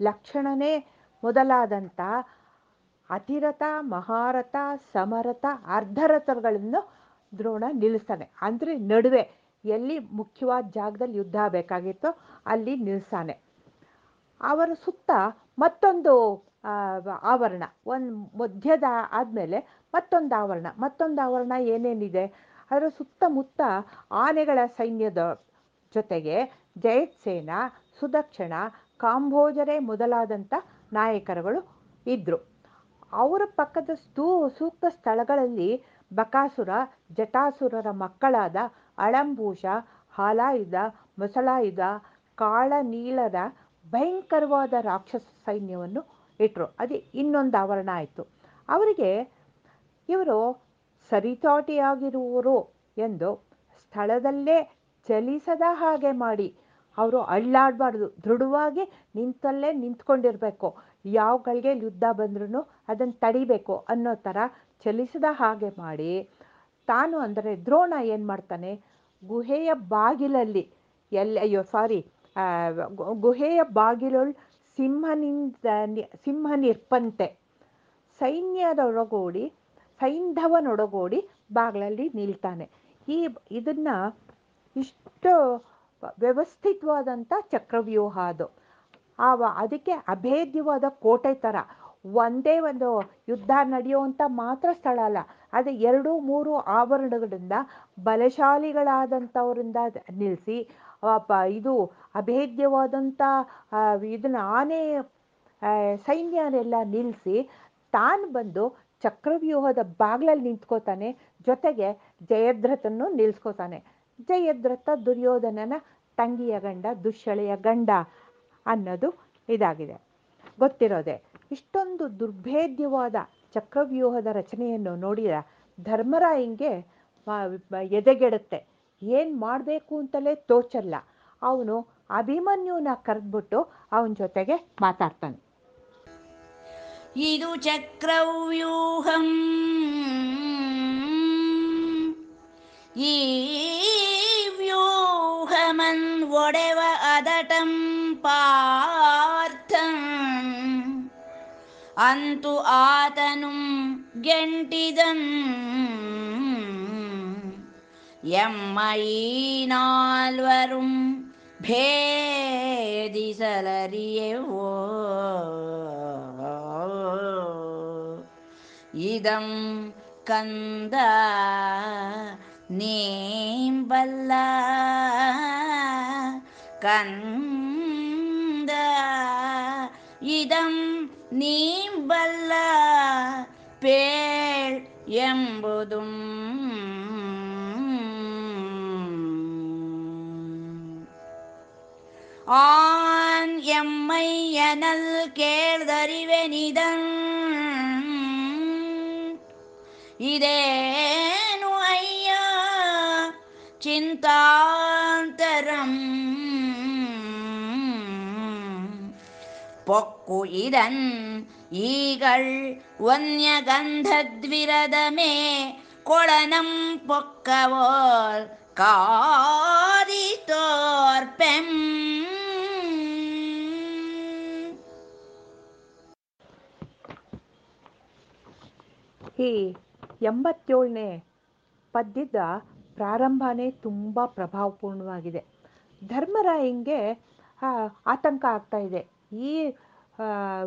Speaker 2: ಲಕ್ಷಣನೇ ಮೊದಲಾದಂಥ ಅತಿರಥ, ಮಹಾರಥ, ಸಮರಥ, ಅರ್ಧರಥಗಳನ್ನು ದ್ರೋಣ ನಿಲ್ಲಿಸ್ತಾನೆ ಅಂದರೆ ನಡುವೆ ಎಲ್ಲಿ ಮುಖ್ಯವಾದ ಜಾಗದಲ್ಲಿ ಯುದ್ಧ ಬೇಕಾಗಿತ್ತೋ ಅಲ್ಲಿ ನಿಲ್ಲಿಸ್ತಾನೆ ಅವರ ಸುತ್ತ ಮತ್ತೊಂದು ಆವರಣ, ಒಂದು ಮಧ್ಯದ ಆದಮೇಲೆ ಮತ್ತೊಂದು ಆವರಣ ಮತ್ತೊಂದು ಆವರಣ ಏನೇನಿದೆ? ಅದರ ಸುತ್ತಮುತ್ತ ಆನೆಗಳ ಸೈನ್ಯದ ಜೊತೆಗೆ ಜಯತ್ಸೇನ ಸುದಕ್ಷಿಣ ಕಾಂಬೋಜರೆ ಮೊದಲಾದಂಥ ನಾಯಕರುಗಳು ಇದ್ದರು ಅವರ ಪಕ್ಕದ ಸ್ತೂ, ಸೂಕ್ತ ಸ್ಥಳಗಳಲ್ಲಿ ಬಕಾಸುರ, ಜಟಾಸುರರ ಮಕ್ಕಳಾದ ಅಳಂಭೂಷ ಹಾಲಾಯುಧ, ಮೊಸಳಾಯುಧ ಕಾಳನೀಳದ ಭಯಂಕರವಾದ ರಾಕ್ಷಸ ಸೈನ್ಯವನ್ನು ಇಟ್ಟರು ಅದು ಇನ್ನೊಂದು ಆವರಣ ಆಯಿತು. ಅವರಿಗೆ ಇವರು ಸರಿತೋಟಿಯಾಗಿರುವರು ಎಂದು ಸ್ಥಳದಲ್ಲೇ ಚಲಿಸದ ಹಾಗೆ ಮಾಡಿ ಅವರು ಅಳ್ಳಾಡಬಾರ್ದು ದೃಢವಾಗಿ ನಿಂತಲ್ಲೇ ನಿಂತ್ಕೊಂಡಿರಬೇಕು. ಯಾವ ಗಳಿಗೆ ಯುದ್ಧ ಬಂದ್ರೂ ಅದನ್ನು ತಡಿಬೇಕು ಅನ್ನೋ ಥರ ಚಲಿಸದ ಹಾಗೆ ಮಾಡಿ ತಾನು ಅಂದರೆ ದ್ರೋಣ ಏನು ಮಾಡ್ತಾನೆ? ಗುಹೆಯ ಬಾಗಿಲಲ್ಲಿ ಎಲ್ಲಿ ಅಯ್ಯೋ ಸಾರಿ ಗುಹೆಯ ಬಾಗಿಲು ಸಿಂಹನಿಂದ ಸಿಂಹನಿರ್ಪಂತೆ ಸಿಂಹ ನಿರ್ಪಂತೆ. ಸೈನ್ಯದೊಳಗೂಡಿ ಸೈಂಧವನೊಡಗೂಡಿ ಬಾಗಿಲಲ್ಲಿ ನಿಲ್ತಾನೆ. ಈ, ಇದನ್ನು ಇಷ್ಟು ವ್ಯವಸ್ಥಿತವಾದಂಥ ಚಕ್ರವ್ಯೂಹ ಅದು ಆವ ಅದಕ್ಕೆ ಅಭೇದ್ಯವಾದ ಕೋಟೆ ಥರ ಒಂದೇ ಒಂದು ಯುದ್ಧ ನಡೆಯುವಂಥ ಮಾತ್ರ ಸ್ಥಳ ಅಲ್ಲ. ಅದು ಎರಡು, ಮೂರು ಆವರಣಗಳಿಂದ ಬಲಶಾಲಿಗಳಾದಂಥವರಿಂದ ನಿಲ್ಲಿಸಿ ಇದು ಅಭೇದ್ಯವಾದಂಥ ಇದನ್ನು ಆನೆ ಸೈನ್ಯನೆಲ್ಲ ನಿಲ್ಲಿಸಿ ತಾನು ಬಂದು ಚಕ್ರವ್ಯೂಹದ ಬಾಗ್ಲಲ್ಲಿ ನಿಂತ್ಕೋತಾನೆ, ಜೊತೆಗೆ ಜಯದ್ರಥನ್ನು ನಿಲ್ಲಿಸ್ಕೋತಾನೆ ಜಯದ್ರಥ ದುರ್ಯೋಧನನ ತಂಗಿಯ ಗಂಡ, ದುಶ್ಶಳೆಯ ಗಂಡ ಅನ್ನೋದು ಇದಾಗಿದೆ. ಗೊತ್ತಿರೋದೆ, ಇಷ್ಟೊಂದು ದುರ್ಭೇದ್ಯವಾದ ಚಕ್ರವ್ಯೂಹದ ರಚನೆಯನ್ನು ನೋಡಿದ ಧರ್ಮರಾಯಂಗೆ ಎದೆಗೆಡುತ್ತೆ. ಏನು ಮಾಡಬೇಕು ಅಂತಲೇ ತೋಚಲ್ಲ. ಅವನು ಅಭಿಮನ್ಯುನ ಕರೆದ್ಬಿಟ್ಟು ಅವನ ಜೊತೆಗೆ ಮಾತಾಡ್ತಾನೆ.
Speaker 1: ಇದು ಚಕ್ರವ್ಯೂಹಂ. ಈ ವ್ಯೂಹಮನ್ ಒಡೆವ ಅದಟಂ ಪಾರ್ಥಂ ಅಂತು ಆತನು ಗೆಂಟಿದಂ ಎಮ್ಮ ಈ ನಾಲ್ವರುಂ ಭೇದಿಸಲರಿಯೆವೋ ಇದಂ நீம்பல்ல கந்த இதம் நீம்பல்ல பேள் எம்புதும். ஆண் எம்மை எனல் கேள்தறிவெனிதன். இதே சிந்தாந்தரம் பொக்கு இதன் ஈகள் வன்யகந்தத்விரதமே கொளனம் பொக்கவோர் காதித்தோர்பெம்
Speaker 2: ಈ ಎಂಬತ್ತೇಳನೇ ಪದ್ಯದ ಪ್ರಾರಂಭನೇ ತುಂಬ ಪ್ರಭಾವಪೂರ್ಣವಾಗಿದೆ. ಧರ್ಮರಾಯಂಗೆ ಆತಂಕ ಆಗ್ತಾ ಇದೆ. ಈ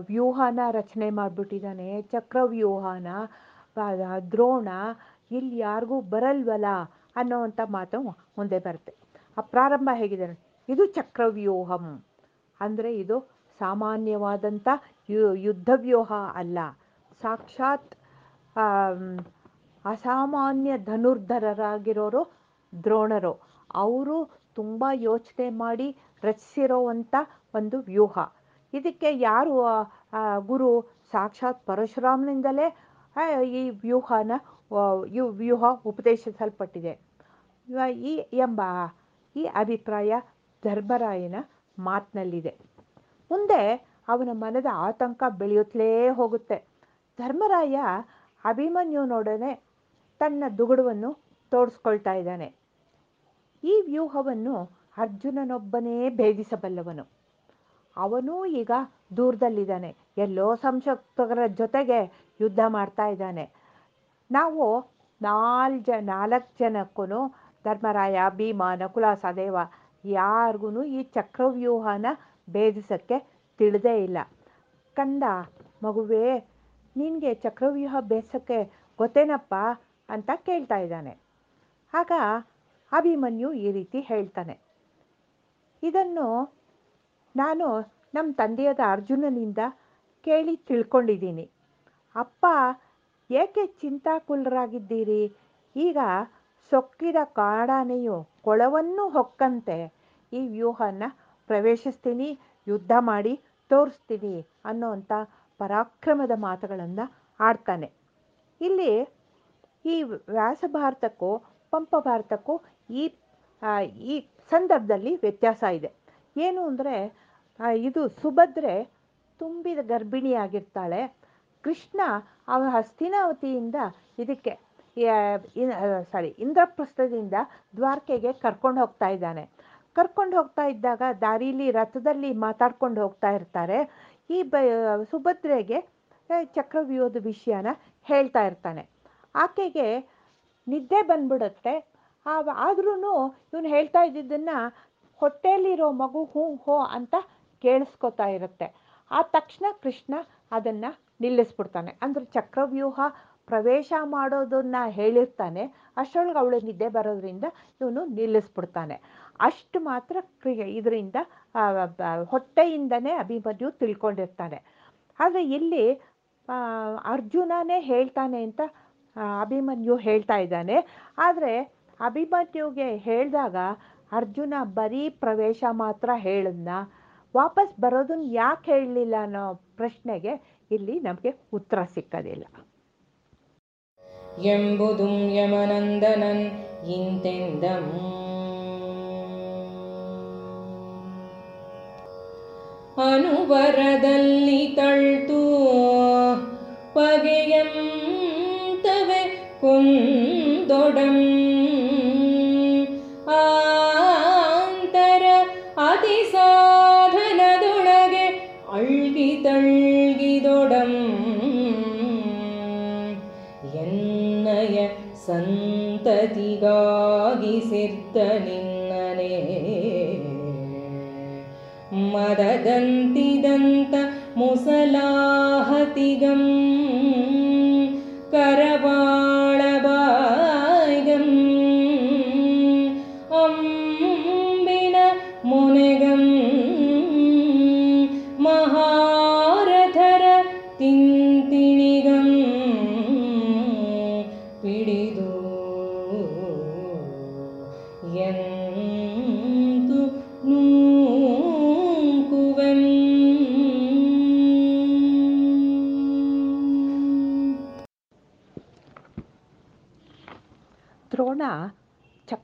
Speaker 2: ವ್ಯೂಹನ ರಚನೆ ಮಾಡಿಬಿಟ್ಟಿದ್ದಾನೆ, ಚಕ್ರವ್ಯೂಹನ ದ್ರೋಣ, ಇಲ್ಲಿ ಯಾರಿಗೂ ಬರಲ್ವಲ್ಲ ಅನ್ನೋವಂಥ ಮಾತು ಮುಂದೆ ಬರುತ್ತೆ. ಆ ಪ್ರಾರಂಭ ಹೇಗಿದೆ. ಇದು ಚಕ್ರವ್ಯೂಹಂ. ಅಂದರೆ ಇದು ಸಾಮಾನ್ಯವಾದಂಥ ಯು, ಯುದ್ಧವ್ಯೂಹ ಅಲ್ಲ. ಸಾಕ್ಷಾತ್ ಅಸಾಮಾನ್ಯ ಧನುರ್ಧರರಾಗಿರೋರು ದ್ರೋಣರು. ಅವರು ತುಂಬ ಯೋಚನೆ ಮಾಡಿ ರಚಿಸಿರೋವಂಥ ಒಂದು ವ್ಯೂಹ. ಇದಕ್ಕೆ ಯಾರು ಗುರು ಸಾಕ್ಷಾತ್ ಪರಶುರಾಮನಿಂದಲೇ ಈ ವ್ಯೂಹನ ಈ ವ್ಯೂಹ ಉಪದೇಶಿಸಲ್ಪಟ್ಟಿದೆ. ಈ, ಎಂಬ, ಈ ಅಭಿಪ್ರಾಯ ಧರ್ಮರಾಯನ ಮಾತಿನಲ್ಲಿದೆ. ಮುಂದೆ ಅವನ ಮನದ ಆತಂಕ ಬೆಳೆಯುತ್ತಲೇ ಹೋಗುತ್ತೆ. ಧರ್ಮರಾಯ ಅಭಿಮನ್ಯುನೊಡನೆ ತನ್ನ ದುಗುಡವನ್ನು ತೋರಿಸ್ಕೊಳ್ತಾ ಇದ್ದಾನೆ. ಈ ವ್ಯೂಹವನ್ನು ಅರ್ಜುನನೊಬ್ಬನೇ ಭೇದಿಸಬಲ್ಲವನು. ಅವನೂ ಈಗ ದೂರದಲ್ಲಿದ್ದಾನೆ. ಎಲ್ಲೋ ಸಂಶಕ್ತರ ಜೊತೆಗೆ ಯುದ್ಧ ಮಾಡ್ತಾ ಇದ್ದಾನೆ. ನಾವು ನಾಲ್ ಜ, ನಾಲ್ಕು ಜನಕ್ಕೂ ಧರ್ಮರಾಯ ಭೀಮ ನಕುಲ ಸದೇವ ಯಾರಿಗೂ ಈ ಚಕ್ರವ್ಯೂಹನ ಭೇದಿಸೋಕ್ಕೆ ತಿಳಿದೇ ಇಲ್ಲ. ಕಂದ ಮಗುವೇ, ನಿನಗೆ ಚಕ್ರವ್ಯೂಹ ಬೇಸಕ್ಕೆ ಗೊತ್ತೇನಪ್ಪ? ಅಂತ ಕೇಳ್ತಾ ಇದ್ದಾನೆ. ಆಗ ಅಭಿಮನ್ಯು ಈ ರೀತಿ ಹೇಳ್ತಾನೆ. ಇದನ್ನು ನಾನು ನಮ್ಮ ತಂದೆಯಾದ ಅರ್ಜುನನಿಂದ ಕೇಳಿ ತಿಳ್ಕೊಂಡಿದ್ದೀನಿ. ಅಪ್ಪ, ಏಕೆ ಚಿಂತಾಕುಲರಾಗಿದ್ದೀರಿ? ಈಗ ಸೊಕ್ಕಿದ ಕಾಡಾನೆಯು ಕೊಳವನ್ನು ಹೊಕ್ಕಂತೆ. ಈ ವ್ಯೂಹನ ಪ್ರವೇಶಿಸ್ತೀನಿ, ಯುದ್ಧ ಮಾಡಿ ತೋರಿಸ್ತೀನಿ ಅನ್ನೋವಂಥ ಪರಾಕ್ರಮದ ಮಾತುಗಳನ್ನು ಆಡ್ತಾನೆ. ಇಲ್ಲಿ ಈ ವ್ಯಾಸ ಭಾರತಕ್ಕೂ ಪಂಪ ಭಾರತಕ್ಕೂ ಈ ಈ ಸಂದರ್ಭದಲ್ಲಿ ವ್ಯತ್ಯಾಸ ಇದೆ. ಏನು ಅಂದರೆ ಇದು ಸುಭದ್ರೆ ತುಂಬಿದ ಗರ್ಭಿಣಿಯಾಗಿರ್ತಾಳೆ. ಕೃಷ್ಣ ಅವ ಹಸ್ತಿನಾವತಿಯಿಂದ ಇದಕ್ಕೆ ಸಾರಿ ಇಂದ್ರಪ್ರಸ್ಥದಿಂದ ದ್ವಾರಕೆಗೆ ಕರ್ಕೊಂಡು ಹೋಗ್ತಾ ಇದ್ದಾನೆ. ಕರ್ಕೊಂಡು ಹೋಗ್ತಾ ಇದ್ದಾಗ ದಾರಿಲಿ, ರಥದಲ್ಲಿ ಮಾತಾಡ್ಕೊಂಡು ಹೋಗ್ತಾ ಇರ್ತಾರೆ. ಈ ಸುಭದ್ರೆಗೆ ಚಕ್ರವ್ಯೂಹದ ವಿಷಯನ ಹೇಳ್ತಾ ಇರ್ತಾನೆ. ಆಕೆಗೆ ನಿದ್ದೆ ಬಂದ್ಬಿಡುತ್ತೆ. ಆದ್ರೂ ಇವನು ಹೇಳ್ತಾ ಇದ್ದಿದ್ದನ್ನು ಹೊಟ್ಟೆಯಲ್ಲಿರೋ ಮಗು ಹ್ಞೂ ಹೋ ಅಂತ ಕೇಳಿಸ್ಕೊತಾ ಇರುತ್ತೆ. ಆ ತಕ್ಷಣ ಕೃಷ್ಣ ಅದನ್ನು ನಿಲ್ಲಿಸ್ಬಿಡ್ತಾನೆ. ಅಂದರೆ ಚಕ್ರವ್ಯೂಹ ಪ್ರವೇಶ ಮಾಡೋದನ್ನ ಹೇಳಿರ್ತಾನೆ. ಅಷ್ಟರೊಳಗೆ ಅವಳು ನಿದ್ದೆ ಬರೋದ್ರಿಂದ ಇವನು ನಿಲ್ಲಿಸ್ಬಿಡ್ತಾನೆ. ಅಷ್ಟು ಮಾತ್ರ ಕ್ರಿಯೆ ಇದರಿಂದ ಹೊಟ್ಟೆಯಿಂದನೇ ಅಭಿಮನ್ಯು ತಿಳ್ಕೊಂಡಿರ್ತಾನೆ. ಆದರೆ ಇಲ್ಲಿ ಅರ್ಜುನನೇ ಹೇಳ್ತಾನೆ ಅಂತ ಅಭಿಮನ್ಯು ಹೇಳ್ತಾ ಇದ್ದಾನೆ. ಆದರೆ ಅಭಿಮನ್ಯುಗೆ ಹೇಳಿದಾಗ ಅರ್ಜುನ ಬರೀ ಪ್ರವೇಶ ಮಾತ್ರ ಹೇಳಿದ್ನ. ವಾಪಸ್ ಬರೋದನ್ನ ಯಾಕೆ ಹೇಳಲಿಲ್ಲ ಅನ್ನೋ ಪ್ರಶ್ನೆಗೆ ಇಲ್ಲಿ ನಮಗೆ ಉತ್ತರ ಸಿಕ್ಕದಿಲ್ಲ.
Speaker 5: ಎಂಬುದು ಯಮನಂದನನ್ ಇಂತೆಂದಂ. ಅನುವರದಲ್ಲಿ ತಳ್ತು ಪಗೆಯಂತವೆ ಕೊಂದೊಡಂ ಆಂತರ ಅತಿ ಸಾಧನದೊಳಗೆ ಅಳ್ಗಿ ತಳ್ಗಿದೊಡಂ ಎನ್ನಯ ಸಂತತಿಗಾಗಿ ಸಿದ್ಧ ನಿನ್ನನೆ ಮದದಂತಿದಂತ ಮುಸಲಾಹತಿಗಂ ಕರವಾಳಬಾಯ್ಗಂ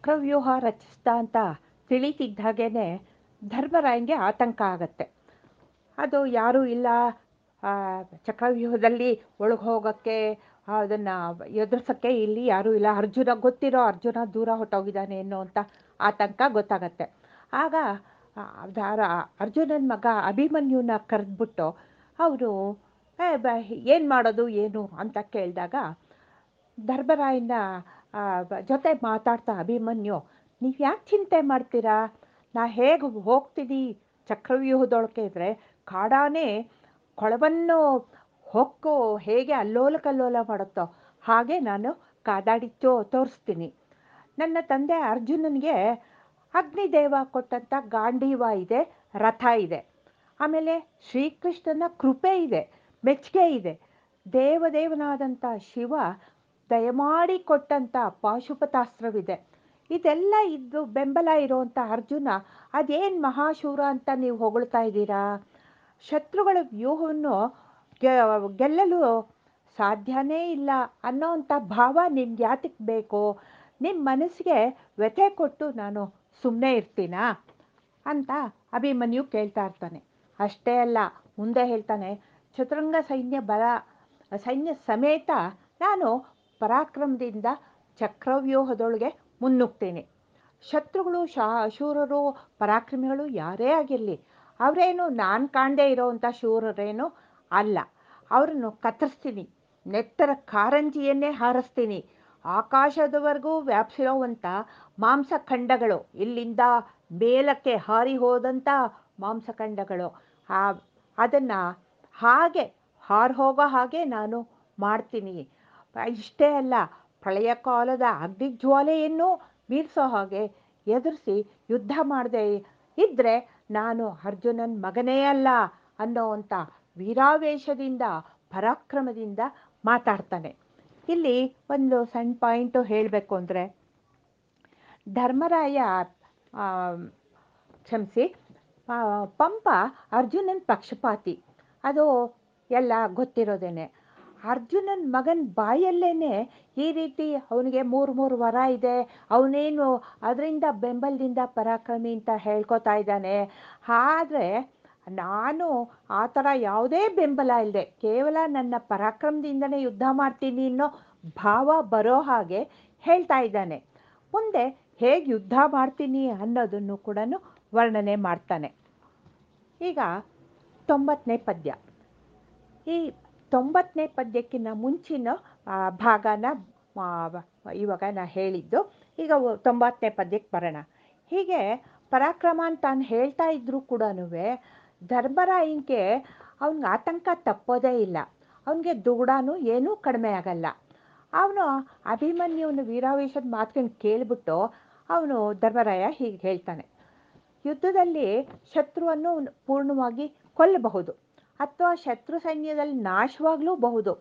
Speaker 2: ಚಕ್ರವ್ಯೂಹ ರಚಿಸ್ದ ಅಂತ ತಿಳಿತಿದ್ದ ಧರ್ಮರಾಯನಿಗೆ ಆತಂಕ ಆಗತ್ತೆ. ಅದು ಯಾರೂ ಇಲ್ಲ. ಚಕ್ರವ್ಯೂಹದಲ್ಲಿ ಒಳಗೆ ಹೋಗೋಕ್ಕೆ, ಅದನ್ನು ಎದುರಿಸೋಕ್ಕೆ ಇಲ್ಲಿ ಯಾರೂ ಇಲ್ಲ. ಅರ್ಜುನ ಗೊತ್ತಿರೋ ಅರ್ಜುನ ದೂರ ಹೊಟ್ಟೋಗಿದ್ದಾನೆ ಅನ್ನೋ ಅಂತ ಆತಂಕ ಗೊತ್ತಾಗತ್ತೆ. ಆಗ ಅರ್ಜುನನ ಮಗ ಅಭಿಮನ್ಯುನ ಕರೆದ್ಬಿಟ್ಟು ಅವರು ಏನು ಮಾಡೋದು, ಏನು? ಅಂತ ಕೇಳಿದಾಗ ಧರ್ಮರಾಯನ ಜೊತೆ ಮಾತಾಡ್ತಾ ಅಭಿಮನ್ಯು ನೀವು ಯಾಕೆ ಚಿಂತೆ ಮಾಡ್ತೀರಾ? ನಾ ಹೇಗೆ ಹೋಗ್ತೀನಿ? ಚಕ್ರವ್ಯೂಹದೊಳಗೆ ಇದ್ದರೆ ಕಾಡಾನೆ ಕೊಳವನ್ನು ಹೊಕ್ಕು ಹೇಗೆ ಅಲ್ಲೋಲ ಕಲ್ಲೋಲ ಮಾಡುತ್ತೋ ಹಾಗೆ ನಾನು ಕಾದಾಡಿ ತೋ, ತೋರಿಸ್ತೀನಿ. ನನ್ನ ತಂದೆ ಅರ್ಜುನನಿಗೆ ಅಗ್ನಿದೇವ ಕೊಟ್ಟಂಥ ಗಾಂಡೀವ ಇದೆ, ರಥ ಇದೆ. ಆಮೇಲೆ ಶ್ರೀಕೃಷ್ಣನ ಕೃಪೆ ಇದೆ ಮೆಚ್ಚುಗೆ ಇದೆ. ದೇವದೇವನಾದಂಥ ಶಿವ ದಯಮಾಡಿ ಕೊಟ್ಟಂಥ ಪಾಶುಪತಾಸ್ತ್ರವಿದೆ. ಇದೆಲ್ಲ ಇದ್ದು ಬೆಂಬಲ ಇರುವಂತ ಅರ್ಜುನ, ಅದೇನು ಮಹಾಶೂರ ಅಂತ ನೀವು ಹೊಗಳ್ತಾ ಇದ್ದೀರಾ? ಶತ್ರುಗಳ ವ್ಯೂಹವನ್ನು ಗೆಲ್ಲಲು ಸಾಧ್ಯನೇ ಇಲ್ಲ ಅನ್ನೋವಂಥ ಭಾವ ನಿಮ್ಗೆ ಯಾತಕ್ಕೆ ಬೇಕು. ನಿಮ್ಮ ಮನಸ್ಸಿಗೆ ವ್ಯಥೆ ಕೊಟ್ಟು ನಾನು ಸುಮ್ಮನೆ ಇರ್ತೀನಾ? ಅಂತ ಅಭಿಮನ್ಯು ಕೇಳ್ತಾ ಇರ್ತಾನೆ. ಅಷ್ಟೇ ಅಲ್ಲ, ಮುಂದೆ ಹೇಳ್ತಾನೆ ಚತುರಂಗ ಸೈನ್ಯ ಬಲ, ಸೈನ್ಯ ಸಮೇತ ನಾನು ಪರಾಕ್ರಮದಿಂದ ಚಕ್ರವ್ಯೂಹದೊಳಗೆ ಮುನ್ನುಗ್ತೀನಿ. ಶತ್ರುಗಳು, ಶಾ, ಶೂರರು, ಪರಾಕ್ರಮಿಗಳು ಯಾರೇ ಆಗಿರಲಿ, ಅವರೇನು ನಾನು ಕಾಣದೇ ಇರೋವಂಥ ಶೂರರೇನು ಅಲ್ಲ. ಅವರನ್ನು ಕತ್ತರಿಸ್ತೀನಿ. ನೆತ್ತರ ಕಾರಂಜಿಯನ್ನೇ ಹಾರಿಸ್ತೀನಿ. ಆಕಾಶದವರೆಗೂ ವ್ಯಾಪಿಸಿರೋವಂಥ ಮಾಂಸಖಂಡಗಳು, ಇಲ್ಲಿಂದ ಮೇಲಕ್ಕೆ ಹಾರಿ ಹೋದಂಥ ಮಾಂಸಖಂಡಗಳು. ಅದನ್ನು ಹಾಗೆ ಹಾರಿ ಹೋಗೋ ಹಾಗೆ ನಾನು ಮಾಡ್ತೀನಿ. ಇಷ್ಟೇ ಅಲ್ಲ, ಪ್ರಳಯ ಕಾಲದ ಅಗ್ನಿಜ್ವಾಲೆಯನ್ನು ಬೀರಿಸೋ ಹಾಗೆ ಎದುರಿಸಿ ಯುದ್ಧ ಮಾಡದೆ ಇದ್ದರೆ ನಾನು ಅರ್ಜುನನ ಮಗನೇ ಅಲ್ಲ ಅನ್ನೋವಂಥ ವೀರಾವೇಶದಿಂದ, ಪರಾಕ್ರಮದಿಂದ ಮಾತಾಡ್ತಾನೆ. ಇಲ್ಲಿ ಒಂದು ಸಣ್ಣ ಪಾಯಿಂಟು ಹೇಳಬೇಕು ಅಂದರೆ, ಧರ್ಮರಾಯ ಕ್ಷಮಿಸಿ ಪಂಪ ಅರ್ಜುನನ ಪಕ್ಷಪಾತಿ. ಅದು ಎಲ್ಲ ಗೊತ್ತಿರೋದೇನೆ. ಅರ್ಜುನನ ಮಗನ ಬಾಯಲ್ಲೇನೆ ಈ ರೀತಿ ಅವನಿಗೆ ಮೂರು ಮೂರು ವರ ಇದೆ. ಅವನೇನು ಅದರಿಂದ ಬೆಂಬಲದಿಂದ ಪರಾಕ್ರಮಿ ಅಂತ ಹೇಳ್ಕೊತಾ ಇದ್ದಾನೆ. ಆದರೆ ನಾನು ಆ ಥರ ಯಾವುದೇ ಬೆಂಬಲ ಇಲ್ಲದೆ ಕೇವಲ ನನ್ನ ಪರಾಕ್ರಮದಿಂದನೇ ಯುದ್ಧ ಮಾಡ್ತೀನಿ ಅನ್ನೋ ಭಾವ ಬರೋ ಹಾಗೆ ಹೇಳ್ತಾ ಇದ್ದಾನೆ. ಮುಂದೆ ಹೇಗೆ ಯುದ್ಧ ಮಾಡ್ತೀನಿ ಅನ್ನೋದನ್ನು ಕೂಡ ವರ್ಣನೆ ಮಾಡ್ತಾನೆ. ಈಗ ತೊಂಬತ್ತನೇ ಪದ್ಯ. ಈ ತೊಂಬತ್ತನೇ ಪದ್ಯಕ್ಕಿಂತ ಮುಂಚಿನ ಭಾಗನ ಇವಾಗ ನಾ ಹೇಳಿದ್ದು, ಈಗ ತೊಂಬತ್ತನೇ ಪದ್ಯಕ್ಕೆ ಬರೋಣ. ಹೀಗೆ ಪರಾಕ್ರಮ ಅಂತ ತಾನು ಹೇಳ್ತಾ ಇದ್ದರೂ ಕೂಡ ಧರ್ಮರಾಯನಿಗೆ ಅವನಿಗೆ ಆತಂಕ ತಪ್ಪೋದೇ ಇಲ್ಲ. ಅವನಿಗೆ ದುಗುಡಾನು ಏನೂ ಕಡಿಮೆ ಆಗಲ್ಲ. ಅವನು ಅಭಿಮನ್ಯುವನ ವೀರಾವೇಶದ ಮಾತುಗಳನ್ನ ಕೇಳಿಬಿಟ್ಟು ಅವನು ಧರ್ಮರಾಯ ಹೀಗೆ ಹೇಳ್ತಾನೆ. ಯುದ್ಧದಲ್ಲಿ ಶತ್ರುವನ್ನು ಪೂರ್ಣವಾಗಿ ಕೊಲ್ಲಬಹುದು. ಅಥವಾ ಶತ್ರು ಸೈನ್ಯದಲ್ಲಿ ನಾಶವಾಗಲೂಬಹುದು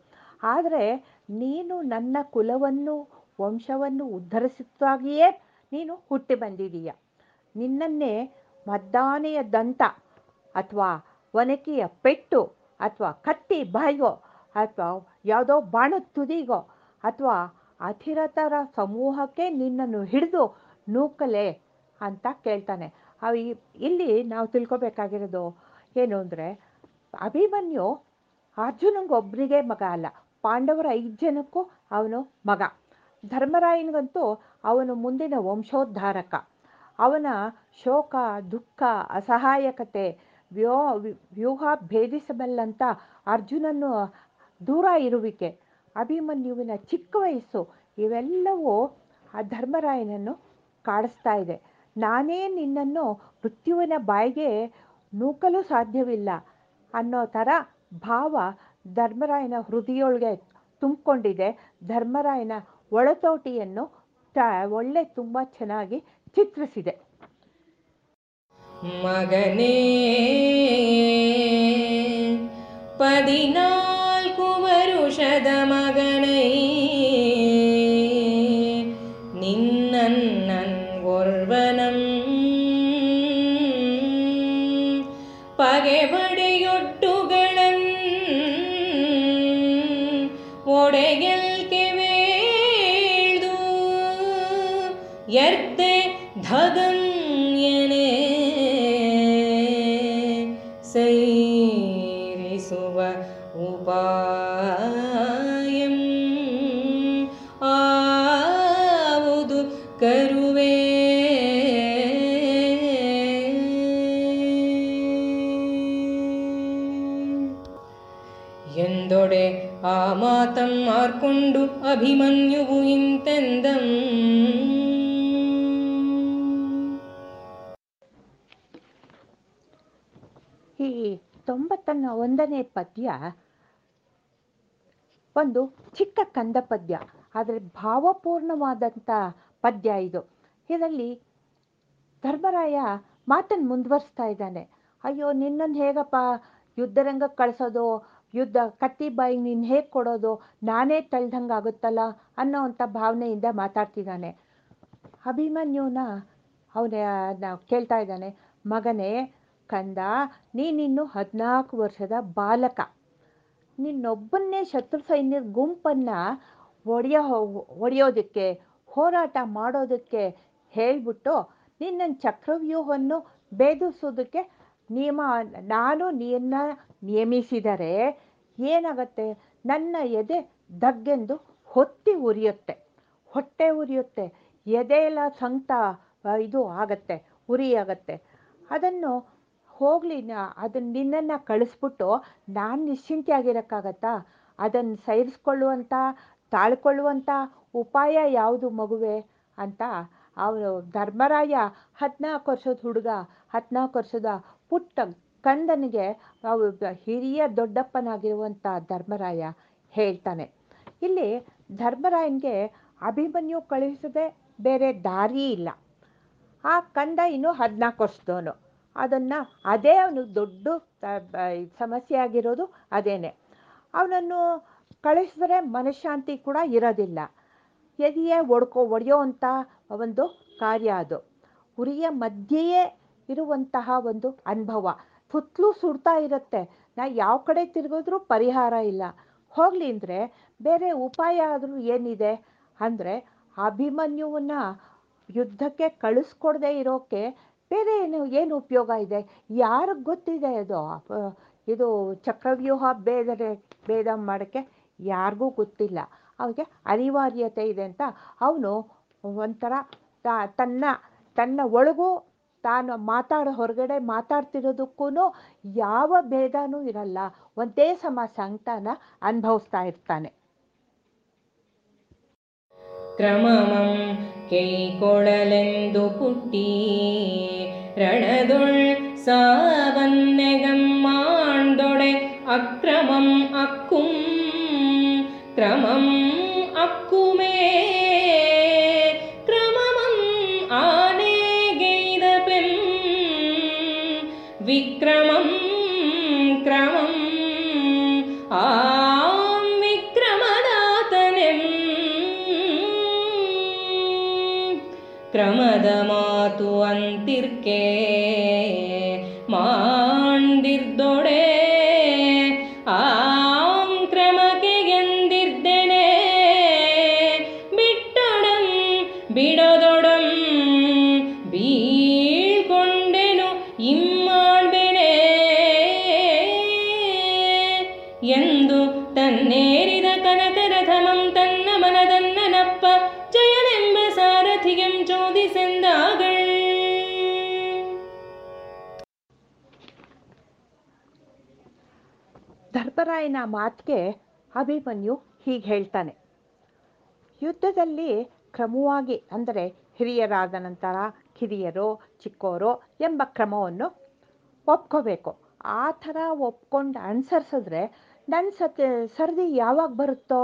Speaker 2: ಆದರೆ ನೀನು ನನ್ನ ಕುಲವನ್ನು, ವಂಶವನ್ನು ಉದ್ಧರಿಸುತ್ತಾಗಿಯೇ ನೀನು ಹುಟ್ಟಿ ಬಂದಿದೀಯ ನಿನ್ನನ್ನೇ ಮದ್ದಾನೆಯ ದಂತ ಅಥವಾ ಒನಕೆಯ ಪೆಟ್ಟು ಅಥವಾ ಕತ್ತಿ ಬಾಯಿಗೋ ಅಥವಾ ಯಾವುದೋ ಬಾಣದ ತುದಿಗೋ ಅಥವಾ ಅಧಿರತರ ಸಮೂಹಕ್ಕೆ ನಿನ್ನನ್ನು ಹಿಡಿದು ನೂಕಲೆ ಅಂತ ಕೇಳ್ತಾನೆ. ಅವು ಇಲ್ಲಿ ನಾವು ತಿಳ್ಕೊಬೇಕಾಗಿರೋದು ಏನು ಅಂದರೆ ಅಭಿಮನ್ಯು ಅರ್ಜುನಂಗೊಬ್ಬನಿಗೆ ಮಗ ಅಲ್ಲ. ಪಾಂಡವರ ಐದು ಜನಕ್ಕೂ ಅವನು ಮಗ. ಧರ್ಮರಾಯನಿಗಂತೂ ಅವನು ಮುಂದಿನ ವಂಶೋದ್ಧಾರಕ. ಅವನ ಶೋಕ, ದುಃಖ, ಅಸಹಾಯಕತೆ ವ್ಯೋ, ವ್ಯೂಹ ಭೇದಿಸಬಲ್ಲಂಥ ಅರ್ಜುನನ್ನು ದೂರ ಇರುವಿಕೆ. ಅಭಿಮನ್ಯುವಿನ ಚಿಕ್ಕ ವಯಸ್ಸು, ಇವೆಲ್ಲವೂ ಆ ಧರ್ಮರಾಯನನ್ನು ಕಾಡಿಸ್ತಾ ಇದೆ. ನಾನೇ ನಿನ್ನನ್ನು ಮೃತ್ಯುವಿನ ಬಾಯಿಗೆ ನೂಕಲು ಸಾಧ್ಯವಿಲ್ಲ. ಅನ್ನೋ ಥರ ಭಾವ ಧರ್ಮರಾಯನ ಹೃದಯೊಳಗೆ ತುಂಬಿಕೊಂಡಿದೆ. ಧರ್ಮರಾಯನ ಒಳತೋಟಿಯನ್ನು ತ, ಒಳ್ಳೆ ತುಂಬ ಚೆನ್ನಾಗಿ ಚಿತ್ರಿಸಿದೆ.
Speaker 5: ಮಗನೇ, ಪದಿನಾಲ್ಕು ವರುಷದ ಮಗನೈ ಆರ್ಕೊಂಡು ಅಭಿಮನ್ಯುವು ಇಂತೆಂದ.
Speaker 2: ಈ ತೊಂಬತ್ತನ್ನ ಒಂದನೇ ಪದ್ಯ ಒಂದು ಚಿಕ್ಕ ಕಂದ ಪದ್ಯ, ಆದರೆ ಭಾವಪೂರ್ಣವಾದಂಥ ಪದ್ಯ ಇದು. ಇದರಲ್ಲಿ ಧರ್ಮರಾಯ ಮಾತನ್ನು ಮುಂದುವರಿಸ್ತಾ ಇದ್ದಾನೆ. ಅಯ್ಯೋ ನಿನ್ನನ್ನು ಹೇಗಪ್ಪ ಯುದ್ಧರಂಗಕ್ಕೆ ಕಳಿಸೋದು? ಯುದ್ಧ ಕತ್ತಿ ಬಾಯಿಗೆ ನೀನು ಹೇಗೆ ಕೊಡೋದು? ನಾನೇ ತಳ್ದಂಗೆ ಆಗುತ್ತಲ್ಲ ಅನ್ನೋವಂಥ ಭಾವನೆಯಿಂದ ಮಾತಾಡ್ತಿದ್ದಾನೆ. ಅಭಿಮನ್ಯುನ ಅವನ ಕೇಳ್ತಾ ಇದ್ದಾನೆ, ಮಗನೇ, ಕಂದ, ನೀನಿನ್ನು ಹದಿನಾಲ್ಕು ವರ್ಷದ ಬಾಲಕ. ನಿನ್ನೊಬ್ಬನ್ನೇ ಶತ್ರು ಸೈನ್ಯದ ಗುಂಪನ್ನು ಒಡೆಯೋ ಒಡೆಯೋದಕ್ಕೆ ಹೋರಾಟ ಮಾಡೋದಕ್ಕೆ ಹೇಳಿಬಿಟ್ಟು ನಿನ್ನ ಚಕ್ರವ್ಯೂಹವನ್ನು ಭೇದಿಸೋದಕ್ಕೆ ನಿಯಮ, ನಾನು ನಿನ್ನ ನೇಮಿಸಿದರೆ ಏನಾಗತ್ತೆ? ನನ್ನ ಎದೆ ದಗ್ಗೆಂದು ಹೊತ್ತಿ ಉರಿಯುತ್ತೆ. ಹೊಟ್ಟೆ ಉರಿಯುತ್ತೆ. ಎದೆಯೆಲ್ಲ ಸಂಕಟ ಇದು ಆಗತ್ತೆ, ಉರಿ ಆಗತ್ತೆ. ಅದನ್ನು ಹೋಗಲಿ ಅದನ್ನು ನಿನ್ನನ್ನು ಕಳಿಸ್ಬಿಟ್ಟು ನಾನು ನಿಶ್ಚಿಂತೆಯಾಗಿರೋಕ್ಕಾಗತ್ತಾ? ಅದನ್ನು ಸಹಿಸ್ಕೊಳ್ಳುವಂಥ ತಾಳ್ಕೊಳ್ಳುವಂಥ ಉಪಾಯ ಯಾವುದು ಮಗುವೆ? ಅಂತ ಅವರು ಧರ್ಮರಾಯ ಹದಿನಾಲ್ಕು ವರ್ಷದ ಹುಡುಗ, ಹದಿನಾಲ್ಕು ವರ್ಷದ ಪುಟ್ಟ ಕಂದನಿಗೆ ಹಿರಿಯ ದೊಡ್ಡಪ್ಪನಾಗಿರುವಂಥ ಧರ್ಮರಾಯ ಹೇಳ್ತಾನೆ. ಇಲ್ಲಿ ಧರ್ಮರಾಯನಿಗೆ ಅಭಿಮನ್ಯು ಕಳುಹಿಸದೆ ಬೇರೆ ದಾರಿ ಇಲ್ಲ. ಆ ಕಂದ ಇನ್ನು ಹದಿನಾಲ್ಕು ವರ್ಷದವನು. ಅದನ್ನು ಅದೇ ಅವನು ದೊಡ್ಡ ಸಮಸ್ಯೆ ಆಗಿರೋದು ಅದೇನೆ. ಅವನನ್ನು ಕಳಿಸಿದ್ರೆ ಮನಃಶಾಂತಿ ಕೂಡ ಇರೋದಿಲ್ಲ. ಎದೆಯೇ ಒಡ್ಕೊ ಅಂತ ಒಂದು ಕಾರ್ಯ ಅದು. ಉರಿಯ ಮಧ್ಯೆಯೇ ಇರುವಂತಹ ಒಂದು ಅನುಭವ. ಸುತ್ತಲೂ ಸುಡ್ತಾ ಇರುತ್ತೆ. ನಾ ಯಾವ ಕಡೆ ತಿರುಗಿದ್ರೂ ಪರಿಹಾರ ಇಲ್ಲ. ಹೋಗಲಿ ಅಂದರೆ ಬೇರೆ ಉಪಾಯ ಆದರೂ ಏನಿದೆ? ಅಂದರೆ ಅಭಿಮನ್ಯುವನ್ನ ಯುದ್ಧಕ್ಕೆ ಕಳಿಸ್ಕೊಡ್ದೇ ಇರೋಕ್ಕೆ ಬೇರೆ ಏನು ಏನು ಉಪಯೋಗ ಇದೆ? ಯಾರಿಗೆ ಗೊತ್ತಿದೆ ಅದು? ಇದು ಚಕ್ರವ್ಯೂಹ ಭೇದರೆ ಭೇದ ಮಾಡೋಕ್ಕೆ ಯಾರಿಗೂ ಗೊತ್ತಿಲ್ಲ. ಅವನಿಗೆ ಅನಿವಾರ್ಯತೆ ಇದೆ ಅಂತ. ಅವನು ಒಂಥರ ತನ್ನ ತನ್ನ ಒಳಗೂ ತಾನು ಮಾತಾಡೋ ಹೊರಗಡೆ ಮಾತಾಡ್ತಿರೋದಕ್ಕೂ ಯಾವ ಭೇದನೂ ಇರಲ್ಲ. ಒಂದೇ ಸಮ ಸಂತಾನ ಅನುಭವಿಸ್ತಾ ಇರ್ತಾನೆ.
Speaker 5: ಕ್ರಮಮಂ ಕೈಕೊಳಲೆಂದು ಪುಟ್ಟಿ ರಣದೊಳ್ ಸಾವನ್ನೆಗಮ್ಮಾಂದೊಡೆ ಅಕ್ರಮಂ ಅಕ್ಕುಂ, ಕ್ರಮಂ ಅಕ್ಕುಮೇ
Speaker 2: ಧರ್ಮರಾಯನ ಮಾತಿಗೆ ಅಭಿಮನ್ಯು ಹೀಗೆ ಹೇಳ್ತಾನೆ. ಯುದ್ಧದಲ್ಲಿ ಕ್ರಮವಾಗಿ ಅಂದರೆ ಹಿರಿಯರಾದ ನಂತರ ಕಿರಿಯರು ಚಿಕ್ಕೋರು ಎಂಬ ಕ್ರಮವನ್ನು ಒಪ್ಕೋಬೇಕು. ಆ ಥರ ಒಪ್ಕೊಂಡು ಅನುಸರಿಸಿದ್ರೆ ನನ್ನ ಸತ್, ಸರದಿ ಯಾವಾಗ ಬರುತ್ತೋ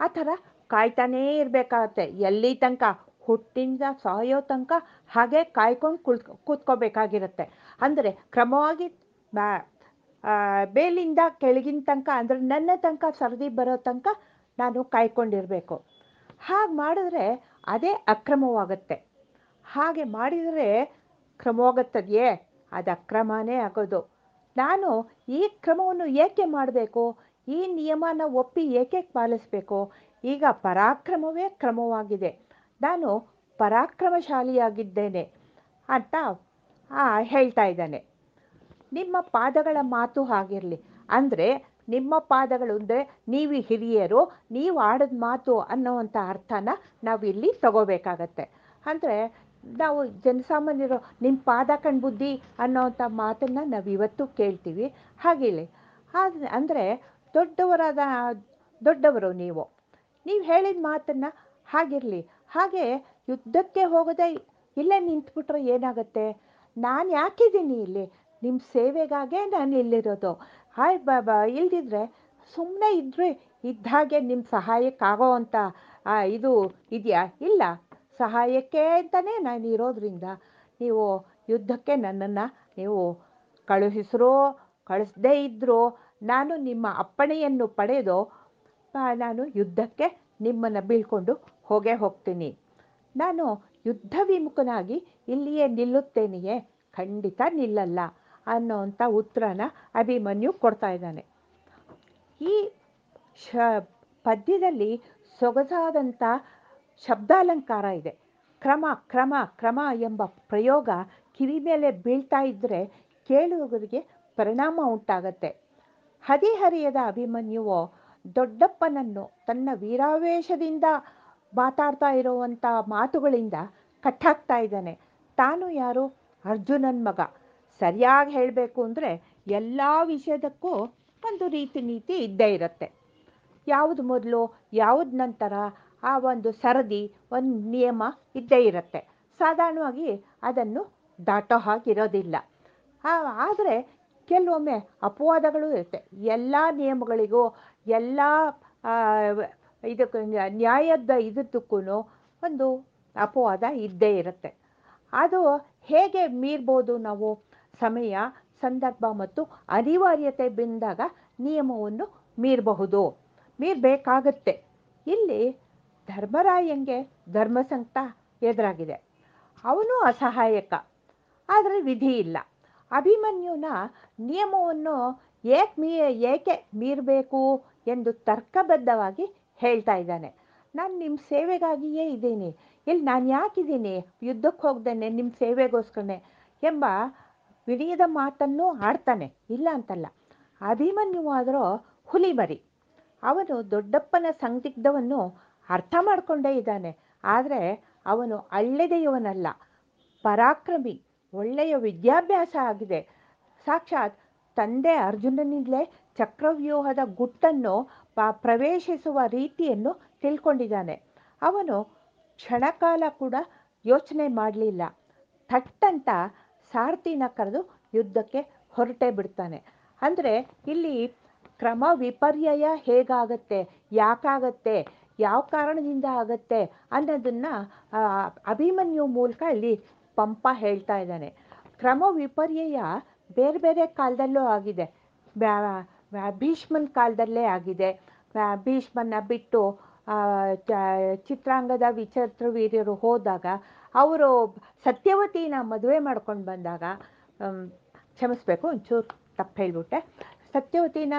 Speaker 2: ಆ ಥರ ಕಾಯ್ತಾನೇ ಇರಬೇಕಾಗತ್ತೆ. ಎಲ್ಲಿ ತನಕ ಹುಟ್ಟಿಂದ ಸಾಯೋ ತನಕ ಹಾಗೆ ಕಾಯ್ಕೊಂಡು ಕುಳ್ ಕೂತ್ಕೋಬೇಕಾಗಿರುತ್ತೆ. ಅಂದರೆ ಕ್ರಮವಾಗಿ ಆ, ಮೇಲಿಂದ ಕೆಳಗಿನ ತನಕ ಅಂದರೆ ನನ್ನ ತನಕ ಸರದಿ ಬರೋ ತನಕ ನಾನು ಕಾಯ್ಕೊಂಡಿರಬೇಕು. ಹಾಗೆ ಮಾಡಿದ್ರೆ ಅದೇ ಅಕ್ರಮವಾಗುತ್ತೆ. ಹಾಗೆ ಮಾಡಿದರೆ ಕ್ರಮವಾಗುತ್ತದೆಯೇ? ಅದು ಅಕ್ರಮನೇ ಆಗೋದು. ನಾನು ಈ ಕ್ರಮವನ್ನು ಏಕೆ ಮಾಡಬೇಕು? ಈ ನಿಯಮನ ಒಪ್ಪಿ ಏಕೆ ಪಾಲಿಸಬೇಕು? ಈಗ ಪರಾಕ್ರಮವೇ ಕ್ರಮವಾಗಿದೆ. ನಾನು ಪರಾಕ್ರಮಶಾಲಿಯಾಗಿದ್ದೇನೆ ಅಂತ ಹೇಳ್ತಾ ಇದ್ದಾನೆ. ನಿಮ್ಮ ಪಾದಗಳ ಮಾತು ಹಾಗಿರಲಿ. ಅಂದರೆ ನಿಮ್ಮ ಪಾದಗಳು ಅಂದರೆ ನೀವು ಹಿರಿಯರು, ನೀವು ಆಡಿದ ಮಾತು ಅನ್ನೋವಂಥ ಅರ್ಥನ ನಾವಿಲ್ಲಿ ತಗೋಬೇಕಾಗತ್ತೆ. ಅಂದರೆ ನಾವು ಜನಸಾಮಾನ್ಯರು ನಿಮ್ಮ ಪಾದ ಕಣ್ ಬುದ್ಧಿ ಅನ್ನೋವಂಥ ಮಾತನ್ನು ನಾವು ಇವತ್ತು ಕೇಳ್ತೀವಿ. ಹಾಗೇಳಿ ಹಾಗೆ ಅಂದರೆ ದೊಡ್ಡವರಾದ, ದೊಡ್ಡವರು ನೀವು. ನೀವು ಹೇಳಿದ ಮಾತನ್ನು ಹಾಗಿರಲಿ. ಹಾಗೆ ಯುದ್ಧಕ್ಕೆ ಹೋಗದೆ ಇಲ್ಲೇ ನಿಂತ್ಬಿಟ್ರೆ ಏನಾಗುತ್ತೆ? ನಾನು ಯಾಕಿದ್ದೀನಿ ಇಲ್ಲಿ. ನಿಮ್ಮ ಸೇವೆಗಾಗೆ ನಾನು ಇಲ್ಲಿರೋದು. ಹಾಯ್ ಬಾಬಾ, ಇಲ್ದಿದ್ರೆ ಸುಮ್ಮನೆ ಇದ್ರೆ ಇದ್ದ ಹಾಗೆ ನಿಮ್ಮ ಸಹಾಯಕ್ಕಾಗೋ ಅಂತ ಇದು ಇದೆಯಾ? ಇಲ್ಲ, ಸಹಾಯಕ್ಕೆ ಅಂತಲೇ ನಾನು ಇರೋದ್ರಿಂದ ನೀವು ಯುದ್ಧಕ್ಕೆ ನನ್ನನ್ನು ನೀವು ಕಳುಹಿಸ್ರೋ, ಕಳಿಸ್ದೇ ಇದ್ದರೂ ನಾನು ನಿಮ್ಮ ಅಪ್ಪಣೆಯನ್ನು ಪಡೆದು ನಾನು ಯುದ್ಧಕ್ಕೆ ನಿಮ್ಮನ್ನು ಬೀಳ್ಕೊಂಡು ಹೋಗೇ ಹೋಗ್ತೀನಿ. ನಾನು ಯುದ್ಧ ವಿಮುಖನಾಗಿ ಇಲ್ಲಿಯೇ ನಿಲ್ಲುತ್ತೇನೆಯೇ? ಖಂಡಿತ ನಿಲ್ಲಲ್ಲ. ಅನ್ನೋವಂಥ ಉತ್ತರನ ಅಭಿಮನ್ಯು ಕೊಡ್ತಾ ಇದ್ದಾನೆ. ಈ ಶ ಪದ್ಯದಲ್ಲಿ ಸೊಗಸಾದಂಥ ಶಬ್ದಾಲಂಕಾರ ಇದೆ. ಕ್ರಮ ಕ್ರಮ ಕ್ರಮ ಎಂಬ ಪ್ರಯೋಗ ಕಿವಿ ಮೇಲೆ ಬೀಳ್ತಾ ಇದ್ದರೆ ಕೇಳುವವರಿಗೆ ಪರಿಣಾಮ ಉಂಟಾಗತ್ತೆ. ಹದಿಹರಿಯದ ಅಭಿಮನ್ಯುವು ದೊಡ್ಡಪ್ಪನನ್ನು ತನ್ನ ವೀರಾವೇಶದಿಂದ ಮಾತಾಡ್ತಾ ಇರುವಂಥ ಮಾತುಗಳಿಂದ ಕಟ್ಟಾಕ್ತಾ ಇದ್ದಾನೆ. ತಾನು ಯಾರು? ಅರ್ಜುನನ್ ಮಗ. ಸರಿಯಾಗಿ ಹೇಳಬೇಕು ಅಂದರೆ ಎಲ್ಲ ವಿಷಯದಕ್ಕೂ ಒಂದು ರೀತಿ ನೀತಿ ಇದ್ದೇ ಇರುತ್ತೆ. ಯಾವುದು ಮೊದಲು, ಯಾವುದು ನಂತರ ಆ ಒಂದು ಸರದಿ, ಒಂದು ನಿಯಮ ಇದ್ದೇ ಇರುತ್ತೆ. ಸಾಧಾರಣವಾಗಿ ಅದನ್ನು ದಾಟೋ ಹಾಗಿರೋದಿಲ್ಲ. ಆದರೆ ಕೆಲವೊಮ್ಮೆ ಅಪವಾದಗಳು ಇರುತ್ತೆ. ಎಲ್ಲ ನಿಯಮಗಳಿಗೂ, ಎಲ್ಲ ಇದಕ್ಕೆ, ನ್ಯಾಯದ ಇದಕ್ಕೂ ಒಂದು ಅಪವಾದ ಇದ್ದೇ ಇರುತ್ತೆ. ಅದು ಹೇಗೆ ಮೀರ್ಬೋದು ನಾವು? ಸಮಯ, ಸಂದರ್ಭ ಮತ್ತು ಅನಿವಾರ್ಯತೆ ಬಂದಾಗ ನಿಯಮವನ್ನು ಮೀರಬಹುದು. ಮೀರಬೇಕಾಗತ್ತೆ. ಇಲ್ಲಿ ಧರ್ಮರಾಯಂಗೆ ಧರ್ಮಸಂಕಟ ಎದುರಾಗಿದೆ. ಅವನು ಅಸಹಾಯಕ, ಆದರೆ ವಿಧಿ ಇಲ್ಲ. ಅಭಿಮನ್ಯುನ ನಿಯಮವನ್ನು ಏಕೆ ಮೀ, ಏಕೆ ಮೀರಬೇಕು ಎಂದು ತರ್ಕಬದ್ಧವಾಗಿ ಹೇಳ್ತಾ ಇದ್ದಾನೆ. ನಾನು ನಿಮ್ಮ ಸೇವೆಗಾಗಿಯೇ ಇದ್ದೀನಿ. ಇಲ್ಲಿ ನಾನು ಯಾಕಿದ್ದೀನಿ? ಯುದ್ಧಕ್ಕೆ ಹೋಗ್ದೇನೆ ನಿಮ್ಮ ಸೇವೆಗೋಸ್ಕರನೇ ಎಂಬ ವಿನಯದ ಮಾತನ್ನು ಆಡ್ತಾನೆ, ಇಲ್ಲ ಅಂತಲ್ಲ. ಅಭಿಮನ್ಯುವಾದರೂ ಹುಲಿಮರಿ ಅವನು ದೊಡ್ಡಪ್ಪನ ಸಂದಿಗ್ಧವನ್ನು ಅರ್ಥ ಮಾಡಿಕೊಂಡೇ ಇದ್ದಾನೆ. ಆದರೆ ಅವನು ಅಳ್ಳೆದೆಯವನಲ್ಲ. ಪರಾಕ್ರಮಿ, ಒಳ್ಳೆಯ ವಿದ್ಯಾಭ್ಯಾಸ ಆಗಿದೆ. ಸಾಕ್ಷಾತ್ ತಂದೆ ಅರ್ಜುನನಿಂದಲೇ ಚಕ್ರವ್ಯೂಹದ ಗುಟ್ಟನ್ನು ಪ- ಪ್ರವೇಶಿಸುವ ರೀತಿಯನ್ನು ತಿಳ್ಕೊಂಡಿದ್ದಾನೆ. ಅವನು ಕ್ಷಣಕಾಲ ಕೂಡ ಯೋಚನೆ ಮಾಡಲಿಲ್ಲ. ಥಟ್ಟಂತ ಸಾರಥಿನ ಕರೆದು ಯುದ್ಧಕ್ಕೆ ಹೊರಟೇ ಬಿಡ್ತಾನೆ. ಅಂದರೆ ಇಲ್ಲಿ ಕ್ರಮ ವಿಪರ್ಯಯ ಹೇಗಾಗತ್ತೆ, ಯಾಕಾಗತ್ತೆ, ಯಾವ ಕಾರಣದಿಂದ ಆಗತ್ತೆ ಅನ್ನೋದನ್ನು ಅಭಿಮನ್ಯು ಮೂಲಕ ಇಲ್ಲಿ ಪಂಪ ಹೇಳ್ತಾ ಇದ್ದಾನೆ. ಕ್ರಮ ವಿಪರ್ಯಯ ಬೇರೆ ಬೇರೆ ಕಾಲದಲ್ಲೂ ಆಗಿದೆ. ಭೀಷ್ಮನ ಕಾಲದಲ್ಲೇ ಆಗಿದೆ. ಭೀಷ್ಮನ ಬಿಟ್ಟು ಚಿತ್ರಾಂಗದ ವಿಚಿತ್ರ ವೀರ್ಯರು ಹೋದಾಗ ಅವರು ಸತ್ಯವತಿನ ಮದುವೆ ಮಾಡ್ಕೊಂಡು ಬಂದಾಗ ಕ್ಷಮಿಸ್ಬೇಕು, ಒಂಚೂರು ತಪ್ಪು ಹೇಳ್ಬಿಟ್ಟೆ. ಸತ್ಯವತಿನ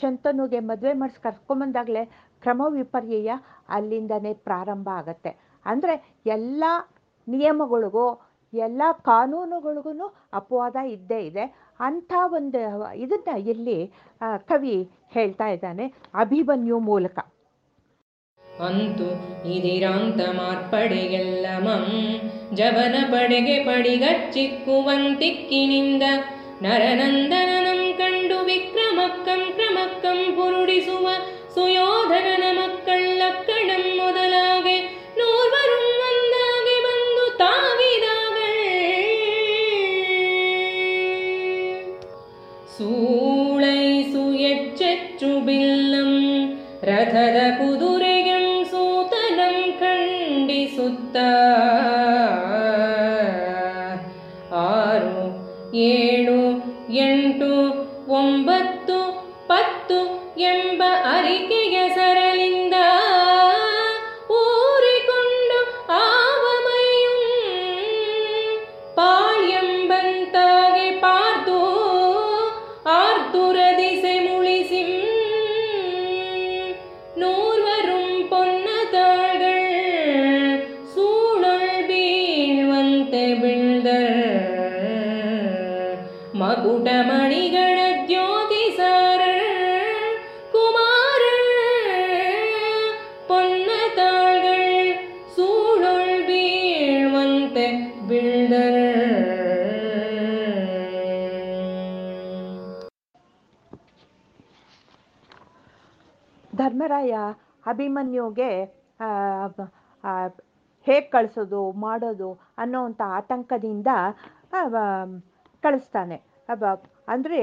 Speaker 2: ಶಂತನುಗೆ ಮದುವೆ ಮಾಡಿಸಿ ಕರ್ಕೊಂಬಂದಾಗಲೇ ಕ್ರಮ ವಿಪರ್ಯಯ ಅಲ್ಲಿಂದನೇ ಪ್ರಾರಂಭ ಆಗತ್ತೆ. ಅಂದರೆ ಎಲ್ಲ ನಿಯಮಗಳಿಗೂ, ಎಲ್ಲ ಕಾನೂನುಗಳಿಗೂ ಅಪವಾದ ಇದ್ದೇ ಇದೆ. ಅಂಥ ಒಂದು ಇದನ್ನು ಇಲ್ಲಿ ಕವಿ ಹೇಳ್ತಾ ಇದ್ದಾನೆ, ಅಭಿಮನ್ಯು ಮೂಲಕ.
Speaker 5: ಅಂತು ಇದಿರಾಂತ ಮಾರ್ಪಡೆಗೆಲ್ಲಮಂ ಜವನ ಪಡೆಗೆ ಪಡಿಗಚ್ಚಿಕ್ಕುವಂತಿಕ್ಕಿನಿಂದ ನರನಂದನನಂ ಕಂಡು ವಿಕ್ರಮಕ್ಕಂ ಕ್ರಮಕ್ಕಂ ಪುರುಡಿಸುವ the
Speaker 2: ಧರ್ಮರಾಯ ಅಭಿಮನ್ಯುಗೆ ಹೇಗೆ ಕಳಿಸೋದು, ಮಾಡೋದು ಅನ್ನೋವಂಥ ಆತಂಕದಿಂದ ಕಳಿಸ್ತಾನೆ. ಅಂದರೆ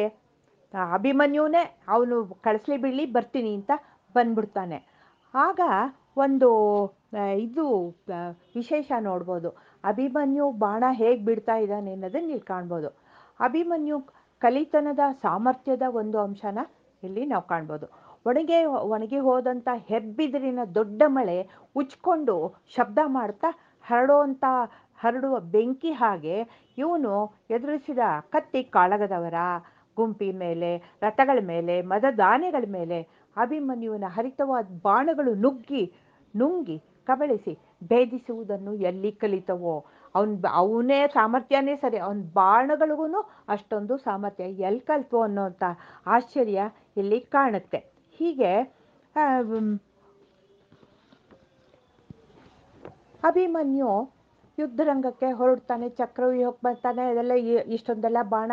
Speaker 2: ಅಭಿಮನ್ಯುನೇ ಅವನು ಕಳಿಸ್ಲಿ ಬಿಡಲಿ ಬರ್ತೀನಿ ಅಂತ ಬಂದ್ಬಿಡ್ತಾನೆ. ಆಗ ಒಂದು ಇದು ವಿಶೇಷ ನೋಡ್ಬೋದು. ಅಭಿಮನ್ಯು ಬಾಣ ಹೇಗೆ ಬಿಡ್ತಾ ಇದ್ದಾನೆ ಅನ್ನೋದನ್ನ ಇಲ್ಲಿ ಕಾಣ್ಬೋದು. ಅಭಿಮನ್ಯು ಕಲಿತನದ ಸಾಮರ್ಥ್ಯದ ಒಂದು ಅಂಶನ ಇಲ್ಲಿ ನಾವು ಕಾಣ್ಬೋದು. ಒಣಗೆ ಒಣಗಿ ಹೋದಂಥ ಹೆಬ್ಬಿದಿರಿನ ದೊಡ್ಡ ಮಳೆ ಉಚ್ಕೊಂಡು ಶಬ್ದ ಮಾಡ್ತಾ ಹರಡುವಂಥ ಹರಡುವ ಬೆಂಕಿ ಹಾಗೆ ಇವನು ಎದುರಿಸಿದ ಕತ್ತಿ ಕಾಳಗದವರ ಗುಂಪಿ ಮೇಲೆ, ರಥಗಳ ಮೇಲೆ, ಮದದಾನೆಗಳ ಮೇಲೆ ಅಭಿಮನ್ಯುವಿನ ಹರಿತವಾದ ಬಾಣಗಳು ನುಗ್ಗಿ, ನುಂಗಿ ಕಬಳಿಸಿ ಭೇದಿಸುವುದನ್ನು ಎಲ್ಲಿ ಕಲಿತವೋ? ಅವನ್ ಅವನೇ ಸಾಮರ್ಥ್ಯನೇ ಸರಿ, ಅವನ ಬಾಣಗಳಿಗೂ ಅಷ್ಟೊಂದು ಸಾಮರ್ಥ್ಯ ಎಲ್ಲಿ ಕಲ್ತು ಅನ್ನೋಂಥ ಆಶ್ಚರ್ಯ ಇಲ್ಲಿ ಕಾಣುತ್ತೆ. ಹೀಗೆ ಅಭಿಮನ್ಯು ಯುದ್ಧರಂಗಕ್ಕೆ ಹೊರಡ್ತಾನೆ ಚಕ್ರವ್ಯೂಹಕ್ಕೆ ಬರ್ತಾನೆ, ಅದೆಲ್ಲ ಇಷ್ಟೊಂದೆಲ್ಲ ಬಾಣ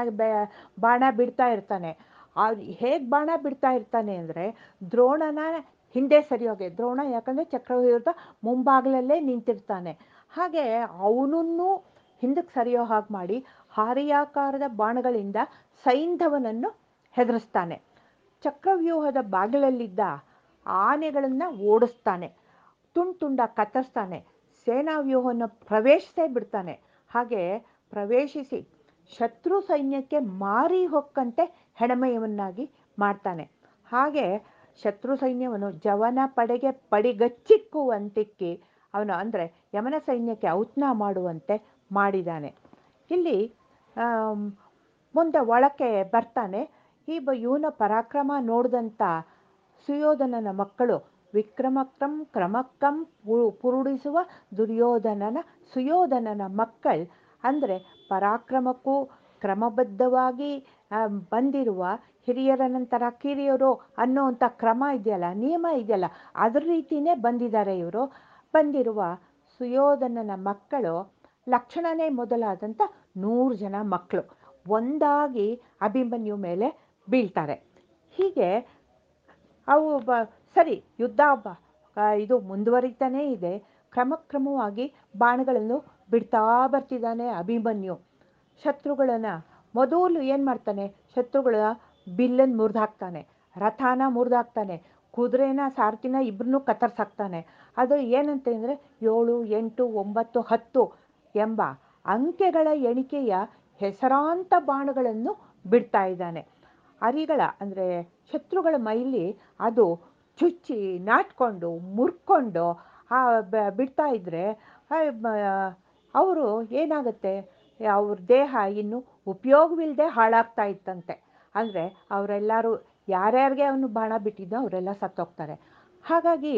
Speaker 2: ಬಾಣ ಬಿಡ್ತಾ ಇರ್ತಾನೆ. ಹೇಗೆ ಬಾಣ ಬಿಡ್ತಾ ಇರ್ತಾನೆ ಅಂದರೆ, ದ್ರೋಣನ ಹಿಂದೆ ಸರಿಯೋಗೆ, ದ್ರೋಣ ಯಾಕಂದರೆ ಚಕ್ರವ್ಯೂಹದ ಮುಂಭಾಗಲಲ್ಲೇ ನಿಂತಿರ್ತಾನೆ. ಹಾಗೆ ಅವನನ್ನು ಹಿಂದಕ್ಕೆ ಸರಿಯೋ ಹಾಗೆ ಮಾಡಿ, ಹಾರಿಯಾಕಾರದ ಬಾಣಗಳಿಂದ ಸೈಂಧವನನ್ನು ಹೆದರಿಸ್ತಾನೆ. ಚಕ್ರವ್ಯೂಹದ ಬಾಗಿಲಲ್ಲಿದ್ದ ಆನೆಗಳನ್ನು ಓಡಿಸ್ತಾನೆ, ತುಂಡು ತುಂಡ ಕತ್ತರಿಸ್ತಾನೆ ಸೇನಾವ್ಯೂಹವನ್ನು ಪ್ರವೇಶಿಸೇ ಬಿಡ್ತಾನೆ. ಹಾಗೆ ಪ್ರವೇಶಿಸಿ ಶತ್ರು ಸೈನ್ಯಕ್ಕೆ ಮಾರಿ ಹೊಕ್ಕಂತೆ ಹೆಣಮಯವನ್ನಾಗಿ ಮಾಡ್ತಾನೆ. ಹಾಗೆ ಶತ್ರು ಸೈನ್ಯವನ್ನು ಜವನ ಪಡೆಗೆ ಪಡಿಗಚ್ಚಿಕ್ಕುವಂತಿಕ್ಕಿ ಅವನು ಅಂದರೆ ಯಮನ ಸೈನ್ಯಕ್ಕೆ ಔತ್ನ ಮಾಡುವಂತೆ ಮಾಡಿದ್ದಾನೆ ಇಲ್ಲಿ ಮುಂದೆ ಒಳಕ್ಕೆ ಬರ್ತಾನೆ. ಈ ಬ ಇವನ ಪರಾಕ್ರಮ ನೋಡಿದಂಥ ಸುಯೋಧನನ ಮಕ್ಕಳು ವಿಕ್ರಮಕ್ರಂ ಕ್ರಮಕ್ಕಂ ಪುರುಡಿಸುವ ದುರ್ಯೋಧನನ ಸುಯೋಧನನ ಮಕ್ಕಳು ಅಂದರೆ ಪರಾಕ್ರಮಕ್ಕೂ ಕ್ರಮಬದ್ಧವಾಗಿ ಬಂದಿರುವ ಹಿರಿಯರ ನಂತರ ಕಿರಿಯರು ಅನ್ನೋವಂಥ ಕ್ರಮ ಇದೆಯಲ್ಲ, ನಿಯಮ ಇದೆಯಲ್ಲ, ಅದ್ರ ರೀತಿಯೇ ಬಂದಿದ್ದಾರೆ ಇವರು. ಬಂದಿರುವ ಸುಯೋಧನನ ಮಕ್ಕಳು ಲಕ್ಷಣನೇ ಮೊದಲಾದಂಥ ನೂರು ಜನ ಮಕ್ಕಳು. ಒಂದಾಗಿ ಅಭಿಮನ್ಯು ಮೇಲೆ ಬೀಳ್ತಾರೆ. ಹೀಗೆ ಅವು ಬ ಸರಿ, ಯುದ್ಧ ಇದು ಮುಂದುವರಿತಾನೇ ಇದೆ. ಕ್ರಮಕ್ರಮವಾಗಿ ಬಾಣಗಳನ್ನು ಬಿಡ್ತಾ ಬರ್ತಿದ್ದಾನೆ ಅಭಿಮನ್ಯು. ಶತ್ರುಗಳನ್ನು, ಮೊದಲು ಏನು ಮಾಡ್ತಾನೆ, ಶತ್ರುಗಳ ಬಿಲ್ಲನ್ನು ಮುರಿದು ಹಾಕ್ತಾನೆ ರಥಾನ ಮುರಿದು ಹಾಕ್ತಾನೆ ಕುದುರೆನ ಸಾರಥಿನ ಇಬ್ಬರನ್ನೂ ಕತ್ತರಿಸಾಕ್ತಾನೆ. ಅದು ಏನಂತ ಅಂದರೆ ಏಳು, ಎಂಟು, ಒಂಬತ್ತು, ಹತ್ತು ಎಂಬ ಅಂಕೆಗಳ ಎಣಿಕೆಯ ಹೆಸರಾಂತ ಬಾಣಗಳನ್ನು ಬಿಡ್ತಾ ಇದ್ದಾನೆ. ಅರಿಗಳ, ಅಂದರೆ ಶತ್ರುಗಳ ಮೈಲಿ ಅದು ಚುಚ್ಚಿ, ನಾಟ್ಕೊಂಡು, ಮುರ್ಕೊಂಡು, ಆ ಬಿಡ್ತಾ ಇದ್ದರೆ ಅವರು ಏನಾಗುತ್ತೆ? ಅವ್ರ ದೇಹ ಇನ್ನು ಉಪಯೋಗವಿಲ್ಲದೆ ಹಾಳಾಗ್ತಾ ಇತ್ತಂತೆ. ಅಂದರೆ ಅವರೆಲ್ಲರೂ, ಯಾರ್ಯಾರಿಗೆ ಅವನು ಬಾಣ ಬಿಟ್ಟಿದ್ದೋ ಅವರೆಲ್ಲ ಸತ್ತೋಗ್ತಾರೆ. ಹಾಗಾಗಿ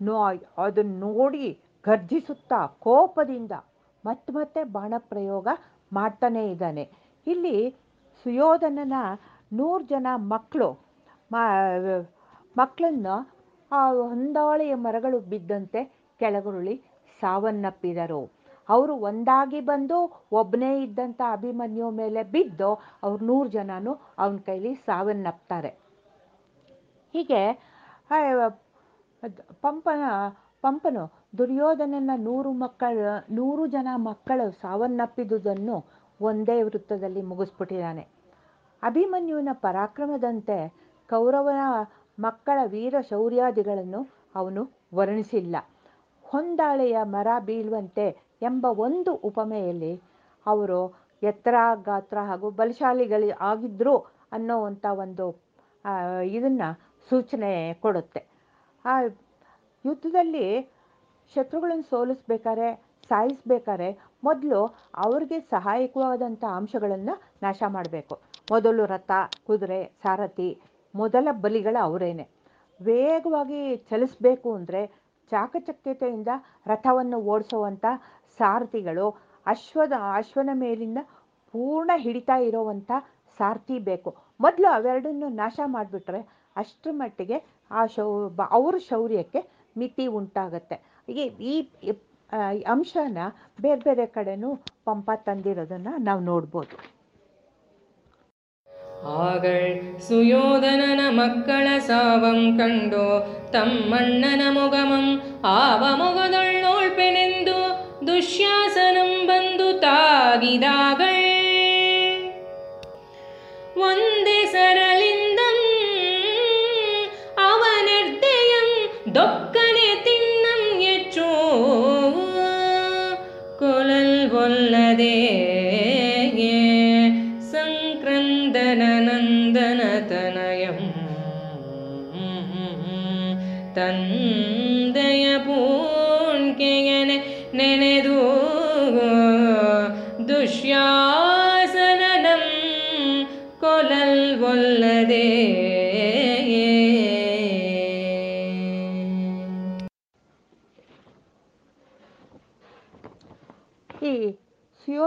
Speaker 2: ನೋ ಅದನ್ನು ನೋಡಿ ಗರ್ಜಿಸುತ್ತಾ, ಕೋಪದಿಂದ ಮತ್ತೆ ಮತ್ತೆ ಬಾಣ ಪ್ರಯೋಗ ಮಾಡ್ತಾನೇ ಇದ್ದಾನೆ. ಇಲ್ಲಿ ಸುಯೋಧನನ ನೂರು ಜನ ಮಕ್ಕಳು ಮಕ್ಕಳನ್ನ ಆ ಹೊಂದಾಳೆಯ ಮರಗಳು ಬಿದ್ದಂತೆ ಕೆಳಗುರುಳಿ ಸಾವನ್ನಪ್ಪಿದರು. ಅವರು ಒಂದಾಗಿ ಬಂದು ಒಬ್ಬನೇ ಇದ್ದಂಥ ಅಭಿಮನ್ಯು ಮೇಲೆ ಬಿದ್ದು ಅವ್ರು ನೂರು ಜನನು ಅವನ ಕೈಲಿ ಸಾವನ್ನಪ್ತಾರೆ. ಹೀಗೆ ಪಂಪನ, ಪಂಪನು ದುರ್ಯೋಧನನ ನೂರು ಮಕ್ಕಳು, ನೂರು ಜನ ಮಕ್ಕಳು ಸಾವನ್ನಪ್ಪಿದುದನ್ನು ಒಂದೇ ವೃತ್ತದಲ್ಲಿ ಮುಗಿಸ್ಬಿಟ್ಟಿದ್ದಾನೆ. ಅಭಿಮನ್ಯುವಿನ ಪರಾಕ್ರಮದಂತೆ ಕೌರವನ ಮಕ್ಕಳ ವೀರ ಶೌರ್ಯಾದಿಗಳನ್ನು ಅವನು ವರ್ಣಿಸಿಲ್ಲ. ಹೊಂದಾಳೆಯ ಮರ ಬೀಳುವಂತೆ ಎಂಬ ಒಂದು ಉಪಮೆಯಲ್ಲಿ ಅವರು ಎತ್ತರ ಗಾತ್ರ ಹಾಗೂ ಬಲಶಾಲಿಗಳು ಆಗಿದ್ರು ಅನ್ನೋವಂಥ ಒಂದು ಇದನ್ನು ಸೂಚನೆ ಕೊಡುತ್ತೆ. ಆ, ಯುದ್ಧದಲ್ಲಿ ಶತ್ರುಗಳನ್ನು ಸೋಲಿಸ್ಬೇಕಾದ್ರೆ, ಸಾಯಿಸ್ಬೇಕಾದ್ರೆ ಮೊದಲು ಅವ್ರಿಗೆ ಸಹಾಯಕವಾದಂಥ ಅಂಶಗಳನ್ನು ನಾಶ ಮಾಡಬೇಕು. ಮೊದಲು ರಥ ಕುದುರೆ ಸಾರಥಿ ಮೊದಲ ಬಲಿಗಳ ಅವರೇನೆ. ವೇಗವಾಗಿ ಚಲಿಸಬೇಕು ಅಂದರೆ ಚಾಕಚಕ್ಯತೆಯಿಂದ ರಥವನ್ನು ಓಡಿಸುವಂಥ ಸಾರಥಿಗಳು ಅಶ್ವದ ಅಶ್ವನ ಮೇಲಿಂದ ಪೂರ್ಣ ಹಿಡಿತಾ ಇರೋವಂಥ ಸಾರಥಿ ಬೇಕು. ಮೊದಲು ಅವೆರಡನ್ನು ನಾಶ ಮಾಡಿಬಿಟ್ರೆ ಅಷ್ಟರ ಮಟ್ಟಿಗೆ ಆ ಶೌ ಅವ್ರ ಶೌರ್ಯಕ್ಕೆ ಮಿತಿ ಉಂಟಾಗತ್ತೆ. ಈ, ಈ ಅಂಶನ ಬೇರೆ ಬೇರೆ ಕಡೆನೂ ಪಂಪ ತಂದಿರೋದನ್ನು ನಾವು ನೋಡ್ಬೋದು.
Speaker 5: ಆಗಳ್ ಸುಯೋಧನನ ಮಕ್ಕಳ ಸಾವಂ ಕಂಡು ತಮ್ಮಣ್ಣನ ಮುಗಮಂ ಆವ ಮೊಗದೊಳ್ಳೋಳ್ಪೆನೆಂದು ದುಶ್ಯಾಸನಂ ಬಂದು ತಾಗಿದಾಗಳ್
Speaker 2: ಒಂದೇ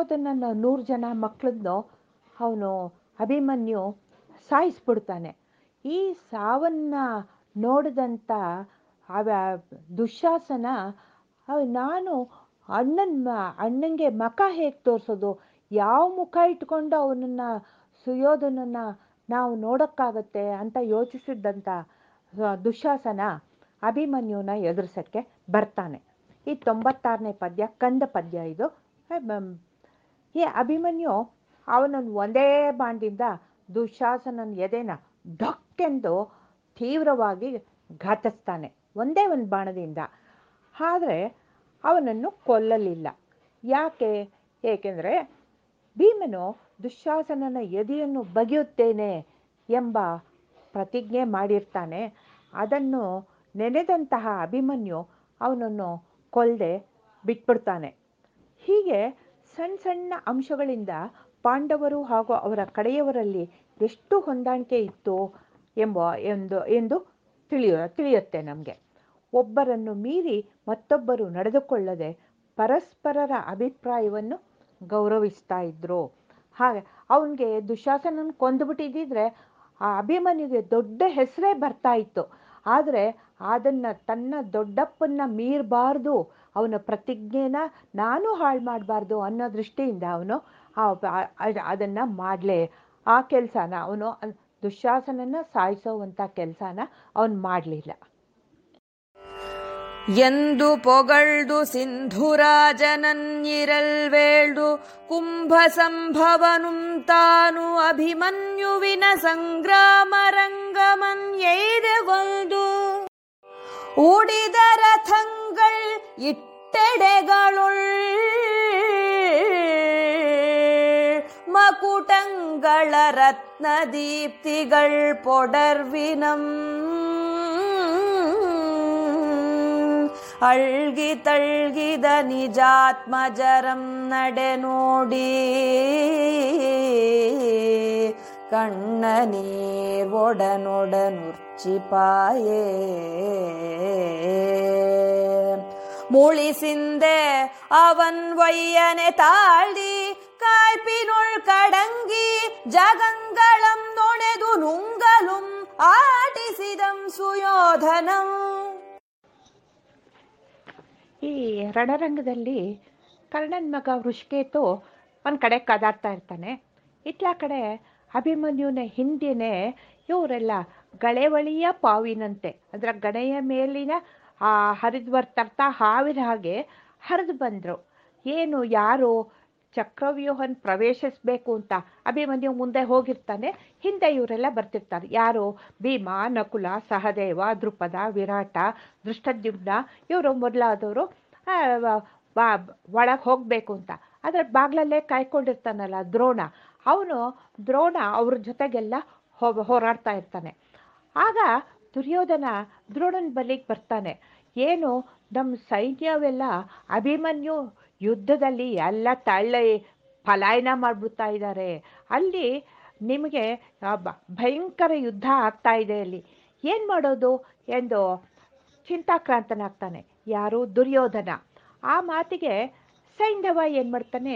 Speaker 2: ಸುಯೋಧನನ ನೂರು ಜನ ಮಕ್ಕಳನ್ನು ಅವನು ಅಭಿಮನ್ಯು ಸಾಯಿಸ್ಬಿಡ್ತಾನೆ. ಈ ಸಾವನ್ನ ನೋಡಿದಂಥ ಅವ ದುಶ್ಯಾಸನ ನಾನು ಅಣ್ಣನ ಅಣ್ಣಂಗೆ ಮಖ ಹೇಗೆ ತೋರಿಸೋದು? ಯಾವ ಮುಖ ಇಟ್ಕೊಂಡು ಅವನನ್ನು ಸುಯೋಧನನ್ನು ನಾವು ನೋಡೋಕ್ಕಾಗತ್ತೆ ಅಂತ ಯೋಚಿಸಿದ್ದಂಥ ದುಶಾಸನ ಅಭಿಮನ್ಯುನ ಎದುರಿಸೋಕ್ಕೆ ಬರ್ತಾನೆ. ಈ ತೊಂಬತ್ತಾರನೇ ಪದ್ಯ ಕಂದ ಪದ್ಯ ಇದು. ಈ ಅಭಿಮನ್ಯು, ಅವನನ್ನು ಒಂದೇ ಬಾಣದಿಂದ ದುಶಾಸನನ ಎದೆನ ಢಕ್ಕೆಂದು ತೀವ್ರವಾಗಿ ಘಾತಿಸ್ತಾನೆ, ಒಂದೇ ಒಂದು ಬಾಣದಿಂದ. ಆದರೆ ಅವನನ್ನು ಕೊಲ್ಲಲಿಲ್ಲ. ಯಾಕೆ? ಏಕೆಂದರೆ ಭೀಮನು ದುಶ್ಯಾಸನನ ಎದೆಯನ್ನು ಬಗೆಯುತ್ತೇನೆ ಎಂಬ ಪ್ರತಿಜ್ಞೆ ಮಾಡಿರ್ತಾನೆ. ಅದನ್ನು ನೆನೆದಂತಹ ಅಭಿಮನ್ಯು ಅವನನ್ನು ಕೊಲ್ಲದೆ ಬಿಟ್ಬಿಡ್ತಾನೆ. ಹೀಗೆ ಸಣ್ಣ ಸಣ್ಣ ಅಂಶಗಳಿಂದ ಪಾಂಡವರು ಹಾಗೂ ಅವರ ಕಡೆಯವರಲ್ಲಿ ಎಷ್ಟು ಹೊಂದಾಣಿಕೆ ಇತ್ತು ಎಂಬ ಎಂದು ಎಂದು ತಿಳಿಯ, ತಿಳಿಯುತ್ತೆ ನಮಗೆ. ಒಬ್ಬರನ್ನು ಮೀರಿ ಮತ್ತೊಬ್ಬರು ನಡೆದುಕೊಳ್ಳದೆ ಪರಸ್ಪರರ ಅಭಿಪ್ರಾಯವನ್ನು ಗೌರವಿಸ್ತಾ ಇದ್ರು. ಹಾಗೆ ಅವನಿಗೆ ದುಶಾಸನ ಕೊಂದುಬಿಟ್ಟಿದ್ದಿದ್ರೆ ಆ ಅಭಿಮನ್ಯುಗೆ ದೊಡ್ಡ ಹೆಸರೇ ಬರ್ತಾ ಇತ್ತು. ಆದರೆ ಅದನ್ನು ತನ್ನ ದೊಡ್ಡಪ್ಪನ್ನ ಮೀರಬಾರ್ದು ಅವನ ಪ್ರತಿಜ್ಞೆನ ನಾನು ಹಾಳು ಮಾಡಬಾರ್ದು ಅನ್ನೋ ದೃಷ್ಟಿಯಿಂದ ಅವನು ಅದನ್ನು ಮಾಡಲೇ. ಆ ಕೆಲಸನ ಅವನು ದುಶ್ಯಾಸನನ ಸಾಯಿಸೋವಂಥ ಕೆಲಸನ ಅವನು ಮಾಡಲಿಲ್ಲ.
Speaker 6: ಎಂದು ಪೊಗಳ್ದು ಸಿಂಧುರಾಜನನ್ನಿರಲ್ವೇಳ್ದು ಕುಂಭ ಸಂಭವನು ತಾನು ಅಭಿಮನ್ಯುವಿನ ಸಂಗ್ರಾಮ ರಂಗಮನ್ ಎಯ್ದೆಗೊಂದು ಉಡಿದ உங்கள் இட்டடைகளுள். மகுடங்கள ரத்ன தீப்திகள் பொடர்வினம். அழ்கி தழ்கித நிஜாத்மஜரம் நடனோடி. ನೋಡಿ ಕಣ್ಣ ನೀರ್ ಒಡನೊಡನುರ್ಚಿಪಾಯೇ முழிசிந்தே அவன் வையனை தாழ்தி காய்ப்பினுள் கடங்கி ஜகங்களம் நொணெது நுங்கலும் ஆட்டிசிதம் சுயோதனம்
Speaker 2: ಈ ರಣರಂಗದಲ್ಲಿ ಕರ್ಣನ್ ಮಗ ವೃಷಿಕೇತು ಒಂದು ಕಡೆ ಕದಾಡ್ತಾ ಇರ್ತಾನೆ ಇತ್ಲ ಕಡೆ ಅಭಿಮನ್ಯುನ ಹಿಂದೆನೇ ಇವರೆಲ್ಲ ಗಳೆವಳಿಯ ಪಾವಿನಂತೆ. ಅದರ ಗಣೆಯ ಮೇಲಿನ ಆ ಹರಿದ್ವರ್ ತರ್ತಾ ಹಾವಿನ ಹಾಗೆ ಹರಿದು ಬಂದರು. ಏನು, ಯಾರು ಚಕ್ರವ್ಯೂಹನ್ ಪ್ರವೇಶಿಸಬೇಕು ಅಂತ ಅಭಿಮನ್ಯು ಮುಂದೆ ಹೋಗಿರ್ತಾನೆ. ಹಿಂದೆ ಇವರೆಲ್ಲ ಬರ್ತಿರ್ತಾರೆ. ಯಾರು? ಭೀಮ, ನಕುಲ, ಸಹದೇವ ದೃಪದ ವಿರಾಟ ದೃಷ್ಟದ್ಯುಮ್ನ ಇವರು ಮೊದಲಾದವರು ಒಳಗೆ ಹೋಗಬೇಕು ಅಂತ. ಆದರೆ ಬಾಗ್ಲಲ್ಲೇ ಕಾಯ್ಕೊಂಡಿರ್ತಾನಲ್ಲ ದ್ರೋಣ. ಅವನು ದ್ರೋಣ ಅವ್ರ ಜೊತೆಗೆಲ್ಲ ಹೋರಾಡ್ತಾ ಇರ್ತಾನೆ. ಆಗ ದುರ್ಯೋಧನ ದ್ರೋಣನ ಬಲಿಗೆ ಬರ್ತಾನೆ. ಏನು ನಮ್ಮ ಸೈನ್ಯವೆಲ್ಲ ಅಭಿಮನ್ಯು ಯುದ್ಧದಲ್ಲಿ ಎಲ್ಲ ತಳ್ಳ ಪಲಾಯನ ಮಾಡಿಬಿಡ್ತಾ ಇದ್ದಾರೆ ಅಲ್ಲಿ ನಿಮಗೆ ಭಯಂಕರ ಯುದ್ಧ ಆಗ್ತಾ ಇದೆ ಅಲ್ಲಿ. ಏನು ಮಾಡೋದು ಎಂದು ಚಿಂತಾಕ್ರಾಂತನಾಗ್ತಾನೆ. ಯಾರು? ದುರ್ಯೋಧನ. ಆ ಮಾತಿಗೆ ಸೈಂಧವ ಏನು ಮಾಡ್ತಾನೆ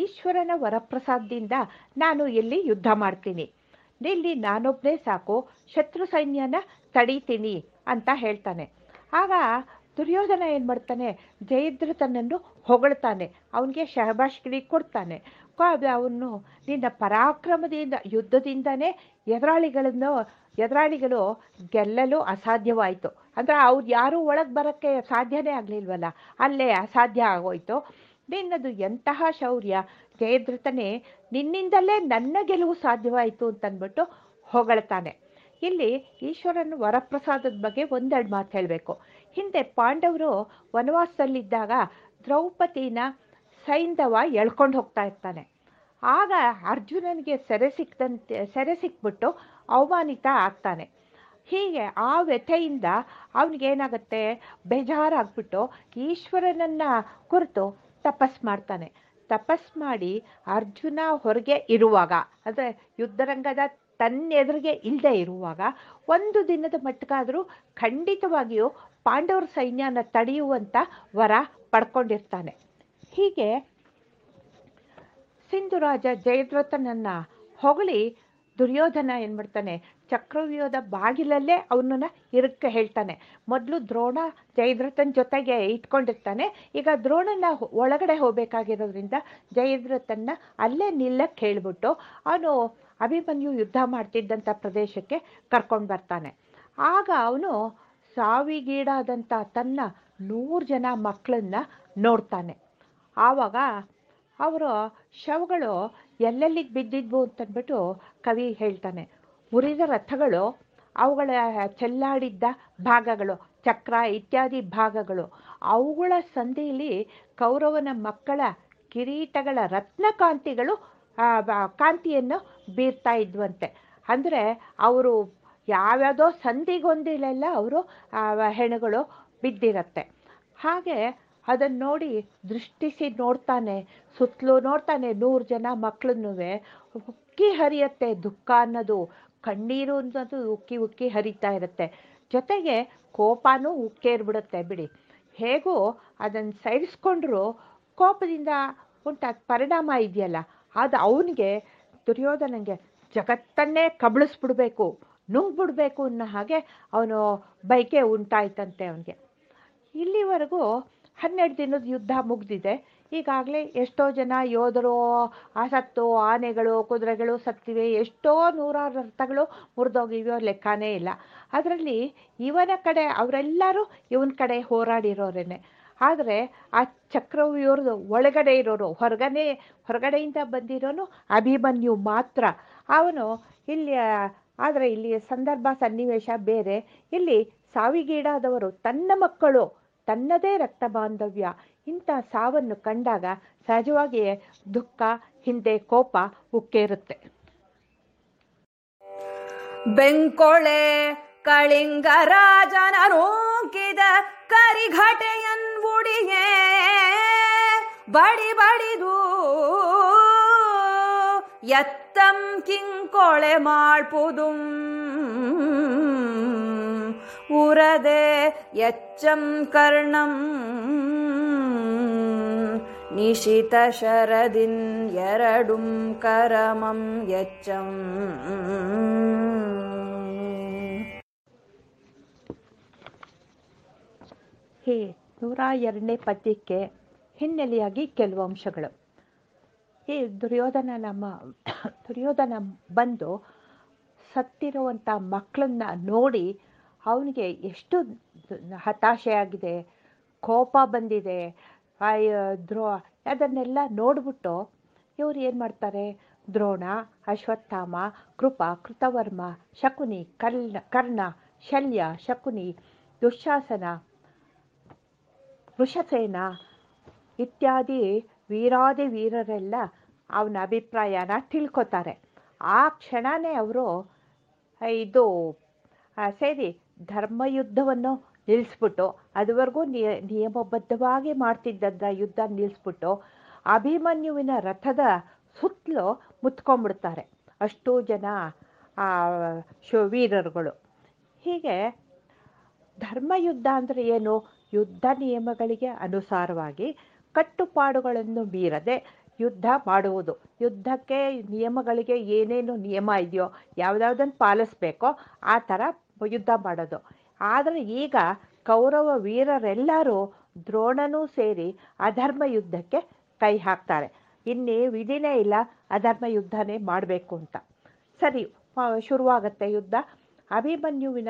Speaker 2: ಈಶ್ವರನ ವರಪ್ರಸಾದದಿಂದ ನಾನು ಇಲ್ಲಿ ಯುದ್ಧ ಮಾಡ್ತೀನಿ. ಇಲ್ಲಿ ನಾನೊಬ್ಬನೇ ಸಾಕು, ಶತ್ರು ಸೈನ್ಯನ ತಡೀತೀನಿ ಅಂತ ಹೇಳ್ತಾನೆ. ಆಗ ದುರ್ಯೋಧನ ಏನು ಮಾಡ್ತಾನೆ ತನ್ನನ್ನು ಹೊಗಳ್ತಾನೆ, ಅವನಿಗೆ ಶಹಬಾಷ್ಗಿರಿ ಕೊಡ್ತಾನೆ. ಅವನು ನಿನ್ನ ಪರಾಕ್ರಮದಿಂದ, ಯುದ್ಧದಿಂದನೇ ಎದುರಾಳಿಗಳನ್ನು, ಎದುರಾಳಿಗಳು ಗೆಲ್ಲಲು ಅಸಾಧ್ಯವಾಯಿತು. ಅಂದರೆ ಅವ್ರು ಯಾರೂ ಒಳಗೆ ಬರೋಕ್ಕೆ ಸಾಧ್ಯನೇ ಆಗಲಿಲ್ವಲ್ಲ? ಅಲ್ಲೇ ಅಸಾಧ್ಯ ಆಗೋಯ್ತು. ನಿನ್ನದು ಎಂತಹ ಶೌರ್ಯ? ಜಯದ್ರಥನೇ, ನಿನ್ನಿಂದಲೇ ನನ್ನ ಗೆಲುವು ಸಾಧ್ಯವಾಯಿತು ಅಂತಂದ್ಬಿಟ್ಟು ಹೊಗಳ್ತಾನೆ. ಇಲ್ಲಿ ಈಶ್ವರನ ವರಪ್ರಸಾದದ ಬಗ್ಗೆ ಒಂದೆರಡು ಮಾತು ಹೇಳಬೇಕು. ಹಿಂದೆ ಪಾಂಡವರು ವನವಾಸದಲ್ಲಿದ್ದಾಗ ದ್ರೌಪದಿನ ಸೈಂಧವ ಎಳ್ಕೊಂಡು ಹೋಗ್ತಾ ಇರ್ತಾನೆ. ಆಗ ಅರ್ಜುನನಿಗೆ ಸೆರೆ ಸಿಕ್ಕಂತೆ ಸೆರೆ ಸಿಕ್ಬಿಟ್ಟು ಅವಮಾನಿತ ಆಗ್ತಾನೆ. ಹೀಗೆ ಆ ವ್ಯಥೆಯಿಂದ ಅವನಿಗೇನಾಗುತ್ತೆ? ಬೇಜಾರಾಗ್ಬಿಟ್ಟು ಈಶ್ವರನನ್ನು ಕುರಿತು ತಪಸ್ ಮಾಡ್ತಾನೆ. ತಪಸ್ ಮಾಡಿ ಅರ್ಜುನ ಹೊರಗೆ ಇರುವಾಗ, ಅಂದರೆ ಯುದ್ಧರಂಗದ ತನ್ನೆದುರಿಗೆ ಇಲ್ಲದೆ ಇರುವಾಗ, ಒಂದು ದಿನದ ಮಟ್ಟಕ್ಕಾದರೂ ಖಂಡಿತವಾಗಿಯೂ ಪಾಂಡವರ ಸೈನ್ಯನ ತಡೆಯುವಂಥ ವರ ಪಡ್ಕೊಂಡಿರ್ತಾನೆ. ಹೀಗೆ ಸಿಂಧುರಾಜ ಜಯದ್ರಥನನ್ನು ಹೊಗಳಿ ದುರ್ಯೋಧನ ಏನು ಮಾಡ್ತಾನೆ ಚಕ್ರವ್ಯೂಹದ ಬಾಗಿಲಲ್ಲೇ ಅವನನ್ನ ಇರಕ್ಕೆ ಹೇಳ್ತಾನೆ. ಮೊದಲು ದ್ರೋಣ ಜಯದ್ರಥನ ಜೊತೆಗೆ ಇಟ್ಕೊಂಡಿರ್ತಾನೆ. ಈಗ ದ್ರೋಣನ ಒಳಗಡೆ ಹೋಗಬೇಕಾಗಿರೋದ್ರಿಂದ ಜಯದ್ರಥನ್ನ ಅಲ್ಲೇ ನಿಲ್ಲಕ್ಕೆ ಹೇಳ್ಬಿಟ್ಟು ಅವನು ಅಭಿಮನ್ಯು ಯುದ್ಧ ಮಾಡ್ತಿದ್ದಂಥ ಪ್ರದೇಶಕ್ಕೆ ಕರ್ಕೊಂಡು ಬರ್ತಾನೆ. ಆಗ ಅವನು ಸಾವಿಗೀಡಾದಂಥ ತನ್ನ ನೂರು ಜನ ಮಕ್ಕಳನ್ನ ನೋಡ್ತಾನೆ. ಆವಾಗ ಅವರು ಶವಗಳು ಎಲ್ಲೆಲ್ಲಿಗೆ ಬಿದ್ದಿದ್ವು ಅಂತಂದ್ಬಿಟ್ಟು ಕವಿ ಹೇಳ್ತಾನೆ. ಮುರಿದ ರಥಗಳು, ಅವುಗಳ ಚೆಲ್ಲಾಡಿದ್ದ ಭಾಗಗಳು, ಚಕ್ರ ಇತ್ಯಾದಿ ಭಾಗಗಳು. ಅವುಗಳ ಸಂಧಿಯಲ್ಲಿ ಕೌರವನ ಮಕ್ಕಳ ಕಿರೀಟಗಳ ರತ್ನಕಾಂತಿಗಳು ಕಾಂತಿಯನ್ನು ಬೀರ್ತಾ ಇದ್ವಂತೆ. ಅಂದರೆ ಅವರು ಯಾವ್ಯಾವುದೋ ಸಂಧಿಗೊಂದಿಲೆಲ್ಲ ಅವರು ಹೆಣಗಳು ಬಿದ್ದಿರತ್ತೆ. ಹಾಗೆ ಅದನ್ನು ನೋಡಿ ದೃಷ್ಟಿಸಿ ನೋಡ್ತಾನೆ, ಸುತ್ತಲೂ ನೋಡ್ತಾನೆ ನೂರು ಜನ ಮಕ್ಕಳನ್ನೂ ಉಕ್ಕಿ ಹರಿಯತ್ತೆ ದುಃಖ ಅನ್ನೋದು. ಕಣ್ಣೀರು ಅನ್ನೋದು ಉಕ್ಕಿ ಉಕ್ಕಿ ಹರಿತಾ ಇರುತ್ತೆ. ಜೊತೆಗೆ ಕೋಪನೂ ಉಕ್ಕೇರ್ಬಿಡುತ್ತೆ ಬಿಡಿ. ಹೇಗೂ ಅದನ್ನು ಸೈರಿಸ್ಕೊಂಡ್ರು ಕೋಪದಿಂದ ಉಂಟಾದ ಪರಿಣಾಮ ಇದೆಯಲ್ಲ, ಅದು ಅವನಿಗೆ ದುರ್ಯೋಧನಂಗೆ ಜಗತ್ತನ್ನೇ ಕಬಳಿಸ್ಬಿಡ್ಬೇಕು, ನುಂಗ್ಬಿಡ್ಬೇಕು ಅನ್ನೋ ಹಾಗೆ ಅವನು ಬೈಕೆ ಉಂಟಾಯ್ತಂತೆ ಅವನಿಗೆ. ಇಲ್ಲಿವರೆಗೂ ಹನ್ನೆರಡು ದಿನದ ಯುದ್ಧ ಮುಗಿದಿದೆ. ಈಗಾಗಲೇ ಎಷ್ಟೋ ಜನ ಯೋಧರು ಸತ್ತು ಆನೆಗಳು, ಕುದುರೆಗಳು ಸತ್ತಿವೆ. ಎಷ್ಟೋ ನೂರಾರು ರಥಗಳು ಮುರಿದೋಗಿವೆಯೋ ಲೆಕ್ಕನೇ ಇಲ್ಲ. ಅದರಲ್ಲಿ ಇವನ ಕಡೆ, ಅವರೆಲ್ಲರೂ ಇವನ ಕಡೆ ಹೋರಾಡಿರೋರೇನೆ. ಆದರೆ ಆ ಚಕ್ರವ್ಯೂಹದ ಒಳಗಡೆ ಇರೋರು ಹೊರಗಡೆ ಹೊರಗಡೆಯಿಂದ ಬಂದಿರೋನು ಅಭಿಮನ್ಯು ಮಾತ್ರ. ಅವನು ಇಲ್ಲಿ ಆದರೆ ಇಲ್ಲಿ ಸಂದರ್ಭ, ಸನ್ನಿವೇಶ ಬೇರೆ. ಇಲ್ಲಿ ಸಾವಿಗೀಡಾದವರು ತನ್ನ ಮಕ್ಕಳು, ತನ್ನದೇ ರಕ್ತ ಬಾಂಧವ್ಯ ಇಂಥ ಸಾವನ್ನು ಕಂಡಾಗ ಸಹಜವಾಗಿಯೇ ದುಃಖ, ಹಿಂದೆ ಕೋಪ ಉಕ್ಕೇರುತ್ತೆ.
Speaker 6: ಬೆಂಕೊಳೆ ಕಳಿಂಗರಾಜನ ನೂಕಿದ ಕರಿಘಟೆಯನ್ವುಡಿಯೇ ಬಡಿ ಬಡಿದು ಎತ್ತಂ ಕಿಂಕೊಳೆ ಮಾಡ್ಬೋದು ಉರದೆ ಎಚ್ಚಂ ಕರ್ಣಂ ನಿಶಿತ ಶರದಿನ್ ಎರಡುಂ ಕರಮಂ ಯಚ್ಚಂ.
Speaker 2: ಹೇ, ನೂರ ಎರಡನೇ ಪದ್ಯಕ್ಕೆ ಹಿನ್ನೆಲೆಯಾಗಿ ಕೆಲವು ಅಂಶಗಳು. ಈ ದುರ್ಯೋಧನ ನಮ್ಮ, ದುರ್ಯೋಧನ ಬಂದು ಸತ್ತಿರುವಂಥ ಮಕ್ಕಳನ್ನ ನೋಡಿ ಅವನಿಗೆ ಎಷ್ಟು ಹತಾಶೆಯಾಗಿದೆ, ಕೋಪ ಬಂದಿದೆ ಅಯ್ಯೋ ದ್ರೋ ಅದನ್ನೆಲ್ಲ ನೋಡ್ಬಿಟ್ಟು ಇವ್ರು ಏನು ಮಾಡ್ತಾರೆ? ದ್ರೋಣ ಅಶ್ವತ್ಥಾಮ ಕೃಪ ಕೃತವರ್ಮ ಶಕುನಿ ಕರ್ಣ ಕರ್ಣ ಶಲ್ಯ ಶಕುನಿ ದುಶಾಸನ ವೃಷಸೇನ ಇತ್ಯಾದಿ ವೀರಾದಿ ವೀರರೆಲ್ಲ ಅವನ ಅಭಿಪ್ರಾಯನ ತಿಳ್ಕೊತಾರೆ. ಆ ಕ್ಷಣನೇ ಅವರು ಇದು ಆ, ಸೇರಿ ಧರ್ಮಯುದ್ಧವನ್ನು ನಿಲ್ಲಿಸ್ಬಿಟ್ಟು, ಅದುವರೆಗೂ ನಿಯ, ನಿಯಮಬದ್ಧವಾಗಿ ಮಾಡ್ತಿದ್ದಂಥ ಯುದ್ಧ ನಿಲ್ಲಿಸ್ಬಿಟ್ಟು, ಅಭಿಮನ್ಯುವಿನ ರಥದ ಸುತ್ತಲೂ ಮುತ್ಕೊಂಡ್ಬಿಡ್ತಾರೆ. ಅಷ್ಟು ಜನ ಶು, ವೀರರುಗಳು. ಹೀಗೆ ಧರ್ಮಯುದ್ಧ ಅಂದರೆ ಏನು? ಯುದ್ಧ ನಿಯಮಗಳಿಗೆ ಅನುಸಾರವಾಗಿ ಕಟ್ಟುಪಾಡುಗಳನ್ನು ಮೀರದೆ ಯುದ್ಧ ಮಾಡುವುದು. ಯುದ್ಧಕ್ಕೆ ನಿಯಮಗಳಿಗೆ ಏನೇನು ನಿಯಮ ಇದೆಯೋ ಯಾವುದ್ಯಾವುದನ್ನು ಪಾಲಿಸ್ಬೇಕೋ, ಆ ಥರ ಯುದ್ಧ ಮಾಡೋದು. ಆದರೆ ಈಗ ಕೌರವ ವೀರರೆಲ್ಲರೂ ದ್ರೋಣನೂ ಸೇರಿ ಅಧರ್ಮ ಯುದ್ಧಕ್ಕೆ ಕೈ ಹಾಕ್ತಾರೆ. ಇನ್ನೇ ವಿಧಿನೇ ಇಲ್ಲ, ಅಧರ್ಮ ಯುದ್ಧನೇ ಮಾಡಬೇಕು ಅಂತ. ಸರಿ ಶುರುವಾಗತ್ತೆ ಯುದ್ಧ. ಅಭಿಮನ್ಯುವಿನ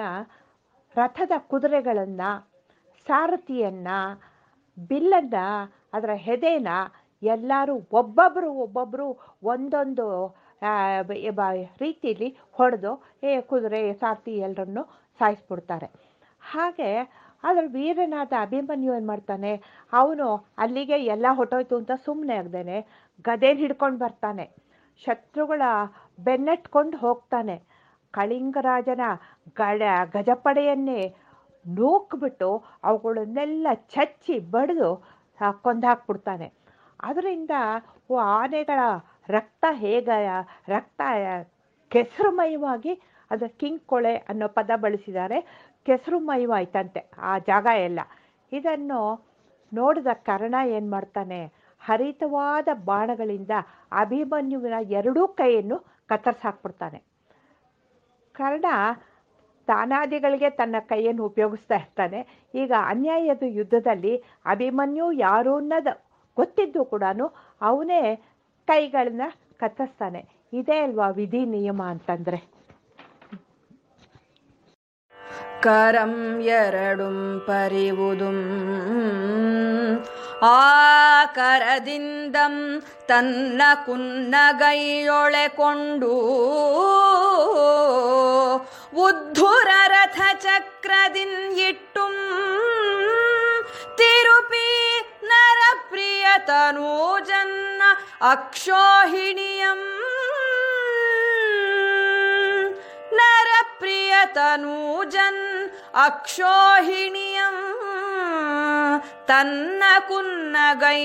Speaker 2: ರಥದ ಕುದುರೆಗಳನ್ನು, ಸಾರಥಿಯನ್ನು, ಬಿಲ್ಲನ್ನು, ಅದರ ಹೆದೆನ ಎಲ್ಲರೂ ಒಬ್ಬೊಬ್ಬರು ಒಬ್ಬೊಬ್ಬರು ಒಂದೊಂದು ರೀತಿಯಲ್ಲಿ ಹೊಡೆದು, ಏ, ಕುದುರೆ, ಸಾರಥಿ ಎಲ್ಲರನ್ನು ಸಾಯಿಸ್ಬಿಡ್ತಾರೆ. ಹಾಗೆ ಆದರೆ ವೀರನಾದ ಅಭಿಮನ್ಯು ಏನು ಮಾಡ್ತಾನೆ, ಅವನು ಅಲ್ಲಿಗೆ ಎಲ್ಲ ಹೊಟ್ಟೋಯ್ತು ಅಂತ ಸುಮ್ಮನೆ ಆಗ್ದೇನೆ ಗದೇಲಿ ಹಿಡ್ಕೊಂಡು ಬರ್ತಾನೆ. ಶತ್ರುಗಳ ಬೆನ್ನಟ್ಕೊಂಡು ಹೋಗ್ತಾನೆ. ಕಳಿಂಗರಾಜನ ಗಡ, ಗಜಪಡೆಯನ್ನೇ ನೂಕ್ಬಿಟ್ಟು ಅವುಗಳನ್ನೆಲ್ಲ ಚಚ್ಚಿ ಬಡಿದು ಕೊಂದಾಕ್ಬಿಡ್ತಾನೆ. ಅದರಿಂದ ಆನೆಗಳ ರಕ್ತ ಹೇಗ, ರಕ್ತ ಕೆಸರುಮಯವಾಗಿ ಅದರ ಕೊಳೆ ಅನ್ನೋ ಪದ ಬಳಸಿದ್ದಾರೆ. ಕೆಸರುಮಯವಾಯ್ತಂತೆ ಆ ಜಾಗ ಎಲ್ಲ. ಇದನ್ನು ನೋಡಿದ ಕರ್ಣ ಏನು ಮಾಡ್ತಾನೆ, ಹರಿತವಾದ ಬಾಣಗಳಿಂದ ಅಭಿಮನ್ಯುವಿನ ಎರಡೂ ಕೈಯನ್ನು ಕತ್ತರಿಸಾಕ್ಬಿಡ್ತಾನೆ ಕರ್ಣ ತಾನಾದಿಗಳಿಗೆ ತನ್ನ ಕೈಯನ್ನು ಉಪಯೋಗಿಸ್ತಾ ಇರ್ತಾನೆ. ಈಗ ಅನ್ಯಾಯದ ಯುದ್ಧದಲ್ಲಿ ಅಭಿಮನ್ಯು ಯಾರು ಅನ್ನೋದು ಗೊತ್ತಿದ್ದು ಕೂಡ ಅವನೇ ಕೈಗಳನ್ನ ಕತ್ತರಿಸ್ತಾನೆ. ಇದೇ ಅಲ್ವಾ ವಿಧಿ ನಿಯಮ ಅಂತಂದರೆ?
Speaker 6: ಕರಂ ಎರಡುಂ ಪರಿವುದುಂ. ಆ ಕರದಿಂದಂ ತನ್ನ ಕುನ್ನಗೈಯೊಳೆ ಉದ್ಧುರ ರಥ ಚಕ್ರದಿನ್ ಇಟ್ಟುಂ ತಿರುಪಿ ನರಪ್ರಿಯ ಅಕ್ಷೋಹಿಣಿಯಂ ತನೂಜನ್ ಅಕ್ಷೋಹಿಣಿಯಂ ತನ್ನ ಕುನ್ನಗೈಯೊಳೆಕೊಂಡು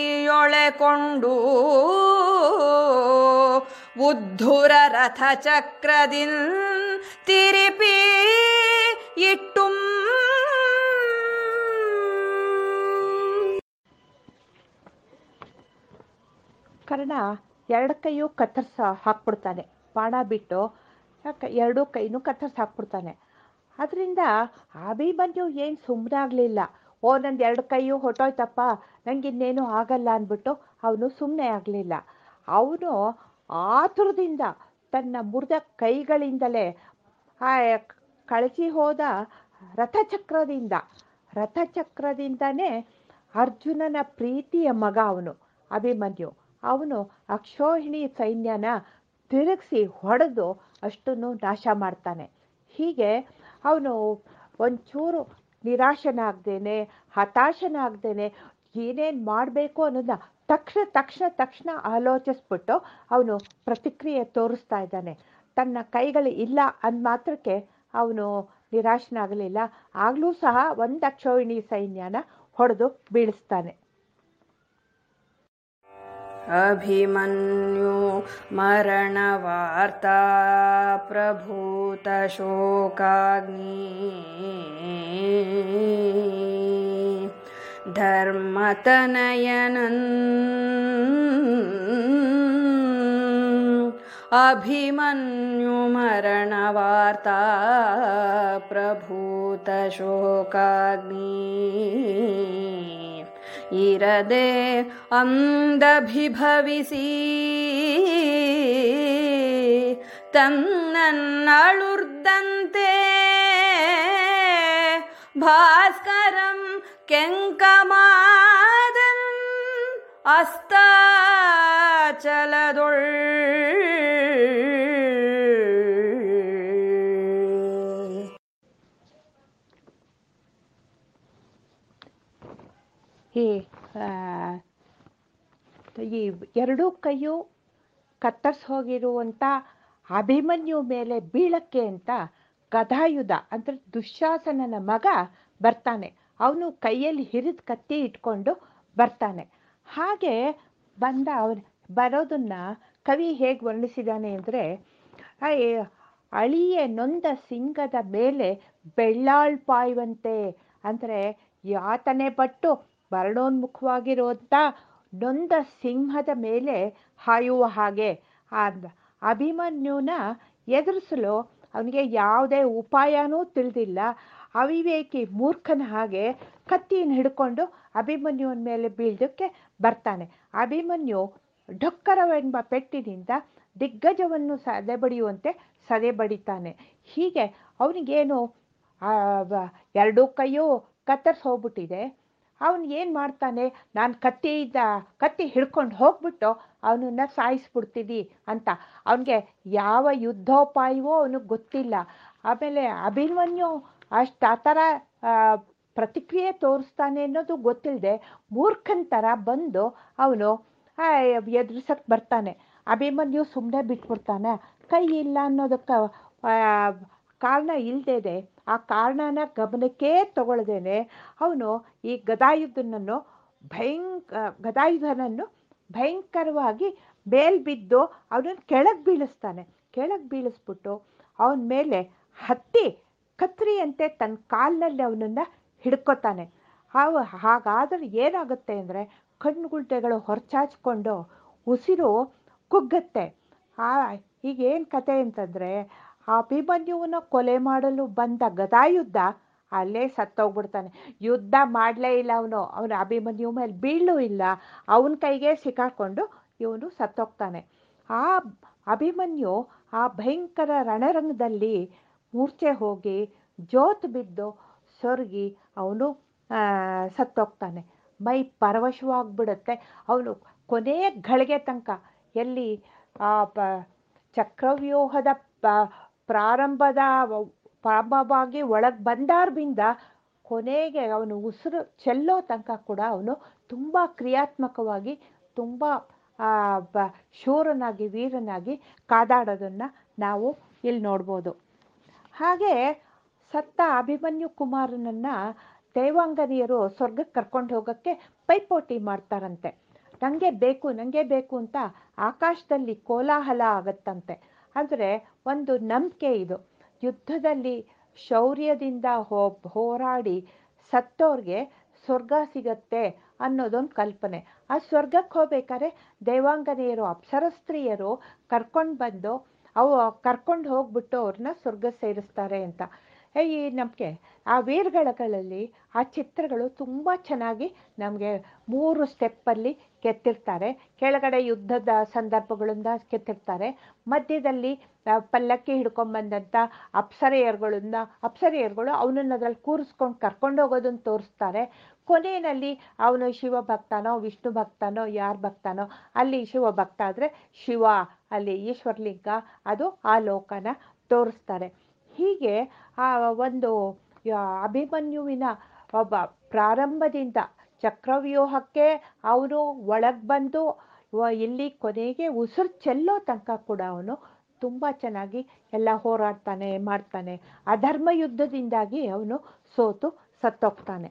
Speaker 6: ಉದ್ಧುರ ರಥ ಚಕ್ರದಿನ್ ತಿರಿಪಿ ಇಟ್ಟು.
Speaker 2: ಕರ್ಣ ಎರಡು ಕೈಯೂ ಕತ್ತರ್ಸ ಹಾಕ್ಬಿಡ್ತಾನೆ. ಬಾಣ ಬಿಟ್ಟು ಎರಡೂ ಕೈನೂ ಕತ್ತರಿಸಿ ಹಾಕ್ಬಿಡ್ತಾನೆ. ಅದರಿಂದ ಅಭಿಮನ್ಯು ಏನು ಸುಮ್ಮನೆ ಆಗಲಿಲ್ಲ ಓ, ನಂದು ಎರಡು ಕೈಯು ಹೊಟ್ಟೋಯ್ತಪ್ಪ ಇನ್ನೇನು ಆಗಲ್ಲ ಅಂದ್ಬಿಟ್ಟು ಅವನು ಸುಮ್ಮನೆ ಆಗಲಿಲ್ಲ. ಅವನು ಆತುರದಿಂದ ತನ್ನ ಮುರಿದ ಕೈಗಳಿಂದಲೇ ಕಳಚಿ ಹೋದ ರಥಚಕ್ರದಿಂದ, ರಥಚಕ್ರದಿಂದನೇ ಅರ್ಜುನನ ಪ್ರೀತಿಯ ಮಗ ಅವನು, ಅಭಿಮನ್ಯು. ಅವನು ಅಕ್ಷೋಹಿಣಿ ಸೈನ್ಯನ ತಿರುಗಿಸಿ ಹೊಡೆದು ಅಷ್ಟನ್ನು ನಾಶ ಮಾಡ್ತಾನೆ. ಹೀಗೆ ಅವನು ಒಂಚೂರು ನಿರಾಶನಾಗ್ದೇನೆ, ಹತಾಶನಾಗ್ದೇನೆ, ಏನೇನು ಮಾಡಬೇಕು ಅನ್ನೋದನ್ನ ತಕ್ಷಣ ತಕ್ಷಣ ತಕ್ಷಣ ಆಲೋಚಿಸ್ಬಿಟ್ಟು ಅವನು ಪ್ರತಿಕ್ರಿಯೆ ತೋರಿಸ್ತಾ ಇದ್ದಾನೆ. ತನ್ನ ಕೈಗಳು ಇಲ್ಲ ಅಂದ ಮಾತ್ರಕ್ಕೆ ಅವನು ನಿರಾಶನಾಗಲಿಲ್ಲ. ಆಗಲೂ ಸಹ ಒಂದು ಅಕ್ಷೋಹಿಣಿ ಸೈನ್ಯನ ಹೊಡೆದು ಬೀಳಿಸ್ತಾನೆ.
Speaker 6: अभिमन्यु मरणवार्ता प्रभूतशोकाग्नि। धर्मतनयनन् अभिमन्यु मरणवार्ता प्रभूतशोकाग्नि ഇരതേ അന്തഭിഭവിസീ തന്നണ്ണളുർദന്തേ ഭാസ്കരം കെങ്കമാതൻ അസ്താചലതൊൾ.
Speaker 2: ಈ ಈ ಎರಡೂ ಕೈಯು ಕತ್ತರಿಸ್ ಹೋಗಿರುವಂಥ ಅಭಿಮನ್ಯು ಮೇಲೆ ಬೀಳಕ್ಕೆ ಅಂತ ಗದಾಯುಧ, ಅಂದರೆ ದುಶ್ಯಾಸನನ ಮಗ ಬರ್ತಾನೆ. ಅವನು ಕೈಯಲ್ಲಿ ಹಿರಿದ ಕತ್ತಿ ಇಟ್ಕೊಂಡು ಬರ್ತಾನೆ. ಹಾಗೆ ಬಂದ ಅವನು, ಬರೋದನ್ನ ಕವಿ ಹೇಗೆ ವರ್ಣಿಸಿದ್ದಾನೆ ಅಂದರೆ ಅಳಿಯ ನೊಂದ ಸಿಂಗದ ಮೇಲೆ ಬೆಳ್ಳಾಳ್ ಬೆಳ್ಳಾಳ್ಪಾಯುವಂತೆ ಅಂದರೆ ಯಾತನೆ ಪಟ್ಟು ಮರಣೋನ್ಮುಖವಾಗಿರುವಂಥ ನೊಂದ ಸಿಂಹದ ಮೇಲೆ ಹಾಯುವ ಹಾಗೆ. ಆ ಅಭಿಮನ್ಯುನ ಎದುರಿಸಲು ಅವನಿಗೆ ಯಾವುದೇ ಉಪಾಯನೂ ತಿಳಿದಿಲ್ಲ. ಅವಿವೇಕಿ ಮೂರ್ಖನ ಹಾಗೆ ಕತ್ತಿಯನ್ನು ಹಿಡ್ಕೊಂಡು ಅಭಿಮನ್ಯುವನ ಮೇಲೆ ಬೀಳ್ದಕ್ಕೆ ಬರ್ತಾನೆ. ಅಭಿಮನ್ಯು ಢೊಕ್ಕರವೆಂಬ ಪೆಟ್ಟಿನಿಂದ ದಿಗ್ಗಜವನ್ನು ಸದೆ ಬಡಿಯುವಂತೆ ಸದೆ ಬಡಿತಾನೆ ಹೀಗೆ ಅವನಿಗೇನು ಎರಡೂ ಕೈಯೂ ಕತ್ತರಿಸಿ ಹೋಗ್ಬಿಟ್ಟಿದೆ ಅವನು ಏನು ಮಾಡ್ತಾನೆ? ನಾನು ಕತ್ತಿಯಿಂದ ಕತ್ತಿ ಹಿಡ್ಕೊಂಡು ಹೋಗ್ಬಿಟ್ಟು ಅವನನ್ನು ಸಾಯಿಸ್ಬಿಡ್ತೀನಿ ಅಂತ. ಅವನಿಗೆ ಯಾವ ಯುದ್ಧೋಪಾಯವೋ ಅವನಿಗೆ ಗೊತ್ತಿಲ್ಲ. ಆಮೇಲೆ ಅಭಿಮನ್ಯು ಅಷ್ಟು ಆ ಥರ ಪ್ರತಿಕ್ರಿಯೆ ತೋರಿಸ್ತಾನೆ ಅನ್ನೋದು ಗೊತ್ತಿಲ್ಲದೆ ಮೂರ್ಖನ ಥರ ಬಂದು ಅವನು ಎದುರಿಸಕ್ಕೆ ಬರ್ತಾನೆ. ಅಭಿಮನ್ಯು ಸುಮ್ಮನೆ ಬಿಟ್ಬಿಡ್ತಾನೆ. ಕೈ ಇಲ್ಲ ಅನ್ನೋದಕ್ಕೆ ಕಾರಣ ಇಲ್ಲದೇನೆ ಆ ಕಾರಣನ ಗಮನಕ್ಕೆ ತಗೊಳ್ದೇನೆ ಅವನು ಈ ಗದಾಯುಧನನ್ನು ಭಯಂಕ, ಗದಾಯುಧನನ್ನು ಭಯಂಕರವಾಗಿ ಮೇಲ್ ಬಿದ್ದು ಅವನನ್ನು ಕೆಳಗೆ ಬೀಳಿಸ್ತಾನೆ. ಕೆಳಗೆ ಬೀಳಿಸ್ಬಿಟ್ಟು ಅವನ ಮೇಲೆ ಹತ್ತಿ ಕತ್ರಿಯಂತೆ ತನ್ನ ಕಾಲಿನಲ್ಲಿ ಅವನನ್ನು ಹಿಡ್ಕೊತಾನೆ. ಅವ ಹಾಗಾದರೆ ಏನಾಗುತ್ತೆ ಅಂದರೆ ಕಣ್ಣುಗುಡ್ಡೆಗಳು ಹೊರಚಾಚ್ಕೊಂಡು ಉಸಿರು ಕುಗ್ಗತ್ತೆ. ಈಗೇನು ಕತೆ ಅಂತಂದರೆ ಅಭಿಮನ್ಯುವನ್ನ ಕೊಲೆ ಮಾಡಲು ಬಂದ ಗದಾಯುದ್ಧ ಅಲ್ಲೇ ಸತ್ತೋಗ್ಬಿಡ್ತಾನೆ. ಯುದ್ಧ ಮಾಡಲೇ ಇಲ್ಲ ಅವನು. ಅವನ ಅಭಿಮನ್ಯು ಮೇಲೆ ಬೀಳು ಇಲ್ಲ. ಅವನ ಕೈಗೆ ಸಿಕ್ಕಾಕೊಂಡು ಇವನು ಸತ್ತೋಗ್ತಾನೆ. ಆ ಅಭಿಮನ್ಯು ಆ ಭಯಂಕರ ರಣರಂಗದಲ್ಲಿ ಮೂರ್ಛೆ ಹೋಗಿ ಜೋತ್ ಬಿದ್ದು ಸೊರಗಿ ಅವನು ಸತ್ತೋಗ್ತಾನೆ. ಮೈ ಪರವಶವಾಗ್ಬಿಡುತ್ತೆ. ಅವನು ಕೊನೆಯ ಗಳಿಗೆ ತನಕ ಎಲ್ಲಿ ಚಕ್ರವ್ಯೂಹದ ಪ್ರಾರಂಭದ ಪ್ರಾರಂಭವಾಗಿ ಒಳಗೆ ಬಂದಾರ್ಬಿಂದ ಕೊನೆಗೆ ಅವನು ಉಸಿರು ಚೆಲ್ಲೋ ತನಕ ಕೂಡ ಅವನು ತುಂಬ ಕ್ರಿಯಾತ್ಮಕವಾಗಿ, ತುಂಬ ಬ- ಶೂರನಾಗಿ, ವೀರನಾಗಿ ಕಾದಾಡೋದನ್ನು ನಾವು ಇಲ್ಲಿ ನೋಡ್ಬೋದು. ಹಾಗೆ ಸತ್ತ ಅಭಿಮನ್ಯು ಕುಮಾರನನ್ನು ದೇವಾಂಗನಿಯರು ಸ್ವರ್ಗಕ್ಕೆ ಕರ್ಕೊಂಡು ಹೋಗೋಕ್ಕೆ ಪೈಪೋಟಿ ಮಾಡ್ತಾರಂತೆ. ನನಗೆ ಬೇಕು ನನಗೆ ಬೇಕು ಅಂತ ಆಕಾಶದಲ್ಲಿ ಕೋಲಾಹಲ ಆಗತ್ತಂತೆ. ಆದರೆ ಒಂದು ನಂಬಿಕೆ ಇದು. ಯುದ್ಧದಲ್ಲಿ ಶೌರ್ಯದಿಂದ ಹೋ ಹೋರಾಡಿ ಸತ್ತೋರ್ಗೆ ಸ್ವರ್ಗ ಸಿಗತ್ತೆ ಅನ್ನೋದೊಂದು ಕಲ್ಪನೆ. ಆ ಸ್ವರ್ಗಕ್ಕೆ ಹೋಗ್ಬೇಕಾದ್ರೆ ದೇವಾಂಗನೆಯರು, ಅಪ್ಸರಸ್ತ್ರೀಯರು ಕರ್ಕೊಂಡು ಬಂದು ಅವು, ಕರ್ಕೊಂಡು ಹೋಗ್ಬಿಟ್ಟು ಅವ್ರನ್ನ ಸ್ವರ್ಗ ಸೇರಿಸ್ತಾರೆ ಅಂತ. ಈ ನಮಗೆ ಆ ವೀರ್ಗಳಲ್ಲಿ ಆ ಚಿತ್ರಗಳು ತುಂಬ ಚೆನ್ನಾಗಿ ನಮಗೆ ಮೂರು ಸ್ಟೆಪ್ಪಲ್ಲಿ ಕೆತ್ತಿರ್ತಾರೆ. ಕೆಳಗಡೆ ಯುದ್ಧದ ಸಂದರ್ಭಗಳಿಂದ ಕೆತ್ತಿರ್ತಾರೆ. ಮಧ್ಯದಲ್ಲಿ ಪಲ್ಲಕ್ಕಿ ಹಿಡ್ಕೊಂಬಂದಂಥ ಅಪ್ಸರೆಯರುಗಳಿಂದ, ಅಪ್ಸರೆಯರುಗಳು ಅವನನ್ನು ಅದ್ರಲ್ಲಿ ಕೂರಿಸ್ಕೊಂಡು ಕರ್ಕೊಂಡು ಹೋಗೋದನ್ನು ತೋರಿಸ್ತಾರೆ. ಕೊನೆಯಲ್ಲಿ ಅವನು ಶಿವ ಭಕ್ತನೋ, ವಿಷ್ಣು ಭಕ್ತನೋ, ಯಾರು ಭಕ್ತನೋ, ಅಲ್ಲಿ ಶಿವ ಭಕ್ತ ಆದರೆ ಶಿವ, ಅಲ್ಲಿ ಈಶ್ವರಲಿಂಗ, ಅದು ಆ ಲೋಕನ ತೋರಿಸ್ತಾರೆ. ಹೀಗೆ ಆ ಒಂದು ಅಭಿಮನ್ಯುವಿನ ಒಬ್ಬ ಪ್ರಾರಂಭದಿಂದ ಚಕ್ರವ್ಯೂಹಕ್ಕೆ ಅವನು ಒಳಗೆ ಬಂದು ಇಲ್ಲಿ ಕೊನೆಗೆ ಉಸಿರು ಚೆಲ್ಲೋ ತನಕ ಕೂಡ ಅವನು ತುಂಬ ಚೆನ್ನಾಗಿ ಎಲ್ಲ ಹೋರಾಡ್ತಾನೆ, ಮಾಡ್ತಾನೆ. ಅಧರ್ಮ ಯುದ್ಧದಿಂದಾಗಿ ಅವನು ಸೋತು, ಸತ್ತೋಗ್ತಾನೆ.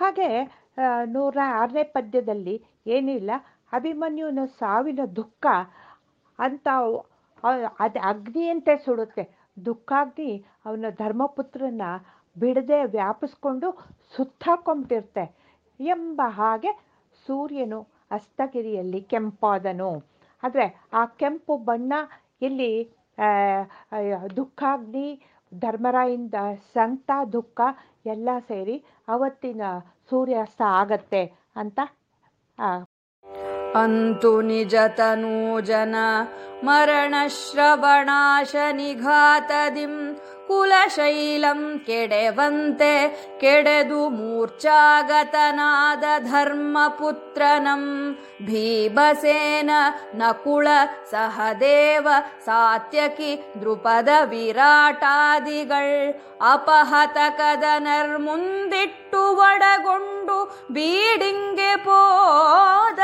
Speaker 2: ಹಾಗೆ ನೂರ ಆರನೇ ಪದ್ಯದಲ್ಲಿ ಏನಿಲ್ಲ ಅಭಿಮನ್ಯುವಿನ ಸಾವಿನ ದುಃಖ ಅಂತ ಅದು ಅಗ್ನಿಯಂತೆ ಸುಡುತ್ತೆ. ದುಃಖಾಗ್ನಿ ಅವನ ಧರ್ಮಪುತ್ರನ ಬಿಡದೆ ವ್ಯಾಪಿಸ್ಕೊಂಡು ಸುತ್ತಾಕೊಂಬಿಟ್ಟಿರ್ತೆ ಎಂಬ ಹಾಗೆ ಸೂರ್ಯನು ಅಸ್ತಗಿರಿಯಲ್ಲಿ ಕೆಂಪಾದನು. ಆದರೆ ಆ ಕೆಂಪು ಬಣ್ಣ ಇಲ್ಲಿ ದುಃಖಾಗ್ನಿ ಧರ್ಮರಾಯಿಂದ ಸಂತ, ದುಃಖ ಎಲ್ಲ ಸೇರಿ ಅವತ್ತಿನ ಸೂರ್ಯಾಸ್ತ ಆಗತ್ತೆ ಅಂತ अन्तु
Speaker 6: निजतनूजन मरणश्रवणाशनिघातदिम् ैलम् केडवन्त केडर्छागतनाद धर्मपुत्रनं भीभसेन नकुल सहदेव सात्यकि द्रुपद विराटादिगल् अपहतकदनर्मुन्दु वडगण् बीडिङ्गे पोद।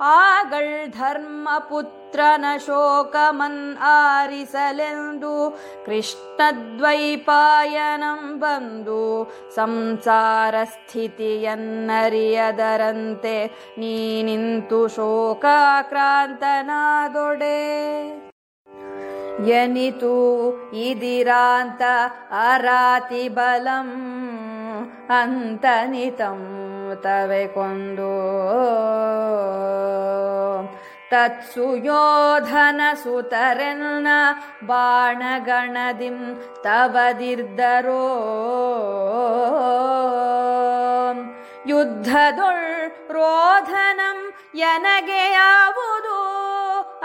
Speaker 6: ಅಪಹತ ಧರ್ಮ ಪುತ್ರನ ಆಗಳ್ ಶೋಕಮನ್ ಆರಿಸಲೆಂದು ಕೃಷ್ಣದ್ವೈಪಾಯನಂ ಬಂದು ಸಂಸಾರ ಸ್ಥಿತಿಯನ್ನರಿಯದರಂತೆ ನೀನಿಂತು ಶೋಕಾಕ್ರಾಂತನಾದೊಡೆ. ಯನಿತು ಇದಿರಾಂತ ಅರಾತಿ ಬಲಂ ಅಂತನಿತಂ ತವೆ ಕೊಂದು. ತತ್ಸು ಯೋಧನ ಸುತರೆನ್ನ ಬಾಣಗಣದಿಂ ತವದಿರ್ದರೋ. ಯುದ್ಧದೊಳ್ ರೋಧನಂ ಎನಗೆ ಯಾವುದು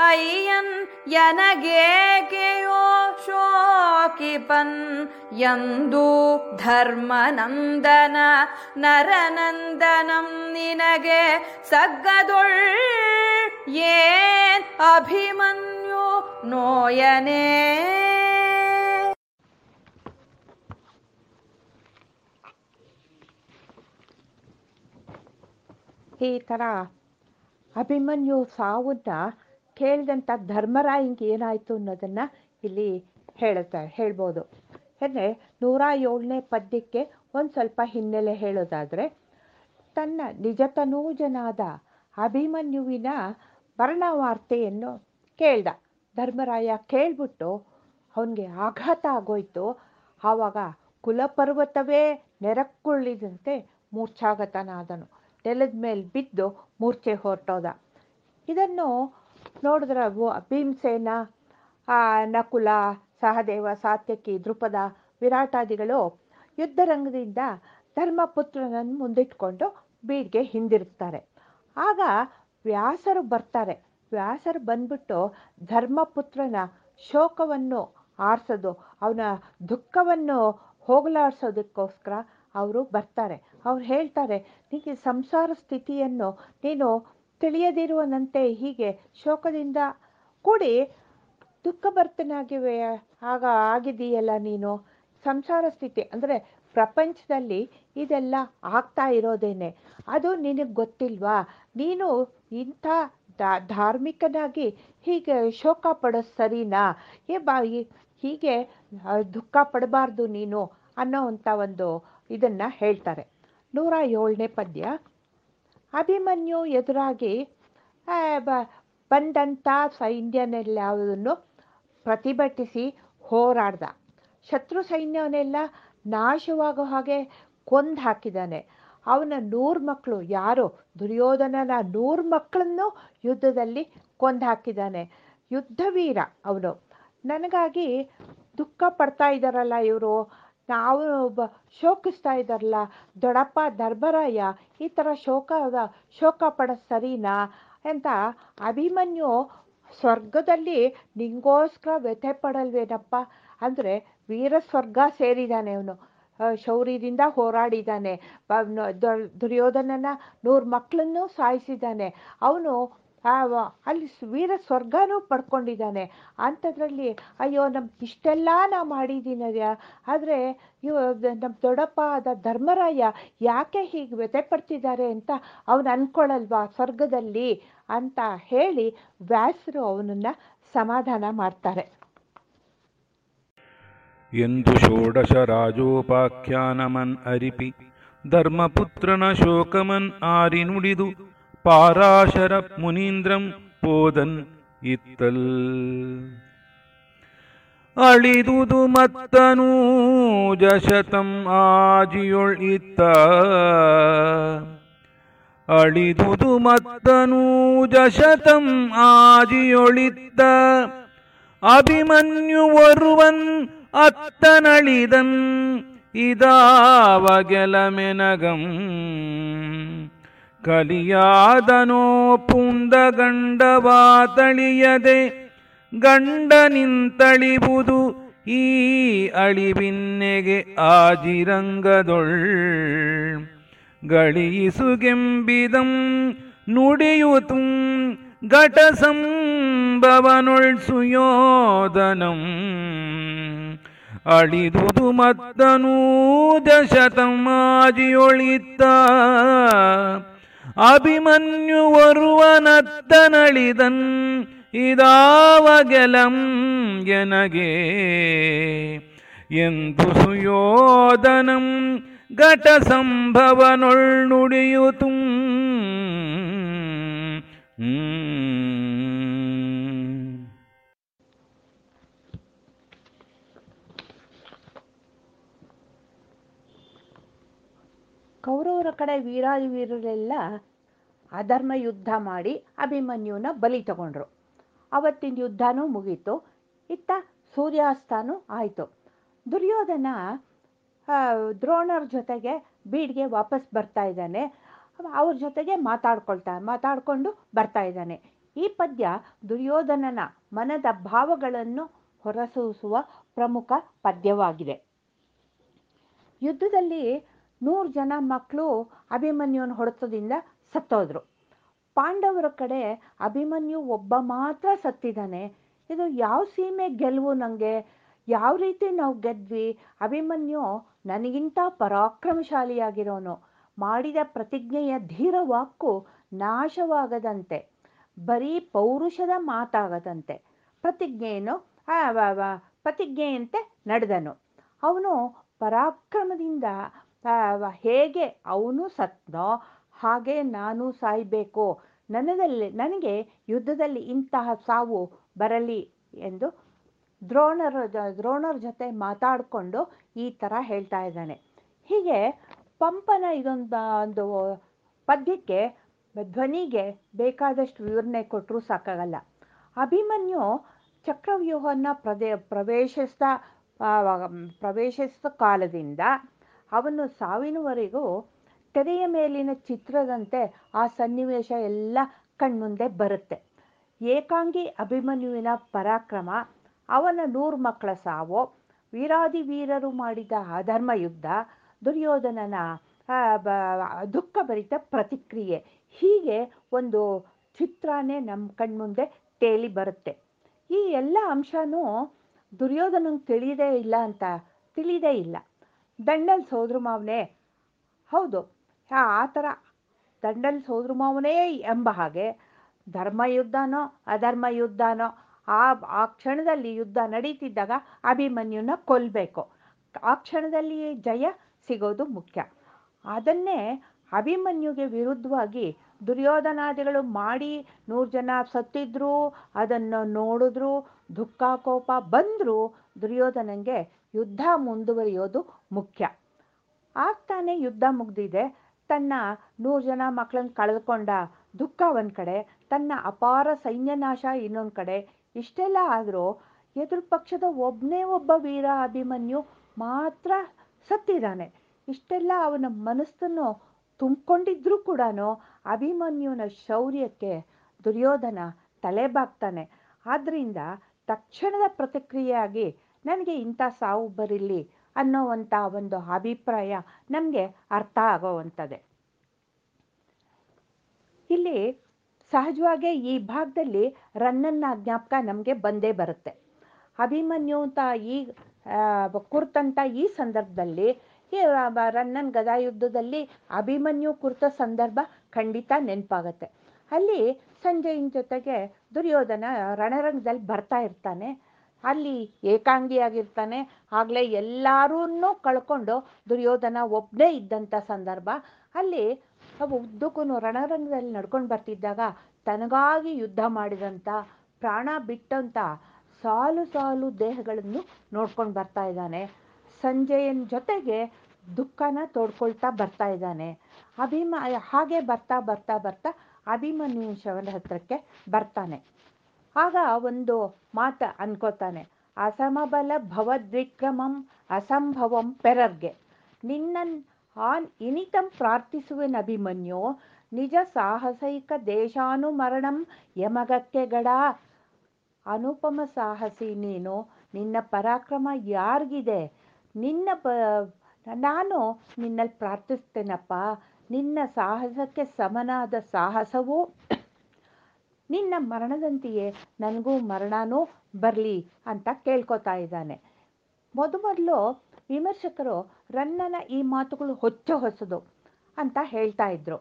Speaker 6: ಅಯ್ಯನ್ ಎನಗೇಕೆಯೋ ಶೋಕಿಪನ್ ಎಂದು ಧರ್ಮನಂದನ ನರನಂದನಂ ನಿನಗೆ ಸಗ್ಗದೊಳ್ ಏನ್ ಅಭಿಮನ್ಯು ನೋಯನೇ
Speaker 2: ಈ ಥರ ಅಭಿಮನ್ಯು ಸಾವನ್ನ ಕೇಳಿದಂಥ ಧರ್ಮರಾಯಂಗೆ ಏನಾಯಿತು ಅನ್ನೋದನ್ನು ಇಲ್ಲಿ ಹೇಳ್ತಾ, ಹೇಳ್ಬೋದು. ಅಂದರೆ ನೂರ ಏಳನೇ ಪದ್ಯಕ್ಕೆ ಒಂದು ಸ್ವಲ್ಪ ಹಿನ್ನೆಲೆ ಹೇಳೋದಾದರೆ, ತನ್ನ ನಿಜತನೂಜನಾದ ಅಭಿಮನ್ಯುವಿನ ಮರಣವಾರ್ತೆಯನ್ನು ಕೇಳ್ದ. ಧರ್ಮರಾಯ ಕೇಳಿಬಿಟ್ಟು ಅವನಿಗೆ ಆಘಾತ ಆಗೋಯ್ತು. ಆವಾಗ ಕುಲಪರ್ವತವೇ ನೆರಕ್ಕುಳ್ಳಿದಂತೆ ಮೂರ್ಛಾಗತನಾದನು. ನೆಲದ ಮೇಲೆ ಬಿದ್ದು ಮೂರ್ಛೆ ಹೊರಟೋದ. ಇದನ್ನು ನೋಡಿದ್ರೆ ಭೀಮಸೇನ ನಕುಲ, ಸಹದೇವ, ಸಾತ್ಯಕಿ ದೃಪದ ವಿರಾಟಾದಿಗಳು ಯುದ್ಧರಂಗದಿಂದ ಧರ್ಮಪುತ್ರನನ್ನು ಮುಂದಿಟ್ಕೊಂಡು ಬೀಡ್ಗೆ ಹಿಂದಿರುತ್ತಾರೆ ಆಗ ವ್ಯಾಸರು ಬರ್ತಾರೆ. ವ್ಯಾಸರು ಬಂದ್ಬಿಟ್ಟು ಧರ್ಮಪುತ್ರನ ಶೋಕವನ್ನು ಆರಿಸೋದು, ಅವನ ದುಃಖವನ್ನು ಹೋಗಲಾಡಿಸೋದಕ್ಕೋಸ್ಕರ ಅವರು ಬರ್ತಾರೆ. ಅವ್ರು ಹೇಳ್ತಾರೆ ನಿನಗೆ ಸಂಸಾರ ಸ್ಥಿತಿಯನ್ನು ನೀನು ತಿಳಿಯದಿರುವನಂತೆ ಹೀಗೆ ಶೋಕದಿಂದ ಕೂಡಿ ದುಃಖಭರ್ತನಾಗಿವೆ, ಆಗ ಆಗಿದೆಯಲ್ಲ ನೀನು? ಸಂಸಾರ ಸ್ಥಿತಿ, ಅಂದರೆ ಪ್ರಪಂಚದಲ್ಲಿ ಇದೆಲ್ಲ ಆಗ್ತಾ ಇರೋದೇನೆ. ಅದು ನಿನಗೆ ಗೊತ್ತಿಲ್ವಾ? ನೀನು ಇಂಥ ಧಾರ್ಮಿಕನಾಗಿ ಹೀಗೆ ಶೋಕ ಪಡೋದು ಸರಿನಾ? ಏ ಬಾ ಹೀಗೆ ದುಃಖ ಪಡಬಾರ್ದು ನೀನು ಅನ್ನೋ ಅಂಥ ಒಂದು ಇದನ್ನು ಹೇಳ್ತಾರೆ. ನೂರ ಏಳನೇ ಪದ್ಯ. ಅಭಿಮನ್ಯು ಎದುರಾಗಿ ಬ- ಬಂದಂಥ ಸೈನ್ಯನೆಲ್ಲವನ್ನು ಪ್ರತಿಭಟಿಸಿ ಹೋರಾಡ್ದ. ಶತ್ರು ಸೈನ್ಯವನ್ನೆಲ್ಲ ನಾಶವಾಗೋ ಹಾಗೆ ಕೊಂದು ಹಾಕಿದ್ದಾನೆ. ಅವನ ನೂರು ಮಕ್ಕಳು ಯಾರು? ದುರ್ಯೋಧನನ ನೂರು ಮಕ್ಕಳನ್ನು ಯುದ್ಧದಲ್ಲಿ ಕೊಂದು ಹಾಕಿದ್ದಾನೆ. ಯುದ್ಧವೀರ ಅವನು. ನನಗಾಗಿ ದುಃಖ ಪಡ್ತಾ ಇದ್ದಾರಲ್ಲ ಇವರು. ನಾವು ಒಬ್ಬ ಶೋಕಿಸ್ತಾ ಇದ್ದಾರಲ್ಲ, ದೊಡ್ಡಪ್ಪ ಧರ್ಮರಾಯ, ಈ ಥರ ಶೋಕದ ಶೋಕ ಪಡೋದು ಸರಿನಾ ಅಂತ ಅಭಿಮನ್ಯು ಸ್ವರ್ಗದಲ್ಲಿ ನಿಂಗೋಸ್ಕರ ವ್ಯಥೆ ಪಡಲ್ವೇನಪ್ಪ ಅಂದರೆ ವೀರ ಸ್ವರ್ಗ ಸೇರಿದ್ದಾನೆ ಅವನು. ಶೌರ್ಯದಿಂದ ಹೋರಾಡಿದ್ದಾನೆ ದುರ್ಯೋಧನನ ನೂರು ಮಕ್ಕಳನ್ನು ಸಾಯಿಸಿದ್ದಾನೆ ಅವನು ಅಲ್ಲಿ ವೀರ ಸ್ವರ್ಗನೂ ಪಡ್ಕೊಂಡಿದ್ದಾನೆ. ಅಂಥದ್ರಲ್ಲಿ, ಅಯ್ಯೋ, ನಮ್ ಇಷ್ಟೆಲ್ಲ ನಾ ಮಾಡಿದ್ದೀನಯ್ಯ ಆದರೆ, ಇವ ನಮ್ಮ ದೊಡ್ಡಪ್ಪ ಆದ ಧರ್ಮರಾಯ ಯಾಕೆ ಹೀಗೆ ವ್ಯಥೆ ಪಡ್ತಿದ್ದಾರೆ ಅಂತ ಅವನು ಅಂದ್ಕೊಳ್ಳಲ್ವಾ ಸ್ವರ್ಗದಲ್ಲಿ ಅಂತ ಹೇಳಿ ವ್ಯಾಸರು ಅವನನ್ನು ಸಮಾಧಾನ ಮಾಡ್ತಾರೆ.
Speaker 7: ಎಂದು ಷೋಡಶ ರಾಜೋಪಾಖ್ಯಾನಮನ್ ಅರಿಪಿ, ಧರ್ಮಪುತ್ರನ ಶೋಕಮನ್ ಆರಿ ನುಡಿದು ಪಾರಾಶರ ಮುನೀಂದ್ರಂ ಪೋದನ್ ಇತ್ತಲ್ ಅಳಿದುದು ಮತ್ತನೂ ಜಶತಂ ಆಜಿಯೊಳ್ ಇತ್ತ ಅಳಿದುದು ಮತ್ತನೂ ಜಶತಂ ಆಜಿಯೊಳಿತ್ತ ಅಭಿಮನ್ಯು ಒರುವನ್ ಅತ್ತನಳಿದನ್ ಇದಾವಗೆಲ ಮೆನಗಂ ಕಲಿಯಾದನೋ ಪುಂದ ಗಂಡವಾ ತಳಿಯದೆ ಗಂಡ ನಿಂತಳಿಬುದು ಈ ಅಳಿವಿನ್ನೆಗೆ ಆಜಿರಂಗದೊಳ್. ಗಳಿಸುಗೆಂಬಿದಂ ನುಡಿಯುತು ಘಟ ಸಂಭವನೊಳ್ ಸುಯೋಧನಂ. ಅಳಿದುದು ಮತ್ತನೂ ದಶತಮಾಜಿಯೊಳಿತ್ತ ಅಭಿಮನ್ಯು ಒರುವನತ್ತನಳಿದನ್ ಇದಾವಗೆಲಂ ಎನಗೆ. ಎಂದು ಸುಯೋಧನಂ ಘಟ ಸಂಭವನೊಳ್ ನುಡಿಯುತು
Speaker 2: ಕೌರವರ ಕಡೆ ವೀರಾದಿ ವೀರರೆಲ್ಲ ಅಧರ್ಮ ಯುದ್ಧ ಮಾಡಿ ಅಭಿಮನ್ಯುನ ಬಲಿ ತಗೊಂಡ್ರು. ಅವತ್ತಿನ ಯುದ್ಧನೂ ಮುಗೀತು. ಇತ್ತ ಸೂರ್ಯಾಸ್ತನೂ ಆಯಿತು. ದುರ್ಯೋಧನ ದ್ರೋಣರ ಜೊತೆಗೆ ಬೀಡ್ಗೆ ವಾಪಸ್ ಬರ್ತಾ ಇದ್ದಾನೆ. ಅವ್ರ ಜೊತೆಗೆ ಮಾತಾಡ್ಕೊಳ್ತಾ, ಮಾತಾಡಿಕೊಂಡು ಬರ್ತಾ ಇದ್ದಾನೆ. ಈ ಪದ್ಯ ದುರ್ಯೋಧನನ ಮನದ ಭಾವಗಳನ್ನು ಹೊರಸೂಸುವ ಪ್ರಮುಖ ಪದ್ಯವಾಗಿದೆ. ಯುದ್ಧದಲ್ಲಿ ನೂರು ಜನ ಮಕ್ಕಳು ಅಭಿಮನ್ಯುನ ಹೊಡೆತದಿಂದ ಸತ್ತೋದ್ರು. ಪಾಂಡವರ ಕಡೆ ಅಭಿಮನ್ಯು ಒಬ್ಬ ಮಾತ್ರ ಸತ್ತಿದ್ದಾನೆ. ಇದು ಯಾವ ಸೀಮೆ ಗೆಲುವು ನನಗೆ ಯಾವ ರೀತಿ ನಾವು ಗೆದ್ವಿ? ಅಭಿಮನ್ಯು ನನಗಿಂತ ಪರಾಕ್ರಮಶಾಲಿಯಾಗಿರೋನು. ಮಾಡಿದ ಪ್ರತಿಜ್ಞೆಯ ಧೀರ ವಾಕು ನಾಶವಾಗದಂತೆ, ಬರೀ ಪೌರುಷದ ಮಾತಾಗದಂತೆ. ಪ್ರತಿಜ್ಞೆಯನ್ನು ಪ್ರತಿಜ್ಞೆಯಂತೆ ನಡೆದನು. ಅವನು ಪರಾಕ್ರಮದಿಂದ ಹೇಗೆ ಅವನು ಸತ್ನೋ ಹಾಗೆ ನಾನು ಸಾಯಬೇಕು. ನನದಲ್ಲಿ ನನಗೆ ಯುದ್ಧದಲ್ಲಿ ಇಂತಹ ಸಾವು ಬರಲಿ ಎಂದು ದ್ರೋಣರ ದ್ರೋಣರ ಜೊತೆ ಮಾತಾಡಿಕೊಂಡು ಈ ಥರ ಹೇಳ್ತಾ ಇದ್ದಾನೆ. ಹೀಗೆ ಪಂಪನ ಇದೊಂದು, ಒಂದು ಪದ್ಯಕ್ಕೆ ಧ್ವನಿಗೆ ಬೇಕಾದಷ್ಟು ವಿವರಣೆ ಕೊಟ್ಟರೂ ಸಾಕಾಗಲ್ಲ. ಅಭಿಮನ್ಯು ಚಕ್ರವ್ಯೂಹವನ್ನು ಪ್ರದೇ, ಪ್ರವೇಶಿಸ್ತಾ ಪ್ರವೇಶಿಸಿದ ಕಾಲದಿಂದ ಅವನು ಸಾವಿನವರೆಗೂ ತೆರೆಯ ಮೇಲಿನ ಚಿತ್ರದಂತೆ ಆ ಸನ್ನಿವೇಶ ಎಲ್ಲ ಕಣ್ಮುಂದೆ ಬರುತ್ತೆ. ಏಕಾಂಗಿ ಅಭಿಮನ್ಯುವಿನ ಪರಾಕ್ರಮ, ಅವನ ನೂರು ಮಕ್ಕಳ ಸಾವು ವೀರಾದಿ ವೀರರು ಮಾಡಿದ ಅಧರ್ಮ ಯುದ್ಧ ದುರ್ಯೋಧನನ ದುಃಖ ಭರಿತ ಪ್ರತಿಕ್ರಿಯೆ, ಹೀಗೆ ಒಂದು ಚಿತ್ರನೇ ನಮ್ಮ ಕಣ್ಮುಂದೆ ತೇಲಿ ಬರುತ್ತೆ. ಈ ಎಲ್ಲ ಅಂಶನೂ ದುರ್ಯೋಧನಂಗೆ ತಿಳಿಯದೇ ಇಲ್ಲ ಅಂತ ತಿಳಿದೇ ಇಲ್ಲ. ದಂಡಲ್ ಸೋದ್ರ ಮಾವನೇ. ಹೌದು ಆ ಥರ. ದಂಡಲ್ ಸೋದ್ರ ಮಾವನೇ ಎಂಬ ಹಾಗೆ. ಧರ್ಮ ಯುದ್ಧನೋ, ಅಧರ್ಮ ಯುದ್ಧನೋ, ಆ ಆ ಕ್ಷಣದಲ್ಲಿ ಯುದ್ಧ ನಡೀತಿದ್ದಾಗ ಅಭಿಮನ್ಯುನ ಕೊಲ್ಲಬೇಕು ಆ ಕ್ಷಣದಲ್ಲಿ ಜಯ ಸಿಗೋದು ಮುಖ್ಯ. ಅದನ್ನೇ ಅಭಿಮನ್ಯುಗೆ ವಿರುದ್ಧವಾಗಿ ದುರ್ಯೋಧನಾದಿಗಳು ಮಾಡಿ ನೂರು ಜನ ಸತ್ತಿದ್ರು, ಅದನ್ನು ನೋಡಿದ್ರು, ದುಃಖ, ಕೋಪ ಬಂದರೂ ದುರ್ಯೋಧನಂಗೆ ಯುದ್ಧ ಮುಂದುವರಿಯೋದು ಮುಖ್ಯ. ಆಗ್ತಾನೆ ಯುದ್ಧ ಮುಗ್ದಿದೆ. ತನ್ನ ನೂರು ಜನ ಮಕ್ಕಳನ್ನ ಕಳೆದುಕೊಂಡ ದುಃಖ ಒಂದು ಕಡೆ, ತನ್ನ ಅಪಾರ ಸೈನ್ಯನಾಶ ಇನ್ನೊಂದು ಕಡೆ, ಇಷ್ಟೆಲ್ಲ ಆದರೂ ಎದುರು ಪಕ್ಷದ ಒಬ್ಬನೇ ಒಬ್ಬ ವೀರ ಅಭಿಮನ್ಯು ಮಾತ್ರ ಸತ್ತಿದ್ದಾನೆ ಇಷ್ಟೆಲ್ಲ ಅವನ ಮನಸ್ಸನ್ನು ತುಂಬಿಕೊಂಡಿದ್ರೂ ಕೂಡ ಅಭಿಮನ್ಯುನ ಶೌರ್ಯಕ್ಕೆ ದುರ್ಯೋಧನ ತಲೆಬಾಗ್ತಾನೆ ಆದ್ದರಿಂದ ತಕ್ಷಣದ ಪ್ರತಿಕ್ರಿಯೆಯಾಗಿ ನನಗೆ ಇಂಥ ಸಾವು ಬರಲಿ ಅನ್ನೋವಂಥ ಒಂದು ಅಭಿಪ್ರಾಯ ನಮಗೆ ಅರ್ಥ ಆಗೋವಂಥದ್ದೇ. ಇಲ್ಲಿ ಸಹಜವಾಗಿ ಈ ಭಾಗದಲ್ಲಿ ರನ್ನನ್ನ ಜ್ಞಾಪಕ ನಮಗೆ ಬಂದೇ ಬರುತ್ತೆ. ಅಭಿಮನ್ಯು ಅಂತ ಈ ಕುರ್ತಂತ ಈ ಸಂದರ್ಭದಲ್ಲಿ ರನ್ನನ್ ಗದಾ ರನ್ನನ್ ಗದಾಯುದ್ಧದಲ್ಲಿ ಅಭಿಮನ್ಯು ಕುರ್ತ ಸಂದರ್ಭ ಖಂಡಿತ ನೆನಪಾಗತ್ತೆ. ಅಲ್ಲಿ ಸಂಜಯನ ಜೊತೆಗೆ ದುರ್ಯೋಧನ ರಣರಂಗದಲ್ಲಿ ಬರ್ತಾ ಇರ್ತಾನೆ. ಅಲ್ಲಿ ಏಕಾಂಗಿಯಾಗಿರ್ತಾನೆ. ಆಗಲೇ ಎಲ್ಲರೂ ಕಳ್ಕೊಂಡು ದುರ್ಯೋಧನ ಒಬ್ಬನೇ ಇದ್ದಂಥ ಸಂದರ್ಭ. ಅಲ್ಲಿ ಉದ್ದಕ್ಕೂ ರಣರಂಗದಲ್ಲಿ ನಡ್ಕೊಂಡು ಬರ್ತಿದ್ದಾಗ ತನಗಾಗಿ ಯುದ್ಧ ಮಾಡಿದಂಥ ಪ್ರಾಣ ಬಿಟ್ಟಂಥ ಸಾಲು ಸಾಲು ದೇಹಗಳನ್ನು ನೋಡ್ಕೊಂಡು ಬರ್ತಾ ಇದ್ದಾನೆ. ಸಂಜಯನ ಜೊತೆಗೆ ದುಃಖನ ತೋಡ್ಕೊಳ್ತಾ ಬರ್ತಾ ಇದ್ದಾನೆ. ಅಭಿಮ, ಹಾಗೆ ಬರ್ತಾ ಬರ್ತಾ ಬರ್ತಾ ಅಭಿಮನ್ಯು ಶವನ ಹತ್ರಕ್ಕೆ ಬರ್ತಾನೆ. ಆಗ ಒಂದು ಮಾತು ಅನ್ಕೋತಾನೆ, ಅಸಮಬಲ ಭವದ್ವಿಕ್ರಮಂ ಅಸಂಭವಂ ಪೆರರ್ಗೆ. ನಿನ್ನನ್, ಆನ್ ಇನಿತಂ ಪ್ರಾರ್ಥಿಸುವೆನ್ ಅಭಿಮನ್ಯು, ನಿಜ ಸಾಹಸೈಕ ದೇಶಾನುಮರಣಂ ಯಮಗಕ್ಕೆ ಗಡ. ಅನುಪಮ ಸಾಹಸಿ ನೀನು, ನಿನ್ನ ಪರಾಕ್ರಮ ಯಾರಿಗಿದೆ? ನಿನ್ನ ಪ, ನಾನು ನಿನ್ನಲ್ಲಿ ಪ್ರಾರ್ಥಿಸ್ತೇನಪ್ಪ. ನಿನ್ನ ಸಾಹಸಕ್ಕೆ ಸಮನಾದ ಸಾಹಸವೂ ನಿನ್ನ ಮರಣದಂತೆಯೇ ನನಗೂ ಮರಣನೂ ಬರಲಿ ಅಂತ ಕೇಳ್ಕೊತಾ ಇದ್ದಾನೆ. ಮೊದಮೊದಲು ವಿಮರ್ಶಕರು ರನ್ನನ ಈ ಮಾತುಗಳು ಹೊಚ್ಚ ಹೊಸದು ಅಂತ ಹೇಳ್ತಾ ಇದ್ರು.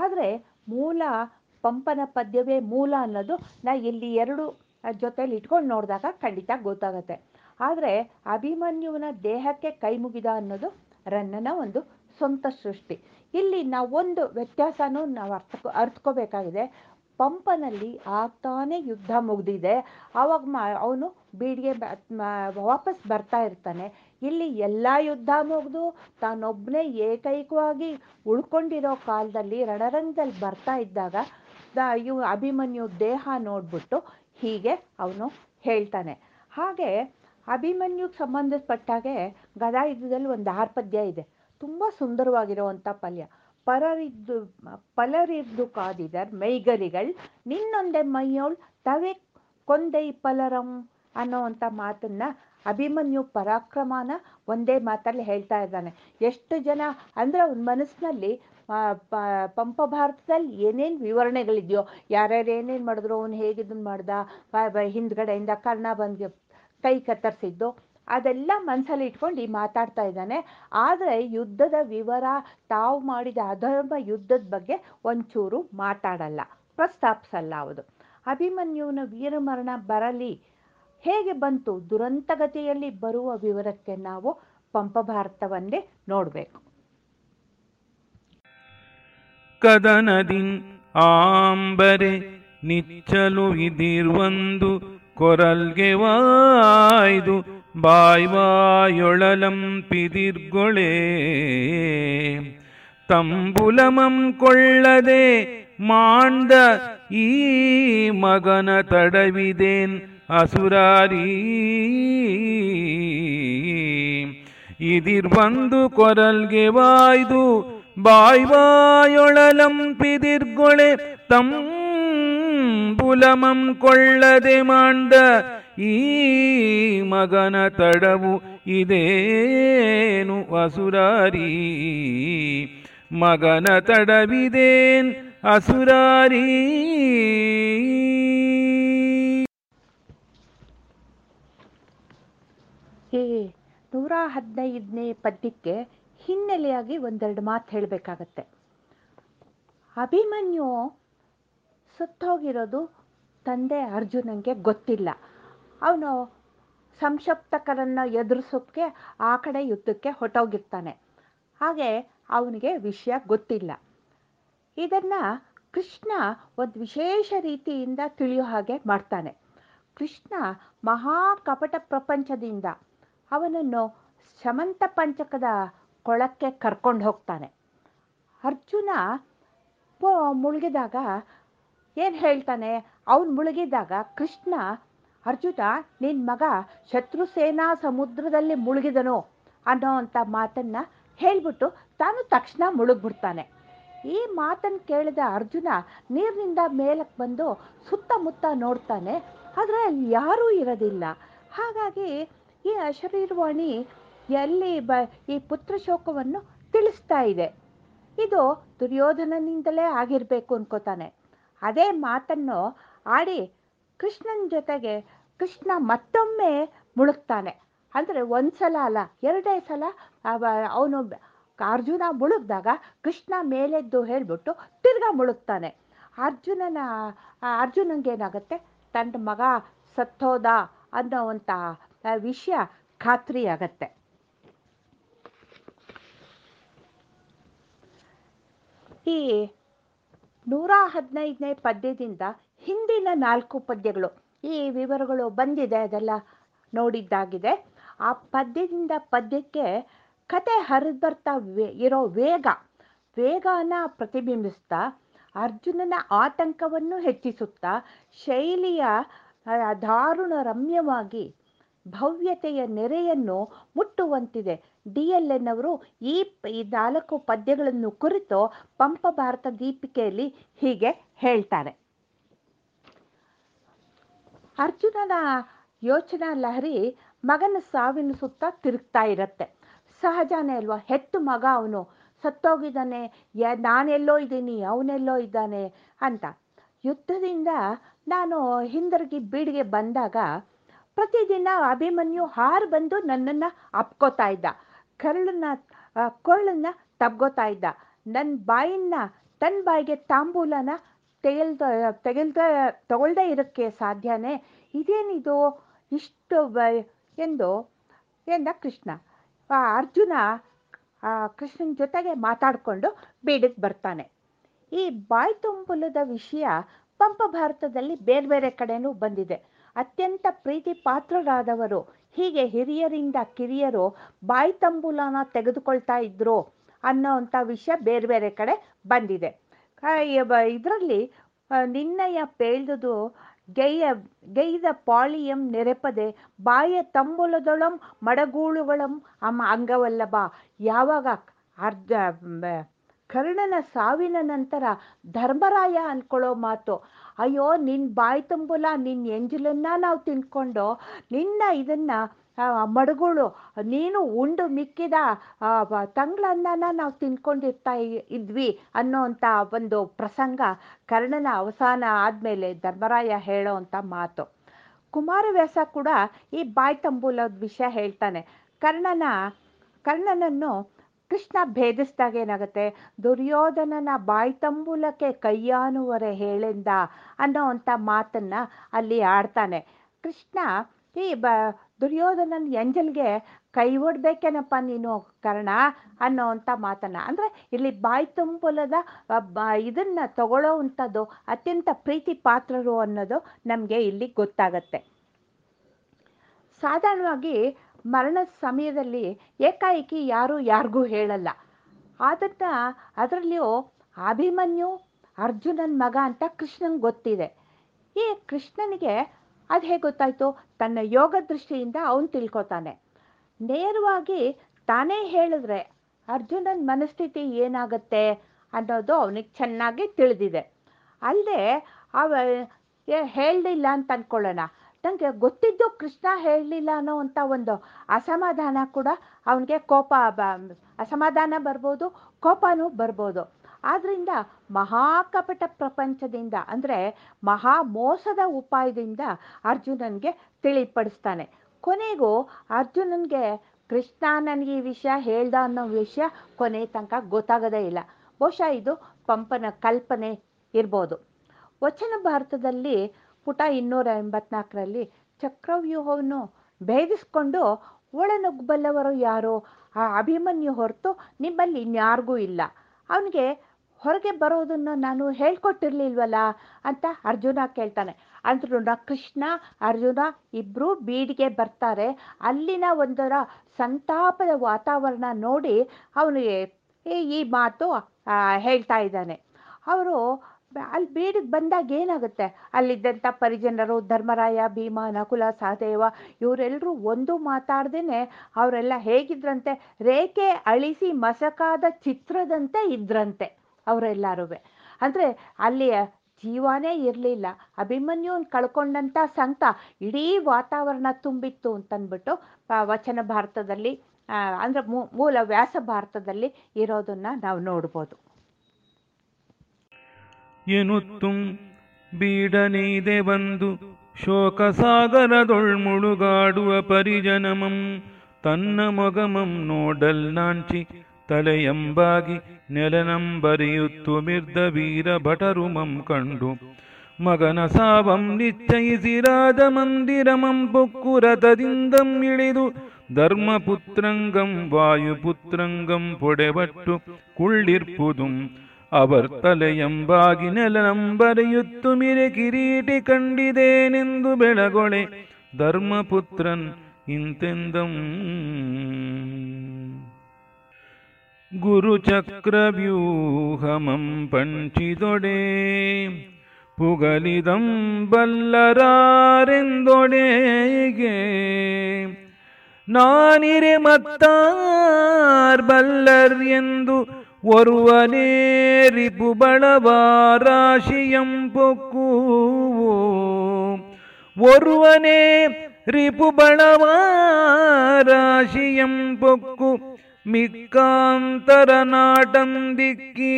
Speaker 2: ಆದರೆ ಮೂಲ ಪಂಪನ ಪದ್ಯವೇ ಮೂಲ ಅನ್ನೋದು ನಾ ಇಲ್ಲಿ ಎರಡು ಜೊತೆಯಲ್ಲಿ ಇಟ್ಕೊಂಡು ನೋಡಿದಾಗ ಖಂಡಿತ ಗೊತ್ತಾಗತ್ತೆ. ಆದರೆ ಅಭಿಮನ್ಯುವಿನ ದೇಹಕ್ಕೆ ಕೈ ಮುಗಿದ ಅನ್ನೋದು ರನ್ನನ ಒಂದು ಸ್ವಂತ ಸೃಷ್ಟಿ. ಇಲ್ಲಿ ನಾವೊಂದು ವ್ಯತ್ಯಾಸನೂ ನಾವು ಅರ್ಥ ಅರ್ಥಕೋಬೇಕಾಗಿದೆ. ಪಂಪನಲ್ಲಿ ಆಗ್ತಾನೆ ಯುದ್ಧ ಮುಗಿದಿದೆ. ಆವಾಗ ಮ, ಅವನು ಬೀಡಿಗೆ ವಾಪಸ್ ಬರ್ತಾ ಇರ್ತಾನೆ. ಇಲ್ಲಿ ಎಲ್ಲ ಯುದ್ಧ ಮುಗಿದು ತಾನೊಬ್ಬನೇ ಏಕೈಕವಾಗಿ ಉಳ್ಕೊಂಡಿರೋ ಕಾಲದಲ್ಲಿ ರಣರಂಗದಲ್ಲಿ ಬರ್ತಾ ಇದ್ದಾಗ ಇವ್ ಅಭಿಮನ್ಯು ದೇಹ ನೋಡ್ಬಿಟ್ಟು ಹೀಗೆ ಅವನು ಹೇಳ್ತಾನೆ. ಹಾಗೆ ಅಭಿಮನ್ಯುಗೆ ಸಂಬಂಧಪಟ್ಟಾಗೆ ಗದಾಯುದ್ಧದಲ್ಲಿ ಒಂದು ಆರ್ಪದ್ಯ ಇದೆ. ತುಂಬ ಸುಂದರವಾಗಿರುವಂಥ ಪಲ್ಯ. ಪರರಿದ್ದು, ಪಲರಿದ್ದು ಕಾದಿದರ್ ಮೈಗರಿಗಳ್ ನಿನ್ನೊಂದೆ ಮೈಯೋಳ್ ತವೆ ಕೊಂದೈ ಪಲರಂ ಅನ್ನೋವಂಥ ಮಾತನ್ನ ಅಭಿಮನ್ಯು ಪರಾಕ್ರಮನ ಒಂದೇ ಮಾತಲ್ಲಿ ಹೇಳ್ತಾ ಇದ್ದಾನೆ. ಎಷ್ಟು ಜನ ಅಂದ್ರೆ ಅವನ ಮನಸ್ಸಿನಲ್ಲಿ ಪಂಪ ಭಾರತದಲ್ಲಿ ಏನೇನು ವಿವರಣೆಗಳಿದೆಯೋ, ಯಾರ್ಯಾರು ಏನೇನು ಮಾಡಿದ್ರು, ಅವನು ಹೇಗಿದ್ದನ್ನು ಮಾಡ್ದ ಹಿಂದ್ಗಡೆಯಿಂದ ಕರ್ಣ ಬಂದು ಕೈ ಕತ್ತರಿಸಿದ್ದು ಅದೆಲ್ಲ ಮನಸ್ಸಲ್ಲಿ ಇಟ್ಕೊಂಡು ಮಾತಾಡ್ತಾ ಇದ್ದಾನೆ. ಆದರೆ ಯುದ್ಧದ ವಿವರ ತಾವು ಮಾಡಿದ ಅಧರ್ಮ ಯುದ್ಧದ ಬಗ್ಗೆ ಒಂಚೂರು ಮಾತಾಡಲ್ಲ. ಪ್ರಸ್ತಾಪಿಸಲ್ಲ ಅವರು. ಅಭಿಮನ್ಯುವಿನ ವೀರಮರಣ ಬರಲಿ. ಹೇಗೆ ಬಂತು? ದುರಂತಗತಿಯಲ್ಲಿ ಬರುವ ವಿವರಕ್ಕೆ ನಾವು ಪಂಪಭಾರತವನ್ನೇ ನೋಡಬೇಕು.
Speaker 7: ಕದನದಿನ್ ಆಂಬರೆ ನಿಚ್ಚಲು ಇದಿರ್ವಂದು ಕೊರಲ್ಗೆ ವಾಯ್ದು ಬಾಯ್ವಾಯೊಳಲಂ ಪಿದಿರ್ಗೊಳೆ ತಂಬುಲಮಂ ಕೊಳ್ಳದೆ ಮಾಂಡ ಈ ಮಗನ ತಡವಿದೇನ್ ಅಸುರಾರೀ ಇದಿರ್ವಂದು ಕೊರಲ್ಗೆ ವಾಯ್ದು ಬಾಯ್ ಬಾಯೊಳಲಂ ಪಿದಿರ್ಗೊಳೆ ತಂಬುಲಮಂ ಕೊಳ್ಳದೆ ಮಾಂಡ ಈ ಮಗನ ತಡವು ಇದೇನು ಅಸುರಾರಿ? ಮಗನ ತಡವಿದೇನ್ ಅಸುರಾರಿ?
Speaker 2: ಈ ನೂರ ಹದಿನೈದನೇ ಪದ್ಯಕ್ಕೆ ಹಿನ್ನೆಲೆಯಾಗಿ ಒಂದೆರಡು ಮಾತು ಹೇಳಬೇಕಾಗತ್ತೆ. ಅಭಿಮನ್ಯು ಸತ್ತೋಗಿರೋದು ತಂದೆ ಅರ್ಜುನಂಗೆ ಗೊತ್ತಿಲ್ಲ. ಅವನು ಸಂಶಪ್ತಕರನ್ನು ಎದುರಿಸೋಕ್ಕೆ ಆ ಕಡೆ ಯುದ್ಧಕ್ಕೆ ಹೊಟ್ಟೋಗಿರ್ತಾನೆ ಹಾಗೆ ಅವನಿಗೆ ವಿಷಯ ಗೊತ್ತಿಲ್ಲ. ಇದನ್ನು ಕೃಷ್ಣ ಒಂದು ವಿಶೇಷ ರೀತಿಯಿಂದ ತಿಳಿಯೋ ಹಾಗೆ ಮಾಡ್ತಾನೆ. ಕೃಷ್ಣ ಮಹಾ ಕಪಟ ಪ್ರಪಂಚದಿಂದ ಅವನನ್ನು ಶಮಂತ ಪಂಚಕದ ಕೊಳಕ್ಕೆ ಕರ್ಕೊಂಡು ಹೋಗ್ತಾನೆ. ಅರ್ಜುನ ಮುಳುಗಿದಾಗ ಏನು ಹೇಳ್ತಾನೆ? ಅವನು ಮುಳುಗಿದಾಗ ಕೃಷ್ಣ ಅರ್ಜುನ ನಿನ್ನ ಮಗ ಶತ್ರು ಸೇನಾ ಸಮುದ್ರದಲ್ಲಿ ಮುಳುಗಿದನು ಅನ್ನೋ ಅಂಥ ಮಾತನ್ನು ಹೇಳಿಬಿಟ್ಟು ತಾನು ತಕ್ಷಣ ಮುಳುಗ್ಬಿಡ್ತಾನೆ. ಈ ಮಾತನ್ನು ಕೇಳಿದ ಅರ್ಜುನ ನೀರಿನಿಂದ ಮೇಲಕ್ಕೆ ಬಂದು ಸುತ್ತಮುತ್ತ ನೋಡ್ತಾನೆ. ಆದರೆ ಅಲ್ಲಿ ಯಾರೂ ಇರೋದಿಲ್ಲ. ಹಾಗಾಗಿ ಈ ಅಶರೀರವಾಣಿ ಎಲ್ಲಿ ಬ, ಈ ಪುತ್ರಶೋಕವನ್ನು ತಿಳಿಸ್ತಾ ಇದೆ. ಇದು ದುರ್ಯೋಧನನಿಂದಲೇ ಆಗಿರಬೇಕು ಅನ್ಕೋತಾನೆ. ಅದೇ ಮಾತನ್ನು ಆಡಿ ಕೃಷ್ಣನ ಜೊತೆಗೆ ಕೃಷ್ಣ ಮತ್ತೊಮ್ಮೆ ಮುಳುಗ್ತಾನೆ. ಅಂದರೆ ಒಂದು ಸಲ ಅಲ್ಲ, ಎರಡೇ ಸಲ ಅವನು ಅರ್ಜುನ ಮುಳುಗ್ದಾಗ ಕೃಷ್ಣ ಮೇಲೆದ್ದು ಹೇಳಿಬಿಟ್ಟು ತಿರ್ಗಾ ಮುಳುಗ್ತಾನೆ. ಅರ್ಜುನನ ಅರ್ಜುನಂಗೇನಾಗುತ್ತೆ ತನ್ನ ಮಗ ಸತ್ತೋದ ಅನ್ನೋವಂಥ ವಿಷಯ ಖಾತ್ರಿ ಆಗತ್ತೆ. ಈ ನೂರ ಹದಿನೈದನೇ ಪದ್ಯದಿಂದ ಹಿಂದಿನ ನಾಲ್ಕು ಪದ್ಯಗಳು. ಈ ವಿವರಗಳು ಬಂದಿದೆ, ಅದೆಲ್ಲ ನೋಡಿದ್ದಾಗಿದೆ. ಆ ಪದ್ಯದಿಂದ ಪದ್ಯಕ್ಕೆ ಕತೆ ಹರಿದು ಬರ್ತಾ ವೇ, ಇರೋ ವೇಗ, ವೇಗನ ಪ್ರತಿಬಿಂಬಿಸ್ತಾ, ಅರ್ಜುನನ ಆತಂಕವನ್ನು ಹೆಚ್ಚಿಸುತ್ತಾ, ಶೈಲಿಯ ದಾರುಣ ರಮ್ಯವಾಗಿ ಭವ್ಯತೆಯ ನೆರೆಯನ್ನು ಮುಟ್ಟುವಂತಿದೆ. ಡಿ ಎಲ್ ಎನ್ ಅವರು ಈ ನಾಲ್ಕು ಪದ್ಯಗಳನ್ನು ಕುರಿತು ಪಂಪ ಭಾರತ ದೀಪಿಕೆಯಲ್ಲಿ ಹೀಗೆ ಹೇಳ್ತಾರೆ. ಅರ್ಜುನನ ಯೋಚನಾ ಲಹರಿ ಮಗನ ಸಾವಿನ ಸುತ್ತ ತಿರುಗ್ತಾ ಇರತ್ತೆ. ಸಹಜನೇ ಅಲ್ವಾ? ಹೆತ್ತು ಮಗ ಅವನು. ಸತ್ತೋಗಿದ್ದಾನೆ. ನಾನೆಲ್ಲೋ ಇದ್ದೀನಿ, ಅವನೆಲ್ಲೋ ಇದ್ದಾನೆ ಅಂತ. ಯುದ್ಧದಿಂದ ನಾನು ಹಿಂದಿರುಗಿ ಬೀಡಿಗೆ ಬಂದಾಗ ಪ್ರತಿದಿನ ಅಭಿಮನ್ಯು ಹಾರು ಬಂದು ನನ್ನನ್ನು ಅಪ್ಕೋತಾ ಇದ್ದ. ಕರಳನ್ನ ಕೊರಳನ್ನ ತಬ್ಗೋತಾ ಇದ್ದ. ನನ್ನ ಬಾಯಿನ ತನ್ನ ಬಾಯಿಗೆ ತಾಂಬೂಲನ ತೆಗೆಲ್ದ ತೆಗೆಲ್ದ ತಗೊಳ್ಳದೇ ಇರೋಕ್ಕೆ ಸಾಧ್ಯನೇ? ಇದೇನಿದು? ಇಷ್ಟು ಬ ಎಂದು ಎಂದ ಕೃಷ್ಣ. ಅರ್ಜುನ ಕೃಷ್ಣನ ಜೊತೆಗೆ ಮಾತಾಡಿಕೊಂಡು ಬೀಡಿಗೆ ಬರ್ತಾನೆ. ಈ ಬಾಯಿ ತುಂಬುಲದ ವಿಷಯ ಪಂಪ ಭಾರತದಲ್ಲಿ ಬೇರೆ ಬೇರೆ ಕಡೆನೂ ಬಂದಿದೆ. ಅತ್ಯಂತ ಪ್ರೀತಿ ಪಾತ್ರರಾದವರು, ಹೀಗೆ ಹಿರಿಯರಿಂದ ಕಿರಿಯರು ಬಾಯಿ ತಂಬುಲನ ತೆಗೆದುಕೊಳ್ತಾ ಇದ್ರು ಅನ್ನೋವಂಥ ವಿಷಯ ಬೇರೆ ಬೇರೆ ಕಡೆ ಬಂದಿದೆ. ಇದರಲ್ಲಿ ನಿನ್ನಯ ಪೇಳ್ದುದು ಗೆಯ್ಯ, ಗೆಯ್ದ ಪಾಳಿಯಂ ನೆರೆಪದೆ, ಬಾಯ ತಂಬುಲದೊಳಂ ಮಡಗೂಳುಗಳಂ ಅಮ್ಮ ಅಂಗವಲ್ಲಭ. ಯಾವಾಗ ಅರ್ಧ ಕರ್ಣನ ಸಾವಿನ ನಂತರ ಧರ್ಮರಾಯ ಅನ್ಕೊಳ್ಳೋ ಮಾತು, ಅಯ್ಯೋ ನಿನ್ನ ಬಾಯಿ ತಂಬುಲ ನಿನ್ನ ಎಂಜಲನ್ನ ನಾವು ತಿನ್ಕೊಂಡು ನಿನ್ನ ಇದನ್ನು ಮಡಗುಳು, ನೀನು ಉಂಡು ಮಿಕ್ಕಿದ ತಂಗ್ಳನ್ನನ ನಾವು ತಿನ್ಕೊಂಡಿರ್ತಾ ಇದ್ವಿ ಅನ್ನೋವಂಥ ಒಂದು ಪ್ರಸಂಗ ಕರ್ಣನ ಅವಸಾನ ಆದಮೇಲೆ ಧರ್ಮರಾಯ ಹೇಳೋ ಅಂತ ಮಾತು. ಕುಮಾರವ್ಯಾಸ ಕೂಡ ಈ ಬಾಯ್ ತಂಬೂಲದ ವಿಷಯ ಹೇಳ್ತಾನೆ. ಕರ್ಣನ, ಕರ್ಣನನ್ನು ಕೃಷ್ಣ ಭೇದಿಸಿದಾಗ ಏನಾಗುತ್ತೆ? ದುರ್ಯೋಧನನ ಬಾಯ್ ತಂಬುಲಕ್ಕೆ ಕೈಯಾನುವರೆ ಹೇಳಿಂದ ಅನ್ನೋ ಅಂಥ ಮಾತನ್ನು ಅಲ್ಲಿ ಆಡ್ತಾನೆ. ಕೃಷ್ಣ ಈ ಬ ದುರ್ಯೋಧನನ ಎಂಜಲ್ಗೆ ಕೈ ಒಡ್ಬೇಕೇನಪ್ಪ ನೀನು ಕರ್ಣ ಅನ್ನೋ ಅಂಥ ಮಾತನ್ನ. ಅಂದರೆ ಇಲ್ಲಿ ಬಾಯಿ ತುಂಬಲದ ಇದನ್ನ ತಗೊಳ್ಳೋ ಅಂಥದ್ದು ಅತ್ಯಂತ ಪ್ರೀತಿ ಪಾತ್ರರು ಅನ್ನೋದು ನಮಗೆ ಇಲ್ಲಿ ಗೊತ್ತಾಗತ್ತೆ. ಸಾಧಾರಣವಾಗಿ ಮರಣದ ಸಮಯದಲ್ಲಿ ಏಕಾಏಕಿ ಯಾರು ಯಾರಿಗೂ ಹೇಳಲ್ಲ. ಅದನ್ನು ಅದರಲ್ಲಿಯೂ ಅಭಿಮನ್ಯು ಅರ್ಜುನನ ಮಗ ಅಂತ ಕೃಷ್ಣನ್ಗೆ ಗೊತ್ತಿದೆ. ಈ ಕೃಷ್ಣನಿಗೆ ಅದು ಹೇಗೆ ಗೊತ್ತಾಯಿತು? ತನ್ನ ಯೋಗ ದೃಷ್ಟಿಯಿಂದ ಅವನು ತಿಳ್ಕೊತಾನೆ. ನೇರವಾಗಿ ತಾನೇ ಹೇಳಿದ್ರೆ ಅರ್ಜುನನ ಮನಸ್ಥಿತಿ ಏನಾಗುತ್ತೆ ಅನ್ನೋದು ಅವನಿಗೆ ಚೆನ್ನಾಗಿ ತಿಳಿದಿದೆ. ಅಲ್ಲದೆ ಅವ ಹೇಳಲಿಲ್ಲ ಅಂತ ಅಂದ್ಕೊಳ್ಳೋಣ ನನಗೆ ಗೊತ್ತಿದ್ದು ಕೃಷ್ಣ ಹೇಳಲಿಲ್ಲ ಅನ್ನೋ ಅಂಥ ಒಂದು ಅಸಮಾಧಾನ ಕೂಡ ಅವನಿಗೆ ಕೋಪ ಅಸಮಾಧಾನ ಬರ್ಬೋದು, ಕೋಪನೂ ಬರ್ಬೋದು. ಆದ್ದರಿಂದ ಮಹಾಕಪಟ ಪ್ರಪಂಚದಿಂದ, ಅಂದರೆ ಮಹಾ ಮೋಸದ ಉಪಾಯದಿಂದ ಅರ್ಜುನನಿಗೆ ತಿಳಿಪಡಿಸ್ತಾನೆ. ಕೊನೆಗೂ ಅರ್ಜುನನಿಗೆ ಕೃಷ್ಣ ನನಗೆ ಈ ವಿಷಯ ಹೇಳ್ದ ಅನ್ನೋ ವಿಷಯ ಕೊನೆ ತನಕ ಗೊತ್ತಾಗೋದೇ ಇಲ್ಲ. ಬಹುಶಃ ಇದು ಪಂಪನ ಕಲ್ಪನೆ ಇರ್ಬೋದು. ವಚನ ಭಾರತದಲ್ಲಿ ಪುಟ ಇನ್ನೂರ ಎಂಬತ್ನಾಲ್ಕರಲ್ಲಿ ಚಕ್ರವ್ಯೂಹವನ್ನು ಭೇದಿಸ್ಕೊಂಡು ಒಳನುಗ್ಬಲ್ಲವರು ಯಾರು? ಆ ಅಭಿಮನ್ಯು ಹೊರತು ನಿಮ್ಮಲ್ಲಿ ಇನ್ಯಾರಿಗೂ ಇಲ್ಲ. ಅವನಿಗೆ ಹೊರಗೆ ಬರೋದನ್ನು ನಾನು ಹೇಳ್ಕೊಟ್ಟಿರ್ಲಿಲ್ವಲ್ಲ ಅಂತ ಅರ್ಜುನ ಕೇಳ್ತಾನೆ. ಅಂದ್ರೂ ಕೃಷ್ಣ, ಅರ್ಜುನ ಇಬ್ರು ಬೀಡಿಗೆ ಬರ್ತಾರೆ. ಅಲ್ಲಿನ ಒಂದರ ಸಂತಾಪದ ವಾತಾವರಣ ನೋಡಿ ಅವನಿಗೆ ಈ ಮಾತು ಹೇಳ್ತಾ ಇದ್ದಾನೆ. ಅವರು ಅಲ್ಲಿ ಬೀಡಿಗೆ ಬಂದಾಗ ಏನಾಗುತ್ತೆ? ಅಲ್ಲಿದ್ದಂಥ ಪರಿಜನರು, ಧರ್ಮರಾಯ, ಭೀಮ, ನಕುಲ, ಸಹದೇವ ಇವರೆಲ್ಲರೂ ಒಂದು ಮಾತಾಡ್ದೇ ಅವರೆಲ್ಲ ಹೇಗಿದ್ರಂತೆ? ರೇಖೆ ಅಳಿಸಿ ಮಸಕಾದ ಚಿತ್ರದಂತೆ ಇದ್ರಂತೆ. ಅವರೆಲ್ಲರೂ ಅಂದರೆ ಅಲ್ಲಿ ಜೀವನೇ ಇರಲಿಲ್ಲ. ಅಭಿಮನ್ಯುನ್ ಕಳ್ಕೊಂಡಂಥ ಸಂತ ಇಡೀ ವಾತಾವರಣ ತುಂಬಿತ್ತು ಅಂತಂದ್ಬಿಟ್ಟು ವಚನ ಭಾರತದಲ್ಲಿ ಅಂದರೆ ಮೂಲ ವ್ಯಾಸ ಭಾರತದಲ್ಲಿ ಇರೋದನ್ನು ನಾವು ನೋಡ್ಬೋದು.
Speaker 7: ಎನ್ನುತ್ತುಂ ಬೀಡನೀದೆ ಬಂದು ಶೋಕ ಸಾಗರದೊಳ್ಮುಳುಗಾಡುವ ಪರಿಜನಮಂ ತನ್ನ ಮೊಗಮಂ ನೋಡಲ್ ನಾಂಚಿ ತಲೆಯಂಬಾಗಿ ನೆಲನಂಬರಿಯುತ್ತು ಮಿರ್ದ ವೀರ ಭಟರು ಮಂ ಕಂಡು. ಮಗನ ಸಾವಂ ನಿಶ್ಚಯಿಸಿರಾದ ಮಂದಿರಮಂ ಪೊಕ್ಕುರತದಿಂದಂ ಇಳಿದು ಧರ್ಮಪುತ್ರಂಗಂ ವಾಯುಪುತ್ರಂಗಂ ಪೊಡೆವಟ್ಟು ಕುಳ್ಳಿರ್ಪುದುಂ. അവർ തലയമ്പാകിനലം ಮಿರೆ കിരീടി ಕಂಡಿದೇನೆಂದು ബെളകൊളെ ಧರ್ಮಪುತ್ರನ್ ಇಂತೆಂದಂ. ಗುರುಚಕ್ರವ್ಯೂಹಮಂ ಪಂಚಿದೊಡೆ. ಪುಗಲಿದಂ ಬಲ್ಲರಾರೆಂದೊಡೆಗೆ ನಾನಿರೆ ಮತ್ತಾರ್ ಬಲ್ಲರ್ಯೆಂದು ಒರುವನೇ ರಿಪುಬಳವಾರಾಶಿಯಂ ಪೊಕ್ಕುವು ಒರುವನೇ ರಿಪುಬಳವಾರಾಶಿಯಂ ಪೊಕ್ಕು ரிபு பலவாராசியம் பொக்கு மிக்காந்தர நாட்டந்திக்கி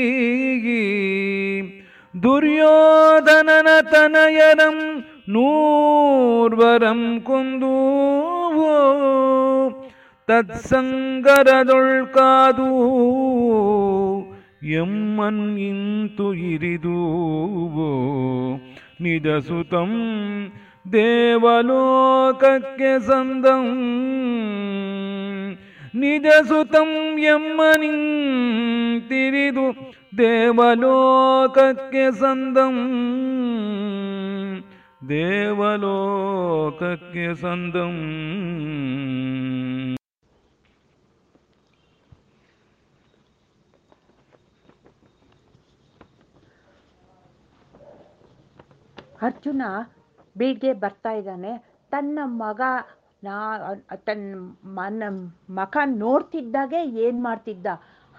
Speaker 7: துரியோதனன தனயரம் நூர்வரம் கொந்தூவோ ತತ್ಸಂಗರದೊಳ್ಕಾದು ಎಮ್ಮನ್ ಇಂತು ಇರಿದೂವೋ ನಿಜ ಸುತಂ ದೇವಲೋಕಕ್ಕೆ ಸಂದಂ ನಿಜ ಸುತಂ ಎಮ್ಮನಿಂತಿರಿದು ದೇವಲೋಕಕ್ಕೆ ಸಂದಂ ದೇವಲೋಕಕ್ಕೆ ಸಂದಂ
Speaker 2: ಅರ್ಜುನ ಬೀಡ್ಗೆ ಬರ್ತಾ ಇದ್ದಾನೆ ತನ್ನ ಮಗ ನಾ ತನ್ನ ಮನ, ಮಖ ನೋಡ್ತಿದ್ದಾಗೆ ಏನು ಮಾಡ್ತಿದ್ದ?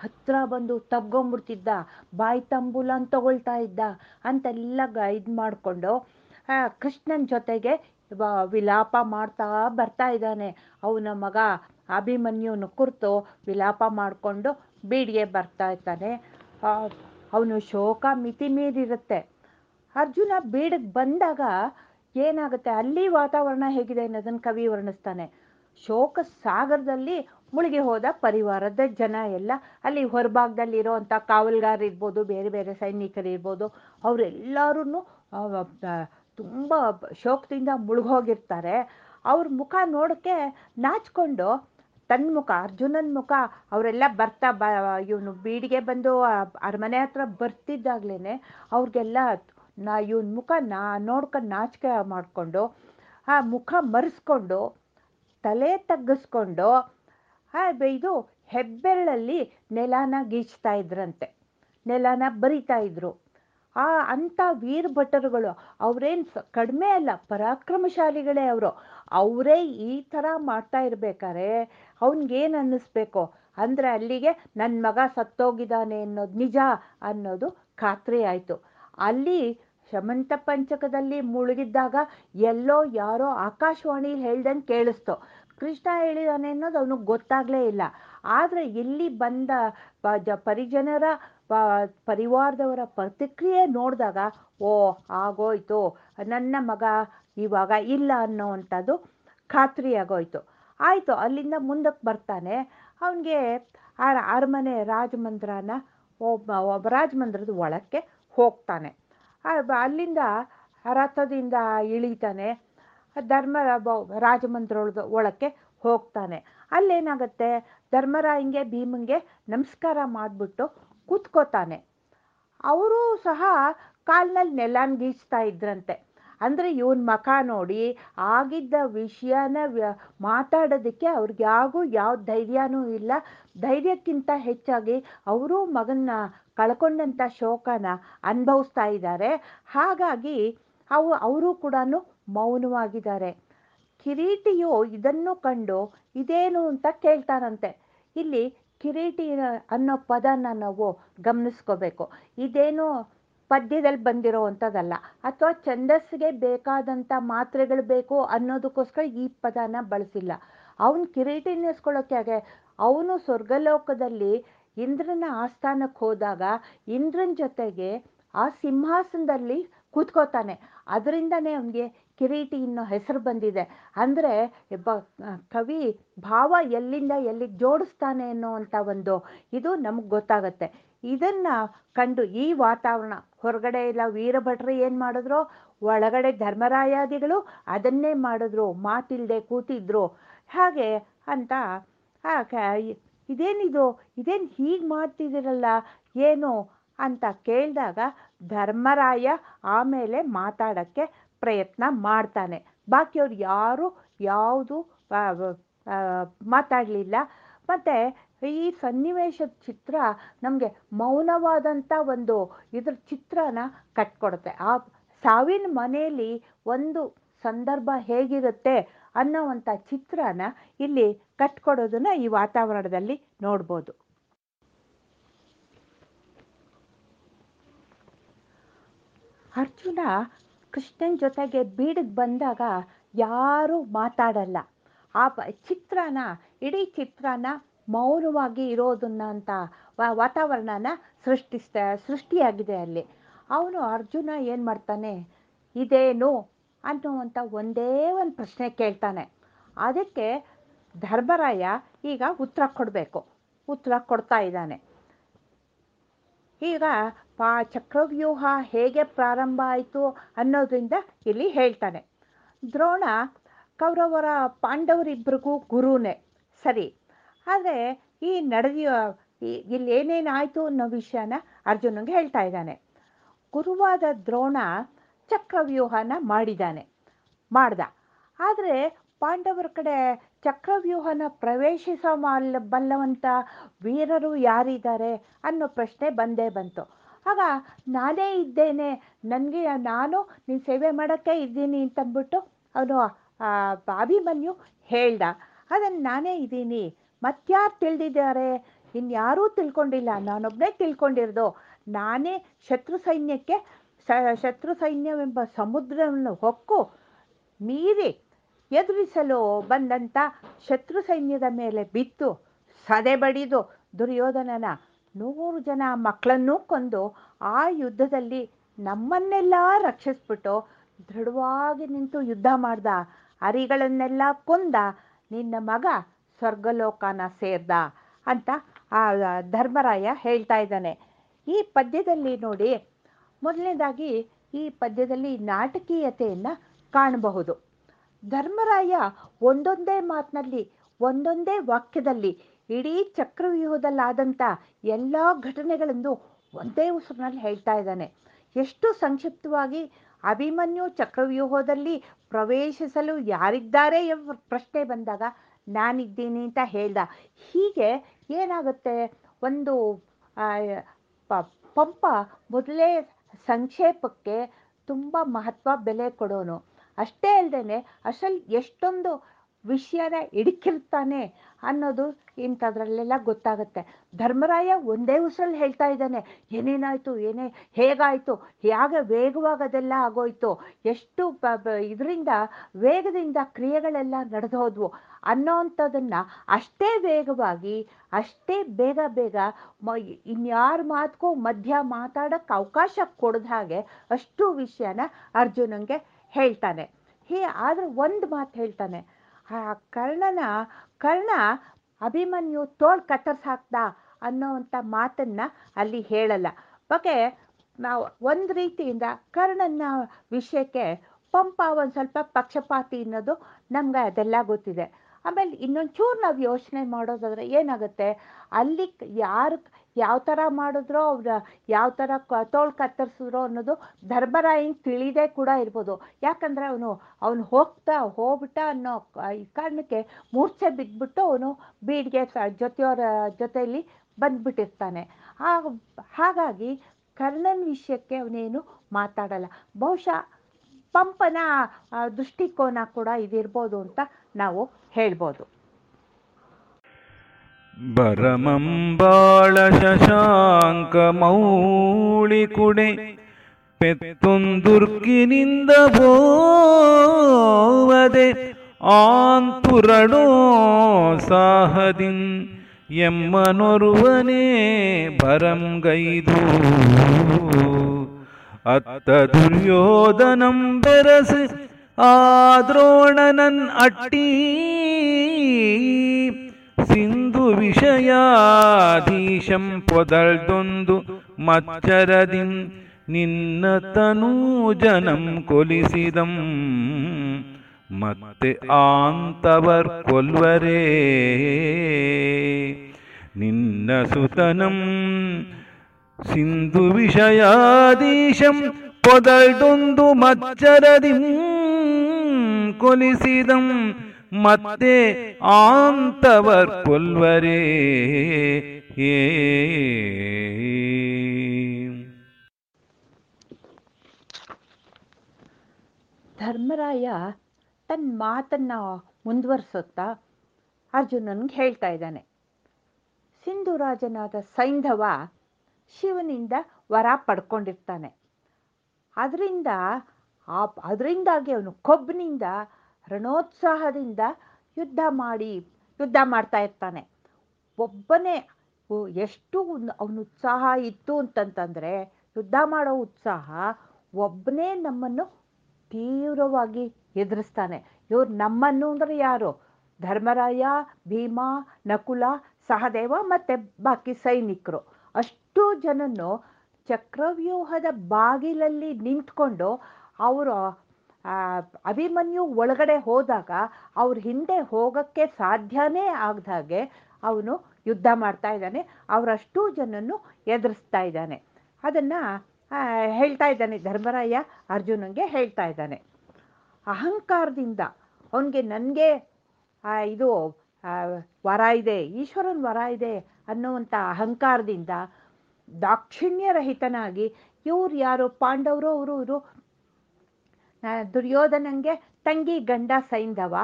Speaker 2: ಹತ್ರ ಬಂದು ತಗ್ಗೊಂಬಿಡ್ತಿದ್ದ ಬಾಯಿ ತಂಬುಲನ್ ತಗೊಳ್ತಾ ಇದ್ದ. ಅಂತೆಲ್ಲ ಗೈಡ್ ಮಾಡಿಕೊಂಡು ಕೃಷ್ಣನ ಜೊತೆಗೆ ವಿಲಾಪ ಮಾಡ್ತಾ ಬರ್ತಾ ಇದ್ದಾನೆ. ಅವನ ಮಗ ಅಭಿಮನ್ಯುನ ಕುರಿತು ವಿಲಾಪ ಮಾಡಿಕೊಂಡು ಬೀಡಿಗೆ ಬರ್ತಾ ಇದ್ದಾನೆ. ಅವನು ಶೋಕ ಮಿತಿ ಮೀರಿರುತ್ತೆ. ಅರ್ಜುನ ಬೀಡಿಗೆ ಬಂದಾಗ ಏನಾಗುತ್ತೆ? ಅಲ್ಲಿ ವಾತಾವರಣ ಹೇಗಿದೆ ಅನ್ನೋದನ್ನು ಕವಿ ವರ್ಣಿಸ್ತಾನೆ. ಶೋಕ ಸಾಗರದಲ್ಲಿ ಮುಳುಗಿ ಹೋದ ಪರಿವಾರದ ಜನ ಎಲ್ಲ, ಅಲ್ಲಿ ಹೊರಭಾಗದಲ್ಲಿ ಇರೋವಂಥ ಕಾವಲ್ಗಾರ ಇರ್ಬೋದು, ಬೇರೆ ಬೇರೆ ಸೈನಿಕರು ಇರ್ಬೋದು ಅವರೆಲ್ಲರೂ ತುಂಬ ಶೋಕದಿಂದ ಮುಳುಗೋಗಿರ್ತಾರೆ ಅವ್ರ ಮುಖ ನೋಡೋಕ್ಕೆ ನಾಚ್ಕೊಂಡು ತನ್ನ ಮುಖ, ಅರ್ಜುನನ ಮುಖ, ಅವರೆಲ್ಲ ಬರ್ತಾ ಬ, ಇವನು ಬೀಡಿಗೆ ಬಂದು ಅರಮನೆ ಹತ್ರ ಬರ್ತಿದ್ದಾಗ್ಲೇ ಅವ್ರಿಗೆಲ್ಲ ನಾ ಇವನ ಮುಖ ನಾ ನೋಡ್ಕೊಂಡು ನಾಚಿಕೆ ಮಾಡಿಕೊಂಡು, ಆ ಮುಖ ಮರೆಸ್ಕೊಂಡು, ತಲೆ ತಗ್ಗಿಸ್ಕೊಂಡು ಇದು ಹೆಬ್ಬೆರಳಲ್ಲಿ ನೆಲನ ಗೀಚ್ತಾ ಇದ್ರಂತೆ. ನೆಲನ ಬರಿತಾ ಇದ್ರು. ಆ ಅಂಥ ವೀರ ಭಟರುಗಳು, ಅವರೇನು ಕಡಿಮೆ ಅಲ್ಲ, ಪರಾಕ್ರಮಶಾಲಿಗಳೇ ಅವರು. ಅವರೇ ಈ ಥರ ಮಾಡ್ತಾ ಇರ್ಬೇಕಾರೆ, ಅವನಿಗೇನು ಅನ್ನಿಸ್ಬೇಕು? ಅಂದರೆ ಅಲ್ಲಿಗೆ ನನ್ನ ಮಗ ಸತ್ತೋಗಿದ್ದಾನೆ ಅನ್ನೋದು ನಿಜ ಅನ್ನೋದು ಖಾತ್ರಿ ಆಯಿತು. ಅಲ್ಲಿ ಶಮಂತ ಪಂಚಕದಲ್ಲಿ ಮುಳುಗಿದ್ದಾಗ ಎಲ್ಲೋ ಯಾರೋ ಆಕಾಶವಾಣಿಲಿ ಹೇಳ್ದಂಗೆ ಕೇಳಿಸ್ತು. ಕೃಷ್ಣ ಹೇಳಿದಾನೆ ಅನ್ನೋದು ಅವನಿಗೆ ಗೊತ್ತಾಗಲೇ ಇಲ್ಲ. ಆದರೆ ಇಲ್ಲಿ ಬಂದ ಪರಿಜನರ ಪರಿವಾರದವರ ಪ್ರತಿಕ್ರಿಯೆ ನೋಡಿದಾಗ, ಓ, ಆಗೋಯ್ತು. ನನ್ನ ಮಗ ಇವಾಗ ಇಲ್ಲ ಅನ್ನೋವಂಥದ್ದು ಖಾತ್ರಿ ಆಗೋಯ್ತು. ಆಯಿತು, ಅಲ್ಲಿಂದ ಮುಂದಕ್ಕೆ ಬರ್ತಾನೆ. ಅವನಿಗೆ ಆ ಅರಮನೆ ರಾಜಮಂದಿರನ ಒಬ್ಬ ರಾಜಮಂದಿರದ ಒಳಕ್ಕೆ ಹೋಗ್ತಾನೆ. ಅಲ್ಲಿಂದ ರಥದಿಂದ ಇಳಿತಾನೆ. ಧರ್ಮ ರಾಜಮಂದಿರದ ಒಳಕ್ಕೆ ಹೋಗ್ತಾನೆ. ಅಲ್ಲೇನಾಗುತ್ತೆ? ಧರ್ಮರಾಯಂಗೆ ಭೀಮಂಗೆ ನಮಸ್ಕಾರ ಮಾಡಿಬಿಟ್ಟು ಕೂತ್ಕೋತಾನೆ. ಅವರು ಸಹ ಕಾಲ್ನಲ್ಲಿ ನೆಲಾನ್ಗೀಚ್ತಾ ಇದ್ರಂತೆ. ಅಂದರೆ ಇವನ್ ಮಖ ನೋಡಿ ಆಗಿದ್ದ ವಿಷಯನ ಮಾತಾಡೋದಕ್ಕೆ ಅವ್ರಿಗೆ ಯಾವ ಧೈರ್ಯನೂ ಇಲ್ಲ. ಧೈರ್ಯಕ್ಕಿಂತ ಹೆಚ್ಚಾಗಿ ಅವರು ಮಗನ್ನ ಕಳ್ಕೊಂಡಂಥ ಶೋಕನ ಅನುಭವಿಸ್ತಾ ಇದ್ದಾರೆ ಹಾಗಾಗಿ ಅವು, ಅವರು ಕೂಡ ಮೌನವಾಗಿದ್ದಾರೆ. ಕಿರೀಟಿಯು ಇದನ್ನು ಕಂಡು ಇದೇನು ಅಂತ ಕೇಳ್ತಾರಂತೆ. ಇಲ್ಲಿ ಕಿರೀಟಿ ಅನ್ನೋ ಪದನ ನಾವು ಗಮನಿಸ್ಕೋಬೇಕು. ಇದೇನು ಪದ್ಯದಲ್ಲಿ ಬಂದಿರೋ ಅಂಥದ್ದಲ್ಲ ಅಥವಾ ಛಂದಸ್ಸಿಗೆ ಬೇಕಾದಂಥ ಮಾತ್ರೆಗಳು ಬೇಕು ಅನ್ನೋದಕ್ಕೋಸ್ಕರ ಈ ಪದನ ಬಳಸಿಲ್ಲ. ಅವನು ಕಿರೀಟಿನಿಸ್ಕೊಳ್ಳೋಕೆ ಹಾಗೆ, ಅವನು ಸ್ವರ್ಗಲೋಕದಲ್ಲಿ ಇಂದ್ರನ ಆಸ್ಥಾನಕ್ಕೆ ಹೋದಾಗ ಇಂದ್ರನ ಜೊತೆಗೆ ಆ ಸಿಂಹಾಸನದಲ್ಲಿ ಕೂತ್ಕೋತಾನೆ. ಅದರಿಂದನೇ ಅವನಿಗೆ ಕಿರೀಟಿ ಅನ್ನೋ ಹೆಸರು ಬಂದಿದೆ. ಅಂದರೆ ಒಬ್ಬ ಕವಿ ಭಾವ ಎಲ್ಲಿಂದ ಎಲ್ಲಿಗೆ ಜೋಡಿಸ್ತಾನೆ ಅನ್ನೋವಂಥ ಒಂದು ಇದು ನಮಗೆ ಗೊತ್ತಾಗತ್ತೆ. ಇದನ್ನು ಕಂಡು ಈ ವಾತಾವರಣ ಹೊರಗಡೆ ಇಲ್ಲ ವೀರಭಟ್ರು ಏನು ಮಾಡಿದ್ರು? ಒಳಗಡೆ ಧರ್ಮರಾಯಾದಿಗಳು ಅದನ್ನೇ ಮಾಡಿದ್ರು ಮಾತಿಲ್ಲದೆ ಕೂತಿದ್ರು. ಹಾಗೆ ಅಂತ ಇದೇನಿದು? ಇದೇನು ಹೀಗೆ ಮಾಡ್ತಿದ್ದೀರಲ್ಲ? ಏನು ಅಂತ ಕೇಳಿದಾಗ ಧರ್ಮರಾಯ ಆಮೇಲೆ ಮಾತಾಡೋಕ್ಕೆ ಪ್ರಯತ್ನ ಮಾಡ್ತಾನೆ. ಬಾಕಿಯವ್ರು ಯಾರು ಯಾವುದು ಮಾತಾಡಲಿಲ್ಲ. ಮತ್ತು ಈ ಸನ್ನಿವೇಶದ ಚಿತ್ರ ನಮಗೆ ಮೌನವಾದಂಥ ಒಂದು ಇದ್ರ ಚಿತ್ರನ ಕಟ್ಕೊಡುತ್ತೆ. ಆ ಸಾವಿನ ಮನೆಯಲ್ಲಿ ಒಂದು ಸಂದರ್ಭ ಹೇಗಿರುತ್ತೆ ಅನ್ನೋವಂಥ ಚಿತ್ರನ ಇಲ್ಲಿ ಕಟ್ಕೊಡೋದನ್ನ ಈ ವಾತಾವರಣದಲ್ಲಿ ನೋಡ್ಬೋದು. ಅರ್ಜುನ ಕೃಷ್ಣನ ಜೊತೆಗೆ ಬೀಡಿಗೆ ಬಂದಾಗ ಯಾರೂ ಮಾತಾಡಲ್ಲ. ಆ ಚಿತ್ರನ, ಇಡೀ ಚಿತ್ರನ ಮೌನವಾಗಿ ಇರೋದನ್ನ ಅಂತ ವಾತಾವರಣನ ಸೃಷ್ಟಿಸ್ತಾ, ಸೃಷ್ಟಿಯಾಗಿದೆ ಅಲ್ಲಿ. ಅವನು ಅರ್ಜುನ ಏನು ಮಾಡ್ತಾನೆ? ಇದೇನು? ಅನ್ನುವಂಥ ಒಂದೇ ಒಂದು ಪ್ರಶ್ನೆ ಕೇಳ್ತಾನೆ. ಅದಕ್ಕೆ ಧರ್ಮರಾಯ ಈಗ ಉತ್ತರ ಕೊಡಬೇಕು. ಉತ್ತರ ಕೊಡ್ತಾ ಇದ್ದಾನೆ. ಈಗ ಪಾ ಚಕ್ರವ್ಯೂಹ ಹೇಗೆ ಪ್ರಾರಂಭ ಆಯಿತು ಅನ್ನೋದ್ರಿಂದ ಇಲ್ಲಿ ಹೇಳ್ತಾನೆ. ದ್ರೋಣ ಕೌರವರ ಪಾಂಡವರಿಬ್ಬರಿಗೂ ಗುರುನೇ. ಸರಿ ಆದರೆ ಈ ನಡೆದಿಯ ಇಲ್ಲಿ ಇಲ್ಲಿ ಏನೇನಾಯಿತು ಅನ್ನೋ ವಿಷಯನ ಅರ್ಜುನಂಗೆ ಹೇಳ್ತಾ ಇದ್ದಾನೆ. ಗುರುವಾದ ದ್ರೋಣ ಚಕ್ರವ್ಯೂಹನ ಮಾಡಿದ್ದಾನೆ, ಮಾಡ್ದ. ಆದರೆ ಪಾಂಡವರ ಕಡೆ ಚಕ್ರವ್ಯೂಹನ ಪ್ರವೇಶಿಸೋ ಮಲ್ಲ ಬಲ್ಲವಂಥ ವೀರರು ಯಾರಿದ್ದಾರೆ ಅನ್ನೋ ಪ್ರಶ್ನೆ ಬಂದೇ ಬಂತು. ಆಗ ನಾನೇ ಇದ್ದೇನೆ, ನನಗೆ, ನಾನು ನೀನು ಸೇವೆ ಮಾಡೋಕ್ಕೆ ಇದ್ದೀನಿ ಅಂತಂದ್ಬಿಟ್ಟು ಅವನು ಅಭಿಮನ್ಯು ಹೇಳ್ದ. ಅದನ್ನು ನಾನೇ ಇದ್ದೀನಿ ಮತ್ಯಾರು ತಿಳಿದಿದ್ದಾರೆ? ಇನ್ಯಾರೂ ತಿಳ್ಕೊಂಡಿಲ್ಲ. ನಾನೊಬ್ಬನೇ ತಿಳ್ಕೊಂಡಿರೋದು. ನಾನೇ ಶತ್ರು ಸೈನ್ಯಕ್ಕೆ ಶತ್ರು ಸೈನ್ಯವೆಂಬ ಸಮುದ್ರವನ್ನು ಹೊಕ್ಕು ಮೀರಿ ಎದುರಿಸಲು ಬಂದಂಥ ಶತ್ರು ಸೈನ್ಯದ ಮೇಲೆ ಬಿತ್ತು, ಸದೆ ಬಡಿದು ದುರ್ಯೋಧನನ ನೂರು ಜನ ಮಕ್ಕಳನ್ನೂ ಕೊಂದು ಆ ಯುದ್ಧದಲ್ಲಿ ನಮ್ಮನ್ನೆಲ್ಲ ರಕ್ಷಿಸ್ಬಿಟ್ಟು ದೃಢವಾಗಿ ನಿಂತು ಯುದ್ಧ ಮಾಡ್ದ, ಅರಿಗಳನ್ನೆಲ್ಲ ಕೊಂದ ನಿನ್ನ ಮಗ ಸ್ವರ್ಗಲೋಕನ ಸೇರ್ದ ಅಂತ ಆ ಧರ್ಮರಾಯ ಹೇಳ್ತಾ ಇದ್ದಾನೆ. ಈ ಪದ್ಯದಲ್ಲಿ ನೋಡಿ, ಮೊದಲನೇದಾಗಿ ಈ ಪದ್ಯದಲ್ಲಿ ನಾಟಕೀಯತೆಯನ್ನು ಕಾಣಬಹುದು. ಧರ್ಮರಾಯ ಒಂದೊಂದೇ ಮಾತಿನಲ್ಲಿ, ಒಂದೊಂದೇ ವಾಕ್ಯದಲ್ಲಿ, ಇಡೀ ಚಕ್ರವ್ಯೂಹದಲ್ಲಾದಂಥ ಎಲ್ಲ ಘಟನೆಗಳನ್ನು ಒಂದೇ ಉಸಿರಿನಲ್ಲಿ ಹೇಳ್ತಾ ಇದ್ದಾನೆ. ಎಷ್ಟು ಸಂಕ್ಷಿಪ್ತವಾಗಿ ಅಭಿಮನ್ಯು ಚಕ್ರವ್ಯೂಹದಲ್ಲಿ ಪ್ರವೇಶಿಸಲು ಯಾರಿದ್ದಾರೆ ಎಂಬ ಪ್ರಶ್ನೆ ಬಂದಾಗ ನಾನಿದ್ದೀನಿ ಅಂತ ಹೇಳ್ದ. ಹೀಗೆ ಏನಾಗುತ್ತೆ? ಒಂದು ಪಂಪ ಮೊದಲೇ ಸಂಕ್ಷೇಪಕ್ಕೆ ತುಂಬ ಮಹತ್ವ ಬೆಲೆ ಕೊಡೋನು. ಅಷ್ಟೇ ಅಲ್ಲದೆ ಅಸಲ್ ಎಷ್ಟೊಂದು ವಿಷಯನ ಹಿಡಿಕಿರ್ತಾನೆ ಅನ್ನೋದು ಇಂಥದ್ರಲ್ಲೆಲ್ಲ ಗೊತ್ತಾಗುತ್ತೆ. ಧರ್ಮರಾಯ ಒಂದೇ ಉಸಿರಲ್ಲಿ ಹೇಳ್ತಾ ಇದ್ದಾನೆ, ಏನೇನಾಯಿತು, ಏನೇ, ಹೇಗಾಯಿತು, ಹೇಗೆ ವೇಗವಾಗಿ ಅದೆಲ್ಲ ಆಗೋಯ್ತು, ಎಷ್ಟು ಇದರಿಂದ, ವೇಗದಿಂದ ಕ್ರಿಯೆಗಳೆಲ್ಲ ನಡೆದು ಹೋದ್ವು ಅನ್ನೋವಂಥದ್ದನ್ನು ಅಷ್ಟೇ ವೇಗವಾಗಿ, ಅಷ್ಟೇ ಬೇಗ ಬೇಗ ಮ, ಇನ್ಯಾರ ಮಾತಿಗೂ ಮಧ್ಯ ಮಾತಾಡೋಕ್ಕೆ ಅವಕಾಶ ಕೊಡದ ಹಾಗೆ ಅಷ್ಟು ವಿಷಯನ ಅರ್ಜುನಂಗೆ ಹೇಳ್ತಾನೆ. ಹೇ, ಆದ್ರೆ ಒಂದು ಮಾತು ಹೇಳ್ತಾನೆ ಆ ಕರ್ಣನ, ಕರ್ಣ ಅಭಿಮನ್ಯು ತೋಳ್ ಕತ್ತರಿಸಿ ಹಾಕ್ದ ಅನ್ನೋವಂಥ ಮಾತನ್ನು ಅಲ್ಲಿ ಹೇಳಲ್ಲ. ಬಗ್ಗೆ ನಾವು ಒಂದು ರೀತಿಯಿಂದ ಕರ್ಣನ ವಿಷಯಕ್ಕೆ ಪಂಪ ಒಂದು ಸ್ವಲ್ಪ ಪಕ್ಷಪಾತಿ ಅನ್ನೋದು ನಮ್ಗೆ ಅದೆಲ್ಲ ಗೊತ್ತಿದೆ. ಆಮೇಲೆ ಇನ್ನೊಂಚೂರು ನಾವು ಯೋಚನೆ ಮಾಡೋದಾದ್ರೆ ಏನಾಗುತ್ತೆ, ಅಲ್ಲಿ ಯಾರು ಯಾವ ಥರ ಮಾಡಿದ್ರೋ ಅವ್ರ ಯಾವ ಥರ ಕ, ತೋಳು ಕತ್ತರಿಸಿದ್ರು ಅನ್ನೋದು ಧರ್ಮರಾಯನ್ ತಿಳಿದೇ ಕೂಡ ಇರ್ಬೋದು. ಯಾಕಂದರೆ ಅವನು ಅವನು ಹೋಗ್ತಾ ಹೋಗ್ಬಿಟ್ಟ ಅನ್ನೋ ಈ ಕಾರಣಕ್ಕೆ ಮೂರ್ಛೆ ಬಿದ್ದುಬಿಟ್ಟು ಅವನು ಬೀಡಿಗೆ ಜೊತೆಯವರ ಜೊತೆಯಲ್ಲಿ ಬಂದ್ಬಿಟ್ಟಿರ್ತಾನೆ. ಹಾಗಾಗಿ ಕರ್ಣನ ವಿಷಯಕ್ಕೆ ಅವನೇನು ಮಾತಾಡಲ್ಲ. ಬಹುಶಃ ಪಂಪನ ದೃಷ್ಟಿಕೋನ ಕೂಡ ಇದಿರ್ಬೋದು ಅಂತ ನಾವು ಹೇಳ್ಬೋದು.
Speaker 7: ಶಶಾಂಕ ಮೌಳಿ ಕುಡೆ ಪೆತ್ತೊಂದುರ್ಕಿನಿಂದ ಬೋವದೆ ಆಂತುರಡೋ ಸಾಹದಿನ್ ಎಮ್ಮನೊರುವನೇ ಬರಂಗೈದು. ಅತ್ತ ದುರ್ಯೋಧನಂ ಬೆರಸು ಆದ್ರೋಣನನ್ ಅಟ್ಟಿ ಸಿಂಧು ವಿಷಯಾಧೀಶಂ ಪೊದಳ್ದೊಂದು ಮಚ್ಚರದಿಂ ನಿನ್ನ ತನೂಜನಂ ಕೊಲಿಸಿದಂ ಮತ್ತೆ ಆಂತವರ್ ಕೊಲ್ವರೇ ನಿನ್ನ ಸುತನಂ ಸಿಂಧು ವಿಷಯಾದೀಶಂ ಪೊದಳ್ದೊಂದು ಮಚ್ಚರದಿಂ ಕೊಲಿಸಿದಂ ಮತ್ತೆ ಆಂತವರ್ ಏ
Speaker 2: ಧರ್ಮರಾಯ ತನ್ನ ಮಾತನ್ನ ಮುಂದುವರಿಸುತ್ತಾ ಅರ್ಜುನನ್ಗೆ ಹೇಳ್ತಾ ಇದ್ದಾನೆ. ಸಿಂಧುರಾಜನಾದ ಸೈಂಧವ ಶಿವನಿಂದ ವರ ಪಡ್ಕೊಂಡಿರ್ತಾನೆ. ಅದರಿಂದ ಆ, ಅದರಿಂದಾಗಿ ಅವನು ಕೊಬ್ಬಿನಿಂದ ರಣೋತ್ಸಾಹದಿಂದ ಯುದ್ಧ ಮಾಡಿ, ಯುದ್ಧ ಮಾಡ್ತಾ ಇರ್ತಾನೆ. ಒಬ್ಬನೇ ಎಷ್ಟು ಅವನ ಉತ್ಸಾಹ ಇತ್ತು ಅಂತಂತಂದರೆ, ಯುದ್ಧ ಮಾಡೋ ಉತ್ಸಾಹ ಒಬ್ಬನೇ ನಮ್ಮನ್ನು ತೀವ್ರವಾಗಿ ಎದುರಿಸ್ತಾನೆ. ಇವ್ರು ನಮ್ಮನ್ನು ಅಂದರೆ ಯಾರು? ಧರ್ಮರಾಯ, ಭೀಮಾ, ನಕುಲ, ಸಹದೇವ ಮತ್ತು ಬಾಕಿ ಸೈನಿಕರು. ಅಷ್ಟು ಜನನ್ನು ಚಕ್ರವ್ಯೂಹದ ಬಾಗಿಲಲ್ಲಿ ನಿಂತ್ಕೊಂಡು ಅವರು ಅಭಿಮನ್ಯು ಒಳಗಡೆ ಹೋದಾಗ ಅವ್ರ ಹಿಂದೆ ಹೋಗಕ್ಕೆ ಸಾಧ್ಯನೇ ಆಗದಾಗೆ ಅವನು ಯುದ್ಧ ಮಾಡ್ತಾ ಇದ್ದಾನೆ. ಅವರಷ್ಟು ಜನನ್ನು ಎದುರಿಸ್ತಾ ಇದ್ದಾನೆ. ಅದನ್ನು ಹೇಳ್ತಾ ಇದ್ದಾನೆ ಧರ್ಮರಾಯ ಅರ್ಜುನಂಗೆ ಹೇಳ್ತಾ ಇದ್ದಾನೆ. ಅಹಂಕಾರದಿಂದ ಅವನಿಗೆ ನನಗೆ ಇದು ವರ ಇದೆ, ಈಶ್ವರನ ವರ ಇದೆ ಅನ್ನುವಂಥ ಅಹಂಕಾರದಿಂದ ದಾಕ್ಷಿಣ್ಯರಹಿತನಾಗಿ ಇವ್ರು ಯಾರು ಪಾಂಡವರು, ಅವರು, ಇವರು ದುರ್ಯೋಧನಂಗೆ ತಂಗಿ ಗಂಡ ಸೈಂಧವ,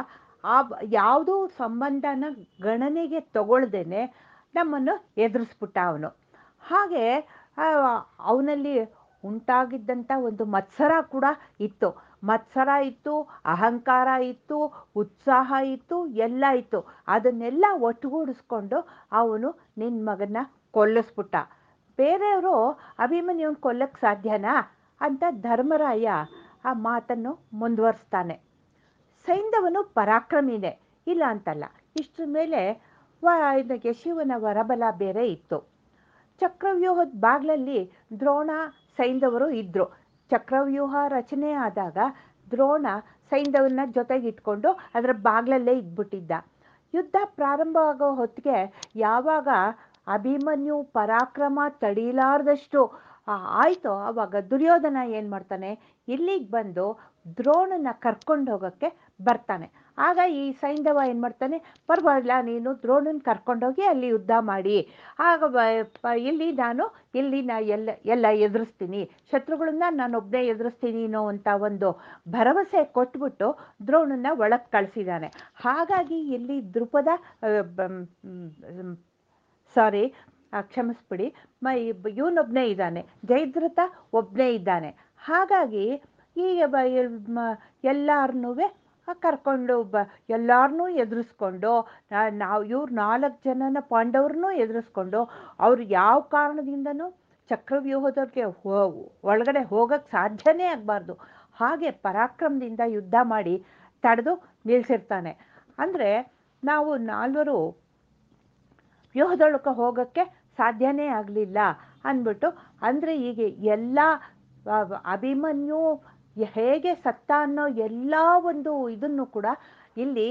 Speaker 2: ಆ ಯಾವುದೂ ಸಂಬಂಧನ ಗಣನೆಗೆ ತಗೊಳ್ದೇನೆ ನಮ್ಮನ್ನು ಎದುರಿಸ್ಬಿಟ್ಟ ಅವನು. ಹಾಗೆ ಅವನಲ್ಲಿ ಉಂಟಾಗಿದ್ದಂಥ ಒಂದು ಮತ್ಸರ ಕೂಡ ಇತ್ತು. ಮತ್ಸರ ಇತ್ತು, ಅಹಂಕಾರ ಇತ್ತು, ಉತ್ಸಾಹ ಇತ್ತು, ಎಲ್ಲ ಇತ್ತು. ಅದನ್ನೆಲ್ಲ ಒಟ್ಟುಗೂಡಿಸ್ಕೊಂಡು ಅವನು ನಿನ್ನ ಮಗನ ಕೊಲ್ಲಿಸ್ಬಿಟ್ಟ. ಬೇರೆಯವರು ಅಭಿಮನ್ಯುವನ್ನ ಕೊಲ್ಲಕ್ಕೆ ಸಾಧ್ಯನಾ? ಅಂತ ಧರ್ಮರಾಯ ಆ ಮಾತನ್ನು ಮುಂದುವರಿಸ್ತಾನೆ. ಸೈಂಧವನು ಪರಾಕ್ರಮಿನೇ, ಇಲ್ಲ ಅಂತಲ್ಲ. ಇಷ್ಟ್ರ ಮೇಲೆ ವ, ಇದಕ್ಕೆ ಶಿವನ ವರಬಲ ಬೇರೆ ಇತ್ತು. ಚಕ್ರವ್ಯೂಹದ ಬಾಗ್ಲಲ್ಲಿ ದ್ರೋಣ ಸೈಂಧವರು ಇದ್ದರು ಚಕ್ರವ್ಯೂಹ ರಚನೆ ಆದಾಗ ದ್ರೋಣ ಸೈಂಧವನ ಜೊತೆಗೆ ಇಟ್ಕೊಂಡು ಅದರ ಬಾಗ್ಲಲ್ಲೇ ಇದ್ಬಿಟ್ಟಿದ್ದ ಯುದ್ಧ ಪ್ರಾರಂಭ ಆಗೋ ಹೊತ್ತಿಗೆ ಯಾವಾಗ ಅಭಿಮನ್ಯು ಪರಾಕ್ರಮ ತಡೀಲಾರ್ದಷ್ಟು ಆಯಿತು, ಆವಾಗ ದುರ್ಯೋಧನ ಏನು ಮಾಡ್ತಾನೆ? ಇಲ್ಲಿಗೆ ಬಂದು ದ್ರೋಣನ ಕರ್ಕೊಂಡು ಹೋಗೋಕ್ಕೆ ಬರ್ತಾನೆ. ಆಗ ಈ ಸೈಂಧವ ಏನು ಮಾಡ್ತಾನೆ, ಪರವಾಗಿಲ್ಲ, ನೀನು ದ್ರೋಣನ ಕರ್ಕೊಂಡೋಗಿ ಅಲ್ಲಿ ಯುದ್ಧ ಮಾಡಿ. ಆಗ ಇಲ್ಲಿ ನಾನು ಇಲ್ಲಿ ನಾ ಎಲ್ಲ ಎಲ್ಲ ಎದುರಿಸ್ತೀನಿ. ಶತ್ರುಗಳನ್ನ ನಾನೊಬ್ಬನೇ ಎದುರಿಸ್ತೀನಿ ಅನ್ನೋ ಅಂತ ಒಂದು ಭರವಸೆ ಕೊಟ್ಬಿಟ್ಟು ದ್ರೋಣನ ಒಳಗೆ ಕಳಿಸಿದ್ದಾನೆ ಹಾಗಾಗಿ ಇಲ್ಲಿ ದೃಪದ ಸಾರಿ ಕ್ಷಮಿಸ್ಬಿಡಿ, ಮ ಇವನೊಬ್ಬನೇ ಇದ್ದಾನೆ. ಜಯದ್ರಥ ಒಬ್ಬನೇ ಇದ್ದಾನೆ. ಹಾಗಾಗಿ ಈಗ ಬ ಎಲ್ಲರನ್ನೂ ಕರ್ಕೊಂಡು ಬ ಎಲ್ಲರನ್ನೂ ಎದುರಿಸ್ಕೊಂಡು ನಾವು ಇವ್ರು ನಾಲ್ಕು ಜನನ ಪಾಂಡವ್ರನ್ನೂ ಎದುರಿಸ್ಕೊಂಡು ಅವ್ರು ಯಾವ ಕಾರಣದಿಂದನೂ ಚಕ್ರವ್ಯೂಹದವ್ರಿಗೆ ಒಳಗಡೆ ಹೋಗಕ್ಕೆ ಸಾಧ್ಯನೇ ಆಗಬಾರ್ದು. ಹಾಗೆ ಪರಾಕ್ರಮದಿಂದ ಯುದ್ಧ ಮಾಡಿ ತಡೆದು ನಿಲ್ಲಿಸಿರ್ತಾನೆ ಅಂದರೆ ನಾವು ನಾಲ್ವರು ವ್ಯೂಹದೊಳಕ್ಕೆ ಹೋಗೋಕ್ಕೆ ಸಾಧ್ಯನೇ ಆಗಲಿಲ್ಲ ಅಂದ್ಬಿಟ್ಟು ಅಂದರೆ ಹೀಗೆ ಎಲ್ಲ ಅಭಿಮನ್ಯು ಹೇಗೆ ಸತ್ತ ಅನ್ನೋ ಎಲ್ಲ ಒಂದು ಇದನ್ನು ಕೂಡ ಇಲ್ಲಿ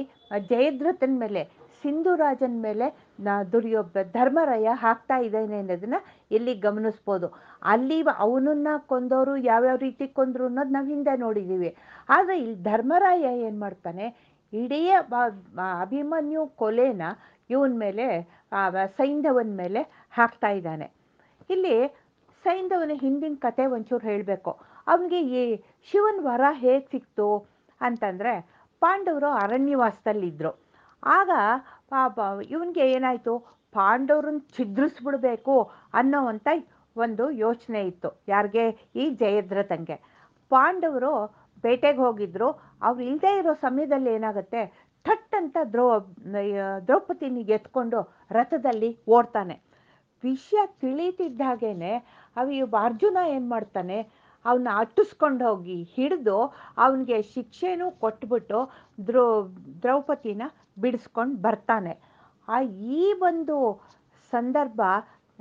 Speaker 2: ಜಯದ್ರಥನ ಮೇಲೆ, ಸಿಂಧುರಾಜನ ಮೇಲೆ ನಾ ದುರ್ಯೋ ಧರ್ಮರಾಯ ಹಾಕ್ತಾ ಇದ್ದಾನೆ ಅನ್ನೋದನ್ನ ಇಲ್ಲಿ ಗಮನಿಸ್ಬೋದು. ಅಲ್ಲಿ ಅವನನ್ನ ಕೊಂದವರು ಯಾವ್ಯಾವ ರೀತಿ ಕೊಂದರು ಅನ್ನೋದು ನಾವು ಹಿಂದೆ ನೋಡಿದ್ದೀವಿ ಆದರೆ ಇಲ್ಲಿ ಧರ್ಮರಾಯ ಏನು ಮಾಡ್ತಾನೆ, ಇಡೀ ಅಭಿಮನ್ಯು ಕೊಲೆನ ಇವನ ಮೇಲೆ ಸೈಂಧವನ ಮೇಲೆ ಹಾಕ್ತಾ ಇದ್ದಾನೆ. ಇಲ್ಲಿ ಸೈಂಧವನ ಹಿಂದಿನ ಕತೆ ಒಂಚೂರು ಹೇಳಬೇಕು. ಅವನಿಗೆ ಈ ಶಿವನ ವರ ಹೇಗೆ ಸಿಕ್ತು ಅಂತಂದರೆ ಪಾಂಡವರು ಅರಣ್ಯವಾಸದಲ್ಲಿದ್ದರು ಆಗ ಇವನಿಗೆ ಏನಾಯಿತು? ಪಾಂಡವ್ರನ್ನ ಛಿದ್ರಿಸ್ಬಿಡ್ಬೇಕು ಅನ್ನೋವಂಥ ಒಂದು ಯೋಚನೆ ಇತ್ತು. ಯಾರಿಗೆ? ಈ ಜಯದ್ರಥಂಗೆ ಪಾಂಡವರು ಬೇಟೆಗೆ ಹೋಗಿದ್ರು. ಅವ್ರು ಇಲ್ಲದೇ ಇರೋ ಸಮಯದಲ್ಲಿ ಏನಾಗುತ್ತೆ? ಥಟ್ ಅಂತ ದ್ರೋ ದ್ರೌಪದಿನಿಗೆ ಎತ್ಕೊಂಡು ರಥದಲ್ಲಿ ಓಡ್ತಾನೆ. ವಿಷಯ ತಿಳಿತಿದ್ದಾಗೇನೆ ಅವ ಅರ್ಜುನ ಏನು ಮಾಡ್ತಾನೆ? ಅವನ್ನ ಅಟ್ಟಿಸ್ಕೊಂಡು ಹೋಗಿ ಹಿಡಿದು ಅವನಿಗೆ ಶಿಕ್ಷೆನೂ ಕೊಟ್ಬಿಟ್ಟು ದ್ರೋ, ದ್ರೌಪದಿನ ಬಿಡಿಸ್ಕೊಂಡು ಬರ್ತಾನೆ. ಆ ಈ ಒಂದು ಸಂದರ್ಭ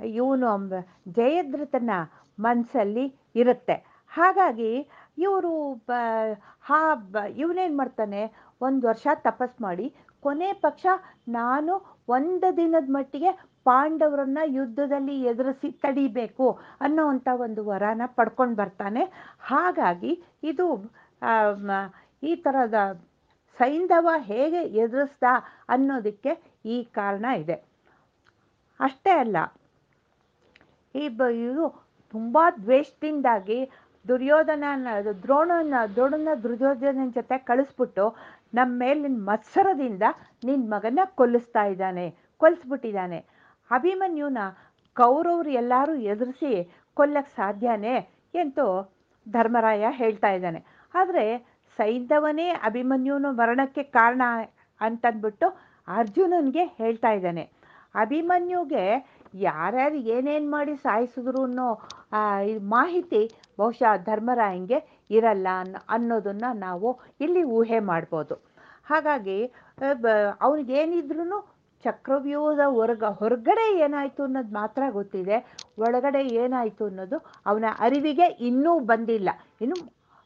Speaker 2: ಇವನು ಜಯದ್ರಥನ ಮನಸ್ಸಲ್ಲಿ ಇರುತ್ತೆ. ಹಾಗಾಗಿ ಇವರು ಬ, ಹಾ, ಬ, ಇವನೇನು ಮಾಡ್ತಾನೆ? ಒಂದು ವರ್ಷ ತಪಸ್ ಮಾಡಿ, ಕೊನೆ ಪಕ್ಷ ನಾನು ಒಂದು ದಿನದ ಮಟ್ಟಿಗೆ ಪಾಂಡವರನ್ನ ಯುದ್ಧದಲ್ಲಿ ಎದುರಿಸಿ ತಡಿಬೇಕು ಅನ್ನೋವಂಥ ಒಂದು ವರನ ಪಡ್ಕೊಂಡು ಬರ್ತಾನೆ. ಹಾಗಾಗಿ ಇದು ಈ ಥರದ ಸೈಂಧವ ಹೇಗೆ ಎದುರಿಸ್ದ ಅನ್ನೋದಕ್ಕೆ ಈ ಕಾರಣ ಇದೆ. ಅಷ್ಟೇ ಅಲ್ಲ, ಈ ಬ, ಇದು ತುಂಬ ದ್ವೇಷದಿಂದಾಗಿ ದುರ್ಯೋಧನ, ದ್ರೋಣನ ದ್ರೋಣನ ದುರ್ಯೋಧನ ಜೊತೆ ಕಳಿಸ್ಬಿಟ್ಟು ನಮ್ಮ ಮೇಲಿನ ಮತ್ಸರದಿಂದ ನಿನ್ನ ಮಗನ ಕೊಲ್ಲಿಸ್ತಾ ಇದ್ದಾನೆ ಕೊಲ್ಲಿಸ್ಬಿಟ್ಟಿದ್ದಾನೆ ಅಭಿಮನ್ಯುನ ಕೌರವ್ರು ಎಲ್ಲರೂ ಎದುರಿಸಿ ಕೊಲ್ಲಕ್ಕೆ ಸಾಧ್ಯನೇ ಎಂದು ಧರ್ಮರಾಯ ಹೇಳ್ತಾ ಇದ್ದಾನೆ. ಆದರೆ ಸೈಂಧವನೇ ಅಭಿಮನ್ಯುನ ಮರಣಕ್ಕೆ ಕಾರಣ ಅಂತಂದ್ಬಿಟ್ಟು ಅರ್ಜುನನಿಗೆ ಹೇಳ್ತಾ ಇದ್ದಾನೆ. ಅಭಿಮನ್ಯುಗೆ ಯಾರ್ಯಾರು ಏನೇನು ಮಾಡಿ ಸಾಯಿಸಿದ್ರು ಅನ್ನೋ ಮಾಹಿತಿ ಬಹುಶಃ ಧರ್ಮರಾಯಂಗೆ ಇರಲ್ಲ ಅನ್ನೋ ಅನ್ನೋದನ್ನು ನಾವು ಇಲ್ಲಿ ಊಹೆ ಮಾಡ್ಬೋದು. ಹಾಗಾಗಿ ಅವನಿಗೇನಿದ್ರು ಚಕ್ರವ್ಯೂಹದ ಹೊರಗ, ಹೊರಗಡೆ ಏನಾಯಿತು ಅನ್ನೋದು ಮಾತ್ರ ಗೊತ್ತಿದೆ. ಒಳಗಡೆ ಏನಾಯಿತು ಅನ್ನೋದು ಅವನ ಅರಿವಿಗೆ ಇನ್ನೂ ಬಂದಿಲ್ಲ. ಇನ್ನು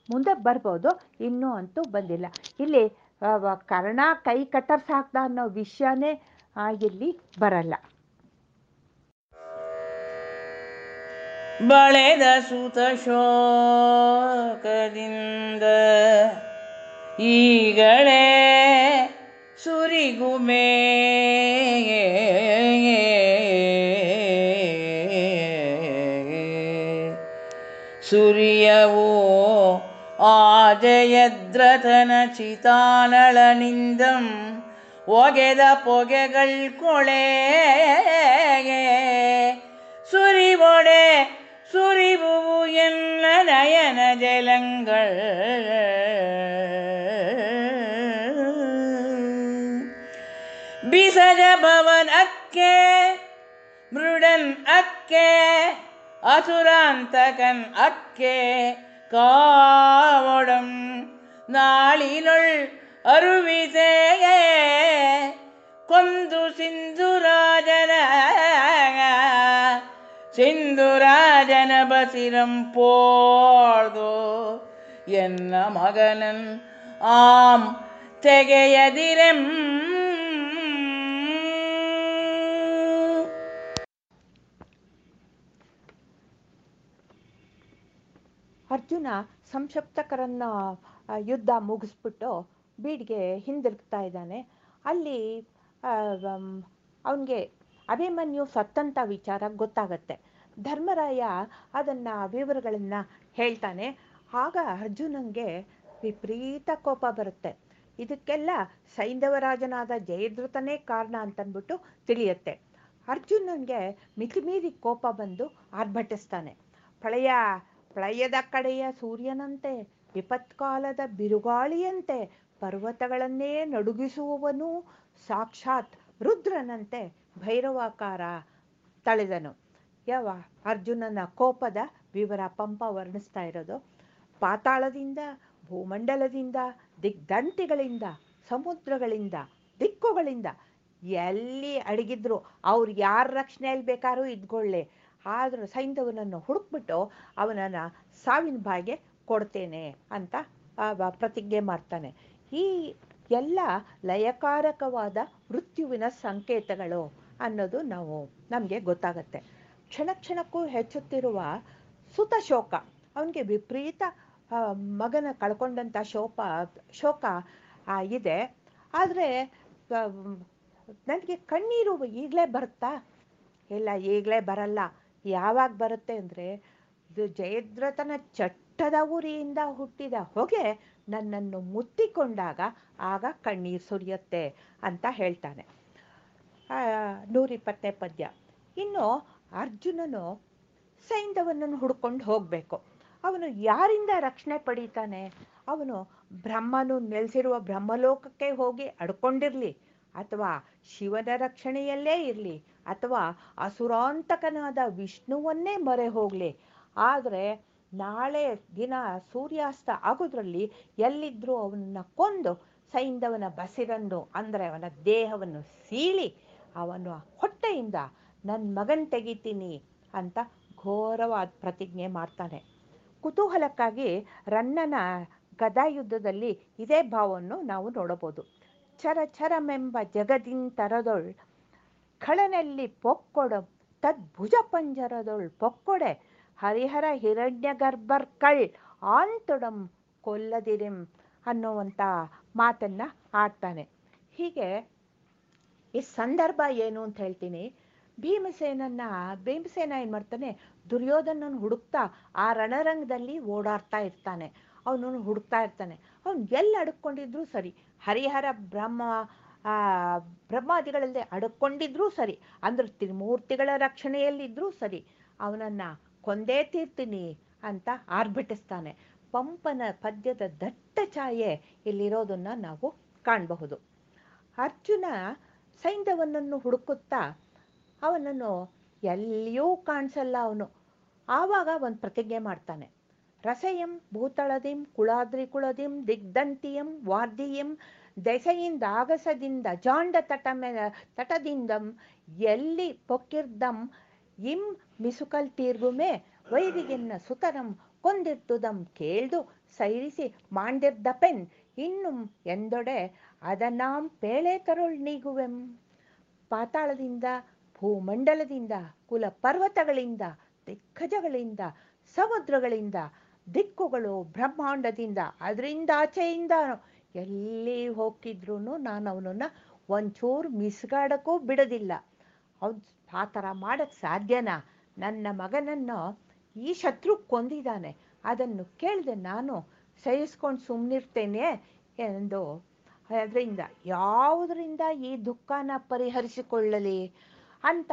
Speaker 2: ಮುಂದೆ ಬರ್ಬೋದು, ಇನ್ನೂ ಅಂತೂ ಬಂದಿಲ್ಲ. ಇಲ್ಲಿ ಕರ್ಣ ಕೈ ಕತ್ತರಿಸಾಕ್ದ ಅನ್ನೋ ವಿಷಯನೇ ಇಲ್ಲಿ ಬರಲ್ಲ.
Speaker 1: ಬಳೆದ ಸುತ ಶೋಕದಿಂದ ಈಗಳೇ ಸುರಿಗುಮೇ ಸುರಿಯವೋ ಆ ಜಯದ್ರಥನ ಚಿತಾನಳನಿಂದಂ ಒಗೆದ ಪೊಗೆಗಳ್ ಕೊಳೆಗೆ ಸುರಿಬೊಡೆ ಸುರಿಬುವು ಎನ್ನ ನಯನ ഭവൻ അക്കേ മൃഡൻ അക്കേ അസുരാന്തകൻ അക്കേ. കാവടം നാളിനുൾ അരുവിതേ കൊന്തു സിന്ധുരാജന സിന്ധുരാജന ബസിരം പോർദോ എന്ന മകനൻ ആം തികയതിരം
Speaker 2: ಅರ್ಜುನ ಸಂಕ್ಷಪ್ತಕರನ್ನ ಯುದ್ಧ ಮುಗಿಸ್ಬಿಟ್ಟು ಬೀಡ್ಗೆ ಹಿಂದಿರುಗ್ತಾ ಇದ್ದಾನೆ. ಅಲ್ಲಿ ಅವನಿಗೆ ಅಭಿಮನ್ಯು ಸತ್ತಂತ ವಿಚಾರ ಗೊತ್ತಾಗತ್ತೆ. ಧರ್ಮರಾಯ ಅದನ್ನ ವಿವರಗಳನ್ನ ಹೇಳ್ತಾನೆ. ಆಗ ಅರ್ಜುನಂಗೆ ವಿಪರೀತ ಕೋಪ ಬರುತ್ತೆ. ಇದಕ್ಕೆಲ್ಲ ಸೈಂಧವರಾಜನಾದ ಜಯದ್ರತನೇ ಕಾರಣ ಅಂತನ್ಬಿಟ್ಟು ತಿಳಿಯುತ್ತೆ. ಅರ್ಜುನನ್ಗೆ ಮಿತಿಮೀರಿ ಕೋಪ ಬಂದು ಆರ್ಭಟಿಸ್ತಾನೆ. ಪ್ರಳಯ ಪ್ರಳಯದ ಕಡೆಯ ಸೂರ್ಯನಂತೆ, ವಿಪತ್ಕಾಲದ ಬಿರುಗಾಳಿಯಂತೆ, ಪರ್ವತಗಳನ್ನೇ ನಡುಗಿಸುವವನು ಸಾಕ್ಷಾತ್ ರುದ್ರನಂತೆ ಭೈರವಾಕಾರ ತಳೆದನು. ಯಾವ ಅರ್ಜುನನ ಕೋಪದ ವಿವರ ಪಂಪ ವರ್ಣಿಸ್ತಾ ಇರೋದು. ಪಾತಾಳದಿಂದ, ಭೂಮಂಡಲದಿಂದ, ದಿಗ್ದಂತಿಗಳಿಂದ, ಸಮುದ್ರಗಳಿಂದ, ದಿಕ್ಕುಗಳಿಂದ ಎಲ್ಲಿ ಅಡಗಿದ್ರು, ಅವ್ರು ಯಾರ ರಕ್ಷಣೆಯಲ್ಲಿ ಬೇಕಾದ್ರೂ ಇದ್ಕೊಳ್ಳಿ. ಆದರೂ ಸೈಂಧವನನ್ನು ಹುಡುಕ್ಬಿಟ್ಟು ಅವನನ್ನು ಸಾವಿನ ಬಾಯಿಗೆ ಕೊಡ್ತೇನೆ ಅಂತ ಪ್ರತಿಜ್ಞೆ ಮಾಡ್ತಾನೆ. ಈ ಎಲ್ಲ ಲಯಕಾರಕವಾದ ಮೃತ್ಯುವಿನ ಸಂಕೇತಗಳು ಅನ್ನೋದು ನಾವು ನಮಗೆ ಗೊತ್ತಾಗತ್ತೆ. ಕ್ಷಣ ಕ್ಷಣಕ್ಕೂ ಹೆಚ್ಚುತ್ತಿರುವ ಸುತ ಶೋಕ, ಅವನಿಗೆ ವಿಪರೀತ ಮಗನ ಕಳ್ಕೊಂಡಂಥ ಶೋಪ, ಶೋಕ ಇದೆ. ಆದರೆ ನನಗೆ ಕಣ್ಣೀರು ಈಗಲೇ ಬರುತ್ತಾ ಇಲ್ಲ, ಈಗಲೇ ಬರಲ್ಲ. ಯಾವಾಗ ಬರುತ್ತೆ ಅಂದರೆ, ಇದು ಜಯದ್ರಥನ ಚಟ್ಟದ ಉರಿಯಿಂದ ಹುಟ್ಟಿದ ಹೊಗೆ ನನ್ನನ್ನು ಮುತ್ತಿಕೊಂಡಾಗ ಆಗ ಕಣ್ಣೀರು ಸುರಿಯುತ್ತೆ ಅಂತ ಹೇಳ್ತಾನೆ. ನೂರಿಪ್ಪತ್ತನೇ ಪದ್ಯ. ಇನ್ನು ಅರ್ಜುನನು ಸೈಂಧವನನ್ನು ಹುಡ್ಕೊಂಡು ಹೋಗಬೇಕು. ಅವನು ಯಾರಿಂದ ರಕ್ಷಣೆ ಪಡೀತಾನೆ? ಅವನು ಬ್ರಹ್ಮನು ನೆಲೆಸಿರುವ ಬ್ರಹ್ಮಲೋಕಕ್ಕೆ ಹೋಗಿ ಅಡ್ಕೊಂಡಿರಲಿ, ಅಥವಾ ಶಿವನ ರಕ್ಷಣೆಯಲ್ಲೇ ಇರಲಿ ಅಥವಾ ಅಸುರಾಂತಕನಾದ ವಿಷ್ಣುವನ್ನೇ ಮರೆ ಹೋಗಲಿ. ಆದರೆ ನಾಳೆ ದಿನ ಸೂರ್ಯಾಸ್ತ ಆಗೋದ್ರಲ್ಲಿ ಎಲ್ಲಿದ್ದರೂ ಅವನನ್ನು ಕೊಂದು ಸೈಂಧವನ ಬಸಿರನ್ನು ಅಂದರೆ ಅವನ ದೇಹವನ್ನು ಸೀಳಿ ಅವನು ಹೊಟ್ಟೆಯಿಂದ ನನ್ನ ಮಗನ್ ತೆಗಿತೀನಿ ಅಂತ ಘೋರವಾದ ಪ್ರತಿಜ್ಞೆ ಮಾಡ್ತಾನೆ. ಕುತೂಹಲಕ್ಕಾಗಿ ರನ್ನನ ಗದಾಯುದ್ಧದಲ್ಲಿ ಇದೇ ಭಾವವನ್ನು ನಾವು ನೋಡಬಹುದು ಚರ ಚರಮೆಂಬ ಜಗದಿನ್ ತರದೊಳ್ ಖಳನಲ್ಲಿ ಪೊಕ್ಕೊಡ ತದ್ಭುಜ ಪಂಜರದೊಳ್ ಪೊಕ್ಕೊಡೆ. ಹರಿಹರ ಹಿರಣ್ಯ ಗರ್ಭರ್ಕಳ್ ಆಂತೊಡಂ ಕೊಲ್ಲದಿರಿಂ ಅನ್ನುವಂಥ ಮಾತನ್ನ ಆಡ್ತಾನೆ. ಹೀಗೆ ಈ ಸಂದರ್ಭ ಏನು ಅಂತ ಹೇಳ್ತೀನಿ. ಭೀಮಸೇನನ್ನ, ಭೀಮಸೇನ ಏನು ಮಾಡ್ತಾನೆ, ದುರ್ಯೋಧನನ ಹುಡುಕ್ತಾ ಆ ರಣರಂಗದಲ್ಲಿ ಓಡಾಡ್ತಾ ಇರ್ತಾನೆ. ಅವನನ್ನು ಹುಡುಕ್ತಾ ಇರ್ತಾನೆ. ಅವನು ಎಲ್ಲಿ ಅಡ್ಕೊಂಡಿದ್ರು ಸರಿ. ಹರಿಹರ ಬ್ರಹ್ಮ ಆ ಬ್ರಹ್ಮಾದಿಗಳಲ್ಲಿ ಅಡಕೊಂಡಿದ್ರೂ ಸರಿ, ಅಂದ್ರೆ ತ್ರಿಮೂರ್ತಿಗಳ ರಕ್ಷಣೆಯಲ್ಲಿದ್ರೂ ಸರಿ, ಅವನನ್ನು ಕೊಂದೇ ತೀರ್ತೀನಿ ಅಂತ ಆರ್ಭಟಿಸ್ತಾನೆ. ಪಂಪನ ಪದ್ಯದ ದಟ್ಟ ಛಾಯೆ ಇಲ್ಲಿರೋದನ್ನ ನಾವು ಕಾಣಬಹುದು. ಅರ್ಜುನ ಸೈಂಧವನನ್ನು ಹುಡುಕುತ್ತಾ ಅವನನ್ನು ಎಲ್ಲಿಯೂ ಕಾಣಿಸಲ್ಲ ಅವನು. ಆವಾಗ ಒಂದು ಪ್ರತಿಜ್ಞೆ ಮಾಡ್ತಾನೆ. ರಸಯಂ ಭೂತಳದಿಂ ಕುಳಾದ್ರಿ ಕುಳದಿಂ ದಿಗ್ದಂತಿಯಂ ವಾರ್ಧಿಯಂ ದೆಸೆಯಿಂದ ಆಗಸದಿಂದ, ಜಾಂಡ ತಟಮೆ, ತಟದಿಂದಂ, ಎಲ್ಲಿ ಪೊಕ್ಕಿರ್ದಂ, ಇಂ ಮಿಸುಕಲ್ ತೀರ್ಗುಮೆ, ವೈರಿಗೆನ್ನ ಸುತರಂ ಕೊಂದಿರ್ತುದಂ ಕೇಳ್ದು ಸೈರಿಸಿ ಮಾಂಡಿರ್ದ ಪೆನ್ ಇನ್ನುಂ ಎಂದೊಡೆ ಅದನಾಂ ಪೇಳೆ ತರುಳ್ ನೀಗುವೆಂ. ಪಾತಾಳದಿಂದ, ಭೂಮಂಡಲದಿಂದ ಕುಲ ಪರ್ವತಗಳಿಂದ ದಿಗ್ಗಜಗಳಿಂದ, ಸಮುದ್ರಗಳಿಂದ, ದಿಕ್ಕುಗಳು ಬ್ರಹ್ಮಾಂಡದಿಂದ ಅದರಿಂದ ಆಚೆಯಿಂದ ಎಲ್ಲಿ ಹೋಗ್ತಿದ್ರು ನಾನು ಅವನನ್ನು ಒಂಚೂರು ಮಿಸ್ಗಾಡೋಕ್ಕೂ ಬಿಡೋದಿಲ್ಲ. ಅವ್ನು ಆ ಥರ ಮಾಡೋಕ್ಕೆ ಸಾಧ್ಯನಾ? ನನ್ನ ಮಗನನ್ನು ಈ ಶತ್ರು ಕೊಂದಿದ್ದಾನೆ ಅದನ್ನು ಕೇಳಿದೆ ನಾನು ಸಹಿಸ್ಕೊಂಡು ಸುಮ್ಮನಿರ್ತೇನೆ ಎಂದು ಅದರಿಂದ ಯಾವುದರಿಂದ ಈ ದುಃಖನ ಪರಿಹರಿಸಿಕೊಳ್ಳಲಿ? ಅಂತ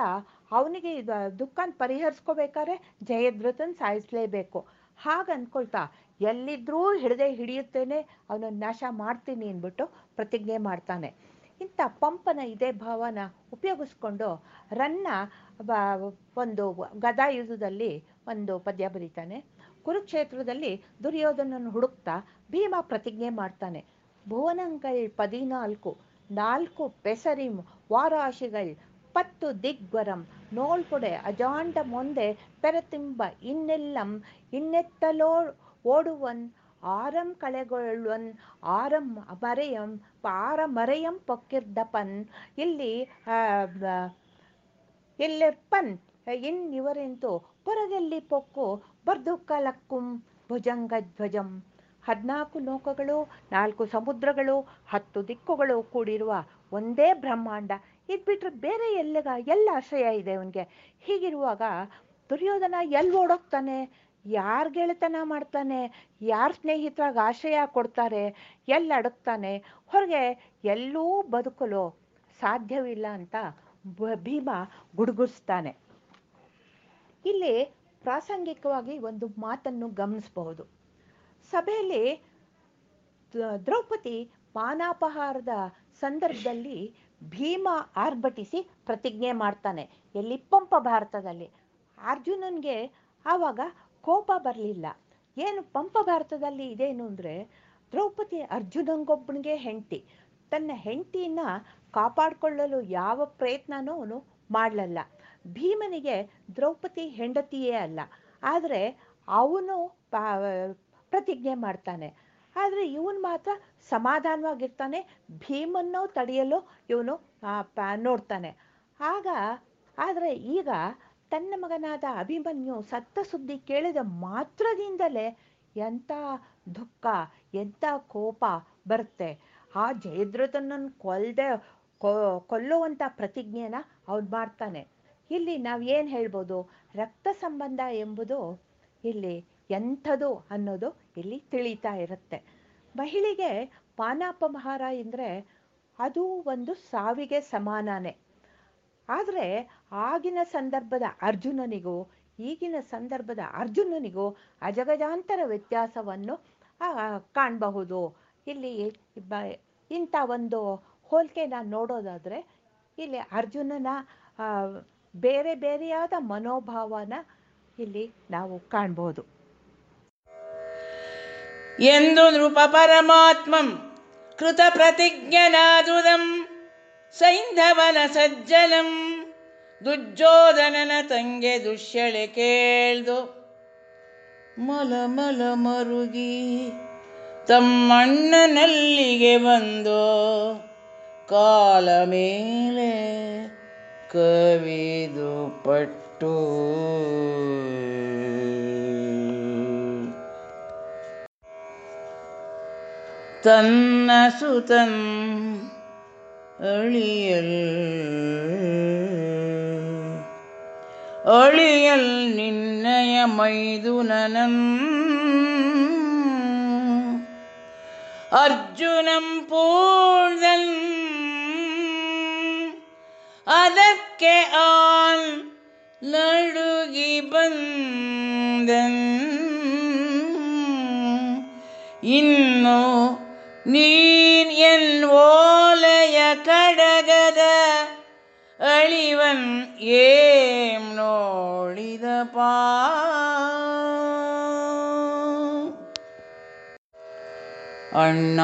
Speaker 2: ಅವನಿಗೆ ಇದು ದುಃಖನ ಪರಿಹರಿಸ್ಕೋಬೇಕಾದ್ರೆ ಜಯದ್ರಥನ್ ಸಾಯಿಸಲೇಬೇಕು. ಹಾಗೆ ಅಂದ್ಕೊಳ್ತಾ ಎಲ್ಲಿದ್ರೂ ಹಿಡದೆ ಹಿಡಿಯುತ್ತೇನೆ ಅವನ ನಾಶ ಮಾಡ್ತೀನಿ ಅಂದ್ಬಿಟ್ಟು ಪ್ರತಿಜ್ಞೆ ಮಾಡ್ತಾನೆ. ಇಂಥ ಪಂಪನ ಇದೇ ಭಾವನ ಉಪಯೋಗಿಸ್ಕೊಂಡು ರನ್ನ ಒಂದು ಗದಾಯುಧದಲ್ಲಿ ಒಂದು ಪದ್ಯ ಬರೀತಾನೆ. ಕುರುಕ್ಷೇತ್ರದಲ್ಲಿ ದುರ್ಯೋಧನನ್ನು ಹುಡುಕ್ತಾ ಭೀಮ ಪ್ರತಿಜ್ಞೆ ಮಾಡ್ತಾನೆ. ಭುವನಂಗಳ್ ಪದಿನಾಲ್ಕು, ನಾಲ್ಕು ಪೆಸರಿಂ ವಾರಾಶಿಗಳ್ ಪತ್ತು ದಿಗ್ವರಂ, ನೋಳ್ಪುಡೆ ಅಜಾಂಡ ಮೊಂದೆ ಪೆರತಿಂಬ ಇನ್ನೆಲ್ಲಂ, ಇನ್ನೆತ್ತಲೋ ಓಡುವನ್ ಆರಂ ಕಳೆಗೊಳ್ಳುವನ್ ಆರಂ ಮರೆಯಂ ಆರ ಮರೆಯಂ ಪೊಕ್ಕಿರ್ದಪನ್. ಇಲ್ಲಿ ಎಲ್ಲಿರ್ಪನ್ ಇನ್ ಇವರೆಂತು ಪೊರಗೆಲ್ಲಿ ಪೊಕ್ಕು ಬರ್ದು ಕಲಕ್ಕುಂ ಭುಜಂಗ ಧ್ವಜಂ. ಹದಿನಾಲ್ಕು ಲೋಕಗಳು, ನಾಲ್ಕು ಸಮುದ್ರಗಳು, ಹತ್ತು ದಿಕ್ಕುಗಳು ಕೂಡಿರುವ ಒಂದೇ ಬ್ರಹ್ಮಾಂಡ. ಇದು ಬಿಟ್ರೆ ಬೇರೆ ಎಲ್ಲಿಗ, ಎಲ್ಲ ಆಶ್ರಯ ಇದೆ ಅವನಿಗೆ. ಹೀಗಿರುವಾಗ ದುರ್ಯೋಧನ ಎಲ್ಲಿ ಓಡೋಗ್ತಾನೆ? ಯಾರ್ ಗೆಳೆತನ ಮಾಡ್ತಾನೆ, ಯಾರು ಸ್ನೇಹಿತರಾಗ ಆಶ್ರಯ ಕೊಡ್ತಾರೆ ಎಲ್ಲಿ ಅಡಗ್ತಾನೆ ಹೊರಗೆ ಎಲ್ಲೂ ಬದುಕಲು ಸಾಧ್ಯವಿಲ್ಲ ಅಂತ ಭೀಮ ಗುಡುಗುಸ್ತಾನೆ ಇಲ್ಲಿ ಪ್ರಾಸಂಗಿಕವಾಗಿ ಒಂದು ಮಾತನ್ನು ಗಮನಿಸಬಹುದು. ಸಭೆಯಲ್ಲಿ ದ್ರೌಪದಿ ಮಾನಾಪಹಾರದ ಸಂದರ್ಭದಲ್ಲಿ ಭೀಮ ಆರ್ಭಟಿಸಿ ಪ್ರತಿಜ್ಞೆ ಮಾಡ್ತಾನೆ, ಎಲ್ಲಿ ಪಂಪ ಭಾರತದಲ್ಲಿ. ಅರ್ಜುನನ್ಗೆ ಆವಾಗ ಕೋಪ ಬರಲಿಲ್ಲ. ಏನು ಪಂಪ ಭಾರತದಲ್ಲಿ ಇದೇನು ಅಂದರೆ ದ್ರೌಪದಿ ಅರ್ಜುನಂಗೊಬ್ಬನಿಗೆ ಹೆಂಡತಿ. ತನ್ನ ಹೆಂಡತಿನ ಕಾಪಾಡಿಕೊಳ್ಳಲು ಯಾವ ಪ್ರಯತ್ನನೂ ಅವನು ಮಾಡಲಲ್ಲ. ಭೀಮನಿಗೆ ದ್ರೌಪದಿ ಹೆಂಡತಿಯೇ ಅಲ್ಲ. ಆದರೆ ಅವನು ಪ್ರತಿಜ್ಞೆ ಮಾಡ್ತಾನೆ. ಆದರೆ ಇವನು ಮಾತ್ರ ಸಮಾಧಾನವಾಗಿರ್ತಾನೆ. ಭೀಮನ್ನು ತಡೆಯಲು ಇವನು ನೋಡ್ತಾನೆ. ಆಗ, ಆದರೆ ಈಗ ತನ್ನ ಮಗನಾದ ಅಭಿಮನ್ಯು ಸತ್ತ ಸುದ್ದಿ ಕೇಳಿದ ಮಾತ್ರದಿಂದಲೇ ಎಂಥ ದುಃಖ ಎಂಥ ಕೋಪ ಬರುತ್ತೆ. ಆ ಜಯದ್ರಥನನ್ನು ಕೊಲ್ಲದೆ ಕೊಲ್ಲುವಂಥ ಪ್ರತಿಜ್ಞೆನ ಅವ್ನು ಮಾಡ್ತಾನೆ. ಇಲ್ಲಿ ನಾವು ಏನು ಹೇಳ್ಬೋದು? ರಕ್ತ ಸಂಬಂಧ ಎಂಬುದು ಇಲ್ಲಿ ಎಂಥದು ಅನ್ನೋದು ಇಲ್ಲಿ ತಿಳಿತಾ ಇರುತ್ತೆ. ಮಹಿಳೆಗೆ ಪಾನಾಪಮಹಾರ ಎಂದರೆ ಅದು ಒಂದು ಸಾವಿಗೆ ಸಮಾನನೇ. ಆದರೆ ಆಗಿನ ಸಂದರ್ಭದ ಅರ್ಜುನನಿಗೂ, ಈಗಿನ ಸಂದರ್ಭದ ಅರ್ಜುನನಿಗೂ ಅಜಗಜಾಂತರ ವ್ಯತ್ಯಾಸವನ್ನು ಕಾಣಬಹುದು. ಇಲ್ಲಿ ಬ, ಇಂಥ ಒಂದು ಹೋಲಿಕೆನ ನೋಡೋದಾದರೆ, ಇಲ್ಲಿ ಅರ್ಜುನನ ಬೇರೆ ಬೇರೆಯಾದ ಮನೋಭಾವನ ಇಲ್ಲಿ ನಾವು ಕಾಣ್ಬೋದು
Speaker 1: ಎಂದು ನೃಪ ಪರಮಾತ್ಮಂ ಕೃತ ಪ್ರತಿಜ್ಞನಾದುದಂ. ಸೈಂಧವನ ಸಜ್ಜನಂ. ದುಜ್ಜೋದನನ ತಂಗೆ ದುಶ್ಯಳೆ ಕೇಳ್ದು, ಮಲ ಮಲ ಮರುಗಿ ತಮ್ಮಣ್ಣನಲ್ಲಿಗೆ ಬಂದು, ಕಾಲ ಮೇಲೆ ಕವಿದು ಪಟ್ಟು. ತನ್ನ ಸುತನ್ ಅಳಿಯಲ್ ಅಳಿಯಲ್ ನಿನ್ನಯ ಮೈದುನನಂ ಅರ್ಜುನಂ ಪೂರ್ದನ್ ಅದಕ್ಕೆ ಆನ್ ನಡುಗಿ ಬಂದನ್ ಇನ್ನು ನೀನ್ ಎನ್ ಓಲೆಯ ಕಡಗದ ಅಳಿವನ್ ಏಂ ನೋಡಿದಪ ಅಣ್ಣ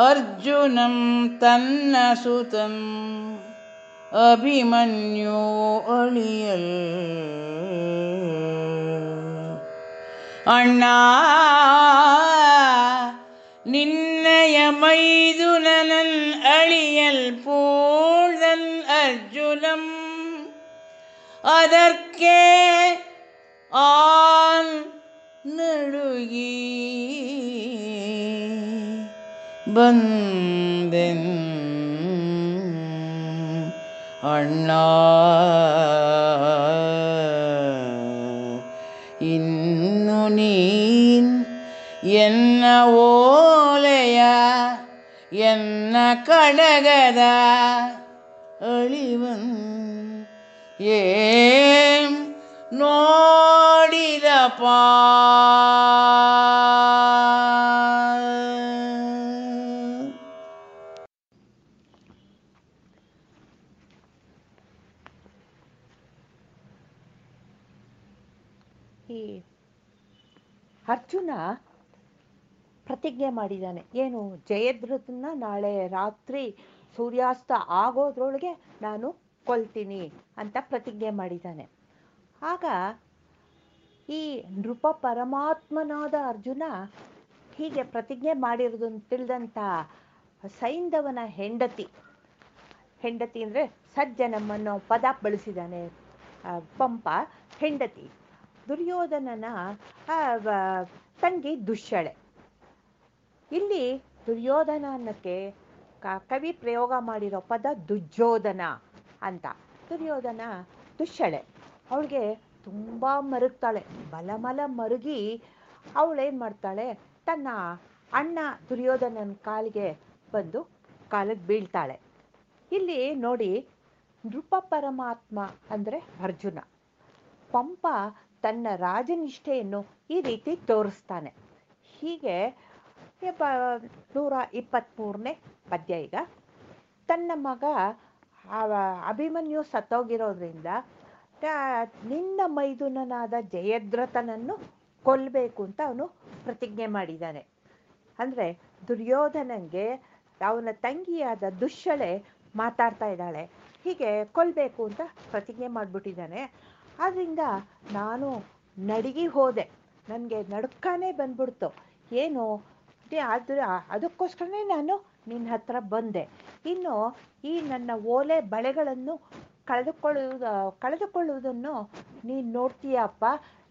Speaker 1: ಅರ್ಜುನಂ ತನ್ನ ಸುತಂ ಅಭಿಮನ್ಯು ಅಳಿಯಲ್ ಅಣ್ಣ ನಿನ್ನಯ ಮೈದುನನನ್ ಅಳಿಯಲ್ ಪೂರ್ದನ್ ಅರ್ಜುನಂ ಅದಕ್ಕೆ ಆನ್ ನಡುಗಿ ಬಂದೆನ್ ಅಣ್ಣ ನೀನ್ ಎನ್ನ ಓಲೆಯ ಎನ್ನ ಕಡಗದ ಅಳಿವನ್ ಏಂ ನೋಡಿದಪ
Speaker 2: ಪ್ರತಿಜ್ಞೆ ಮಾಡಿದ್ದಾನೆ. ಏನು, ಜಯದ್ರಥನ್ನ ನಾಳೆ ರಾತ್ರಿ ಸೂರ್ಯಾಸ್ತ ಆಗೋದ್ರೊಳಗೆ ನಾನು ಕೊಲ್ತೀನಿ ಅಂತ ಪ್ರತಿಜ್ಞೆ ಮಾಡಿದ್ದಾನೆ. ಆಗ ಈ ನೃಪ ಪರಮಾತ್ಮನಾದ ಅರ್ಜುನ ಹೀಗೆ ಪ್ರತಿಜ್ಞೆ ಮಾಡಿರೋದನ್ನು ತಿಳಿದಂಥ ಸೈಂಧವನ ಹೆಂಡತಿ ಹೆಂಡತಿ ಅಂದರೆ ಸಜ್ಜನಮ್ಮನ್ನು ಪದ ಬಳಸಿದ್ದಾನೆ. ಪಂಪ ಹೆಂಡತಿ, ದುರ್ಯೋಧನನ ತಂಗಿ ದುಶ್ಯಳೆ. ಇಲ್ಲಿ ದುರ್ಯೋಧನ ಅನ್ನಕ್ಕೆ ಕವಿ ಪ್ರಯೋಗ ಮಾಡಿರೋ ಪದ ದುರ್ಯೋಧನ ಅಂತ. ದುರ್ಯೋಧನ ದುಶ್ಯಳೆ. ಅವಳಿಗೆ ತುಂಬ ಮರುಗ್ತಾಳೆ. ಬಲಮಲ ಮರುಗಿ ಅವಳೇನು ಮಾಡ್ತಾಳೆ? ತನ್ನ ಅಣ್ಣ ದುರ್ಯೋಧನನ ಕಾಲಿಗೆ ಬಂದು ಕಾಲಿಗೆ ಬೀಳ್ತಾಳೆ. ಇಲ್ಲಿ ನೋಡಿ ನೃಪ ಪರಮಾತ್ಮ ಅಂದರೆ ಅರ್ಜುನ. ಪಂಪ ತನ್ನ ರಾಜನಿಷ್ಠೆಯನ್ನು ಈ ರೀತಿ ತೋರಿಸ್ತಾನೆ. ಹೀಗೆ ನೂರ ಇಪ್ಪತ್ತ್ಮೂರನೇ ಪದ್ಯ ಈಗ. ತನ್ನ ಮಗ ಅಭಿಮನ್ಯು ಸತ್ತೋಗಿರೋದ್ರಿಂದ ನಿನ್ನ ಮೈದುನನಾದ ಜಯದ್ರಥನನ್ನು ಕೊಲ್ಲಬೇಕು ಅಂತ ಅವನು ಪ್ರತಿಜ್ಞೆ ಮಾಡಿದ್ದಾನೆ. ಅಂದರೆ ದುರ್ಯೋಧನಂಗೆ ಅವನ ತಂಗಿಯಾದ ದುಶ್ಯಳೆ ಮಾತಾಡ್ತಾ ಇದ್ದಾಳೆ. ಹೀಗೆ ಕೊಲ್ಲಬೇಕು ಅಂತ ಪ್ರತಿಜ್ಞೆ ಮಾಡಿಬಿಟ್ಟಿದ್ದಾನೆ. ಆದ್ದರಿಂದ ನಾನು ನಡಗಿ ಹೋದೆ. ನನಗೆ ನಡುಕಾನೇ ಬಂದ್ಬಿಡ್ತು. ಏನು ಅದೇ ಆದ್ರೆ ಅದಕ್ಕೋಸ್ಕರನೇ ನಾನು ನಿನ್ನ ಹತ್ರ ಬಂದೆ. ಇನ್ನು ಈ ನನ್ನ ಓಲೆ ಬಳೆಗಳನ್ನು ಕಳೆದುಕೊಳ್ಳುವುದು ಕಳೆದುಕೊಳ್ಳುವುದನ್ನು ನೀನು ನೋಡ್ತೀಯಪ್ಪ.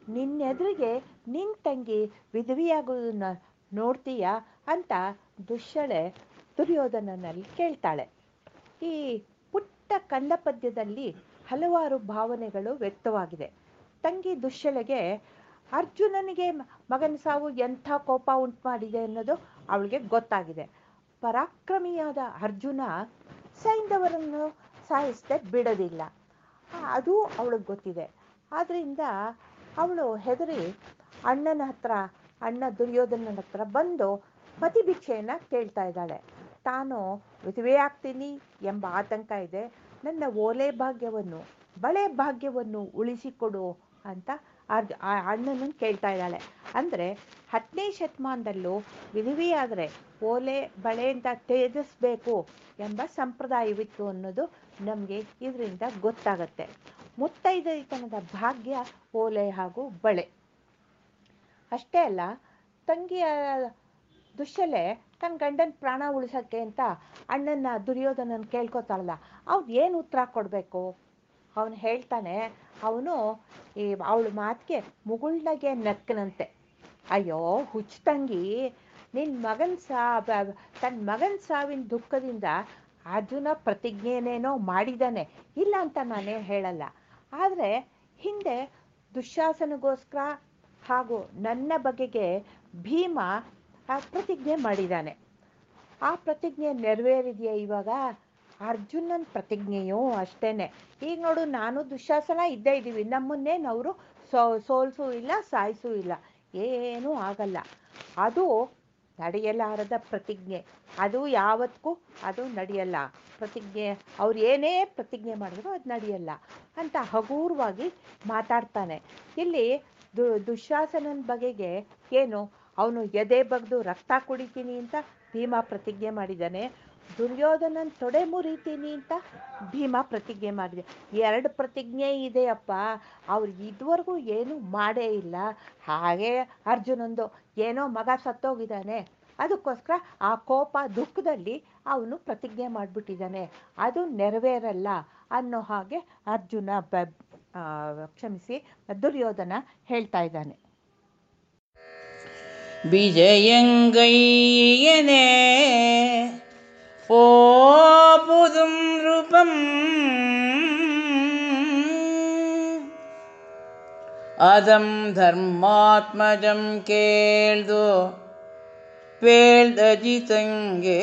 Speaker 2: ನಿನ್ನೆದುರಿಗೆ ನಿನ್ನ ತಂಗಿ ವಿಧವಿಯಾಗುವುದನ್ನ ನೋಡ್ತೀಯ ಅಂತ ದುಶ್ಯಳೆ ದುರ್ಯೋಧನನಲ್ಲಿ ಕೇಳ್ತಾಳೆ. ಈ ಪುಟ್ಟ ಕಂದ ಪದ್ಯದಲ್ಲಿ ಹಲವಾರು ಭಾವನೆಗಳು ವ್ಯಕ್ತವಾಗಿದೆ. ತಂಗಿ ದುಶ್ಯಳೆಗೆ ಅರ್ಜುನನಿಗೆ ಮಗನ ಸಾವು ಎಂಥ ಕೋಪ ಉಂಟು ಮಾಡಿದೆ ಅನ್ನೋದು ಅವಳಿಗೆ ಗೊತ್ತಾಗಿದೆ. ಪರಾಕ್ರಮಿಯಾದ ಅರ್ಜುನ ಸೈಂಧವರನ್ನು ಸಾಯಿಸದೆ ಬಿಡೋದಿಲ್ಲ. ಅದು ಅವಳಿಗೆ ಗೊತ್ತಿದೆ. ಆದ್ದರಿಂದ ಅವಳು ಹೆದರಿ ಅಣ್ಣನ ಹತ್ರ, ಅಣ್ಣ ದುರ್ಯೋಧನನ ಹತ್ರ ಬಂದು ಪತಿಭಿಕ್ಷೆಯನ್ನು ಕೇಳ್ತಾ ಇದ್ದಾಳೆ. ತಾನು ವಿಧವೆ ಆಗ್ತೀನಿ ಎಂಬ ಆತಂಕ ಇದೆ. ನನ್ನ ಓಲೆ ಭಾಗ್ಯವನ್ನು, ಬಳೆ ಭಾಗ್ಯವನ್ನು ಉಳಿಸಿಕೊಡು ಅಂತ ಅರ್ಜ ಆ ಅಣ್ಣನನ್ನು ಕೇಳ್ತಾ ಇದ್ದಾಳೆ. ಅಂದರೆ ಹತ್ತನೇ ಶತಮಾನದಲ್ಲೂ ವಿಧವೆಯಾದರೆ ಓಲೆ ಬಳೆಯಿಂದ ತೇಜಸ್ಬೇಕು ಎಂಬ ಸಂಪ್ರದಾಯವಿತ್ತು ಅನ್ನೋದು ನಮಗೆ ಇದರಿಂದ ಗೊತ್ತಾಗತ್ತೆ. ಮುತ್ತೈದೈತನದ ಭಾಗ್ಯ ಓಲೆ ಹಾಗೂ ಬಳೆ. ಅಷ್ಟೇ ಅಲ್ಲ, ತಂಗಿಯ ದುಶ್ಯಲೆ ತನ್ನ ಗಂಡನ ಪ್ರಾಣ ಉಳಿಸೋಕ್ಕೆ ಅಂತ ಅಣ್ಣನ ದುರ್ಯೋಧನನ ಕೇಳ್ಕೊತಾಳಲ್ಲ ಅವ್ನು ಏನು ಉತ್ತರ ಕೊಡಬೇಕು? ಅವನು ಹೇಳ್ತಾನೆ ಅವನು, ಈ ಅವಳು ಮಾತಿಗೆ ಮುಗುಳ್ನಗೆ ನಕ್ಕನಂತೆ. ಅಯ್ಯೋ ಹುಚ್ಚ ತಂಗಿ ನಿನ್ನ ಮಗನ ಸಾ ತನ್ನ ಮಗನ ಸಾವಿನ ದುಃಖದಿಂದ ಅರ್ಜುನ ಪ್ರತಿಜ್ಞೆನೇನೋ ಮಾಡಿದಾನೆ. ಇಲ್ಲ ಅಂತ ನಾನೇ ಹೇಳಲ್ಲ. ಆದರೆ ಹಿಂದೆ ದುಶ್ಯಾಸನಗೋಸ್ಕರ ಹಾಗೂ ನನ್ನ ಬಗೆಗೆ ಭೀಮ ಪ್ರತಿಜ್ಞೆ ಮಾಡಿದ್ದಾನೆ ಆ ಪ್ರತಿಜ್ಞೆ ನೆರವೇರಿದೆಯಾ ಇವಾಗ? ಅರ್ಜುನನ ಪ್ರತಿಜ್ಞೆಯೋ ಅಷ್ಟೇನೆ. ಈಗ ನೋಡು, ನಾನು ದುಶ್ಯಾಸನ ಇದ್ದೇ ಇದ್ದೀವಿ. ನಮ್ಮನ್ನೇನವರು ಸೋ, ಸೋಲ್ಸೂ ಇಲ್ಲ, ಸಾಯಿಸೂ ಇಲ್ಲ. ಏನೂ ಆಗಲ್ಲ. ಅದು ನಡೆಯಲಾರದ ಪ್ರತಿಜ್ಞೆ. ಅದು ಯಾವತ್ತಿಗೂ ಅದು ನಡೆಯಲ್ಲ. ಪ್ರತಿಜ್ಞೆ, ಅವ್ರು ಏನೇ ಪ್ರತಿಜ್ಞೆ ಮಾಡಿದ್ರು ಅದು ನಡೆಯಲ್ಲ ಅಂತ ಹಗೂರವಾಗಿ ಮಾತಾಡ್ತಾನೆ. ಇಲ್ಲಿ ದು ದುಶ್ಯಾಸನನ ಬಗೆಗೆ ಏನು? ಅವನು ಎದೆ ಬಗ್ದು ರಕ್ತ ಕುಡಿತೀನಿ ಅಂತ ಭೀಮ ಪ್ರತಿಜ್ಞೆ ಮಾಡಿದ್ದಾನೆ. ದುರ್ಯೋಧನನ ತೊಡೆ ಮುರಿತೀನಿ ಅಂತ ಭೀಮ ಪ್ರತಿಜ್ಞೆ ಮಾಡಿದೆ ಎರಡು ಪ್ರತಿಜ್ಞೆ ಇದೆಯಪ್ಪ ಅವ್ರು ಇದುವರೆಗೂ ಏನೂ ಮಾಡೇ ಇಲ್ಲ ಹಾಗೆ ಅರ್ಜುನಂದು ಏನೋ ಮಗ ಸತ್ತೋಗಿದ್ದಾನೆ ಅದಕ್ಕೋಸ್ಕರ ಆ ಕೋಪ ದುಃಖದಲ್ಲಿ ಅವನು ಪ್ರತಿಜ್ಞೆ ಮಾಡಿಬಿಟ್ಟಿದ್ದಾನೆ ಅದು ನೆರವೇರಲ್ಲ ಅನ್ನೋ ಹಾಗೆ ಅರ್ಜುನ ಬ ಆ, ಕ್ಷಮಿಸಿ ದುರ್ಯೋಧನ ಹೇಳ್ತಾ ಇದ್ದಾನೆ
Speaker 1: விஜயங்கையனே போபுதும் ரூபம் அதம் ಧರ್ಮಾತ್ಮಜಂ ಕೇಳ್ದು ಪೇಳ್ದಜಿತಂಗೆ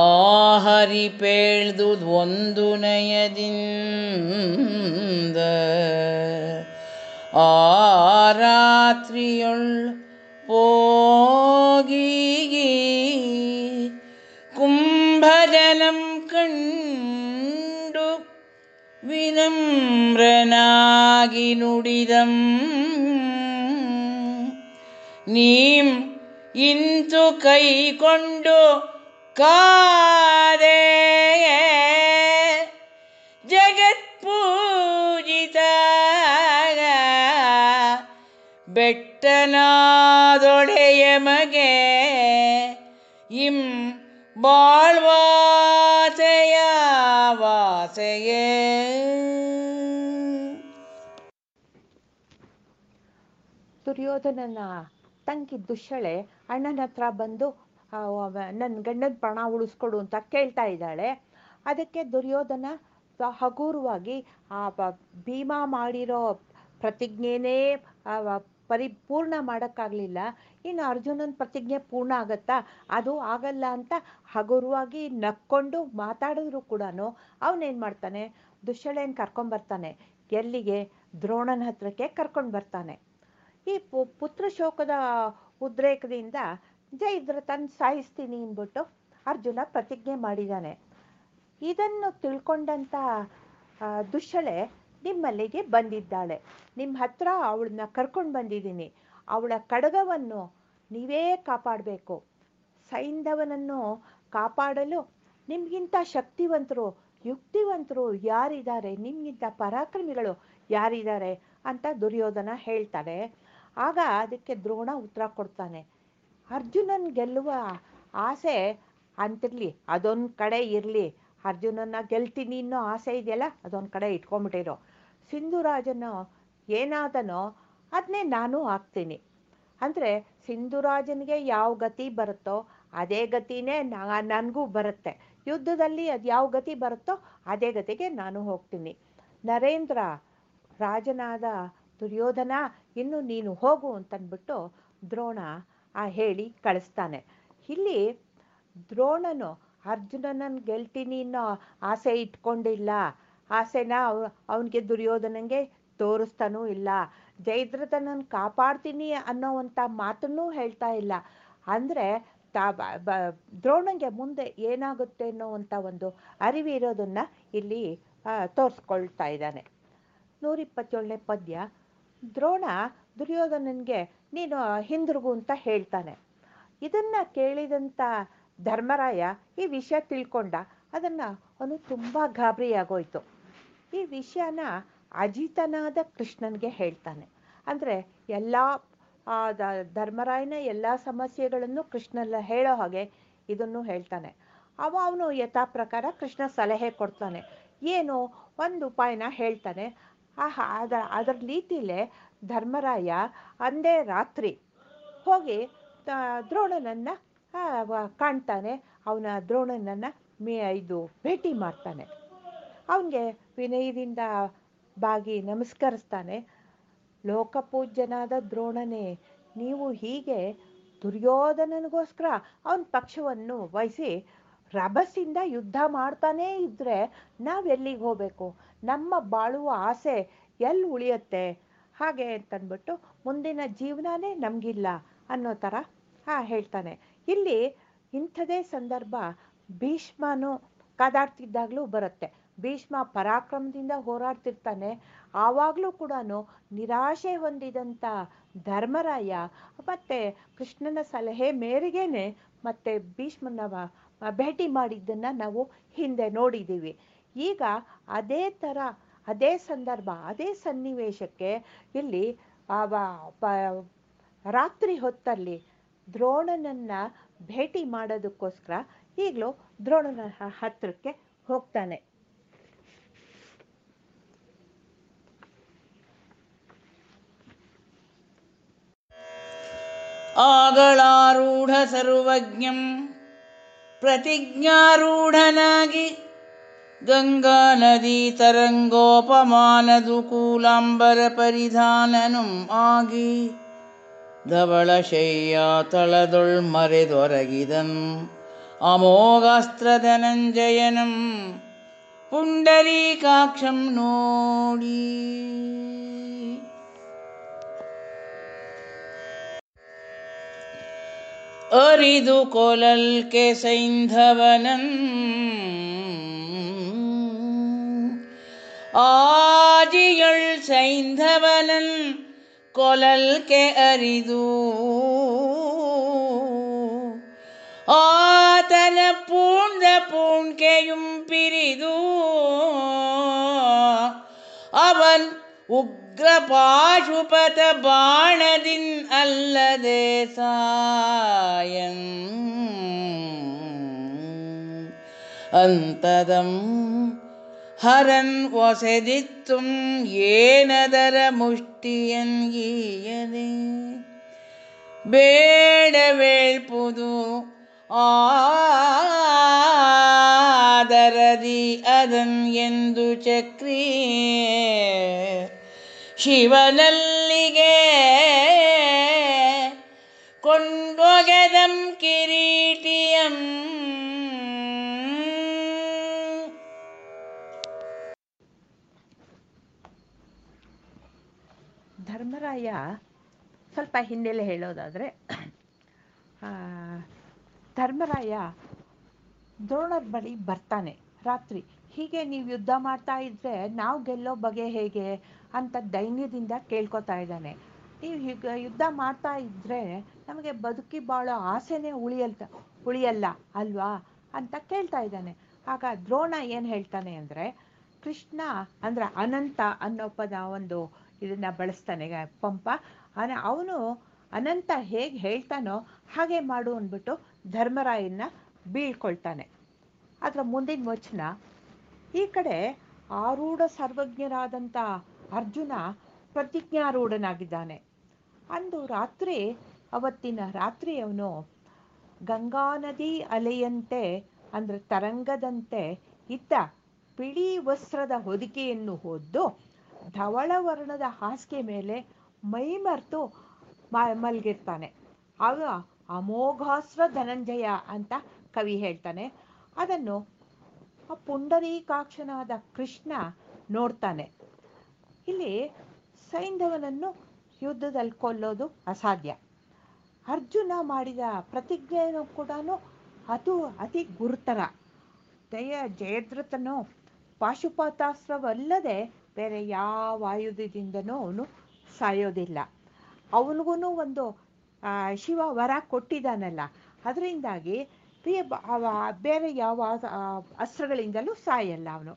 Speaker 1: ಆಹರಿ ಪೇಳ್ದು ಒಂದು ನಯದಿಂದ ಆ ರಾತ್ರಿಯೊಳ್ போகி ಕುಂಭಜಲಂ ಕಂಡು ವಿನಮ್ರನಾಗಿ ನುಡಿದಂ. ನೀಂ ಇಂತು ಕೈಕೊಂಡು ಕಾದೆ ಜಗತ್ಪೂಜಿತ ಬೆಟ್ಟನಾದೊಡೆಯ ಮಗೆ ಇಂ ಬಾಳ್ವಾಸೆಯ ವಾಸೆಯೇ
Speaker 2: ದುರ್ಯೋಧನನ ತಂಗಿ ದುಶ್ಶಳೆ ಅಣ್ಣನ ಹತ್ರ ಬಂದು ನನ್ನ ಗಂಡನ ಪ್ರಾಣ ಉಳಿಸ್ಕೊಡು ಅಂತ ಕೇಳ್ತಾ ಇದ್ದಾಳೆ. ಅದಕ್ಕೆ ದುರ್ಯೋಧನ ಹಗುರವಾಗಿ, ಆ ಭೀಮ ಮಾಡಿರೋ ಪ್ರತಿಜ್ಞೆನೇ ಪರಿಪೂರ್ಣ ಮಾಡೋಕ್ಕಾಗಲಿಲ್ಲ. ಇನ್ನು ಅರ್ಜುನನ ಪ್ರತಿಜ್ಞೆ ಪೂರ್ಣ ಆಗತ್ತಾ? ಅದು ಆಗಲ್ಲ ಅಂತ ಹಗುರವಾಗಿ ನಕ್ಕೊಂಡು ಮಾತಾಡಿದ್ರು ಕೂಡ ಅವನೇನು ಮಾಡ್ತಾನೆ? ದುಶ್ಶಳೆಯನ್ನು ಕರ್ಕೊಂಬರ್ತಾನೆ ಎಲ್ಲಿಗೆ? ದ್ರೋಣನ ಹತ್ರಕ್ಕೆ ಕರ್ಕೊಂಡು ಬರ್ತಾನೆ. ಈ ಪು- ಪುತ್ರ ಶೋಕದ ಉದ್ರೇಕದಿಂದ ಜೈದ್ರ ತನ್ನ ಸಾಯಿಸ್ತೀನಿ ಅಂದ್ಬಿಟ್ಟು ಅರ್ಜುನ ಪ್ರತಿಜ್ಞೆ ಮಾಡಿದ್ದಾನೆ ಇದನ್ನು ತಿಳ್ಕೊಂಡಂಥ ಆ, ದುಶ್ಶಳೆ ನಿಮ್ಮಲ್ಲಿಗೆ ಬಂದಿದ್ದಾಳೆ. ನಿಮ್ಮ ಹತ್ರ ಅವಳನ್ನ ಕರ್ಕೊಂಡು ಬಂದಿದ್ದೀನಿ. ಅವಳ ಕಡಗವನ್ನು ನೀವೇ ಕಾಪಾಡಬೇಕು. ಸೈಂಧವನನ್ನು ಕಾಪಾಡಲು ನಿಮಗಿಂತ ಶಕ್ತಿವಂತರು, ಯುಕ್ತಿವಂತರು ಯಾರಿದ್ದಾರೆ? ನಿಮಗಿಂತ ಪರಾಕ್ರಮಿಗಳು ಯಾರಿದ್ದಾರೆ ಅಂತ ದುರ್ಯೋಧನ ಹೇಳ್ತಾರೆ ಆಗ ಅದಕ್ಕೆ ದ್ರೋಣ ಉತ್ತರ ಕೊಡ್ತಾನೆ. ಅರ್ಜುನನ್ ಗೆಲ್ಲುವ ಆಸೆ ಅಂತಿರ್ಲಿ, ಅದೊಂದು ಕಡೆ ಇರಲಿ. ಅರ್ಜುನನ್ನ ಗೆಲ್ತೀನಿ ಅನ್ನೋ ಆಸೆ ಇದೆಯಲ್ಲ, ಅದೊಂದು ಕಡೆ ಇಟ್ಕೊಂಬಿಟ್ಟಿರೋ ಸಿಂಧುರಾಜನು ಏನಾದನೋ ಅದನ್ನೇ ನಾನು ಆಗ್ತೀನಿ ಅಂದರೆ ಸಿಂಧುರಾಜನಿಗೆ ಯಾವ ಗತಿ ಬರುತ್ತೋ ಅದೇ ಗತಿನೇ ನನಗೂ ಬರುತ್ತೆ. ಯುದ್ಧದಲ್ಲಿ ಅದು ಯಾವ ಗತಿ ಬರುತ್ತೋ ಅದೇ ಗತಿಗೆ ನಾನು ಹೋಗ್ತೀನಿ. ನರೇಂದ್ರ ರಾಜನಾದ ದುರ್ಯೋಧನ, ಇನ್ನು ನೀನು ಹೋಗು ಅಂತನ್ಬಿಟ್ಟು ದ್ರೋಣ ಆ ಹೇಳಿ ಕಳಿಸ್ತಾನೆ. ಇಲ್ಲಿ ದ್ರೋಣನು ಅರ್ಜುನನನ್ನು ಗೆಲ್ತೀನಿ ಅನ್ನೋ ಆಸೆ ಇಟ್ಕೊಂಡಿಲ್ಲ. ಆಸೆನ ಅವನಿಗೆ ದುರ್ಯೋಧನಂಗೆ ತೋರಿಸ್ತಾನೂ ಇಲ್ಲ. ಜಯದ್ರಥನನ್ನು ಕಾಪಾಡ್ತೀನಿ ಅನ್ನೋವಂಥ ಮಾತನ್ನೂ ಹೇಳ್ತಾ ಇಲ್ಲ. ಅಂದರೆ ತಾ, ಬ- ದ್ರೋಣಂಗೆ ಮುಂದೆ ಏನಾಗುತ್ತೆ ಅನ್ನೋವಂಥ ಒಂದು ಅರಿವಿರೋದನ್ನು ಇಲ್ಲಿ ತೋರಿಸ್ಕೊಳ್ತಾ ಇದ್ದಾನೆ. ನೂರಿಪ್ಪತ್ತೇಳನೇ ಪದ್ಯ. ದ್ರೋಣ ದುರ್ಯೋಧನನಿಗೆ, ನೀನು ಹಿಂದಿರುಗು ಅಂತ ಹೇಳ್ತಾನೆ. ಇದನ್ನು ಕೇಳಿದಂಥ ಧರ್ಮರಾಯ ಈ ವಿಷಯ ತಿಳ್ಕೊಂಡ, ಅದನ್ನು ಅವನು ತುಂಬ ಗಾಬರಿಯಾಗೋಯ್ತು. ಈ ವಿಷಯನ ಅಜಿತನಾದ ಕೃಷ್ಣನಿಗೆ ಹೇಳ್ತಾನೆ. ಅಂದರೆ ಎಲ್ಲ ಧರ್ಮರಾಯನ ಎಲ್ಲ ಸಮಸ್ಯೆಗಳನ್ನು ಕೃಷ್ಣಲ್ಲ ಹೇಳೋ ಹಾಗೆ ಇದನ್ನು ಹೇಳ್ತಾನೆ. ಅವ ಅವನು ಯಥಾ ಪ್ರಕಾರ ಕೃಷ್ಣ ಸಲಹೆ ಕೊಡ್ತಾನೆ. ಏನು? ಒಂದು ಉಪಾಯನ ಹೇಳ್ತಾನೆ. ಆಹಾ, ಅದರ ಅದರ ರೀತಿಲೇ ಧರ್ಮರಾಯ ಅಂದೇ ರಾತ್ರಿ ಹೋಗಿ ದ್ರೋಣನನ್ನ ಕಾಣ್ತಾನೆ. ಅವನ ದ್ರೋಣನನ್ನು ಮೇ ಇದು ಭೇಟಿ ಮಾಡ್ತಾನೆ. ಅವನಿಗೆ ವಿನಯದಿಂದ ಬಾಗಿ ನಮಸ್ಕರಿಸ್ತಾನೆ. ಲೋಕಪೂಜ್ಯನಾದ ದ್ರೋಣನೇ, ನೀವು ಹೀಗೆ ದುರ್ಯೋಧನನಿಗೋಸ್ಕರ ಅವನ ಪಕ್ಷವನ್ನು ವಹಿಸಿ ರಭಸಿಂದ ಯುದ್ಧ ಮಾಡ್ತಾನೇ ಇದ್ದರೆ ನಾವೆಲ್ಲಿಗೆ ಹೋಗಬೇಕು? ನಮ್ಮ ಬಾಳುವ ಆಸೆ ಎಲ್ಲಿ ಉಳಿಯುತ್ತೆ? ಹಾಗೆ ಅಂತಂದ್ಬಿಟ್ಟು ಮುಂದಿನ ಜೀವನನೇ ನಮಗಿಲ್ಲ ಅನ್ನೋ ಥರ ಆ ಹೇಳ್ತಾನೆ. ಇಲ್ಲಿ ಇಂಥದೇ ಸಂದರ್ಭ ಭೀಷ್ಮನು ಕಾದಾಡ್ತಿದ್ದಾಗಲೂ ಬರುತ್ತೆ. ಭೀಷ್ಮ ಪರಾಕ್ರಮದಿಂದ ಹೋರಾಡ್ತಿರ್ತಾನೆ. ಆವಾಗಲೂ ಕೂಡ ನಿರಾಶೆ ಹೊಂದಿದಂಥ ಧರ್ಮರಾಯ ಮತ್ತು ಕೃಷ್ಣನ ಸಲಹೆ ಮೇರೆಗೇನೆ ಮತ್ತೆ ಭೀಷ್ಮನ ಭೇಟಿ ಮಾಡಿದ್ದನ್ನು ನಾವು ಹಿಂದೆ ನೋಡಿದ್ದೀವಿ. ಈಗ ಅದೇ ಥರ ಅದೇ ಸಂದರ್ಭ, ಅದೇ ಸನ್ನಿವೇಶಕ್ಕೆ ಇಲ್ಲಿ ರಾತ್ರಿ ಹೊತ್ತಲ್ಲಿ ದ್ರೋಣನನ್ನು ಭೇಟಿ ಮಾಡೋದಕ್ಕೋಸ್ಕರ ಈಗಲೂ ದ್ರೋಣನ ಹತ್ತಿರಕ್ಕೆ ಹೋಗ್ತಾನೆ.
Speaker 1: ಆಗಳಾರೂಢ ಸರ್ವಜ್ಞಂ ಪ್ರತಿಜ್ಞಾರೂಢನಾಗಿ ಗಂಗಾ ನದಿ ತರಂಗೋಪಮಾನದು ಕೂಲಾಂಬರ ಪರಿಧಾನನು ಆಗಿ ಧವಳಶಯ್ಯ ತಳದೊಳ್ ಮರೆದೊರಗಿದನ್ ಅಮೋಘಾಸ್ತ್ರಧನಂಜಯನಂ ಪುಂಡರೀಕಾಕ್ಷಂ ನೋಡಿ அரிது கோலல் கேசைந்தவனன். ஆஜியள் சைந்தவனன் கொலல் கே அரிது ஆதன பூந்த பூண்கேயும் பிரிது. அவன் உக் ಉಗ್ರಪಾಶುಪತ ಬಾಣದಿನ್ ಅಲ್ಲದೆ ಸಾಯಂ. ಅಂತದಂ ಹರನ್ ಒಸೆದಿತ್ತು ಏನದರ ಮುಷ್ಟಿಯನ್ ಈಯದೆ. ಬೇಡವೇಳ್ಪುದು ಆದರದಿ ಅದನ್ ಎಂದು ಚಕ್ರೀ ಶಿವನಲ್ಲಿಗೆ ಕೊಂಡೊಗೆದಂ ಕಿರೀಟಿಯಂ.
Speaker 2: ಧರ್ಮರಾಯ ಸ್ವಲ್ಪ ಹಿನ್ನೆಲೆ ಹೇಳೋದಾದರೆ ಧರ್ಮರಾಯ ದ್ರೋಣರ ಬಳಿ ಬರ್ತಾನೆ ರಾತ್ರಿ. ಹೀಗೆ ನೀವು ಯುದ್ಧ ಮಾಡ್ತಾ ಇದ್ರೆ ನಾವು ಗೆಲ್ಲೋ ಬಗೆ ಹೇಗೆ ಅಂತ ದೈನ್ಯದಿಂದ ಕೇಳ್ಕೊತಾ ಇದ್ದಾನೆ. ನೀವು ಹೀಗೆ ಯುದ್ಧ ಮಾಡ್ತಾ ಇದ್ರೆ ನಮಗೆ ಬದುಕಿ ಬಾಳೋ ಆಸೆನೇ ಉಳಿಯಲ್ತ, ಉಳಿಯಲ್ಲ ಅಲ್ವಾ ಅಂತ ಕೇಳ್ತಾ ಇದ್ದಾನೆ. ಆಗ ದ್ರೋಣ ಏನು ಹೇಳ್ತಾನೆ ಅಂದರೆ, ಕೃಷ್ಣ ಅಂದ್ರೆ ಅನಂತ ಅನ್ನೋ ಪದ ಒಂದು ಇದನ್ನ ಬಳಸ್ತಾನೆ ಪಂಪ. ಅವನು ಅನಂತ ಹೇಗೆ ಹೇಳ್ತಾನೋ ಹಾಗೆ ಮಾಡು ಅಂದ್ಬಿಟ್ಟು ಧರ್ಮರಾಯನ್ನ ಬೀಳ್ಕೊಳ್ತಾನೆ. ಅದರ ಮುಂದಿನ ವಚನ ಈ ಕಡೆ ಆರೂಢ ಸರ್ವಜ್ಞರಾದಂಥ ಅರ್ಜುನ ಪ್ರತಿಜ್ಞಾರೂಢನಾಗಿದ್ದಾನೆ. ಅಂದು ರಾತ್ರಿ, ಅವತ್ತಿನ ರಾತ್ರಿ ಅವನು ಗಂಗಾ ನದಿ ಅಲೆಯಂತೆ, ಅಂದರೆ ತರಂಗದಂತೆ ಇದ್ದ ಬಿಳಿ ವಸ್ತ್ರದ ಹೊದಿಕೆಯನ್ನು ಹೊದ್ದು ಧವಳ ವರ್ಣದ ಹಾಸಿಗೆ ಮೇಲೆ ಮೈಮರೆತು ಮ, ಮಲಗಿರ್ತಾನೆ. ಆಗ ಅಮೋಘಾಸ್ತ್ರ ಧನಂಜಯ ಅಂತ ಕವಿ ಹೇಳ್ತಾನೆ. ಅದನ್ನು ಆ ಪುಂಡರೀಕಾಕ್ಷನಾದ ಕೃಷ್ಣ ನೋಡ್ತಾನೆ. ಇಲ್ಲಿ ಸೈಂಧವನನ್ನು ಯುದ್ಧದಲ್ಲಿ ಕೊಲ್ಲೋದು ಅಸಾಧ್ಯ. ಅರ್ಜುನ ಮಾಡಿದ ಪ್ರತಿಜ್ಞೆಯನ್ನು ಕೂಡ ಅದು ಅತಿ ಗುರುತರ. ದಯ ಜಯದ್ರಥನು, ಪಾಶುಪಾತಾಸ್ತ್ರವಲ್ಲದೆ ಬೇರೆ ಯಾವ ಆಯುಧದಿಂದನೂ ಅವನು ಸಾಯೋದಿಲ್ಲ. ಅವನಿಗೂ ಒಂದು ಶಿವ ವರ ಕೊಟ್ಟಿದ್ದಾನಲ್ಲ. ಅದರಿಂದಾಗಿ ಬೇರೆ ಯಾವ ಅಸ್ತ್ರಗಳಿಂದಲೂ ಸಾಯಲ್ಲ ಅವನು.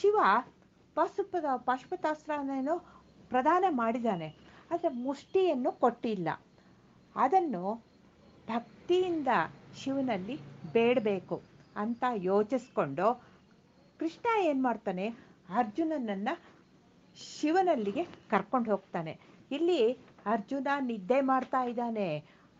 Speaker 2: ಶಿವ ಪಾಶುಪದ, ಪಾಶುಪತಾಸ್ತ್ರನೇನೋ ಪ್ರದಾನ ಮಾಡಿದ್ದಾನೆ ಆದರೆ ಮುಷ್ಟಿಯನ್ನು ಕೊಟ್ಟಿಲ್ಲ. ಅದನ್ನು ಭಕ್ತಿಯಿಂದ ಶಿವನಲ್ಲಿ ಬೇಡಬೇಕು ಅಂತ ಯೋಚಿಸ್ಕೊಂಡು ಕೃಷ್ಣ ಏನು ಮಾಡ್ತಾನೆ? ಅರ್ಜುನನನ್ನು ಶಿವನಲ್ಲಿಗೆ ಕರ್ಕೊಂಡು ಹೋಗ್ತಾನೆ. ಇಲ್ಲಿ ಅರ್ಜುನ ನಿದ್ದೆ ಮಾಡ್ತಾ ಇದ್ದಾನೆ.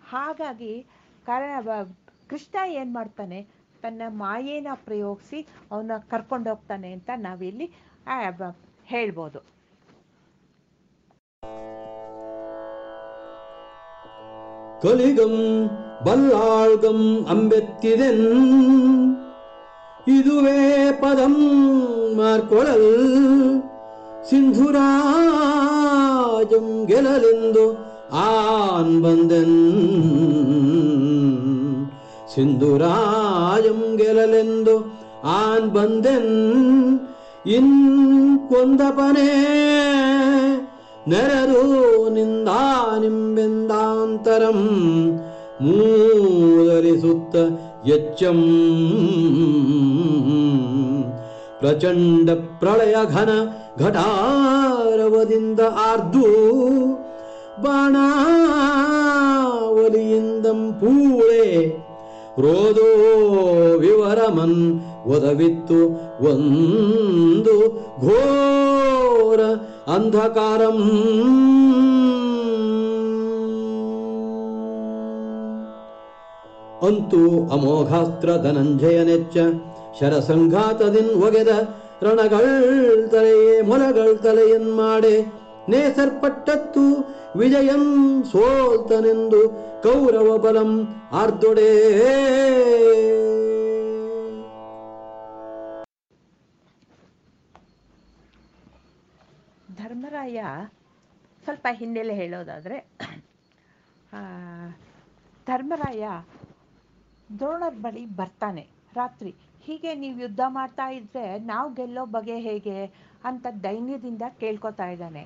Speaker 2: ಹಾಗಾಗಿ ಕಾರಣ ಬ- ಕೃಷ್ಣ ಏನು ಮಾಡ್ತಾನೆ? ತನ್ನ ಮಾಯೇನ ಪ್ರಯೋಗಿಸಿ ಅವನ ಕರ್ಕೊಂಡು ಹೋಗ್ತಾನೆ ಅಂತ ನಾವಿಲ್ಲಿ ಹೇಳ್ಬೋದು.
Speaker 8: ಕಲಿಗಂ ಬಲ್ಲಾಳ್ಗಂ ಅಂಬೆತ್ತಿದೆನ್. ಇದುವೇ ಪದಂ ಮಾರ್ಕೊಳಲ್ ಸಿಂಧುರಾಜಂ ಗೆಲಲೆಂದು ಆನ್ ಬಂದೆನ್. ಸಿಂಧುರಾಜಂ ಗೆಲಲೆಂದು ಆನ್ ಬಂದೆನ್, ಇನ್ ಕೊಂದಪನೇ, ನೆರರು ನಿಂದ ನಿಂಬೆಂದಾಂತರಂ ಮೂದರಿಸುತ್ತ ಎಚ್ಚಂ. ಪ್ರಚಂಡ ಪ್ರಳಯ ಘನ ಘಟಾರವದಿಂದ ಆರ್ದು, ಬಾಣಾವಲಿಯಿಂದಂ ಪೂಳೆ ರೋದೋ ವಿವರಮನ್ ಒದವಿತ್ತು ಒಂದು ಘೋರ ಅಂಧಕಾರಂ. ಅಂತೂ ಅಮೋಘಾಸ್ತ್ರ ಧನಂಜಯನೆಚ್ಚ ಶರಸಂಘಾತದಿನ್ ಒಗೆದ ರಣಗಳ್ ತಲೆಯೇ ಮೊಲಗಳ್ ತಲೆಯನ್ ಮಾಡೆ ನೇಸರ್ಪಟ್ಟತ್ತು ವಿಜಯಂ ಸೋಲ್ತನೆಂದು ಕೌರವ ಬಲಂ ಆರ್ದೊಡೆ.
Speaker 2: ಧರ್ಮರಾಯ, ಸ್ವಲ್ಪ ಹಿನ್ನೆಲೆ ಹೇಳೋದಾದರೆ ಧರ್ಮರಾಯ ದ್ರೋಣರ ಬಳಿ ಬರ್ತಾನೆ ರಾತ್ರಿ. ಹೀಗೆ ನೀವು ಯುದ್ಧ ಮಾಡ್ತಾ ಇದ್ರೆ ನಾವು ಗೆಲ್ಲೋ ಬಗೆ ಹೇಗೆ ಅಂತ ದೈನ್ಯದಿಂದ ಕೇಳ್ಕೊತಾ ಇದ್ದಾನೆ.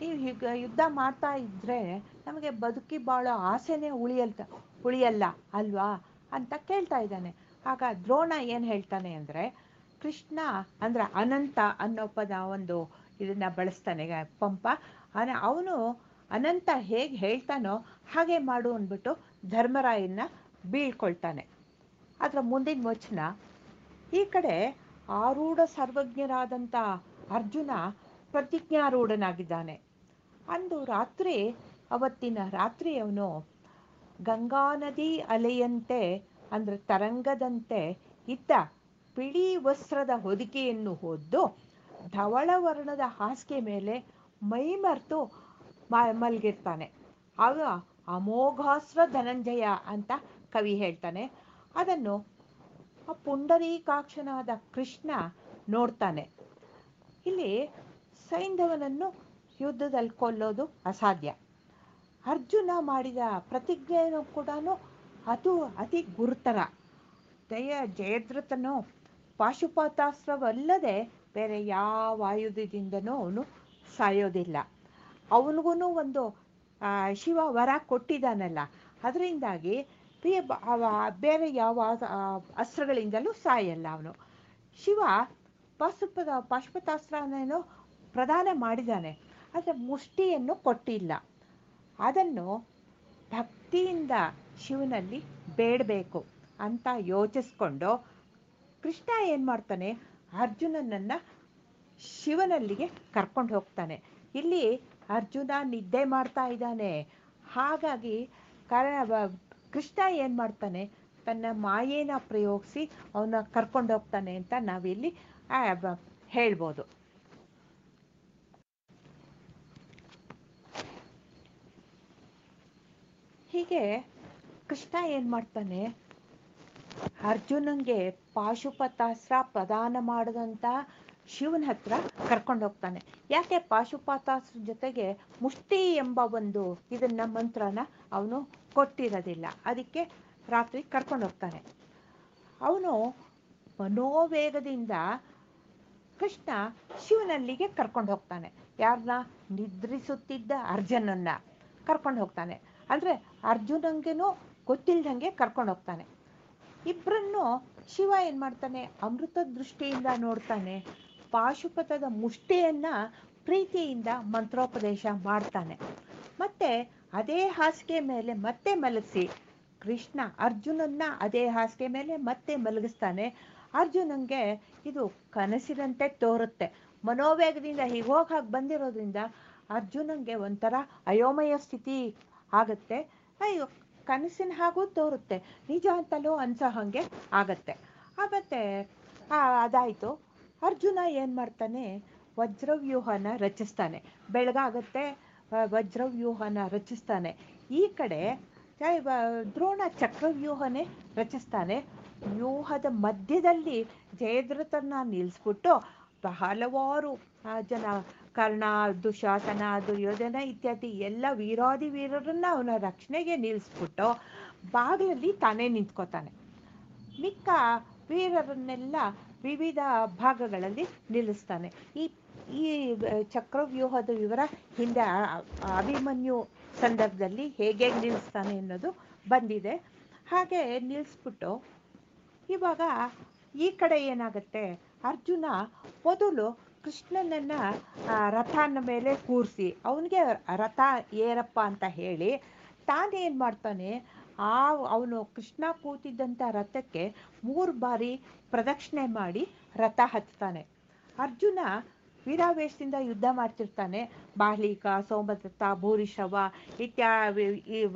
Speaker 2: ಯುಗ ಯುದ್ಧ ಮಾಡ್ತಾ ಇದ್ರೆ ನಮಗೆ ಬದುಕಿ ಬಾಳೋ ಆಸೆನೇ ಉಳಿಯಲ್ತ, ಉಳಿಯಲ್ಲ, ಅಲ್ವಾ? ಅಂತ ಕೇಳ್ತಾ ಇದ್ದಾನೆ. ಆಗ ದ್ರೋಣ ಏನು ಹೇಳ್ತಾನೆ ಅಂದರೆ, ಕೃಷ್ಣ ಅಂದರೆ ಅನಂತ ಅನ್ನೋ ಪದ ಒಂದು ಇದನ್ನ ಬಳಸ್ತಾನೆ ಪಂಪ. ಅವನು ಅನಂತ ಹೇಗೆ ಹೇಳ್ತಾನೋ ಹಾಗೆ ಮಾಡು ಅಂದ್ಬಿಟ್ಟು ಧರ್ಮರಾಯನ್ನ ಬೀಳ್ಕೊಳ್ತಾನೆ. ಅದರ ಮುಂದಿನ ವಚನ, ಈ ಕಡೆ ಆರೂಢ ಸರ್ವಜ್ಞರಾದಂಥ ಅರ್ಜುನ ಪ್ರತಿಜ್ಞಾರೂಢನಾಗಿದ್ದಾನೆ. ಅಂದು ರಾತ್ರಿ, ಅವತ್ತಿನ ರಾತ್ರಿ ಅವನು ಗಂಗಾ ನದಿ ಅಲೆಯಂತೆ, ಅಂದರೆ ತರಂಗದಂತೆ ಇದ್ದ ಬಿಳಿ ವಸ್ತ್ರದ ಹೊದಿಕೆಯನ್ನು ಹೊದ್ದು ಧವಳ ವರ್ಣದ ಹಾಸಿಗೆ ಮೇಲೆ ಮೈ ಮರೆತು ಮಲಗಿರ್ತಾನೆ. ಆಗ ಅಮೋಘಾಸ್ತ್ರ ಧನಂಜಯ ಅಂತ ಕವಿ ಹೇಳ್ತಾನೆ. ಅದನ್ನು ಆ ಪುಂಡರೀಕಾಕ್ಷನಾದ ಕೃಷ್ಣ ನೋಡ್ತಾನೆ. ಇಲ್ಲಿ ಸೈಂಧವನನ್ನು ಯುದ್ಧದಲ್ಲಿ ಕೊಲ್ಲೋದು ಅಸಾಧ್ಯ. ಅರ್ಜುನ ಮಾಡಿದ ಪ್ರತಿಜ್ಞೆಯನ್ನು ಕೂಡ ಅದು ಅತಿ ಗುರುತರ. ಜಯ ಜಯದ್ರಥನು ಪಾಶುಪಾತಾಸ್ತ್ರವಲ್ಲದೆ ಬೇರೆ ಯಾವ ಆಯುಧದಿಂದನೂ ಅವನು ಸಾಯೋದಿಲ್ಲ. ಅವನಿಗೂ ಒಂದು ಶಿವ ವರ ಕೊಟ್ಟಿದ್ದಾನಲ್ಲ. ಅದರಿಂದಾಗಿ ಬೇರೆ ಯಾವ ಅಸ್ತ್ರಗಳಿಂದಲೂ ಸಾಯಲ್ಲ ಅವನು. ಶಿವ ಪಾಶುಪದ, ಪಾಶುಪತಾಸ್ತ್ರನೇನೋ ಪ್ರದಾನ ಮಾಡಿದ್ದಾನೆ. ಆದರೆ ಮುಷ್ಟಿಯನ್ನು ಕೊಟ್ಟಿಲ್ಲ. ಅದನ್ನು ಭಕ್ತಿಯಿಂದ ಶಿವನಲ್ಲಿ ಬೇಡಬೇಕು ಅಂತ ಯೋಚಿಸ್ಕೊಂಡು ಕೃಷ್ಣ ಏನು ಮಾಡ್ತಾನೆ? ಅರ್ಜುನನನ್ನು ಶಿವನಲ್ಲಿಗೆ ಕರ್ಕೊಂಡು ಹೋಗ್ತಾನೆ. ಇಲ್ಲಿ ಅರ್ಜುನ ನಿದ್ದೆ ಮಾಡ್ತಾ ಇದ್ದಾನೆ. ಹಾಗಾಗಿ ಕಾರಣ ಕೃಷ್ಣ ಏನು ಮಾಡ್ತಾನೆ? ತನ್ನ ಮಾಯೇನ ಪ್ರಯೋಗಿಸಿ ಅವನ ಕರ್ಕೊಂಡು ಹೋಗ್ತಾನೆ ಅಂತ ನಾವಿಲ್ಲಿ ಹೇಳ್ಬೋದು. ಹೀಗೆ ಕೃಷ್ಣ ಏನ್ ಮಾಡ್ತಾನೆ? ಅರ್ಜುನಂಗೆ ಪಾಶುಪತಾಸ್ತ್ರ ಪ್ರದಾನ ಮಾಡಿದಂತ ಶಿವನ ಹತ್ರ ಕರ್ಕೊಂಡು ಹೋಗ್ತಾನೆ. ಯಾಕೆ ಪಾಶುಪತಾಸ್ತ್ರ ಜೊತೆಗೆ ಮುಷ್ಟಿ ಎಂಬ ಒಂದು ಇದನ್ನ ಮಂತ್ರನ ಅವನು ಕೊಟ್ಟಿರೋದಿಲ್ಲ. ಅದಕ್ಕೆ ರಾತ್ರಿ ಕರ್ಕೊಂಡು ಹೋಗ್ತಾನೆ. ಅವನು ಮನೋವೇಗದಿಂದ ಕೃಷ್ಣ ಶಿವನಲ್ಲಿಗೆ ಕರ್ಕೊಂಡು ಹೋಗ್ತಾನೆ. ಯಾರನ್ನ ನಿದ್ರಿಸುತ್ತಿದ್ದ ಅರ್ಜುನನ್ನ ಕರ್ಕೊಂಡು ಹೋಗ್ತಾನೆ. ಅಂದರೆ ಅರ್ಜುನಂಗೆನೂ ಗೊತ್ತಿಲ್ದಂಗೆ ಕರ್ಕೊಂಡು ಹೋಗ್ತಾನೆ. ಇಬ್ಬರನ್ನು ಶಿವ ಏನು ಮಾಡ್ತಾನೆ? ಅಮೃತ ದೃಷ್ಟಿಯಿಂದ ನೋಡ್ತಾನೆ. ಪಾಶುಪತದ ಮುಷ್ಟಿಯನ್ನು ಪ್ರೀತಿಯಿಂದ ಮಂತ್ರೋಪದೇಶ ಮಾಡ್ತಾನೆ. ಮತ್ತೆ ಅದೇ ಹಾಸಿಗೆ ಮೇಲೆ ಮತ್ತೆ ಮಲಗಿಸಿ ಕೃಷ್ಣ ಅರ್ಜುನನ್ನ ಅದೇ ಹಾಸಿಗೆ ಮೇಲೆ ಮತ್ತೆ ಮಲಗಿಸ್ತಾನೆ. ಅರ್ಜುನಂಗೆ ಇದು ಕನಸಿನಂತೆ ತೋರುತ್ತೆ. ಮನೋವೇಗದಿಂದ ಹೋಗಿ ಹಾಗೆ ಬಂದಿರೋದ್ರಿಂದ ಅರ್ಜುನಂಗೆ ಒಂಥರ ಅಯೋಮಯ ಸ್ಥಿತಿ ಆಗುತ್ತೆ. ಅಯ್ಯೋ, ಕನಸಿನ ಹಾಗೂ ತೋರುತ್ತೆ. ನಿಜ ಅಂತಲೂ ಅನ್ಸೋ ಹಾಗೆ ಆಗತ್ತೆ. ಆಗತ್ತೆ ಅದಾಯಿತು. ಅರ್ಜುನ ಏನು ಮಾಡ್ತಾನೆ? ವಜ್ರವ್ಯೂಹನ ರಚಿಸ್ತಾನೆ. ಬೆಳಗಾಗತ್ತೆ ವಜ್ರವ್ಯೂಹನ ರಚಿಸ್ತಾನೆ. ಈ ಕಡೆ ದ್ರೋಣ ಚಕ್ರವ್ಯೂಹನೇ ರಚಿಸ್ತಾನೆ. ವ್ಯೂಹದ ಮಧ್ಯದಲ್ಲಿ ಜಯದ್ರಥನ ನಿಲ್ಲಿಸ್ಬಿಟ್ಟು ಹಲವಾರು ಜನ ಕರ್ಣ ದುಶಾಸನ ದುರ್ಯೋಧನ ಇತ್ಯಾದಿ ಎಲ್ಲ ವೀರಾದಿ ವೀರರನ್ನ ಅವನ ರಕ್ಷಣೆಗೆ ನಿಲ್ಲಿಸ್ಬಿಟ್ಟು ಬಾಗಿಲಲ್ಲಿ ತಾನೇ ನಿಂತ್ಕೋತಾನೆ. ಮಿಕ್ಕ ವೀರರನ್ನೆಲ್ಲ ವಿವಿಧ ಭಾಗಗಳಲ್ಲಿ ನಿಲ್ಲಿಸ್ತಾನೆ. ಈ ಈ ಚಕ್ರವ್ಯೂಹದ ವಿವರ ಹಿಂದೆ ಅಭಿಮನ್ಯು ಸಂದರ್ಭದಲ್ಲಿ ಹೇಗೆ ನಿಲ್ಲಿಸ್ತಾನೆ ಅನ್ನೋದು ಬಂದಿದೆ. ಹಾಗೆ ನಿಲ್ಲಿಸ್ಬಿಟ್ಟು ಇವಾಗ ಈ ಕಡೆ ಏನಾಗುತ್ತೆ? ಅರ್ಜುನ ಮೊದಲು ಕೃಷ್ಣನನ್ನ ರಥನ ಮೇಲೆ ಕೂರಿಸಿ, ಅವನಿಗೆ ರಥ ಏರಪ್ಪ ಅಂತ ಹೇಳಿ ತಾನೇನು ಮಾಡ್ತಾನೆ, ಆ, ಅವನು ಕೃಷ್ಣ ಕೂತಿದ್ದಂಥ ರಥಕ್ಕೆ ಮೂರು ಬಾರಿ ಪ್ರದಕ್ಷಿಣೆ ಮಾಡಿ ರಥ ಹತ್ತಾನೆ. ಅರ್ಜುನ ವೀರಾವೇಶದಿಂದ ಯುದ್ಧ ಮಾಡ್ತಿರ್ತಾನೆ. ಬಾಹ್ಲಿಕ ಸೋಮದತ್ತ ಭೂರಿಶವ ಇತ್ಯಾ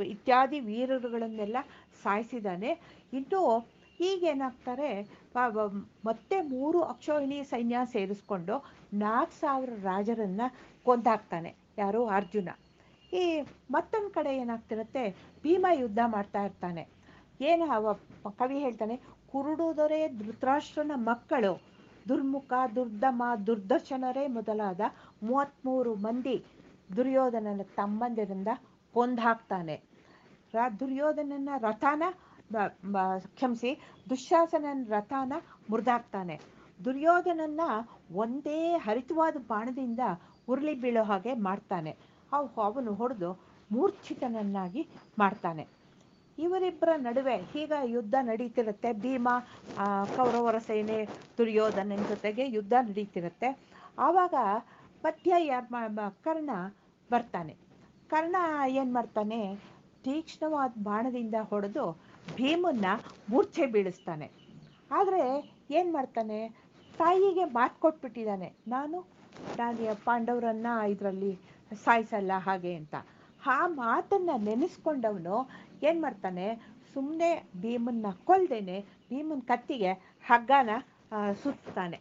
Speaker 2: ಇತ್ಯಾದಿ ವೀರರುಗಳನ್ನೆಲ್ಲ ಸಾಯಿಸಿದ್ದಾನೆ ಇನ್ನು ಈಗೇನಾಗ್ತಾರೆ ಮತ್ತೆ ಮೂರು ಅಕ್ಷೋಹಿಣಿ ಸೈನ್ಯ ಸೇರಿಸ್ಕೊಂಡು ನಾಲ್ಕು ಸಾವಿರ ರಾಜರನ್ನ ಕೊಂದಾಕ್ತಾನೆ. ಯಾರು? ಅರ್ಜುನ. ಈ ಮತ್ತೊಂದು ಕಡೆ ಏನಾಗ್ತಿರುತ್ತೆ? ಭೀಮ ಯುದ್ಧ ಮಾಡ್ತಾ ಇರ್ತಾನೆ. ಏನು ಅವ ಕವಿ ಹೇಳ್ತಾನೆ? ಕುರುಡು ದೊರೆ ಧೃತರಾಷ್ಟ್ರನ ಮಕ್ಕಳು. ದುರ್ಮುಖ, ದುರ್ದಮ, ದುರ್ದರ್ಶನರೇ ಮೊದಲಾದ ಮೂವತ್ತ್ಮೂರು ಮಂದಿ ದುರ್ಯೋಧನನ ತಮ್ಮಂದಿರಿಂದ ಕೊಂದಾಕ್ತಾನೆ. ರ, ದುರ್ಯೋಧನನ ರಥನ ಕ್ಷಮಿಸಿ ದುಶ್ಯಾಸನನ ರಥನ ಮುರಿದಾಕ್ತಾನೆ. ದುರ್ಯೋಧನನ್ನ ಒಂದೇ ಹರಿತವಾದ ಬಾಣದಿಂದ ಉರುಳಿ ಬೀಳೋ ಹಾಗೆ ಮಾಡ್ತಾನೆ. ಅವು ಅವನು ಹೊಡೆದು ಮೂರ್ಛಿತನನ್ನಾಗಿ ಮಾಡ್ತಾನೆ. ಇವರಿಬ್ಬರ ನಡುವೆ ಈಗ ಯುದ್ಧ ನಡೀತಿರುತ್ತೆ. ಭೀಮ ಕೌರವರ ಸೇನೆ, ದುರ್ಯೋಧನನ ಜೊತೆಗೆ ಯುದ್ಧ ನಡೀತಿರುತ್ತೆ. ಆವಾಗ ಪಥ್ಯ ಯಾರು ಮಾ, ಕರ್ಣ ಬರ್ತಾನೆ. ಕರ್ಣ ಏನು ಮಾಡ್ತಾನೆ? ತೀಕ್ಷ್ಣವಾದ ಬಾಣದಿಂದ ಹೊಡೆದು ಭೀಮನ್ನ ಮೂರ್ಛೆ ಬೀಳಿಸ್ತಾನೆ. ಆದರೆ ಏನು ಮಾಡ್ತಾನೆ? ತಾಯಿಗೆ ಮಾತು ಕೊಟ್ಬಿಟ್ಟಿದ್ದಾನೆ ನಾನು ನಾನು ಪಾಂಡವರನ್ನ ಇದರಲ್ಲಿ ಸಾಯಿಸಲ್ಲ ಹಾಗೆ ಅಂತ. ಆ ಮಾತನ್ನ ನೆನೆಸ್ಕೊಂಡವನು ಏನು ಮಾಡ್ತಾನೆ? ಸುಮ್ಮನೆ ಭೀಮನ್ನ ಕೊಲ್ದೇನೆ ಭೀಮನ್ ಕತ್ತಿಗೆ ಹಗ್ಗನ ಸುತ್ತಾನೆ.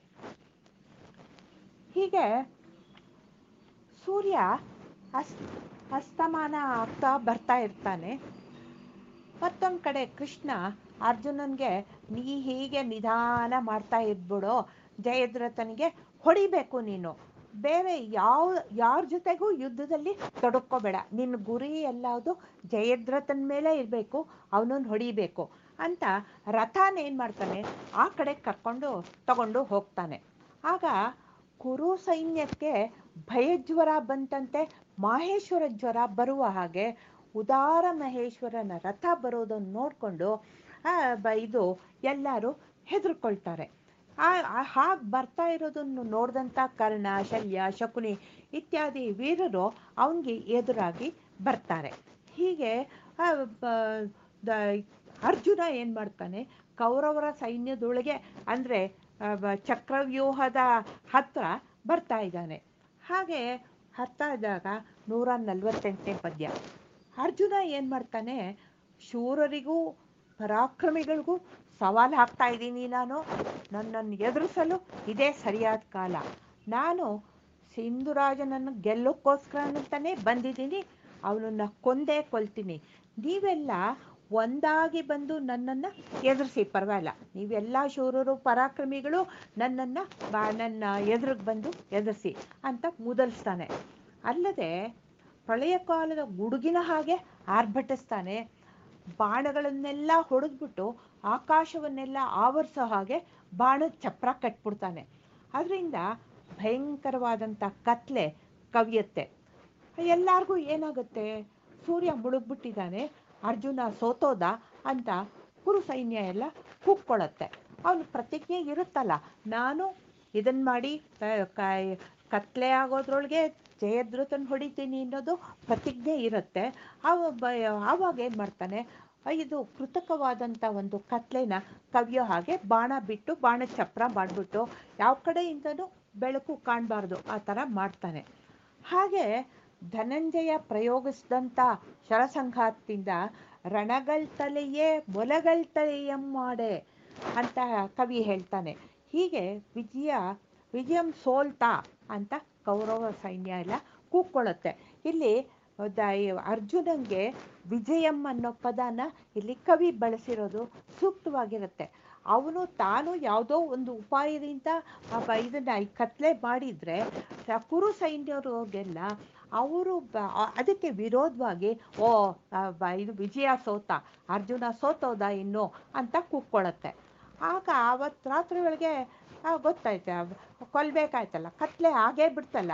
Speaker 2: ಹೀಗೆ ಸೂರ್ಯ ಅಸ್, ಅಸ್ತಮಾನ ಆಗ್ತಾ ಬರ್ತಾ ಇರ್ತಾನೆ. ಮತ್ತೊಂದು ಕಡೆ ಕೃಷ್ಣ ಅರ್ಜುನನ್ಗೆ, ನೀ ಹೀಗೆ ನಿಧಾನ ಮಾಡ್ತಾ ಇದ್ಬಿಡು. ಜಯದ್ರಥನಿಗೆ ಹೊಡಿಬೇಕು ನೀನು. ಬೇರೆ ಯಾವ, ಯಾರ ಜೊತೆಗೂ ಯುದ್ಧದಲ್ಲಿ ತೊಡಕೋಬೇಡ. ನಿನ್ನ ಗುರಿ ಎಲ್ಲದು ಜಯದ್ರಥನ ಮೇಲೆ ಇರಬೇಕು, ಅವನನ್ನು ಹೊಡಿಬೇಕು ಅಂತ ರಥನ ಏನು ಮಾಡ್ತಾನೆ, ಆ ಕಡೆ ಕರ್ಕೊಂಡು ತಗೊಂಡು ಹೋಗ್ತಾನೆ. ಆಗ ಕುರು ಸೈನ್ಯಕ್ಕೆ ಭಯಜ್ವರ ಬಂತಂತೆ, ಮಾಹೇಶ್ವರ ಜ್ವರ ಬರುವ ಹಾಗೆ ಉದಾರ ಮಹೇಶ್ವರನ ರಥ ಬರೋದನ್ನು ನೋಡಿಕೊಂಡು ಇದು ಎಲ್ಲರೂ ಹೆದರ್ಕೊಳ್ತಾರೆ. ಹಾಗೆ ಬರ್ತಾ ಇರೋದನ್ನು ನೋಡಿದಂಥ ಕರ್ಣ ಶಲ್ಯ ಶಕುನಿ ಇತ್ಯಾದಿ ವೀರರು ಅವನಿಗೆ ಎದುರಾಗಿ ಬರ್ತಾರೆ. ಹೀಗೆ ಆ, ಅರ್ಜುನ ಏನು ಮಾಡ್ತಾನೆ? ಕೌರವರ ಸೈನ್ಯದೊಳಗೆ ಅಂದರೆ ಚಕ್ರವ್ಯೂಹದ ಹತ್ರ ಬರ್ತಾ ಇದ್ದಾನೆ. ಹಾಗೆ ಹತ್ತಾ ಇದ್ದಾಗ ನೂರ ನಲ್ವತ್ತೆಂಟನೇ ಪದ್ಯ. ಅರ್ಜುನ ಏನು ಮಾಡ್ತಾನೆ? ಶೂರರಿಗೂ ಪರಾಕ್ರಮಿಗಳಿಗೂ ಸವಾಲು ಹಾಕ್ತಾ ಇದ್ದೀನಿ ನಾನು. ನನ್ನನ್ನು ಎದುರಿಸಲು ಇದೇ ಸರಿಯಾದ ಕಾಲ. ನಾನು ಸಿಂಧುರಾಜನನ್ನು ಗೆಲ್ಲೋಕ್ಕೋಸ್ಕರ ಅಂತಾನೆ ಬಂದಿದ್ದೀನಿ. ಅವನನ್ನು ಕೊಂದೇ ಕೊಲ್ತೀನಿ. ನೀವೆಲ್ಲ ಒಂದಾಗಿ ಬಂದು ನನ್ನನ್ನು ಎದುರಿಸಿ. ಪರವಾಗಿಲ್ಲ. ನೀವೆಲ್ಲ ಶೂರರು, ಪರಾಕ್ರಮಿಗಳು, ನನ್ನನ್ನು ಬಾ, ನನ್ನ ಎದುರಿಗೆ ಬಂದು ಎದುರಿಸಿ ಅಂತ ಮುದಲಿಸ್ತಾನೆ ಅಲ್ಲದೆ ಪ್ರಳಯ ಕಾಲದ ಗುಡುಗಿನ ಹಾಗೆ ಆರ್ಭಟಿಸ್ತಾನೆ. ಬಾಣಗಳನ್ನೆಲ್ಲ ಹೊಡೆದ್ಬಿಟ್ಟು ಆಕಾಶವನ್ನೆಲ್ಲ ಆವರಿಸೋ ಹಾಗೆ ಬಾಣದ ಚಪ್ರ ಕಟ್ಬಿಡ್ತಾನೆ. ಅದರಿಂದ ಭಯಂಕರವಾದಂಥ ಕತ್ಲೆ, ಕವಿಯತ್ತೆ. ಎಲ್ಲರಿಗೂ ಏನಾಗುತ್ತೆ? ಸೂರ್ಯ ಮುಳುಗ್ಬಿಟ್ಟಿದ್ದಾನೆ, ಅರ್ಜುನ ಸೋತೋದ ಅಂತ ಕುರು ಸೈನ್ಯ ಎಲ್ಲ ಕೂಕ್ಕೊಳ್ಳುತ್ತೆ ಅವನು ಪ್ರತಿಜ್ಞೆ ಇರುತ್ತಲ್ಲ, ನಾನು ಇದನ್ನು ಮಾಡಿ ಕತ್ಲೆ ಆಗೋದ್ರೊಳಗೆ ಜಯದ್ರತನ ಹೊಡಿತೀನಿ ಅನ್ನೋದು ಪ್ರತಿಜ್ಞೆ ಇರುತ್ತೆ. ಅವ ಬ- ಆವಾಗ ಏನು ಮಾಡ್ತಾನೆ? ಇದು ಕೃತಕವಾದಂಥ ಒಂದು ಕತ್ಲೆನ ಕವಿಯೋ ಹಾಗೆ ಬಾಣ ಬಿಟ್ಟು ಬಾಣ ಚಪ್ರ ಮಾಡಿಬಿಟ್ಟು ಯಾವ ಕಡೆಯಿಂದನೂ ಬೆಳಕು ಕಾಣಬಾರ್ದು, ಆ ಥರ ಮಾಡ್ತಾನೆ. ಹಾಗೆ ಧನಂಜಯ ಪ್ರಯೋಗಿಸಿದಂಥ ಶರಸಂಘಾತದಿಂದ ರಣಗಳ್ ತಲೆಯೇ ಮೊಲಗಳ್ ತಲೆಯಂ ಮಾಡೆ ಅಂತ ಕವಿ ಹೇಳ್ತಾನೆ. ಹೀಗೆ ವಿಜಯ, ವಿಜಯಂ ಸೋಲ್ತಾ ಅಂತ ಕೌರವ ಸೈನ್ಯ ಎಲ್ಲ ಕೂಕ್ಕೊಳ್ಳುತ್ತೆ ಇಲ್ಲಿ ಅರ್ಜುನಂಗೆ ವಿಜಯಂ ಅನ್ನೋ ಪದನ ಇಲ್ಲಿ ಕವಿ ಬಳಸಿರೋದು ಸೂಕ್ತವಾಗಿರುತ್ತೆ. ಅವನು ತಾನು ಯಾವುದೋ ಒಂದು ಉಪಾಯದಿಂದ ಇದನ್ನ ಈ ಕತ್ಲೆ ಮಾಡಿದರೆ ಕುರು ಸೈನ್ಯರೋಗೆಲ್ಲ ಅವರು ಅದಕ್ಕೆ ವಿರೋಧವಾಗಿ, ಓ ಇದು ವಿಜಯ ಸೋತ, ಅರ್ಜುನ ಸೋತೋದ ಇನ್ನು ಅಂತ ಕೂಕ್ಕೊಳತ್ತೆ ಆಗ ಆವತ್ತು ರಾತ್ರಿ ಒಳಗೆ ಗೊತ್ತಾಯ್ತು ಕೊಲ್ಬೇಕಾಯ್ತಲ್ಲ, ಕತ್ಲೆ ಆಗೇ ಬಿಡ್ತಲ್ಲ.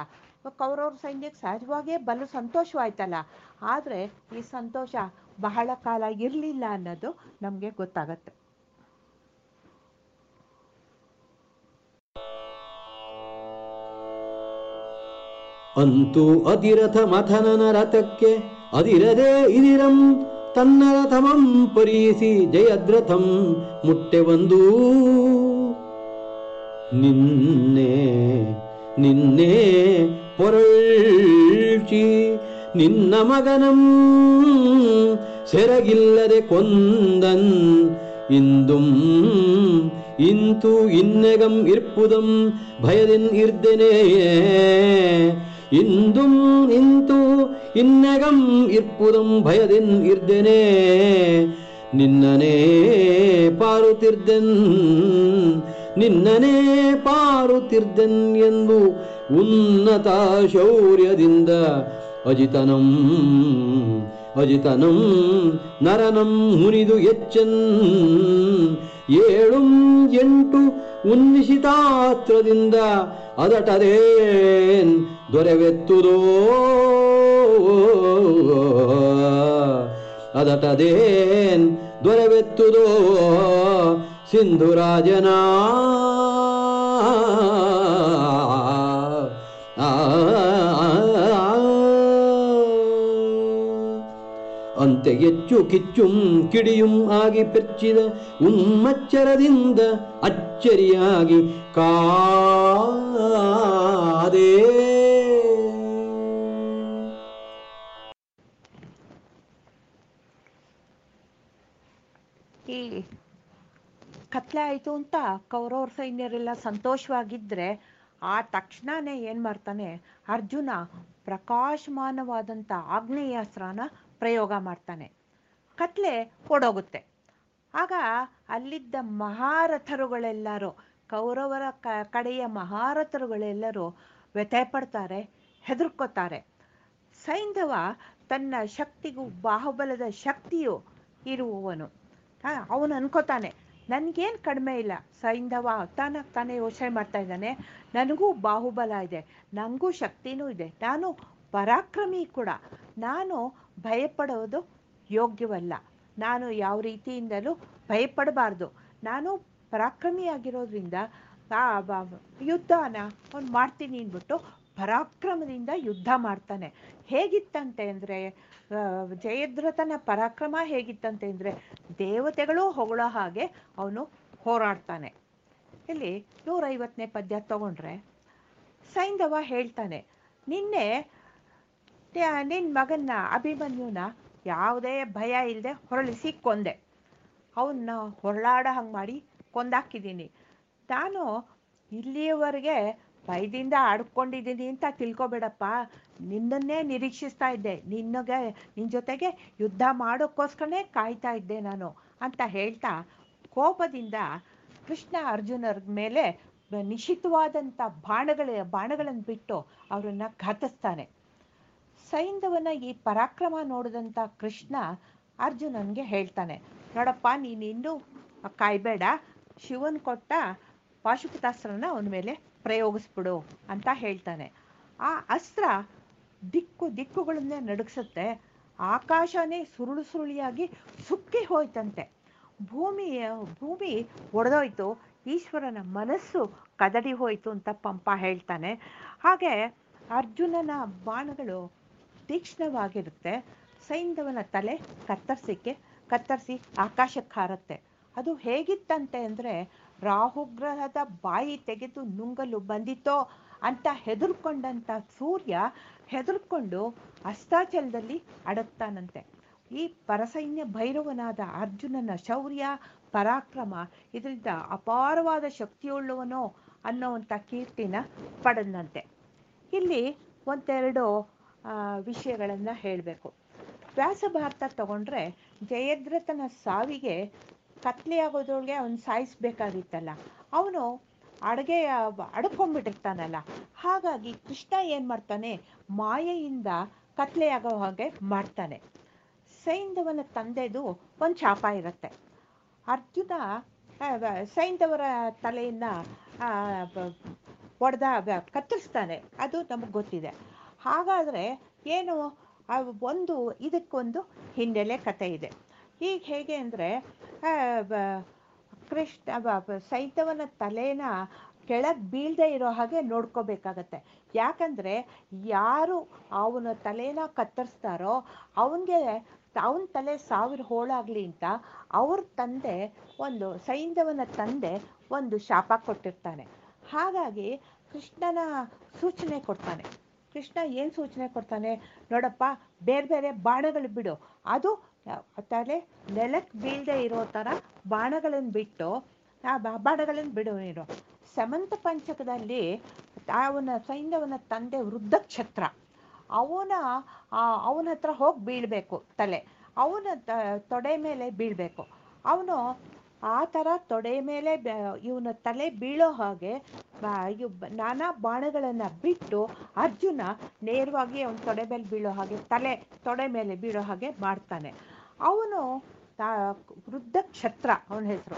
Speaker 2: ಕೌರವ್ರ ಸೈನ್ಯಕ್ಕೆ ಸಹಜವಾಗೇ ಬಲು ಸಂತೋಷವಾಯ್ತಲ್ಲ? ಆದರೆ ಈ ಸಂತೋಷ ಬಹಳ ಕಾಲ ಇರಲಿಲ್ಲ ಅನ್ನೋದು ನಮಗೆ ಗೊತ್ತಾಗತ್ತೆ.
Speaker 8: ಅಂತೂ ಅಧಿರಥ ಮಥನನ ರಥಕ್ಕೆ ಅದಿರದೆ ಇದಿರಂ ತನ್ನ ರಥಮಂ ಪರೀಸಿ ಜಯದ್ರಥಂ ಮುಟ್ಟೆ ಒಂದು ನಿನ್ನೆ ನಿನ್ನೆ ಪೊರಳ್ಚಿ ನಿನ್ನ ಮಗನಂ ಸೆರಗಿಲ್ಲದೆ ಕೊಂದನ್ ಇಂದುಂ ಇಂತು ಇನ್ನೆಗಂ ಇರ್ಪುದಂ ಭಯದಿನ್ ಇರ್ದೆನೆ ಇಂದುಂ ಇಂತು ಇನ್ನೆಗಂ ಇರ್ಪುದಂ ಭಯದಿನ್ ಇರ್ದೆನೆ ನಿನ್ನನೇ ಪಾರುತ್ತಿರ್ದೆನ್ ನಿನ್ನನೇ ಪಾರುತ್ತಿರ್ದೆನ್ ಎಂದು ಉನ್ನತ ಶೌರ್ಯದಿಂದ ಅಜಿತನಂ ಅಜಿತನಂ, ನರನಂ ಮುನಿದು ಎಚ್ಚನ್. ಏಳು ಎಂಟು ಉನ್ನಿಶಿತಾಸ್ತ್ರದಿಂದ ಅದಟದೇನ್ ದೊರೆವೆತ್ತುದೋ? ಅದಟದೇನ್ ದೊರೆವೆತ್ತುದೋ? ಸಿಂಧುರಾಜನ? ಅಂತೆಗೆಚ್ಚು ಕಿಚ್ಚುಂ ಕಿಡಿಯುಂ ಆಗಿ ಪೆಚ್ಚಿದ ಉಮ್ಮಚ್ಚರದಿಂದ ಅಚ್ಚರಿಯಾಗಿ ಕಾದೇ.
Speaker 2: ಈ ಕತ್ಲೆ ಆಯ್ತು ಅಂತ ಕೌರವ್ರ ಸೈನ್ಯರೆಲ್ಲ ಸಂತೋಷವಾಗಿದ್ರೆ ಆ ತಕ್ಷಣನೇ ಏನ್ ಮಾಡ್ತಾನೆ? ಅರ್ಜುನ ಪ್ರಕಾಶಮಾನವಾದಂಥ ಆಗ್ನೇಯಾಸ್ತ್ರನ ಪ್ರಯೋಗ ಮಾಡ್ತಾನೆ. ಕತ್ಲೆ ಓಡೋಗುತ್ತೆ. ಆಗ ಅಲ್ಲಿದ್ದ ಮಹಾರಥರುಗಳೆಲ್ಲರೂ, ಕೌರವರ ಕ, ಕಡೆಯ ಮಹಾರಥರುಗಳೆಲ್ಲರೂ ವ್ಯಥೆಪಡ್ತಾರೆ, ಹೆದರ್ಕೋತಾರೆ. ಸೈಂಧವ ತನ್ನ ಶಕ್ತಿಗೂ, ಬಾಹುಬಲದ ಶಕ್ತಿಯು ಇರುವವನು. ಅವನು ಅನ್ಕೋತಾನೆ, ನನಗೇನು ಕಡಿಮೆ ಇಲ್ಲ. ಸೈಂಧವ ತಾನ, ತಾನೇ ಯೋಚನೆ ಮಾಡ್ತಾ ಇದ್ದಾನೆ. ನನಗೂ ಬಾಹುಬಲ ಇದೆ ನನಗೂ ಶಕ್ತಿನೂ ಇದೆ. ನಾನು ಪರಾಕ್ರಮಿ ಕೂಡ. ನಾನು ಭಯಪಡೋದು ಯೋಗ್ಯವಲ್ಲ. ನಾನು ಯಾವ ರೀತಿಯಿಂದಲೂ ಭಯಪಡಬಾರ್ದು. ನಾನು ಪರಾಕ್ರಮಿಯಾಗಿರೋದ್ರಿಂದ ಯುದ್ಧನ ಅವ್ನು ಮಾಡ್ತೀನಿ ಅಂದ್ಬಿಟ್ಟು ಪರಾಕ್ರಮದಿಂದ ಯುದ್ಧ ಮಾಡ್ತಾನೆ. ಹೇಗಿತ್ತಂತೆ ಅಂದರೆ ಜಯದ್ರಥನ ಪರಾಕ್ರಮ ಹೇಗಿತ್ತಂತೆ ಅಂದರೆ, ದೇವತೆಗಳು ಹೊಗಳೋ ಹಾಗೆ ಅವನು ಹೋರಾಡ್ತಾನೆ. ಇಲ್ಲಿ ನೂರೈವತ್ತನೇ ಪದ್ಯ ತಗೊಂಡ್ರೆ ಸೈಂಧವ ಹೇಳ್ತಾನೆ, ನಿನ್ನೆ ನಿನ್ನ ಮಗನ್ನ ಅಭಿಮನ್ಯುನ ಯಾವುದೇ ಭಯ ಇಲ್ಲದೆ ಹೊರಳಿಸಿ ಕೊಂದೆ. ಅವನ್ನ ಹೊರಳಾಡ ಹಂಗೆ ಮಾಡಿ ಕೊಂದಾಕಿದ್ದೀನಿ. ನಾನು ಇಲ್ಲಿಯವರೆಗೆ ಭಯದಿಂದ ಆಡ್ಕೊಂಡಿದ್ದೀನಿ ಅಂತ ತಿಳ್ಕೊಬೇಡಪ್ಪ. ನಿನ್ನನ್ನೇ ನಿರೀಕ್ಷಿಸ್ತಾ ಇದ್ದೆ. ನಿನ್ನಗೆ ನಿನ್ನ ಜೊತೆಗೆ ಯುದ್ಧ ಮಾಡೋಕ್ಕೋಸ್ಕರನೇ ಕಾಯ್ತಾ ಇದ್ದೆ ನಾನು ಅಂತ ಹೇಳ್ತಾ ಕೋಪದಿಂದ ಕೃಷ್ಣ ಅರ್ಜುನರ ಮೇಲೆ ನಿಶ್ಚಿತವಾದಂಥ ಬಾಣಗಳ ಬಾಣಗಳನ್ನು ಬಿಟ್ಟು ಅವರನ್ನು ಘಾತಿಸ್ತಾನೆ. ಸೈಂಧವನ ಈ ಪರಾಕ್ರಮ ನೋಡಿದಂಥ ಕೃಷ್ಣ ಅರ್ಜುನನ್ಗೆ ಹೇಳ್ತಾನೆ, ನೋಡಪ್ಪ ನೀನು ಇನ್ನೂ ಕಾಯ್ಬೇಡ, ಶಿವನ್ ಕೊಟ್ಟ ಪಾಶುಪತಾಸ್ತ್ರನ ಅವನ ಮೇಲೆ ಪ್ರಯೋಗಿಸ್ಬಿಡು ಅಂತ ಹೇಳ್ತಾನೆ. ಆ ಅಸ್ತ್ರ ದಿಕ್ಕು ದಿಕ್ಕುಗಳನ್ನೇ ನಡುಗಿಸುತ್ತೆ, ಆಕಾಶನೇ ಸುರುಳು ಸುರುಳಿಯಾಗಿ ಸುಕ್ಕಿ ಹೋಯ್ತಂತೆ. ಭೂಮಿ ಭೂಮಿ ಒಡೆದೋಯ್ತು, ಈಶ್ವರನ ಮನಸ್ಸು ಕದಡಿ ಹೋಯ್ತು ಅಂತ ಪಂಪ ಹೇಳ್ತಾನೆ. ಹಾಗೆ ಅರ್ಜುನನ ಬಾಣಗಳು ತೀಕ್ಷ್ಣವಾಗಿರುತ್ತೆ. ಸೈಂಧವನ ತಲೆ ಕತ್ತರಿಸಿಕ್ಕೆ, ಕತ್ತರಿಸಿ ಆಕಾಶಕ್ಕೆ ಹಾರುತ್ತೆ ಅದು ಹೇಗಿತ್ತಂತೆ ಅಂದರೆ, ರಾಹುಗ್ರಹದ ಬಾಯಿ ತೆಗೆದು ನುಂಗಲು ಬಂದಿತೋ ಅಂತ ಹೆದರ್ಕೊಂಡಂಥ ಸೂರ್ಯ ಹೆದರ್ಕೊಂಡು ಅಸ್ತಾಚಲದಲ್ಲಿ ಅಡಗ್ತಾನಂತೆ. ಈ ಪರಸೈನ್ಯ ಭೈರವನಾದ ಅರ್ಜುನನ ಶೌರ್ಯ, ಪರಾಕ್ರಮ, ಇದರಿಂದ ಅಪಾರವಾದ ಶಕ್ತಿಯುಳ್ಳವನೋ ಅನ್ನೋವಂಥ ಕೀರ್ತಿನ ಪಡೆದಂತೆ. ಇಲ್ಲಿ ಒಂದೆರಡು ವಿಷಯಗಳನ್ನು ಹೇಳಬೇಕು. ವ್ಯಾಸ ಭಾರತ ತಗೊಂಡ್ರೆ ಜಯದ್ರಥನ ಸಾವಿಗೆ ಕತ್ಲೆಯಾಗೋದ್ರೊಳಗೆ ಅವನು ಸಾಯಿಸ್ಬೇಕಾಗಿತ್ತಲ್ಲ. ಅವನು ಅಡುಗೆ, ಅಡ್ಕೊಂಡ್ಬಿಟ್ಟಿರ್ತಾನಲ್ಲ. ಹಾಗಾಗಿ ಕೃಷ್ಣ ಏನು ಮಾಡ್ತಾನೆ? ಮಾಯೆಯಿಂದ ಕತ್ಲೆಯಾಗೋ ಹಾಗೆ ಮಾಡ್ತಾನೆ. ಸೈಂಧವನ ತಂದೆದು ಒಂದು ಶಾಪ ಇರುತ್ತೆ. ಅರ್ಜುನ ಸೈಂಧವರ ತಲೆಯನ್ನು ಒಡೆದ ಕತ್ತರಿಸ್ತಾನೆ. ಅದು ನಮಗೆ ಗೊತ್ತಿದೆ. ಹಾಗಾದರೆ ಏನು ಒಂದು ಇದಕ್ಕೊಂದು ಹಿನ್ನೆಲೆ ಕಥೆ ಇದೆ. ಈಗ ಹೇಗೆ ಅಂದರೆ ಕೃಷ್ಣ ಸೈತವನ ತಲೆನ ಕೆಳಗೆ ಬೀಳದೆ ಇರೋ ಹಾಗೆ ನೋಡ್ಕೋಬೇಕಾಗತ್ತೆ. ಯಾಕಂದರೆ ಯಾರು ಅವನ ತಲೆನ ಕತ್ತರಿಸ್ತಾರೋ, ಅವನಿಗೆ ಅವನ ತಲೆ ಸಾವಿರ ಹೋಳಾಗಲಿ ಅಂತ ಅವ್ರ ತಂದೆ, ಒಂದು ಸೈಂಧವನ ತಂದೆ ಒಂದು ಶಾಪ ಕೊಟ್ಟಿರ್ತಾನೆ. ಹಾಗಾಗಿ ಕೃಷ್ಣನ ಸೂಚನೆ ಕೊಡ್ತಾನೆ. ಕೃಷ್ಣ ಏನು ಸೂಚನೆ ಕೊಡ್ತಾನೆ? ನೋಡಪ್ಪ, ಬೇರೆ ಬೇರೆ ಬಾಣಗಳು ಬಿಡು. ಅದು ತಲೆ ನೆಲಕ್ಕೆ ಬೀಳದೆ ಇರೋ ಥರ ಬಾಣಗಳನ್ನು ಬಿಟ್ಟು, ಆ ಬಾಣಗಳನ್ನು ಬಿಡು ನೀನು. ಸಮಂತ ಪಂಚಕದಲ್ಲಿ ಅವನ ಸೈನ್ಯವನ ತಂದೆ ವೃದ್ಧಕ್ಷತ್ರ. ಅವನ ಅವನ ಹತ್ರ ಹೋಗಿ ಬೀಳಬೇಕು ತಲೆ. ಅವನ ತೊಡೆ ಮೇಲೆ ಬೀಳಬೇಕು. ಅವನು ಆ ಥರ ತೊಡೆ ಮೇಲೆ ಇವನ ತಲೆ ಬೀಳೋ ಹಾಗೆ ನಾನಾ ಬಾಣಗಳನ್ನು ಬಿಟ್ಟು ಅರ್ಜುನ ನೇರವಾಗಿ ಅವನ ತೊಡೆ ಮೇಲೆ ಬೀಳೋ ಹಾಗೆ, ತಲೆ ತೊಡೆ ಮೇಲೆ ಬೀಳೋ ಹಾಗೆ ಮಾಡ್ತಾನೆ. ಅವನು ವೃದ್ಧ ಕ್ಷತ್ರ ಅವನ ಹೆಸರು.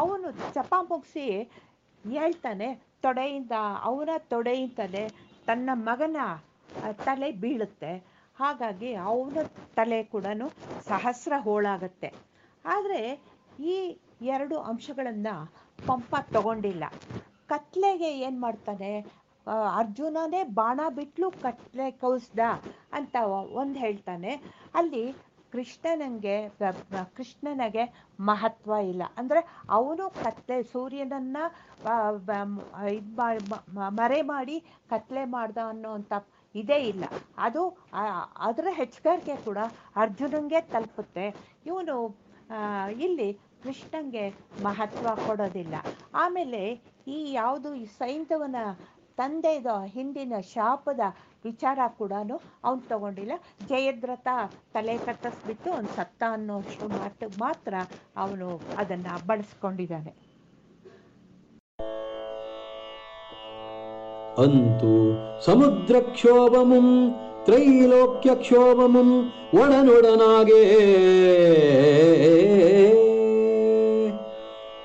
Speaker 2: ಅವನು ಚಪ ಮುಗಿಸಿ ಹೇಳ್ತಾನೆ, ತೊಡೆಯಿಂದ, ಅವನ ತೊಡೆಯಿಂದಲೇ ತನ್ನ ಮಗನ ತಲೆ ಬೀಳುತ್ತೆ. ಹಾಗಾಗಿ ಅವನ ತಲೆ ಕೂಡ ಸಹಸ್ರ ಹೋಳಾಗತ್ತೆ. ಆದರೆ ಈ ಎರಡು ಅಂಶಗಳನ್ನು ಪಂಪ ತಗೊಂಡಿಲ್ಲ. ಕತ್ಲೆಗೆ ಏನು ಮಾಡ್ತಾನೆ? ಅರ್ಜುನನೇ ಬಾಣ ಬಿಟ್ಲು ಕತ್ಲೆ ಕೌಸ್ದ ಅಂತ ಒಂದು ಹೇಳ್ತಾನೆ. ಅಲ್ಲಿ ಕೃಷ್ಣನಿಗೆ ಕೃಷ್ಣನಿಗೆ ಮಹತ್ವ ಇಲ್ಲ. ಅಂದರೆ ಅವನು ಕತ್ಲೆ, ಸೂರ್ಯನನ್ನು ಇದು ಮರೆ ಮಾಡಿ ಕತ್ಲೆ ಮಾಡ್ದ ಅನ್ನೋವಂಥ ಇದೇ ಇಲ್ಲ. ಅದು ಅದರ ಹೆಚ್ಚುಗಾರಿಕೆ ಕೂಡ ಅರ್ಜುನಂಗೆ ತಲುಪುತ್ತೆ. ಇವನು ಇಲ್ಲಿ ಕೃಷ್ಣಂಗೆ ಮಹತ್ವ ಕೊಡೋದಿಲ್ಲ. ಆಮೇಲೆ ಈ ಯಾವುದು ಈ ಸೈಂಧವನ ತಂದೆದ ಹಿಂದಿನ ಶಾಪದ ವಿಚಾರ ಕೂಡ ಅವನು ತಗೊಂಡಿಲ್ಲ. ಜಯದ್ರಥ ತಲೆ ಕತ್ತರಿಸ್ಬಿಟ್ಟು ಅವ್ನು ಸತ್ತ ಅನ್ನೋಷ್ಟು ಮಾತು ಮಾತ್ರ ಅವನು ಅದನ್ನು ಬಳಸ್ಕೊಂಡಿದ್ದಾನೆ.
Speaker 8: ಅಂತು ತ್ರೈಲೋಕ್ಯ ತ್ರೈಲೋಕ್ಯಕ್ಷೋಭಮುಂ, ಒಡನೊಡನಾಗೆ.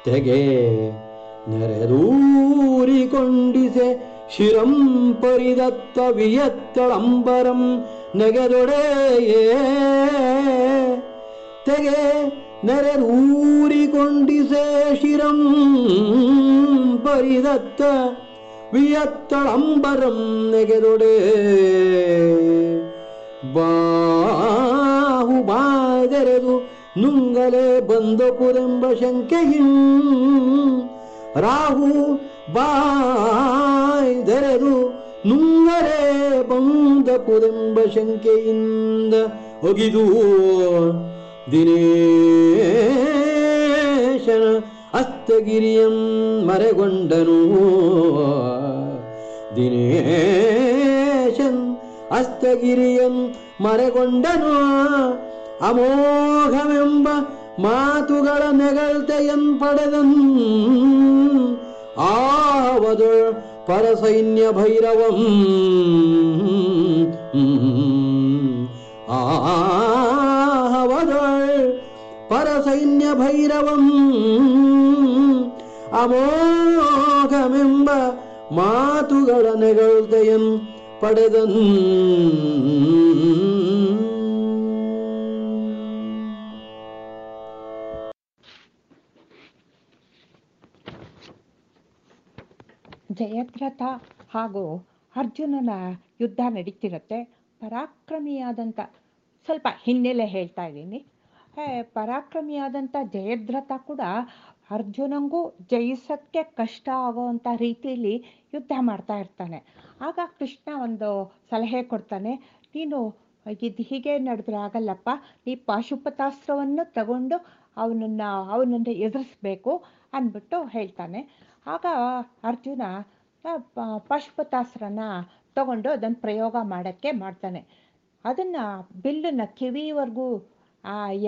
Speaker 8: ತೆಗೆ ನೆರೆದೂರಿಕೊಂಡಿಸೆ ಶಿರಂ ಪರಿದತ್ತ ವಿಯತ್ತಳಂಬರಂ ನೆಗೆದೊಡೆಯೇ ತೆಗೆ ನೆರೆದೂರಿಕೊಂಡಿಸೆ ಶಿರಂ ಪರಿದತ್ತ ವಿಯತ್ತಳಂಬರಂ ನೆಗೆದೊಡೆ ಬಾಹು ಬಾದೆರೆದು ನುಂಗಲೆ ಬಂದಪುರೆಂಬ ಶಂಕೆಯಿಂ ರಾಹು ಬಾಯ್ದೆರೆದು ನುಂಗರೆ ಬಂದಪುರೆಂಬ ಶಂಕೆಯಿಂದ ಒಗಿದು ದಿನೇಶನ ಅಸ್ತಗಿರಿಯಂ ಮರೆಗೊಂಡನು. ದಿನೇಶನ್ ಅಸ್ತಗಿರಿಯಂ ಮರೆಗೊಂಡನು. ಅಮೋಘವೆಂಬ ಮಾತುಗಳ ನೆಗಳ್ತೆಯನ್ ಪಡೆದನ್ ಆವದು ಪರಸೈನ್ಯ ಭೈರವಂ. ಆವದೊಳ್ ಪರಸೈನ್ಯ ಭೈರವಂ. ಅಮೋಘವೆಂಬ ಮಾತುಗಳ ನೆಗಳ್ತೆಯನ್ ಪಡೆದನ್.
Speaker 2: ಜಯದ್ರಥ ಹಾಗೂ ಅರ್ಜುನನ ಯುದ್ಧ ನಡೀತಿರುತ್ತೆ. ಪರಾಕ್ರಮಿಯಾದಂಥ ಸ್ವಲ್ಪ ಹಿನ್ನೆಲೆ ಹೇಳ್ತಾ ಇದ್ದೀನಿ. ಪರಾಕ್ರಮಿಯಾದಂಥ ಜಯದ್ರಥ ಕೂಡ ಅರ್ಜುನಂಗೂ ಜಯಿಸೋಕ್ಕೆ ಕಷ್ಟ ಆಗೋವಂಥ ರೀತಿಯಲ್ಲಿ ಯುದ್ಧ ಮಾಡ್ತಾ ಇರ್ತಾನೆ. ಆಗ ಕೃಷ್ಣ ಒಂದು ಸಲಹೆ ಕೊಡ್ತಾನೆ, ನೀನು ಇದು ಹೀಗೆ ನಡೆದ್ರೆ ಆಗಲ್ಲಪ್ಪ. ಈ ಪಾಶುಪತಾಸ್ತ್ರವನ್ನು ತಗೊಂಡು ಅವನನ್ನು ಅವನನ್ನು ಎದುರಿಸ್ಬೇಕು ಅಂದ್ಬಿಟ್ಟು ಹೇಳ್ತಾನೆ. ಆಗ ಅರ್ಜುನ ಪಶುಪತಾಸ್ತ್ರನ ತಗೊಂಡು ಅದನ್ನು ಪ್ರಯೋಗ ಮಾಡೋಕ್ಕೆ ಮಾಡ್ತಾನೆ. ಅದನ್ನು ಬಿಲ್ಲನ್ನು ಕಿವಿವರೆಗೂ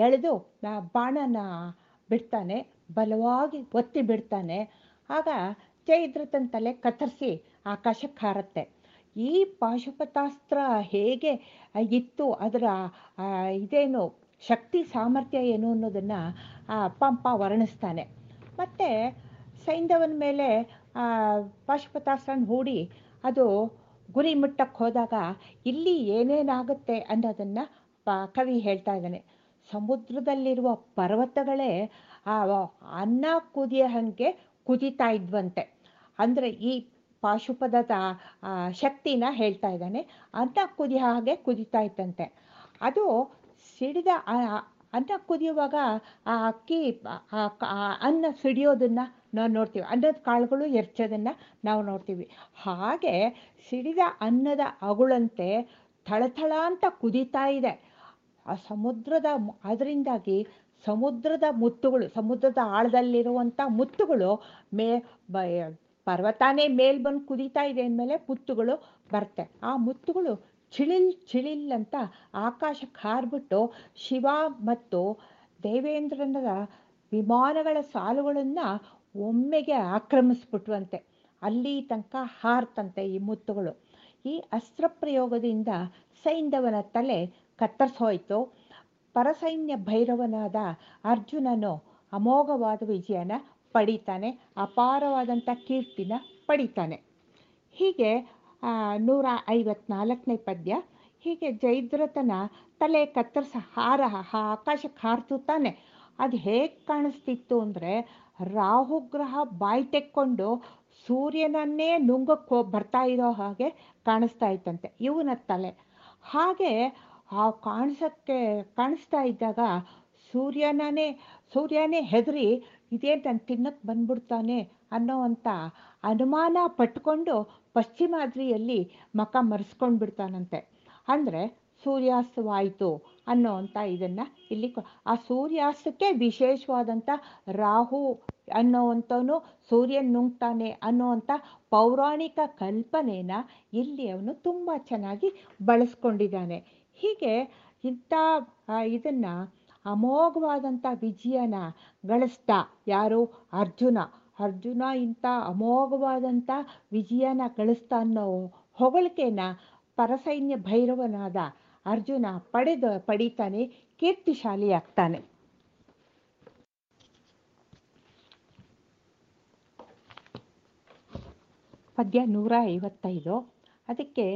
Speaker 2: ಎಳೆದು ಬಾಣನ ಬಿಡ್ತಾನೆ, ಬಲವಾಗಿ ಒತ್ತಿ ಬಿಡ್ತಾನೆ. ಆಗ ಜಯದ್ರಥನ ತಲೆ ಕತ್ತರಿಸಿ ಆಕಾಶಕ್ಕೆ ಹಾರತ್ತೆ ಈ ಪಾಶುಪತಾಸ್ತ್ರ ಹೇಗೆ ಇತ್ತು, ಅದರ ಇದೇನು ಶಕ್ತಿ ಸಾಮರ್ಥ್ಯ ಏನು ಅನ್ನೋದನ್ನು ಪಂಪ ವರ್ಣಿಸ್ತಾನೆ. ಮತ್ತು ಸೈಂಧವನ ಮೇಲೆ ಪಾಶುಪತಾಸ್ತ್ರನ ಹೂಡಿ ಅದು ಗುರಿ ಮುಟ್ಟಕ್ಕೆ ಹೋದಾಗ ಇಲ್ಲಿ ಏನೇನಾಗುತ್ತೆ ಅನ್ನೋದನ್ನು ಕವಿ ಹೇಳ್ತಾ ಇದ್ದಾನೆ. ಸಮುದ್ರದಲ್ಲಿರುವ ಪರ್ವತಗಳೇ, ಆ, ಅನ್ನ ಕುದಿಯೋ ಹಾಗೆ ಕುದಿತಾ ಇದ್ವಂತೆ. ಅಂದರೆ ಈ ಪಾಶುಪದದ ಶಕ್ತಿನ ಹೇಳ್ತಾ ಇದ್ದಾನೆ. ಅನ್ನ ಕುದಿಯ ಹಾಗೆ ಕುದಿತಾ ಇತ್ತಂತೆ ಅದು ಸಿಡಿದ ಅನ್ನ ಕುದಿಯುವಾಗ ಆ ಅಕ್ಕಿ ಅನ್ನ ಸಿಡಿಯೋದನ್ನು ನಾವು ನೋಡ್ತೀವಿ. ಅನ್ನದ ಕಾಳುಗಳು ಎರ್ಚೋದನ್ನು ನಾವು ನೋಡ್ತೀವಿ. ಹಾಗೆ ಸಿಡಿದ ಅನ್ನದ ಅಗುಳಂತೆ ಥಳಥಳ ಅಂತ ಕುದೀತಾ ಇದೆ. ಆ ಸಮುದ್ರದ ಅದರಿಂದಾಗಿ ಸಮುದ್ರದ ಮುತ್ತುಗಳು, ಸಮುದ್ರದ ಆಳದಲ್ಲಿರುವಂಥ ಮುತ್ತುಗಳು ಮೇ ಪರ್ವತಾನೇ ಮೇಲ್ ಬಂದು ಕುದೀತಾ ಇದೆ ಅಂದಮೇಲೆ ಮುತ್ತುಗಳು ಬರ್ತೆ. ಆ ಮುತ್ತುಗಳು ಚಿಳಿಲ್ ಚಿಳಿಲ್ ಅಂತ ಆಕಾಶಕ್ಕೆ ಹಾರ್ಬಿಟ್ಟು ಶಿವ ಮತ್ತು ದೇವೇಂದ್ರನ ವಿಮಾನಗಳ ಸಾಲುಗಳನ್ನು ಒಮ್ಮೆಗೆ ಆಕ್ರಮಿಸ್ಬಿಟ್ವಂತೆ. ಅಲ್ಲಿ ತನಕ ಹಾರ್ತಂತೆ ಈ ಮುತ್ತುಗಳು. ಈ ಅಸ್ತ್ರ ಪ್ರಯೋಗದಿಂದ ಸೈಂಧವನ ತಲೆ ಕತ್ತರಿಸೋಯ್ತು. ಪರಸೈನ್ಯ ಭೈರವನಾದ ಅರ್ಜುನನು ಅಮೋಘವಾದ ವಿಜಯನ ಪಡಿತಾನೆ. ಅಪಾರವಾದಂಥ ಕೀರ್ತಿನ ಪಡಿತಾನೆ. ಹೀಗೆ ನೂರ ಐವತ್ನಾಲ್ಕನೇ ಪದ್ಯ. ಹೀಗೆ ಜೈದ್ರತನ ತಲೆ ಕತ್ತರಿಸ ಹಾರ ಆಕಾಶಕ್ಕೆ ಹಾರ್ತು ತಾನೆ ಅದು ಹೇಗೆ ಕಾಣಿಸ್ತಿತ್ತು ಅಂದರೆ, ರಾಹುಗ್ರಹ ಬಾಯಿ ತೆಕ್ಕೊಂಡು ಸೂರ್ಯನನ್ನೇ ನುಂಗಕ್ಕೆ ಬರ್ತಾ ಇರೋ ಹಾಗೆ ಕಾಣಿಸ್ತಾ ಇತ್ತಂತೆ, ಇವನ ತಲೆ. ಹಾಗೆ ಆ ಕಾಣಿಸೋಕ್ಕೆ, ಕಾಣಿಸ್ತಾ ಇದ್ದಾಗ ಸೂರ್ಯನೇ ಸೂರ್ಯನೇ ಹೆದರಿ ಇದೇ ನಾನು ತಿನ್ನಕ್ಕೆ ಬಂದ್ಬಿಡ್ತಾನೆ ಅನ್ನೋವಂಥ ಅನುಮಾನ ಪಟ್ಕೊಂಡು ಪಶ್ಚಿಮಾದ್ರಿಯಲ್ಲಿ ಮಕ ಮರೆಸ್ಕೊಂಡು ಬಿಡ್ತಾನಂತೆ ಅಂದರೆ ಸೂರ್ಯಾಸ್ತವಾಯಿತು ಅನ್ನೋವಂಥ ಇದನ್ನು ಇಲ್ಲಿ ಆ ಸೂರ್ಯಾಸ್ತಕ್ಕೆ ವಿಶೇಷವಾದಂಥ ರಾಹು ಅನ್ನೋವಂಥವನು ಸೂರ್ಯನ ನುಂಗ್ತಾನೆ ಅನ್ನೋವಂಥ ಪೌರಾಣಿಕ ಕಲ್ಪನೆನ ಇಲ್ಲಿ ಅವನು ತುಂಬ ಚೆನ್ನಾಗಿ ಬಳಸ್ಕೊಂಡಿದ್ದಾನೆ. ಹೀಗೆ ಇಂಥ ಇದನ್ನು ಅಮೋಘವಾದಂಥ ವಿಜಯನ ಗಳಿಸ್ತಾ ಯಾರು? ಅರ್ಜುನ. ಅರ್ಜುನ ಇಂಥ ಅಮೋಘವಾದಂಥ ವಿಜಯನ ಕಳಿಸ್ತಾ ಅನ್ನೋ ಹೊಗಳಿಕೆನ ಪರಸೈನ್ಯ ಭೈರವನಾದ ಅರ್ಜುನ ಪಡೆದು ಪಡಿತಾನೆ ಕೀರ್ತಿಶಾಲಿಯಾಗ್ತಾನೆ ಪದ್ಯ ನೂರ ಐವತ್ತೈದು. ಅದಕ್ಕೆ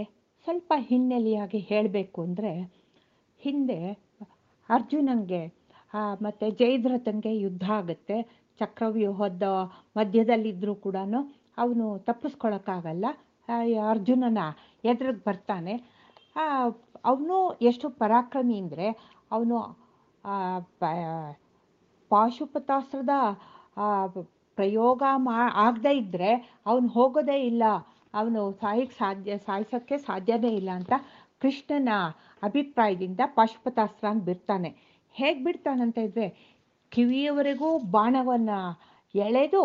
Speaker 2: ಸ್ವಲ್ಪ ಹಿನ್ನೆಲೆಯಾಗಿ ಹೇಳಬೇಕು ಅಂದರೆ, ಹಿಂದೆ ಅರ್ಜುನಂಗೆ ಮತ್ತು ಜಯದ್ರಥಂಗೆ ಯುದ್ಧ ಆಗುತ್ತೆ. ಚಕ್ರವ್ಯೂಹದ ಮಧ್ಯದಲ್ಲಿದ್ದರೂ ಕೂಡ ಅವನು ತಪ್ಪಿಸ್ಕೊಳಕ್ಕಾಗಲ್ಲ. ಅರ್ಜುನನ ಎದುರಿಗೆ ಬರ್ತಾನೆ. ಅವನು ಎಷ್ಟು ಪರಾಕ್ರಮಿ ಅಂದರೆ ಅವನು ಪಾಶುಪತಾಸ್ತ್ರದ ಪ್ರಯೋಗ ಮಾ, ಆಗದೇ ಇದ್ದರೆ ಅವನು ಹೋಗೋದೇ ಇಲ್ಲ. ಅವನು ಸಾಯಕ್ಕೆ ಸಾಧ್ಯ, ಸಾಯಿಸೋಕ್ಕೆ ಸಾಧ್ಯವೇ ಇಲ್ಲ ಅಂತ ಕೃಷ್ಣನ ಅಭಿಪ್ರಾಯದಿಂದ ಪಾಶುಪತಾಸ್ತ್ರನ ಬಿಡ್ತಾನೆ. ಹೇಗೆ ಬಿಡ್ತಾನಂತ ಇದ್ದರೆ ಕಿವಿಯವರೆಗೂ ಬಾಣವನ್ನು ಎಳೆದು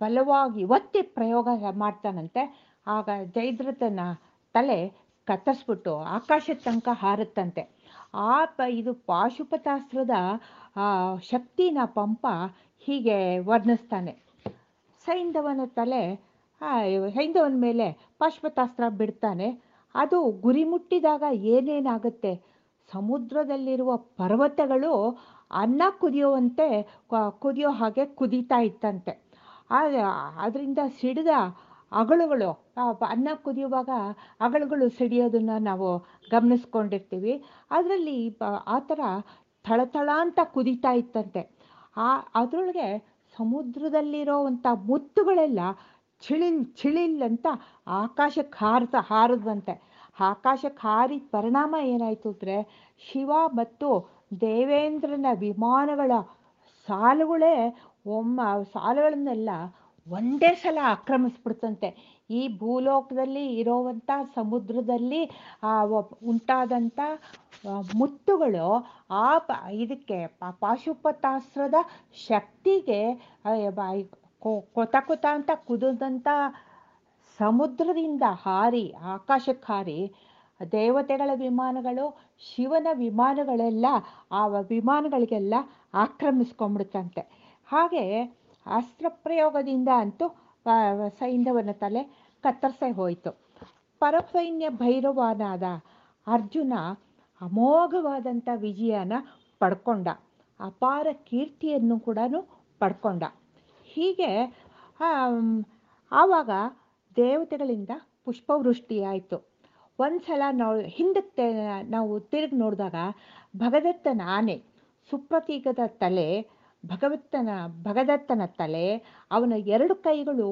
Speaker 2: ಬಲವಾಗಿ ಒತ್ತಿ ಪ್ರಯೋಗ ಮಾಡ್ತಾನಂತೆ. ಆಗ ಜಯದ್ರಥನ ತಲೆ ಕತ್ತರಿಸ್ಬಿಟ್ಟು ಆಕಾಶದ ತನಕ ಹಾರುತ್ತಂತೆ. ಆ ಪ ಇದು ಪಾಶುಪತಾಸ್ತ್ರದ ಶಕ್ತಿನ ಪಂಪ ಹೀಗೆ ವರ್ಣಿಸ್ತಾನೆ. ಸೈಂಧವನ ತಲೆ ಸೈಂಧವನ ಮೇಲೆ ಪಾಶುಪತಾಸ್ತ್ರ ಬಿಡ್ತಾನೆ. ಅದು ಗುರಿ ಮುಟ್ಟಿದಾಗ ಏನೇನಾಗುತ್ತೆ? ಸಮುದ್ರದಲ್ಲಿರುವ ಪರ್ವತಗಳು ಅನ್ನ ಕುದಿಯುವಂತೆ ಕುದಿಯೋ ಹಾಗೆ ಕುದೀತಾ ಇತ್ತಂತೆ. ಅದರಿಂದ ಸಿಡಿದ ಅಗಳುಗಳು ಅನ್ನ ಕುದಿಯುವಾಗ ಅಗಳುಗಳು ಸಿಡಿಯೋದನ್ನು ನಾವು ಗಮನಿಸ್ಕೊಂಡಿರ್ತೀವಿ. ಅದರಲ್ಲಿ ಆ ಥರ ಥಳಥಳ ಅಂತ ಕುದೀತಾ ಇತ್ತಂತೆ. ಆ, ಅದರೊಳಗೆ ಸಮುದ್ರದಲ್ಲಿರೋವಂಥ ಮುತ್ತುಗಳೆಲ್ಲ ಚಿಳಿಲ್ ಚಿಳಿಲ್ ಅಂತ ಆಕಾಶಕ್ಕೆ ಹಾರ್ತ ಹಾರಿದಂತೆ ಆಕಾಶಕ್ಕೆ ಹಾರಿದ ಪರಿಣಾಮ ಏನಾಯಿತು ಅಂದರೆ ಶಿವ ಮತ್ತು ದೇವೇಂದ್ರನ ವಿಮಾನಗಳ ಸಾಲುಗಳೇ ಒಮ್ಮ ಸಾಲುಗಳನ್ನೆಲ್ಲ ಒಂದೇ ಸಲ ಆಕ್ರಮಿಸ್ಬಿಡ್ತಂತೆ. ಈ ಭೂಲೋಕದಲ್ಲಿ ಇರೋವಂಥ ಸಮುದ್ರದಲ್ಲಿ ಆ, ಉಂಟಾದಂಥ ಮುತ್ತುಗಳು ಆ ಪ- ಇದಕ್ಕೆ ಪಾಶುಪತಾಸ್ತ್ರದ ಶಕ್ತಿಗೆ ಕೊತ ಕೊತ ಅಂತ ಕುದಿದಂಥ ಸಮುದ್ರದಿಂದ ಹಾರಿ ಆಕಾಶಕ್ಕೆ ಹಾರಿ ದೇವತೆಗಳ ವಿಮಾನಗಳು, ಶಿವನ ವಿಮಾನಗಳೆಲ್ಲ ಆ ವಿಮಾನಗಳಿಗೆಲ್ಲ ಆಕ್ರಮಿಸ್ಕೊಂಡ್ಬಿಡುತ್ತಂತೆ ಹಾಗೆ ಅಸ್ತ್ರ ಪ್ರಯೋಗದಿಂದ ಅಂತೂ ಸೈನ್ಯವನ ತಲೆ ಕತ್ತರಿಸೇ ಹೋಯಿತು. ಪರಸೈನ್ಯ ಭೈರವನಾದ ಅರ್ಜುನ ಅಮೋಘವಾದಂಥ ವಿಜಯನ ಪಡ್ಕೊಂಡ. ಅಪಾರ ಕೀರ್ತಿಯನ್ನು ಕೂಡ ಪಡ್ಕೊಂಡ. ಹೀಗೆ ಆವಾಗ ದೇವತೆಗಳಿಂದ ಪುಷ್ಪವೃಷ್ಟಿಯಾಯಿತು. ಒಂದು ಸಲ ನಾವು ಹಿಂದಕ್ಕೆ ನಾವು ತಿರುಗಿ ನೋಡಿದಾಗ ಭಗದತ್ತನ ಆನೆ ಸುಪ್ರತೀಕದ ತಲೆ, ಭಗವತ್ತನ, ಭಗದತ್ತನ ತಲೆ, ಅವನ ಎರಡು ಕೈಗಳು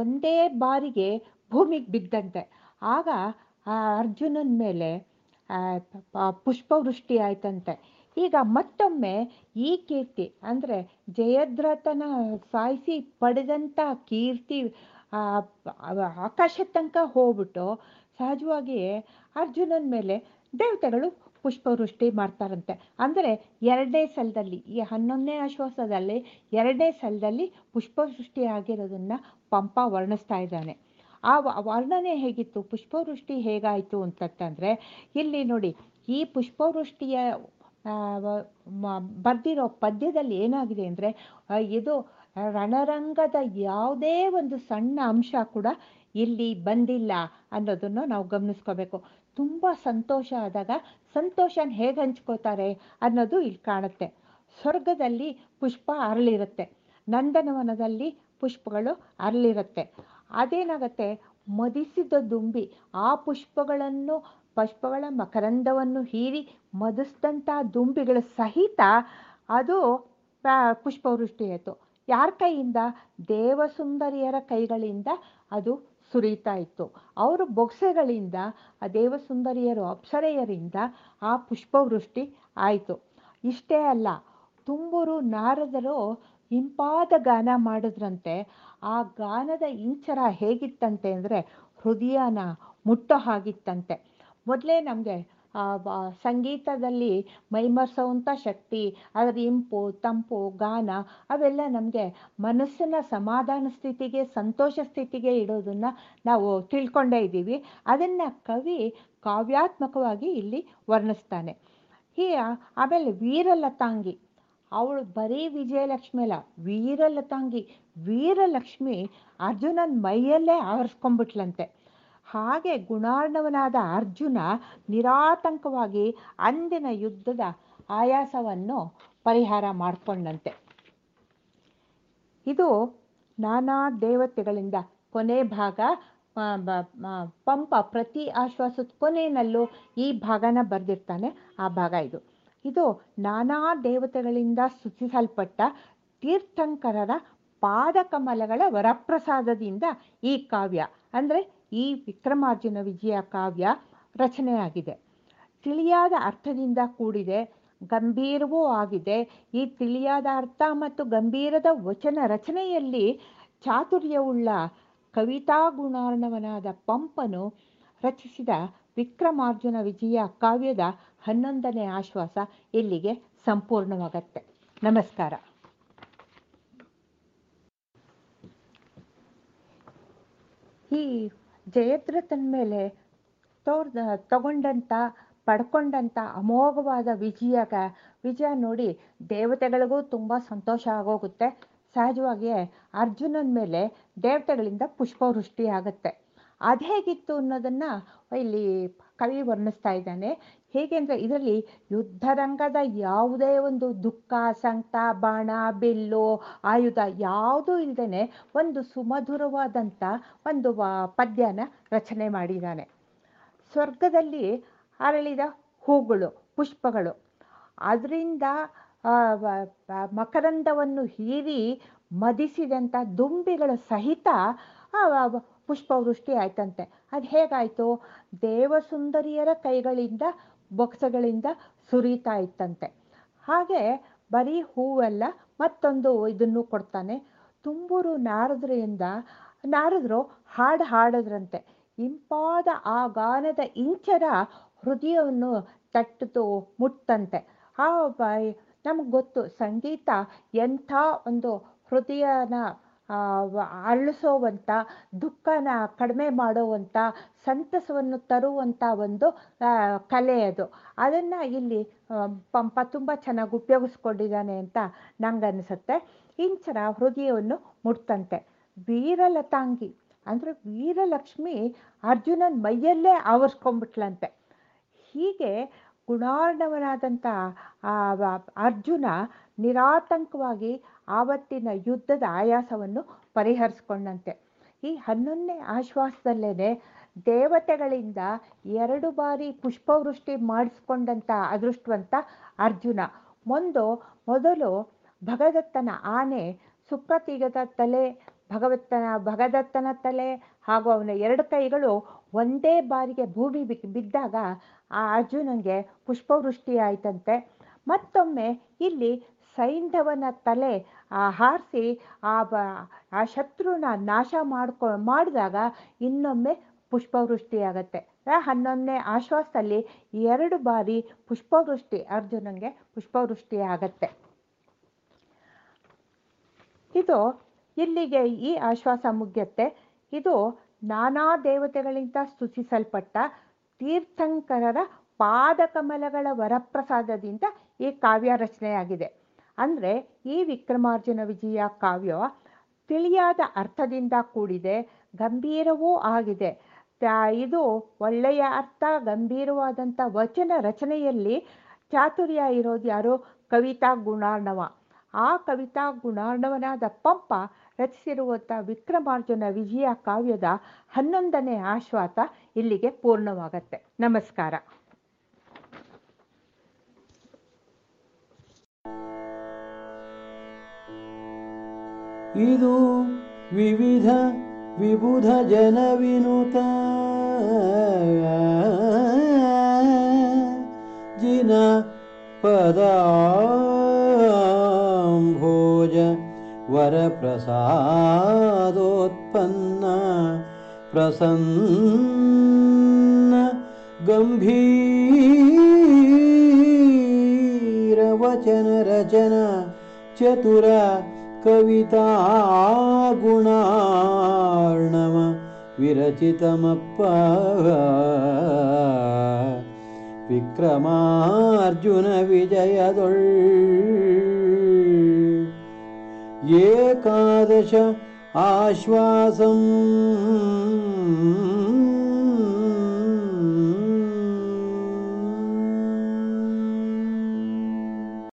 Speaker 2: ಒಂದೇ ಬಾರಿಗೆ ಭೂಮಿಗೆ ಬಿದ್ದಂತೆ. ಆಗ ಆ ಅರ್ಜುನನ ಮೇಲೆ ಪುಷ್ಪವೃಷ್ಟಿ ಆಯ್ತಂತೆ. ಈಗ ಮತ್ತೊಮ್ಮೆ ಈ ಕೀರ್ತಿ, ಅಂದರೆ ಜಯದ್ರಥನ ಸಾಯಿಸಿ ಪಡೆದಂಥ ಕೀರ್ತಿ ಆಕಾಶ ತನಕ ಹೋಗ್ಬಿಟ್ಟು ಸಹಜವಾಗಿ ಅರ್ಜುನನ ಮೇಲೆ ದೇವತೆಗಳು ಪುಷ್ಪವೃಷ್ಟಿ ಮಾಡ್ತಾರಂತೆ. ಅಂದರೆ ಎರಡನೇ ಸಲದಲ್ಲಿ, ಈ ಹನ್ನೊಂದನೇ ಆಶ್ವಾಸದಲ್ಲಿ ಎರಡನೇ ಸಲದಲ್ಲಿ ಪುಷ್ಪವೃಷ್ಟಿ ಆಗಿರೋದನ್ನು ಪಂಪ ವರ್ಣಿಸ್ತಾ ಇದ್ದಾನೆ. ಆ ವರ್ಣನೆ ಹೇಗಿತ್ತು? ಪುಷ್ಪವೃಷ್ಟಿ ಹೇಗಾಯಿತು ಅಂತಂದರೆ ಇಲ್ಲಿ ನೋಡಿ, ಈ ಪುಷ್ಪವೃಷ್ಟಿಯ ಬರ್ದಿರೋ ಪದ್ಯದಲ್ಲಿ ಏನಾಗಿದೆ ಅಂದರೆ ಇದು ರಣರಂಗದ ಯಾವುದೇ ಒಂದು ಸಣ್ಣ ಅಂಶ ಕೂಡ ಇಲ್ಲಿ ಬಂದಿಲ್ಲ ಅನ್ನೋದನ್ನು ನಾವು ಗಮನಿಸ್ಕೋಬೇಕು. ತುಂಬ ಸಂತೋಷ ಆದಾಗ ಸಂತೋಷನ ಹೇಗೆ ಹಂಚ್ಕೋತಾರೆ ಅನ್ನೋದು ಇಲ್ಲಿ ಕಾಣುತ್ತೆ. ಸ್ವರ್ಗದಲ್ಲಿ ಪುಷ್ಪ ಅರಳಿರುತ್ತೆ. ನಂದನವನದಲ್ಲಿ ಪುಷ್ಪಗಳು ಅರಳಿರುತ್ತೆ. ಅದೇನಾಗತ್ತೆ? ಮದಿಸಿದ ದುಂಬಿ. ಆ ಪುಷ್ಪಗಳನ್ನು, ಪುಷ್ಪಗಳ ಮಕರಂದವನ್ನು ಹೀರಿ ಮದಿಸಿದಂಥ ದುಂಬಿಗಳ ಸಹಿತ ಅದು ಪುಷ್ಪವೃಷ್ಟಿಯಾಯಿತು. ಯಾರ ಕೈಯಿಂದ? ದೇವಸುಂದರಿಯರ ಕೈಗಳಿಂದ ಅದು ಸುರಿತಾ ಇತ್ತು ಅವರು ಬೊಗ್ಸೆಗಳಿಂದ, ಆ ದೇವಸುಂದರಿಯರು, ಅಪ್ಸರೆಯರಿಂದ ಆ ಪುಷ್ಪವೃಷ್ಟಿ ಆಯಿತು. ಇಷ್ಟೇ ಅಲ್ಲ, ತುಂಬೂರು ನಾರದರು ಇಂಪಾದ ಗಾನ ಮಾಡಿದ್ರಂತೆ. ಆ ಗಾನದ ಇಂಚರ ಹೇಗಿತ್ತಂತೆ ಅಂದರೆ, ಹೃದಯನ ಮುಟ್ಟೋ ಹಾಗಿತ್ತಂತೆ. ಮೊದಲೇ ನಮಗೆ ಸಂಗೀತದಲ್ಲಿ ಮೈಮರ್ಸೋವಂಥ ಶಕ್ತಿ, ಅದರ ಇಂಪು, ತಂಪು ಗಾನ ಅವೆಲ್ಲ ನಮಗೆ ಮನಸ್ಸಿನ ಸಮಾಧಾನ ಸ್ಥಿತಿಗೆ, ಸಂತೋಷ ಸ್ಥಿತಿಗೆ ಇಡೋದನ್ನ ನಾವು ತಿಳ್ಕೊಂಡೇ ಇದ್ದೀವಿ. ಅದನ್ನು ಕವಿ ಕಾವ್ಯಾತ್ಮಕವಾಗಿ ಇಲ್ಲಿ ವರ್ಣಿಸ್ತಾನೆ. ಹೀ, ಆಮೇಲೆ ವೀರಲತಾಂಗಿ. ಅವಳು ಬರೀ ವಿಜಯಲಕ್ಷ್ಮಿ ಅಲ್ಲ, ವೀರಲತಾಂಗಿ. ವೀರಲಕ್ಷ್ಮಿ ಅರ್ಜುನನ ಮೈಯಲ್ಲೇ ಆವರಿಸ್ಕೊಂಡ್ಬಿಟ್ಲಂತೆ. ಹಾಗೆ ಗುಣಾರ್ಣವನಾದ ಅರ್ಜುನ ನಿರಾತಂಕವಾಗಿ ಅಂದಿನ ಯುದ್ಧದ ಆಯಾಸವನ್ನು ಪರಿಹಾರ ಮಾಡಿಕೊಂಡಂತೆ. ಇದು ನಾನಾ ದೇವತೆಗಳಿಂದ ಕೊನೆ ಭಾಗ ಪಂಪ ಪ್ರತಿ ಆಶ್ವಾಸದ ಕೊನೆಯಲ್ಲೂ ಈ ಭಾಗನ ಬರೆದಿರ್ತಾನೆ. ಆ ಭಾಗ ಇದು. ಇದು ನಾನಾ ದೇವತೆಗಳಿಂದ ಸ್ತುತಿಸಲ್ಪಟ್ಟ ತೀರ್ಥಂಕರರ ಪಾದಕಮಲಗಳ ವರಪ್ರಸಾದದಿಂದ ಈ ಕಾವ್ಯ. ಅಂದರೆ ಈ ವಿಕ್ರಮಾರ್ಜುನ ವಿಜಯ ಕಾವ್ಯ ರಚನೆಯಾಗಿದೆ. ತಿಳಿಯಾದ ಅರ್ಥದಿಂದ ಕೂಡಿದೆ, ಗಂಭೀರವೂ ಆಗಿದೆ. ಈ ತಿಳಿಯಾದ ಅರ್ಥ ಮತ್ತು ಗಂಭೀರದ ವಚನ ರಚನೆಯಲ್ಲಿ ಚಾತುರ್ಯವುಳ್ಳ ಕವಿತಾ ಗುಣಾರ್ಣವನಾದ ಪಂಪನು ರಚಿಸಿದ ವಿಕ್ರಮಾರ್ಜುನ ವಿಜಯ ಕಾವ್ಯದ ಹನ್ನೊಂದನೇ ಆಶ್ವಾಸ ಇಲ್ಲಿಗೆ ಸಂಪೂರ್ಣವಾಗತ್ತೆ. ನಮಸ್ಕಾರ. ಈ ಜಯದ್ರಥನ ಮೇಲೆ ತೋರ್ದ ತಗೊಂಡಂಥ ಪಡ್ಕೊಂಡಂಥ ಅಮೋಘವಾದ ವಿಜಯಗ, ವಿಜಯ ನೋಡಿ ದೇವತೆಗಳಿಗೂ ತುಂಬ ಸಂತೋಷ ಆಗೋಗುತ್ತೆ. ಸಹಜವಾಗಿಯೇ ಅರ್ಜುನನ ಮೇಲೆ ದೇವತೆಗಳಿಂದ ಪುಷ್ಪವೃಷ್ಟಿ ಆಗುತ್ತೆ. ಅದು ಹೇಗಿತ್ತು ಅನ್ನೋದನ್ನು ಇಲ್ಲಿ ಕವಿ ವರ್ಣಿಸ್ತಾ ಇದ್ದಾನೆ. ಹೇಗೆ ಅಂದ್ರೆ ಇದರಲ್ಲಿ ಯುದ್ಧರಂಗದ ಯಾವುದೇ ಒಂದು ದುಃಖ, ಸಂಕಟ, ಬಾಣ ಬಿಲ್ಲು ಆಯುಧ ಯಾವುದೂ ಇಲ್ಲದೇ ಒಂದು ಸುಮಧುರವಾದಂಥ ಒಂದು ಪದ್ಯನ ರಚನೆ ಮಾಡಿದ್ದಾನೆ. ಸ್ವರ್ಗದಲ್ಲಿ ಅರಳಿದ ಹೂಗಳು, ಪುಷ್ಪಗಳು ಅದರಿಂದ ಮಕರಂದವನ್ನು ಹೀರಿ ಮದಿಸಿದಂಥ ದುಂಬಿಗಳ ಸಹಿತ ಪುಷ್ಪವೃಷ್ಟಿ ಆಯ್ತಂತೆ. ಅದು ಹೇಗಾಯಿತು? ದೇವಸುಂದರಿಯರ ಕೈಗಳಿಂದ ಬೊಕ್ಸಗಳಿಂದ ಸುರಿತಾ ಇತ್ತಂತೆ. ಹಾಗೆ ಬರೀ ಹೂವಲ್ಲ, ಮತ್ತೊಂದು ಇದನ್ನು ಕೊಡ್ತಾನೆ. ತುಂಬೂರು ನಾರದ್ರಿಂದ, ನಾರದರು ಹಾಡು ಹಾಡಿದ್ರಂತೆ. ಇಂಪಾದ ಆ ಗಾನದ ಇಂಚರ ಹೃದಯವನ್ನು ತಟ್ಟಿತು ಮುಟ್ಟಂತೆ. ಆ ನಮಗೆ ಗೊತ್ತು, ಸಂಗೀತ ಎಂಥ ಒಂದು ಹೃದಯನ ಅರಳಿಸೋವಂಥ ದುಃಖನ ಕಡಿಮೆ ಮಾಡೋವಂಥ ಸಂತಸವನ್ನು ತರುವಂಥ ಒಂದು ಕಲೆ ಅದು. ಅದನ್ನು ಇಲ್ಲಿ ಪಂಪ ತುಂಬ ಚೆನ್ನಾಗಿ ಉಪಯೋಗಿಸ್ಕೊಂಡಿದ್ದಾನೆ ಅಂತ ನಂಗನ್ನಿಸುತ್ತೆ ಇಂಚರ ಹೃದಯವನ್ನು ಮುಟ್ತಂತೆ. ವೀರಲತಾಂಗಿ, ಅಂದರೆ ವೀರಲಕ್ಷ್ಮಿ ಅರ್ಜುನನ ಮೈಯಲ್ಲೇ ಆವರಿಸ್ಕೊಂಡ್ಬಿಟ್ಲಂತೆ. ಹೀಗೆ ಗುಣಾರ್ಣವನಾದಂಥ ಅರ್ಜುನ ನಿರಾತಂಕವಾಗಿ ಆವತ್ತಿನ ಯುದ್ಧದ ಆಯಾಸವನ್ನು ಪರಿಹರಿಸ್ಕೊಂಡಂತೆ. ಈ ಹನ್ನೊಂದನೇ ಆಶ್ವಾಸದಲ್ಲೇ ದೇವತೆಗಳಿಂದ ಎರಡು ಬಾರಿ ಪುಷ್ಪವೃಷ್ಟಿ ಮಾಡಿಸ್ಕೊಂಡಂಥ ಅದೃಷ್ಟವಂತ ಅರ್ಜುನ. ಒಂದು ಮೊದಲು ಭಗದತ್ತನ ಆನೆ ಸುಪ್ರತಿಗದ ತಲೆ, ಭಗವತ್ತನ, ಭಗದತ್ತನ ತಲೆ ಹಾಗೂ ಅವನ ಎರಡು ಕೈಗಳು ಒಂದೇ ಬಾರಿಗೆ ಭೂಮಿ ಬಿದ್ದಾಗ ಆ ಅರ್ಜುನನಿಗೆ ಪುಷ್ಪವೃಷ್ಟಿ ಆಯ್ತಂತೆ. ಮತ್ತೊಮ್ಮೆ ಇಲ್ಲಿ ಸೈಂಧವನ ತಲೆ ಆ ಹಾರಿಸಿ ಆ ಬ, ಆ ಶತ್ರುನ ನಾಶ ಮಾಡ್ಕೊ, ಮಾಡಿದಾಗ ಇನ್ನೊಮ್ಮೆ ಪುಷ್ಪವೃಷ್ಟಿಯಾಗತ್ತೆ ಹನ್ನೊಂದನೇ ಆಶ್ವಾಸದಲ್ಲಿ ಎರಡು ಬಾರಿ ಪುಷ್ಪವೃಷ್ಟಿ, ಅರ್ಜುನನಿಗೆ ಪುಷ್ಪವೃಷ್ಟಿ ಆಗತ್ತೆ. ಇದು ಇಲ್ಲಿಗೆ ಈ ಆಶ್ವಾಸ ಮುಗಿಯುತ್ತೆ. ಇದು ನಾನಾ ದೇವತೆಗಳಿಂದ ಸ್ತುತಿಸಲ್ಪಟ್ಟ ತೀರ್ಥಂಕರರ ಪಾದಕಮಲಗಳ ವರಪ್ರಸಾದದಿಂದ ಈ ಕಾವ್ಯ ರಚನೆಯಾಗಿದೆ. ಅಂದರೆ ಈ ವಿಕ್ರಮಾರ್ಜುನ ವಿಜಯ ಕಾವ್ಯ ತಿಳಿಯಾದ ಅರ್ಥದಿಂದ ಕೂಡಿದೆ, ಗಂಭೀರವೂ ಆಗಿದೆ. ಇದು ಒಳ್ಳೆಯ ಅರ್ಥ ಗಂಭೀರವಾದಂಥ ವಚನ ರಚನೆಯಲ್ಲಿ ಚಾತುರ್ಯ ಇರೋದು ಯಾರು? ಕವಿತಾ ಗುಣಾರ್ಣವ. ಆ ಕವಿತಾ ಗುಣಾರ್ಣವನಾದ ಪಂಪ ರಚಿಸಿರುವಂಥ ವಿಕ್ರಮಾರ್ಜುನ ವಿಜಯ ಕಾವ್ಯದ ಹನ್ನೊಂದನೇ ಆಶ್ವಾಸ ಇಲ್ಲಿಗೆ ಪೂರ್ಣವಾಗತ್ತೆ. ನಮಸ್ಕಾರ.
Speaker 8: ಇದು ವಿವಿಧ ವಿಬುಧ ಜನ ವಿನುತ ಜಿನ ಪದಾಂಭೋಜ ವರಪ್ರಸಾದೋತ್ಪನ್ನ ಪ್ರಸನ್ನ ಗಂಭೀರ ವಚನ कविता गुणार्णम विरचितमप विक्रमार्जुनविजयदोळ्ळि एकादश आश्वासम्।